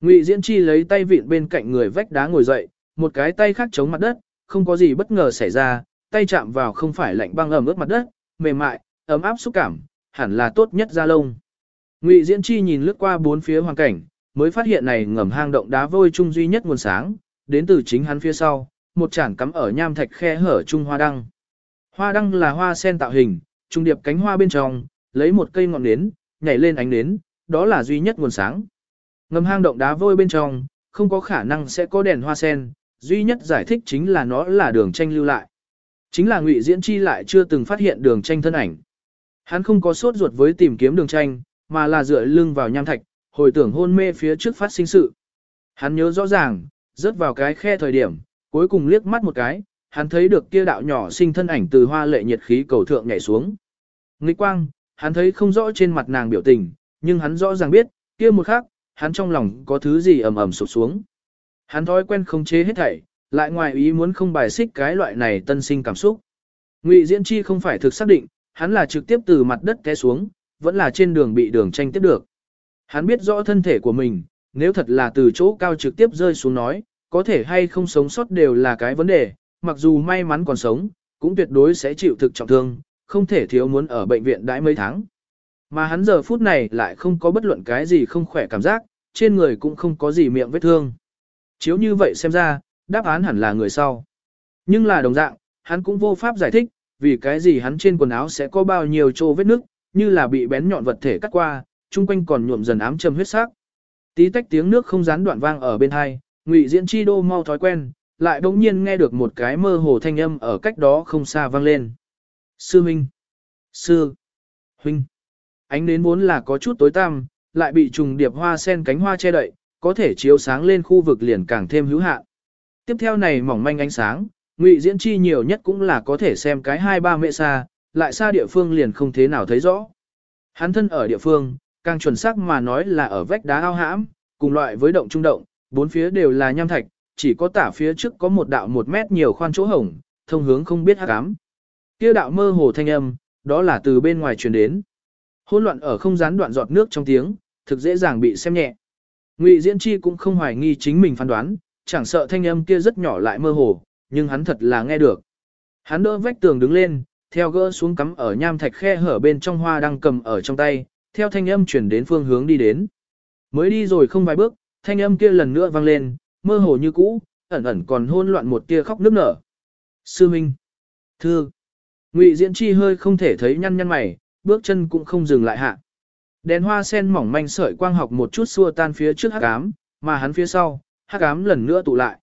Ngụy Diễn Chi lấy tay vịn bên cạnh người vách đá ngồi dậy, một cái tay khác chống mặt đất, không có gì bất ngờ xảy ra, tay chạm vào không phải lạnh băng ẩm ướt mặt đất, mềm mại, ấm áp xúc cảm, hẳn là tốt nhất da lông. Ngụy Diễn Chi nhìn lướt qua bốn phía hoàn cảnh, mới phát hiện này ngầm hang động đá vôi trung duy nhất nguồn sáng, đến từ chính hắn phía sau, một chản cắm ở nham thạch khe hở trung hoa đăng. Hoa đăng là hoa sen tạo hình, trung điệp cánh hoa bên trong, lấy một cây ngọn nến, nhảy lên ánh nến, đó là duy nhất nguồn sáng. Ngầm hang động đá vôi bên trong, không có khả năng sẽ có đèn hoa sen, duy nhất giải thích chính là nó là đường tranh lưu lại. Chính là Ngụy Diễn Chi lại chưa từng phát hiện đường tranh thân ảnh. Hắn không có sốt ruột với tìm kiếm đường tranh, mà là dựa lưng vào nham thạch, hồi tưởng hôn mê phía trước phát sinh sự. Hắn nhớ rõ ràng, rớt vào cái khe thời điểm, cuối cùng liếc mắt một cái, hắn thấy được kia đạo nhỏ sinh thân ảnh từ hoa lệ nhiệt khí cầu thượng nhảy xuống. Nghịch quang, hắn thấy không rõ trên mặt nàng biểu tình, nhưng hắn rõ ràng biết, kia một khắc, hắn trong lòng có thứ gì ầm ầm sụp xuống. Hắn thói quen không chế hết thảy, lại ngoài ý muốn không bài xích cái loại này tân sinh cảm xúc. Ngụy Diễn Chi không phải thực xác định, hắn là trực tiếp từ mặt đất té xuống, vẫn là trên đường bị đường tranh tiếp được. Hắn biết rõ thân thể của mình, nếu thật là từ chỗ cao trực tiếp rơi xuống nói, có thể hay không sống sót đều là cái vấn đề, mặc dù may mắn còn sống, cũng tuyệt đối sẽ chịu thực trọng thương, không thể thiếu muốn ở bệnh viện đãi mấy tháng. Mà hắn giờ phút này lại không có bất luận cái gì không khỏe cảm giác, trên người cũng không có gì miệng vết thương. Chiếu như vậy xem ra, đáp án hẳn là người sau. Nhưng là đồng dạng, hắn cũng vô pháp giải thích, vì cái gì hắn trên quần áo sẽ có bao nhiêu chỗ vết nước, như là bị bén nhọn vật thể cắt qua, chung quanh còn nhuộm dần ám châm huyết sắc. Tí tách tiếng nước không gián đoạn vang ở bên hai, Ngụy Diễn Chi đô mau thói quen, lại bỗng nhiên nghe được một cái mơ hồ thanh âm ở cách đó không xa vang lên. Sư Minh! Sư! Huynh! Ánh đến vốn là có chút tối tăm, lại bị trùng điệp hoa sen cánh hoa che đậy, có thể chiếu sáng lên khu vực liền càng thêm hữu hạn. Tiếp theo này mỏng manh ánh sáng, Ngụy Diễn Chi nhiều nhất cũng là có thể xem cái hai ba mẹ xa, lại xa địa phương liền không thế nào thấy rõ. Hắn thân ở địa phương, càng chuẩn xác mà nói là ở vách đá ao hãm, cùng loại với động trung động, bốn phía đều là nham thạch, chỉ có tả phía trước có một đạo một mét nhiều khoan chỗ hổng, thông hướng không biết hắc ám. Kia đạo mơ hồ thanh âm, đó là từ bên ngoài truyền đến. Hỗn loạn ở không gián đoạn giọt nước trong tiếng, thực dễ dàng bị xem nhẹ. Ngụy Diễn Chi cũng không hoài nghi chính mình phán đoán, chẳng sợ thanh âm kia rất nhỏ lại mơ hồ, nhưng hắn thật là nghe được. Hắn đỡ vách tường đứng lên, theo gỡ xuống cắm ở nham thạch khe hở bên trong hoa đang cầm ở trong tay, theo thanh âm chuyển đến phương hướng đi đến. Mới đi rồi không vài bước, thanh âm kia lần nữa vang lên, mơ hồ như cũ, ẩn ẩn còn hôn loạn một tia khóc nức nở. Sư Minh, Thư. Ngụy Diễn Chi hơi không thể thấy nhăn nhăn mày, bước chân cũng không dừng lại hạ. Đèn hoa sen mỏng manh sợi quang học một chút xua tan phía trước hắc ám, mà hắn phía sau, hắc ám lần nữa tụ lại.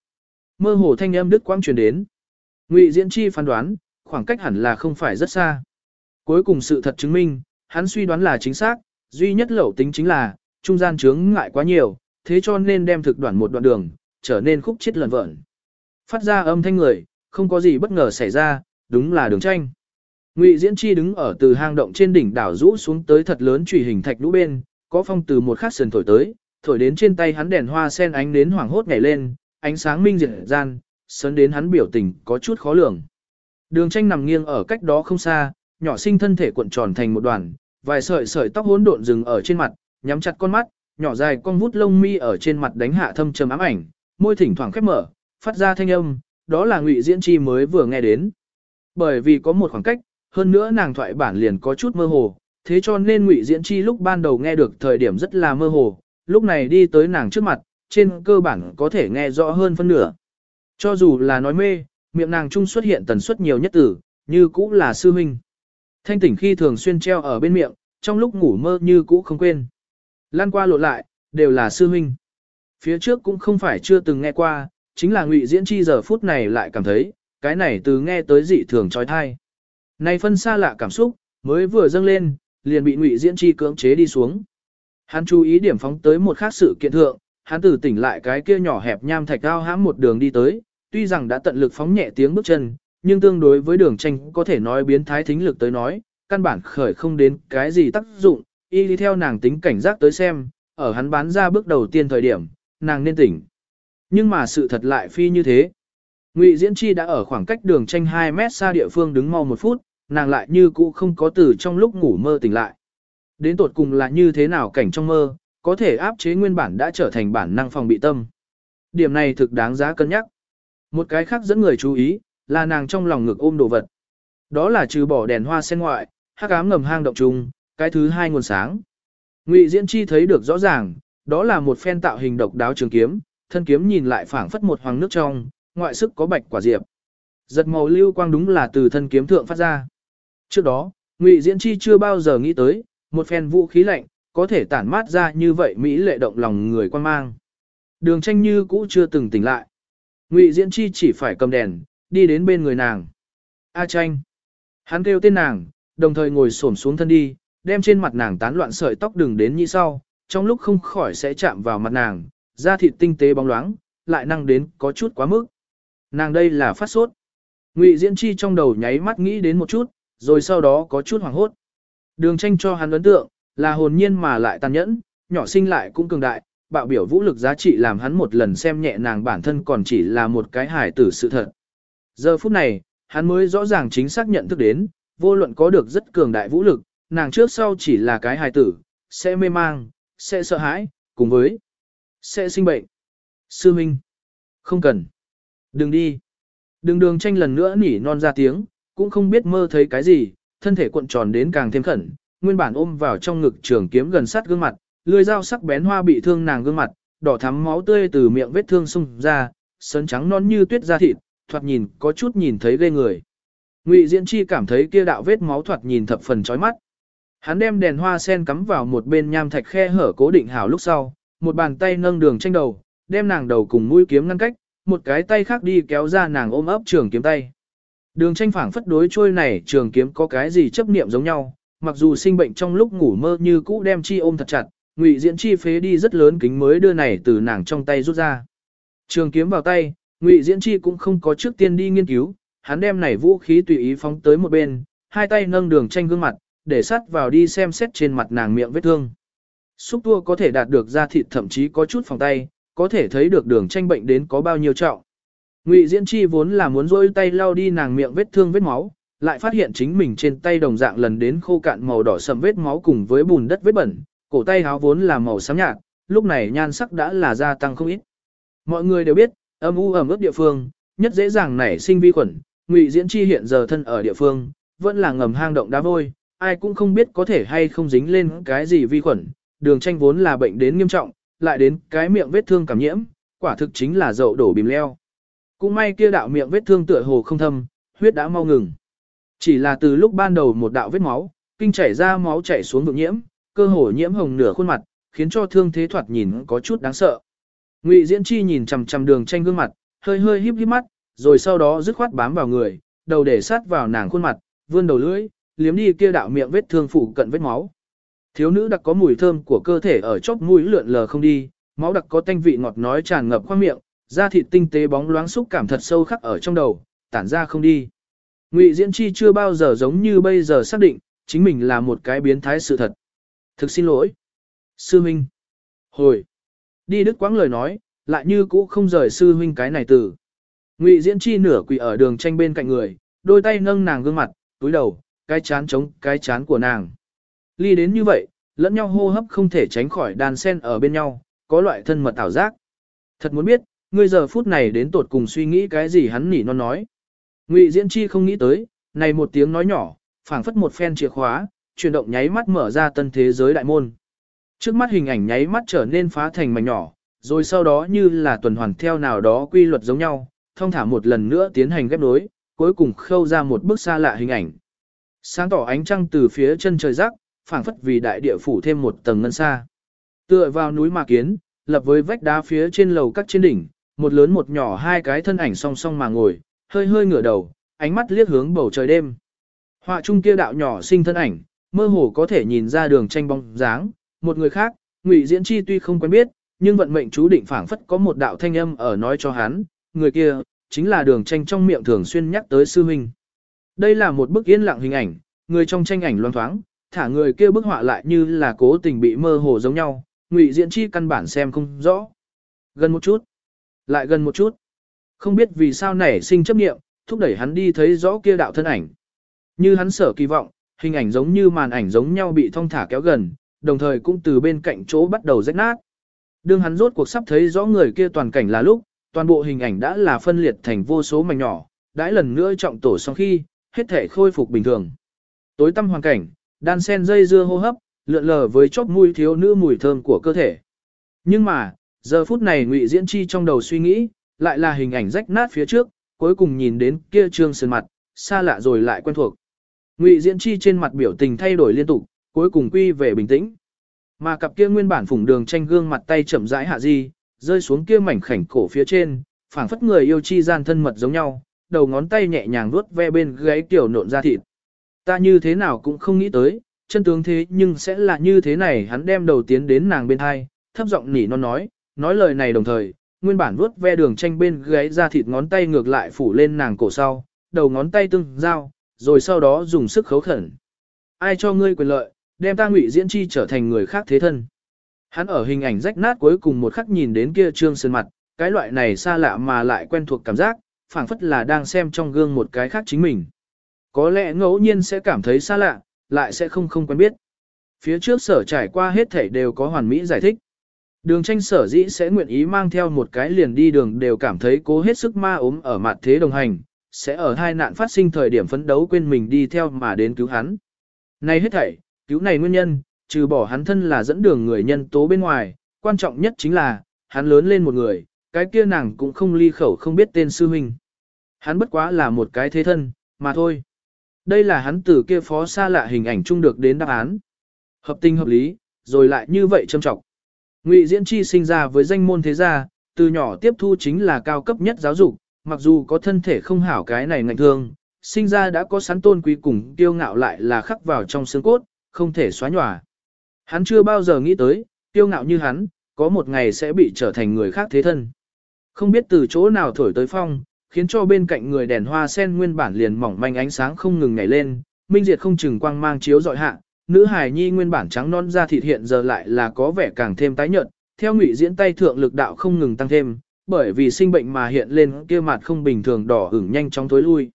Mơ hồ thanh âm đứt quang truyền đến. Ngụy Diễn Chi phán đoán, khoảng cách hẳn là không phải rất xa. Cuối cùng sự thật chứng minh, hắn suy đoán là chính xác, duy nhất lẩu tính chính là, trung gian chướng ngại quá nhiều, thế cho nên đem thực đoạn một đoạn đường, trở nên khúc chết lần vợn. Phát ra âm thanh người, không có gì bất ngờ xảy ra, đúng là đường tranh. Ngụy Diễn Chi đứng ở từ hang động trên đỉnh đảo rũ xuống tới thật lớn trùy hình thạch lũ bên, có phong từ một khắc sườn thổi tới, thổi đến trên tay hắn đèn hoa sen ánh đến hoảng hốt nhảy lên, ánh sáng minh diệt gian, sấn đến hắn biểu tình có chút khó lường. Đường tranh nằm nghiêng ở cách đó không xa, nhỏ sinh thân thể cuộn tròn thành một đoàn, vài sợi sợi tóc hỗn độn dừng ở trên mặt, nhắm chặt con mắt, nhỏ dài con vút lông mi ở trên mặt đánh hạ thâm trầm ám ảnh, môi thỉnh thoảng khép mở, phát ra thanh âm, đó là Ngụy Diễn Chi mới vừa nghe đến. Bởi vì có một khoảng cách, hơn nữa nàng thoại bản liền có chút mơ hồ, thế cho nên Ngụy Diễn Chi lúc ban đầu nghe được thời điểm rất là mơ hồ, lúc này đi tới nàng trước mặt, trên cơ bản có thể nghe rõ hơn phân nửa. Cho dù là nói mê, miệng nàng trung xuất hiện tần suất nhiều nhất tử, như cũng là sư huynh. Thanh tỉnh khi thường xuyên treo ở bên miệng, trong lúc ngủ mơ như cũ không quên. Lan qua lộ lại, đều là sư huynh. Phía trước cũng không phải chưa từng nghe qua, chính là ngụy diễn chi giờ phút này lại cảm thấy, cái này từ nghe tới dị thường trói thai. Này phân xa lạ cảm xúc, mới vừa dâng lên, liền bị ngụy diễn chi cưỡng chế đi xuống. Hắn chú ý điểm phóng tới một khác sự kiện thượng, hắn tử tỉnh lại cái kia nhỏ hẹp nham thạch cao hãm một đường đi tới, tuy rằng đã tận lực phóng nhẹ tiếng bước chân, nhưng tương đối với đường tranh có thể nói biến thái thính lực tới nói, căn bản khởi không đến cái gì tác dụng, y đi theo nàng tính cảnh giác tới xem, ở hắn bán ra bước đầu tiên thời điểm, nàng nên tỉnh. Nhưng mà sự thật lại phi như thế. Ngụy Diễn Chi đã ở khoảng cách đường tranh 2 mét xa địa phương đứng mau một phút, nàng lại như cũ không có từ trong lúc ngủ mơ tỉnh lại. Đến tột cùng là như thế nào cảnh trong mơ, có thể áp chế nguyên bản đã trở thành bản năng phòng bị tâm. Điểm này thực đáng giá cân nhắc. Một cái khác dẫn người chú ý, là nàng trong lòng ngực ôm đồ vật. Đó là trừ bỏ đèn hoa sen ngoại, hắc ám ngầm hang động trùng, cái thứ hai nguồn sáng. Ngụy Diễn Chi thấy được rõ ràng, đó là một phen tạo hình độc đáo trường kiếm, thân kiếm nhìn lại phảng phất một hoàng nước trong, ngoại sức có bạch quả diệp. Giật màu lưu quang đúng là từ thân kiếm thượng phát ra. Trước đó, Ngụy Diễn Chi chưa bao giờ nghĩ tới, một phen vũ khí lạnh, có thể tản mát ra như vậy Mỹ lệ động lòng người quan mang. Đường tranh như cũ chưa từng tỉnh lại. Ngụy Diễn Chi chỉ phải cầm đèn, đi đến bên người nàng. A tranh. Hắn kêu tên nàng, đồng thời ngồi xổm xuống thân đi, đem trên mặt nàng tán loạn sợi tóc đừng đến như sau, trong lúc không khỏi sẽ chạm vào mặt nàng, da thịt tinh tế bóng loáng, lại năng đến có chút quá mức. Nàng đây là phát sốt. Ngụy Diễn Chi trong đầu nháy mắt nghĩ đến một chút, rồi sau đó có chút hoảng hốt. Đường tranh cho hắn ấn tượng, là hồn nhiên mà lại tàn nhẫn, nhỏ sinh lại cũng cường đại, bạo biểu vũ lực giá trị làm hắn một lần xem nhẹ nàng bản thân còn chỉ là một cái hài tử sự thật. Giờ phút này, hắn mới rõ ràng chính xác nhận thức đến, vô luận có được rất cường đại vũ lực, nàng trước sau chỉ là cái hài tử, sẽ mê mang, sẽ sợ hãi, cùng với sẽ sinh bệnh. Sư Minh, không cần. Đừng đi. Đừng đường tranh lần nữa nỉ non ra tiếng, cũng không biết mơ thấy cái gì, thân thể cuộn tròn đến càng thêm khẩn, nguyên bản ôm vào trong ngực trường kiếm gần sát gương mặt, lưỡi dao sắc bén hoa bị thương nàng gương mặt, đỏ thắm máu tươi từ miệng vết thương xung ra, sấn trắng non như tuyết da thịt, thoạt nhìn có chút nhìn thấy ghê người. Ngụy Diễn Chi cảm thấy kia đạo vết máu thoạt nhìn thập phần chói mắt. Hắn đem đèn hoa sen cắm vào một bên nham thạch khe hở cố định hảo lúc sau, một bàn tay nâng đường tranh đầu, đem nàng đầu cùng mũi kiếm ngăn cách, một cái tay khác đi kéo ra nàng ôm ấp trường kiếm tay. Đường tranh phảng phất đối trôi này trường kiếm có cái gì chấp niệm giống nhau, mặc dù sinh bệnh trong lúc ngủ mơ như cũ đem chi ôm thật chặt, ngụy diễn chi phế đi rất lớn kính mới đưa này từ nàng trong tay rút ra. Trường kiếm vào tay, ngụy diễn chi cũng không có trước tiên đi nghiên cứu, hắn đem này vũ khí tùy ý phóng tới một bên, hai tay nâng đường tranh gương mặt, để sắt vào đi xem xét trên mặt nàng miệng vết thương. Xúc tua có thể đạt được da thịt thậm chí có chút phòng tay, có thể thấy được đường tranh bệnh đến có bao nhiêu trọng. Ngụy Diễn Chi vốn là muốn rôi tay lau đi nàng miệng vết thương vết máu, lại phát hiện chính mình trên tay đồng dạng lần đến khô cạn màu đỏ sầm vết máu cùng với bùn đất vết bẩn, cổ tay áo vốn là màu xám nhạt, lúc này nhan sắc đã là gia tăng không ít. Mọi người đều biết, âm u ẩm ướt địa phương, nhất dễ dàng nảy sinh vi khuẩn, Ngụy Diễn Chi hiện giờ thân ở địa phương, vẫn là ngầm hang động đá vôi, ai cũng không biết có thể hay không dính lên cái gì vi khuẩn, đường tranh vốn là bệnh đến nghiêm trọng, lại đến cái miệng vết thương cảm nhiễm, quả thực chính là dậu đổ bìm leo. Cũng may kia đạo miệng vết thương tựa hồ không thâm, huyết đã mau ngừng. Chỉ là từ lúc ban đầu một đạo vết máu, kinh chảy ra máu chảy xuống vực nhiễm, cơ hồ nhiễm hồng nửa khuôn mặt, khiến cho thương thế thoạt nhìn có chút đáng sợ. Ngụy Diễn Chi nhìn chằm chằm đường tranh gương mặt, hơi hơi híp híp mắt, rồi sau đó dứt khoát bám vào người, đầu để sát vào nàng khuôn mặt, vươn đầu lưỡi, liếm đi kia đạo miệng vết thương phủ cận vết máu. Thiếu nữ đặc có mùi thơm của cơ thể ở chóp mũi lượn lờ không đi, máu đặc có tanh vị ngọt nói tràn ngập khoang miệng, da thịt tinh tế bóng loáng xúc cảm thật sâu khắc ở trong đầu, tản ra không đi. Ngụy Diễn Chi chưa bao giờ giống như bây giờ xác định, chính mình là một cái biến thái sự thật. Thực xin lỗi. Sư Minh. Hồi. Đi đức quãng lời nói, lại như cũ không rời sư huynh cái này từ. Ngụy Diễn Chi nửa quỳ ở đường tranh bên cạnh người, đôi tay nâng nàng gương mặt, túi đầu, cái chán chống cái chán của nàng. Ly đến như vậy, lẫn nhau hô hấp không thể tránh khỏi đàn sen ở bên nhau, có loại thân mật ảo giác. Thật muốn biết, ngươi giờ phút này đến tột cùng suy nghĩ cái gì hắn nỉ non nói. Ngụy Diễn Chi không nghĩ tới, này một tiếng nói nhỏ, phảng phất một phen chìa khóa, chuyển động nháy mắt mở ra tân thế giới đại môn. Trước mắt hình ảnh nháy mắt trở nên phá thành mảnh nhỏ, rồi sau đó như là tuần hoàn theo nào đó quy luật giống nhau, thông thả một lần nữa tiến hành ghép nối, cuối cùng khâu ra một bức xa lạ hình ảnh. Sáng tỏ ánh trăng từ phía chân trời rắc, phảng phất vì đại địa phủ thêm một tầng ngân xa. Tựa vào núi mà kiến, lập với vách đá phía trên lầu các trên đỉnh, một lớn một nhỏ hai cái thân ảnh song song mà ngồi, hơi hơi ngửa đầu, ánh mắt liếc hướng bầu trời đêm. Họa trung kia đạo nhỏ sinh thân ảnh, mơ hồ có thể nhìn ra đường tranh bóng dáng, một người khác, Ngụy Diễn Chi tuy không quen biết, nhưng vận mệnh chú định phảng phất có một đạo thanh âm ở nói cho hắn, người kia chính là đường tranh trong miệng thường xuyên nhắc tới sư huynh. Đây là một bức yên lặng hình ảnh, người trong tranh ảnh loan thoáng, thả người kia bức họa lại như là cố tình bị mơ hồ giống nhau, Ngụy Diễn Chi căn bản xem không rõ. Gần một chút, lại gần một chút. Không biết vì sao nảy sinh chấp niệm, thúc đẩy hắn đi thấy rõ kia đạo thân ảnh. Như hắn sở kỳ vọng, hình ảnh giống như màn ảnh giống nhau bị thong thả kéo gần, đồng thời cũng từ bên cạnh chỗ bắt đầu rách nát. Đương hắn rốt cuộc sắp thấy rõ người kia toàn cảnh là lúc, toàn bộ hình ảnh đã là phân liệt thành vô số mảnh nhỏ, đãi lần nữa trọng tổ sau khi, hết thể khôi phục bình thường. Tối tăm hoàn cảnh, đan sen dây dưa hô hấp, lượn lờ với chóp mũi thiếu nữ mùi thơm của cơ thể. Nhưng mà, giờ phút này Ngụy Diễn Chi trong đầu suy nghĩ, lại là hình ảnh rách nát phía trước, cuối cùng nhìn đến kia trương sơn mặt, xa lạ rồi lại quen thuộc. Ngụy Diễn Chi trên mặt biểu tình thay đổi liên tục, cuối cùng quy về bình tĩnh. Mà cặp kia nguyên bản phủng đường tranh gương mặt tay chậm rãi hạ di, rơi xuống kia mảnh khảnh cổ phía trên, phảng phất người yêu chi gian thân mật giống nhau, đầu ngón tay nhẹ nhàng vuốt ve bên gáy tiểu nộn ra thịt. Ta như thế nào cũng không nghĩ tới, chân tướng thế nhưng sẽ là như thế này hắn đem đầu tiến đến nàng bên hai, thấp giọng nỉ non nói, nói lời này đồng thời, nguyên bản vuốt ve đường tranh bên gáy ra thịt ngón tay ngược lại phủ lên nàng cổ sau, đầu ngón tay tương giao, rồi sau đó dùng sức khấu khẩn. Ai cho ngươi quyền lợi, đem ta ngụy diễn chi trở thành người khác thế thân. Hắn ở hình ảnh rách nát cuối cùng một khắc nhìn đến kia trương sơn mặt, cái loại này xa lạ mà lại quen thuộc cảm giác, phảng phất là đang xem trong gương một cái khác chính mình. Có lẽ ngẫu nhiên sẽ cảm thấy xa lạ, lại sẽ không không quen biết. Phía trước sở trải qua hết thảy đều có hoàn mỹ giải thích. Đường tranh sở dĩ sẽ nguyện ý mang theo một cái liền đi đường đều cảm thấy cố hết sức ma ốm ở mặt thế đồng hành, sẽ ở hai nạn phát sinh thời điểm phấn đấu quên mình đi theo mà đến cứu hắn. Này hết thảy, cứu này nguyên nhân, trừ bỏ hắn thân là dẫn đường người nhân tố bên ngoài, quan trọng nhất chính là, hắn lớn lên một người, cái kia nàng cũng không ly khẩu không biết tên sư huynh. Hắn bất quá là một cái thế thân, mà thôi. Đây là hắn từ kia phó xa lạ hình ảnh chung được đến đáp án. Hợp tình hợp lý, rồi lại như vậy châm trọng. Ngụy Diễn Chi sinh ra với danh môn thế gia, từ nhỏ tiếp thu chính là cao cấp nhất giáo dục, mặc dù có thân thể không hảo cái này ngạnh thương, sinh ra đã có sẵn tôn quý cùng tiêu ngạo lại là khắc vào trong xương cốt, không thể xóa nhòa. Hắn chưa bao giờ nghĩ tới, tiêu ngạo như hắn, có một ngày sẽ bị trở thành người khác thế thân. Không biết từ chỗ nào thổi tới phong, khiến cho bên cạnh người đèn hoa sen nguyên bản liền mỏng manh ánh sáng không ngừng nhảy lên, minh diệt không chừng quang mang chiếu dọi hạ, nữ hài nhi nguyên bản trắng non da thịt hiện giờ lại là có vẻ càng thêm tái nhợt, theo ngụy diễn tay thượng lực đạo không ngừng tăng thêm, bởi vì sinh bệnh mà hiện lên kia mặt không bình thường đỏ ửng nhanh chóng tối lui.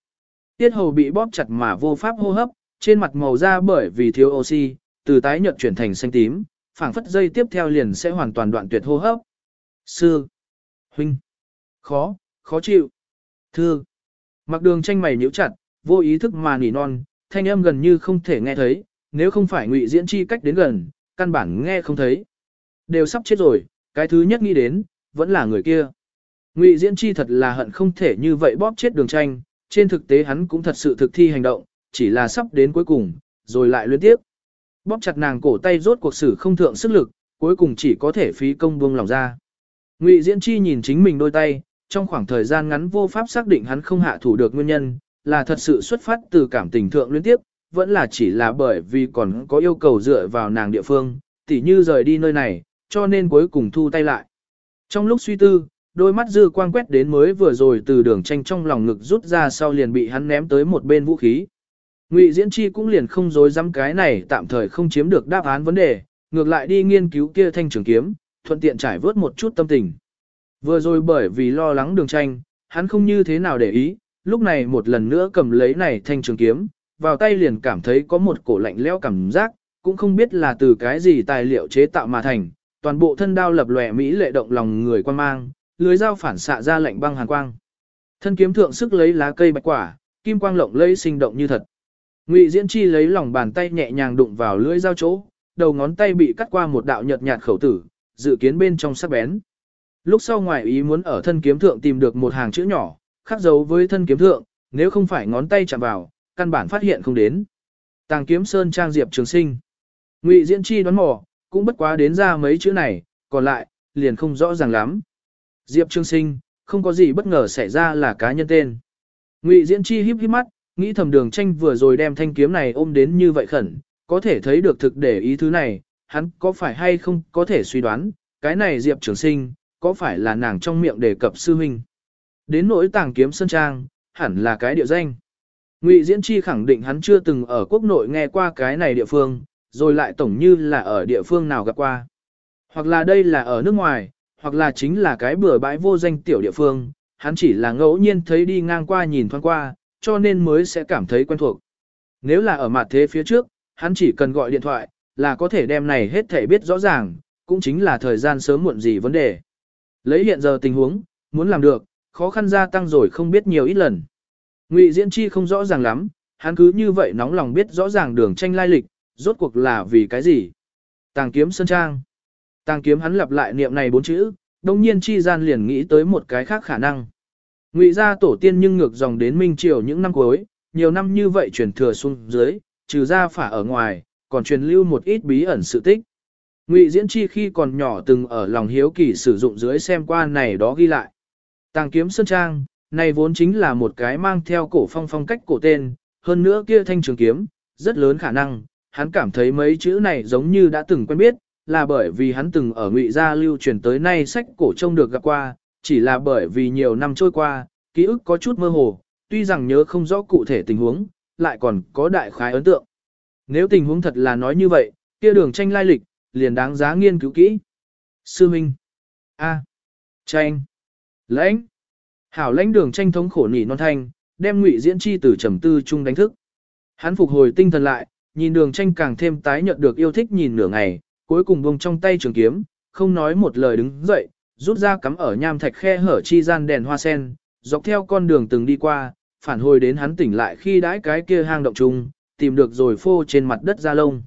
Tiết hầu bị bóp chặt mà vô pháp hô hấp, trên mặt màu da bởi vì thiếu oxy, từ tái nhợt chuyển thành xanh tím, phảng phất dây tiếp theo liền sẽ hoàn toàn đoạn tuyệt hô hấp. Sư, huynh, khó, khó chịu, thư, Mặc đường tranh mày nhíu chặt, vô ý thức mà nỉ non, thanh âm gần như không thể nghe thấy, nếu không phải ngụy diễn chi cách đến gần, căn bản nghe không thấy. Đều sắp chết rồi, cái thứ nhất nghĩ đến, vẫn là người kia. Ngụy diễn chi thật là hận không thể như vậy bóp chết đường tranh, trên thực tế hắn cũng thật sự thực thi hành động, chỉ là sắp đến cuối cùng, rồi lại luyến tiếp. Bóp chặt nàng cổ tay rốt cuộc sử không thượng sức lực, cuối cùng chỉ có thể phí công buông lòng ra. Ngụy Diễn Chi nhìn chính mình đôi tay, trong khoảng thời gian ngắn vô pháp xác định hắn không hạ thủ được nguyên nhân, là thật sự xuất phát từ cảm tình thượng liên tiếp, vẫn là chỉ là bởi vì còn có yêu cầu dựa vào nàng địa phương, tỉ như rời đi nơi này, cho nên cuối cùng thu tay lại. Trong lúc suy tư, đôi mắt dư quang quét đến mới vừa rồi từ đường tranh trong lòng ngực rút ra sau liền bị hắn ném tới một bên vũ khí. Ngụy Diễn Chi cũng liền không dối dám cái này tạm thời không chiếm được đáp án vấn đề, ngược lại đi nghiên cứu kia thanh trường kiếm, thuận tiện trải vớt một chút tâm tình. Vừa rồi bởi vì lo lắng đường tranh, hắn không như thế nào để ý, lúc này một lần nữa cầm lấy này thanh trường kiếm, vào tay liền cảm thấy có một cổ lạnh lẽo cảm giác, cũng không biết là từ cái gì tài liệu chế tạo mà thành, toàn bộ thân đao lập lòe mỹ lệ động lòng người quan mang, lưới dao phản xạ ra lạnh băng hàn quang. Thân kiếm thượng sức lấy lá cây bạch quả, kim quang lộng lẫy sinh động như thật. Ngụy Diễn Chi lấy lòng bàn tay nhẹ nhàng đụng vào lưỡi dao chỗ, đầu ngón tay bị cắt qua một đạo nhợt nhạt khẩu tử, dự kiến bên trong sắc bén. Lúc sau ngoài ý muốn ở thân kiếm thượng tìm được một hàng chữ nhỏ, khắc dấu với thân kiếm thượng, nếu không phải ngón tay chạm vào, căn bản phát hiện không đến. Tàng kiếm sơn trang Diệp Trường Sinh. Ngụy Diễn Chi đoán mò, cũng bất quá đến ra mấy chữ này, còn lại, liền không rõ ràng lắm. Diệp Trường Sinh, không có gì bất ngờ xảy ra là cá nhân tên. Ngụy Diễn Chi híp híp mắt, nghĩ thầm đường tranh vừa rồi đem thanh kiếm này ôm đến như vậy khẩn, có thể thấy được thực để ý thứ này, hắn có phải hay không có thể suy đoán, cái này Diệp Trường Sinh, có phải là nàng trong miệng đề cập sư huynh. Đến nỗi tàng kiếm sơn trang, hẳn là cái địa danh. Ngụy Diễn Chi khẳng định hắn chưa từng ở quốc nội nghe qua cái này địa phương, rồi lại tổng như là ở địa phương nào gặp qua. Hoặc là đây là ở nước ngoài, hoặc là chính là cái bừa bãi vô danh tiểu địa phương, hắn chỉ là ngẫu nhiên thấy đi ngang qua nhìn thoáng qua, cho nên mới sẽ cảm thấy quen thuộc. Nếu là ở mặt thế phía trước, hắn chỉ cần gọi điện thoại, là có thể đem này hết thể biết rõ ràng, cũng chính là thời gian sớm muộn gì vấn đề. Lấy hiện giờ tình huống, muốn làm được, khó khăn gia tăng rồi không biết nhiều ít lần. Ngụy Diễn Chi không rõ ràng lắm, hắn cứ như vậy nóng lòng biết rõ ràng đường tranh lai lịch, rốt cuộc là vì cái gì. Tàng kiếm sơn trang. Tàng kiếm hắn lặp lại niệm này bốn chữ, đồng nhiên chi gian liền nghĩ tới một cái khác khả năng. Ngụy gia tổ tiên nhưng ngược dòng đến Minh Triều những năm cuối, nhiều năm như vậy truyền thừa xuống dưới, trừ ra phả ở ngoài, còn truyền lưu một ít bí ẩn sự tích. Ngụy Diễn Chi khi còn nhỏ từng ở lòng hiếu kỳ sử dụng dưới xem qua này đó ghi lại. Tàng kiếm sơn trang, này vốn chính là một cái mang theo cổ phong phong cách cổ tên, hơn nữa kia thanh trường kiếm, rất lớn khả năng, hắn cảm thấy mấy chữ này giống như đã từng quen biết, là bởi vì hắn từng ở ngụy gia lưu truyền tới nay sách cổ trông được gặp qua, chỉ là bởi vì nhiều năm trôi qua, ký ức có chút mơ hồ, tuy rằng nhớ không rõ cụ thể tình huống, lại còn có đại khái ấn tượng. Nếu tình huống thật là nói như vậy, kia đường tranh lai lịch, liền đáng giá nghiên cứu kỹ. Sư Minh. A. Tranh. Lãnh. Hảo lãnh đường tranh thống khổ nỉ non thanh, đem ngụy diễn chi từ trầm tư chung đánh thức. Hắn phục hồi tinh thần lại, nhìn đường tranh càng thêm tái nhận được yêu thích nhìn nửa ngày, cuối cùng buông trong tay trường kiếm, không nói một lời đứng dậy, rút ra cắm ở nham thạch khe hở chi gian đèn hoa sen, dọc theo con đường từng đi qua, phản hồi đến hắn tỉnh lại khi đãi cái kia hang động chung, tìm được rồi phô trên mặt đất ra lông.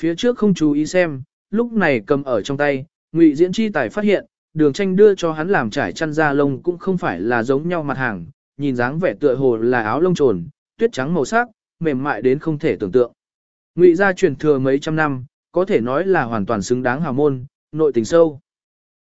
Phía trước không chú ý xem, lúc này cầm ở trong tay, ngụy diễn chi tài phát hiện, đường tranh đưa cho hắn làm trải chăn da lông cũng không phải là giống nhau mặt hàng, nhìn dáng vẻ tựa hồ là áo lông trồn, tuyết trắng màu sắc, mềm mại đến không thể tưởng tượng. Ngụy gia truyền thừa mấy trăm năm, có thể nói là hoàn toàn xứng đáng hào môn, nội tình sâu.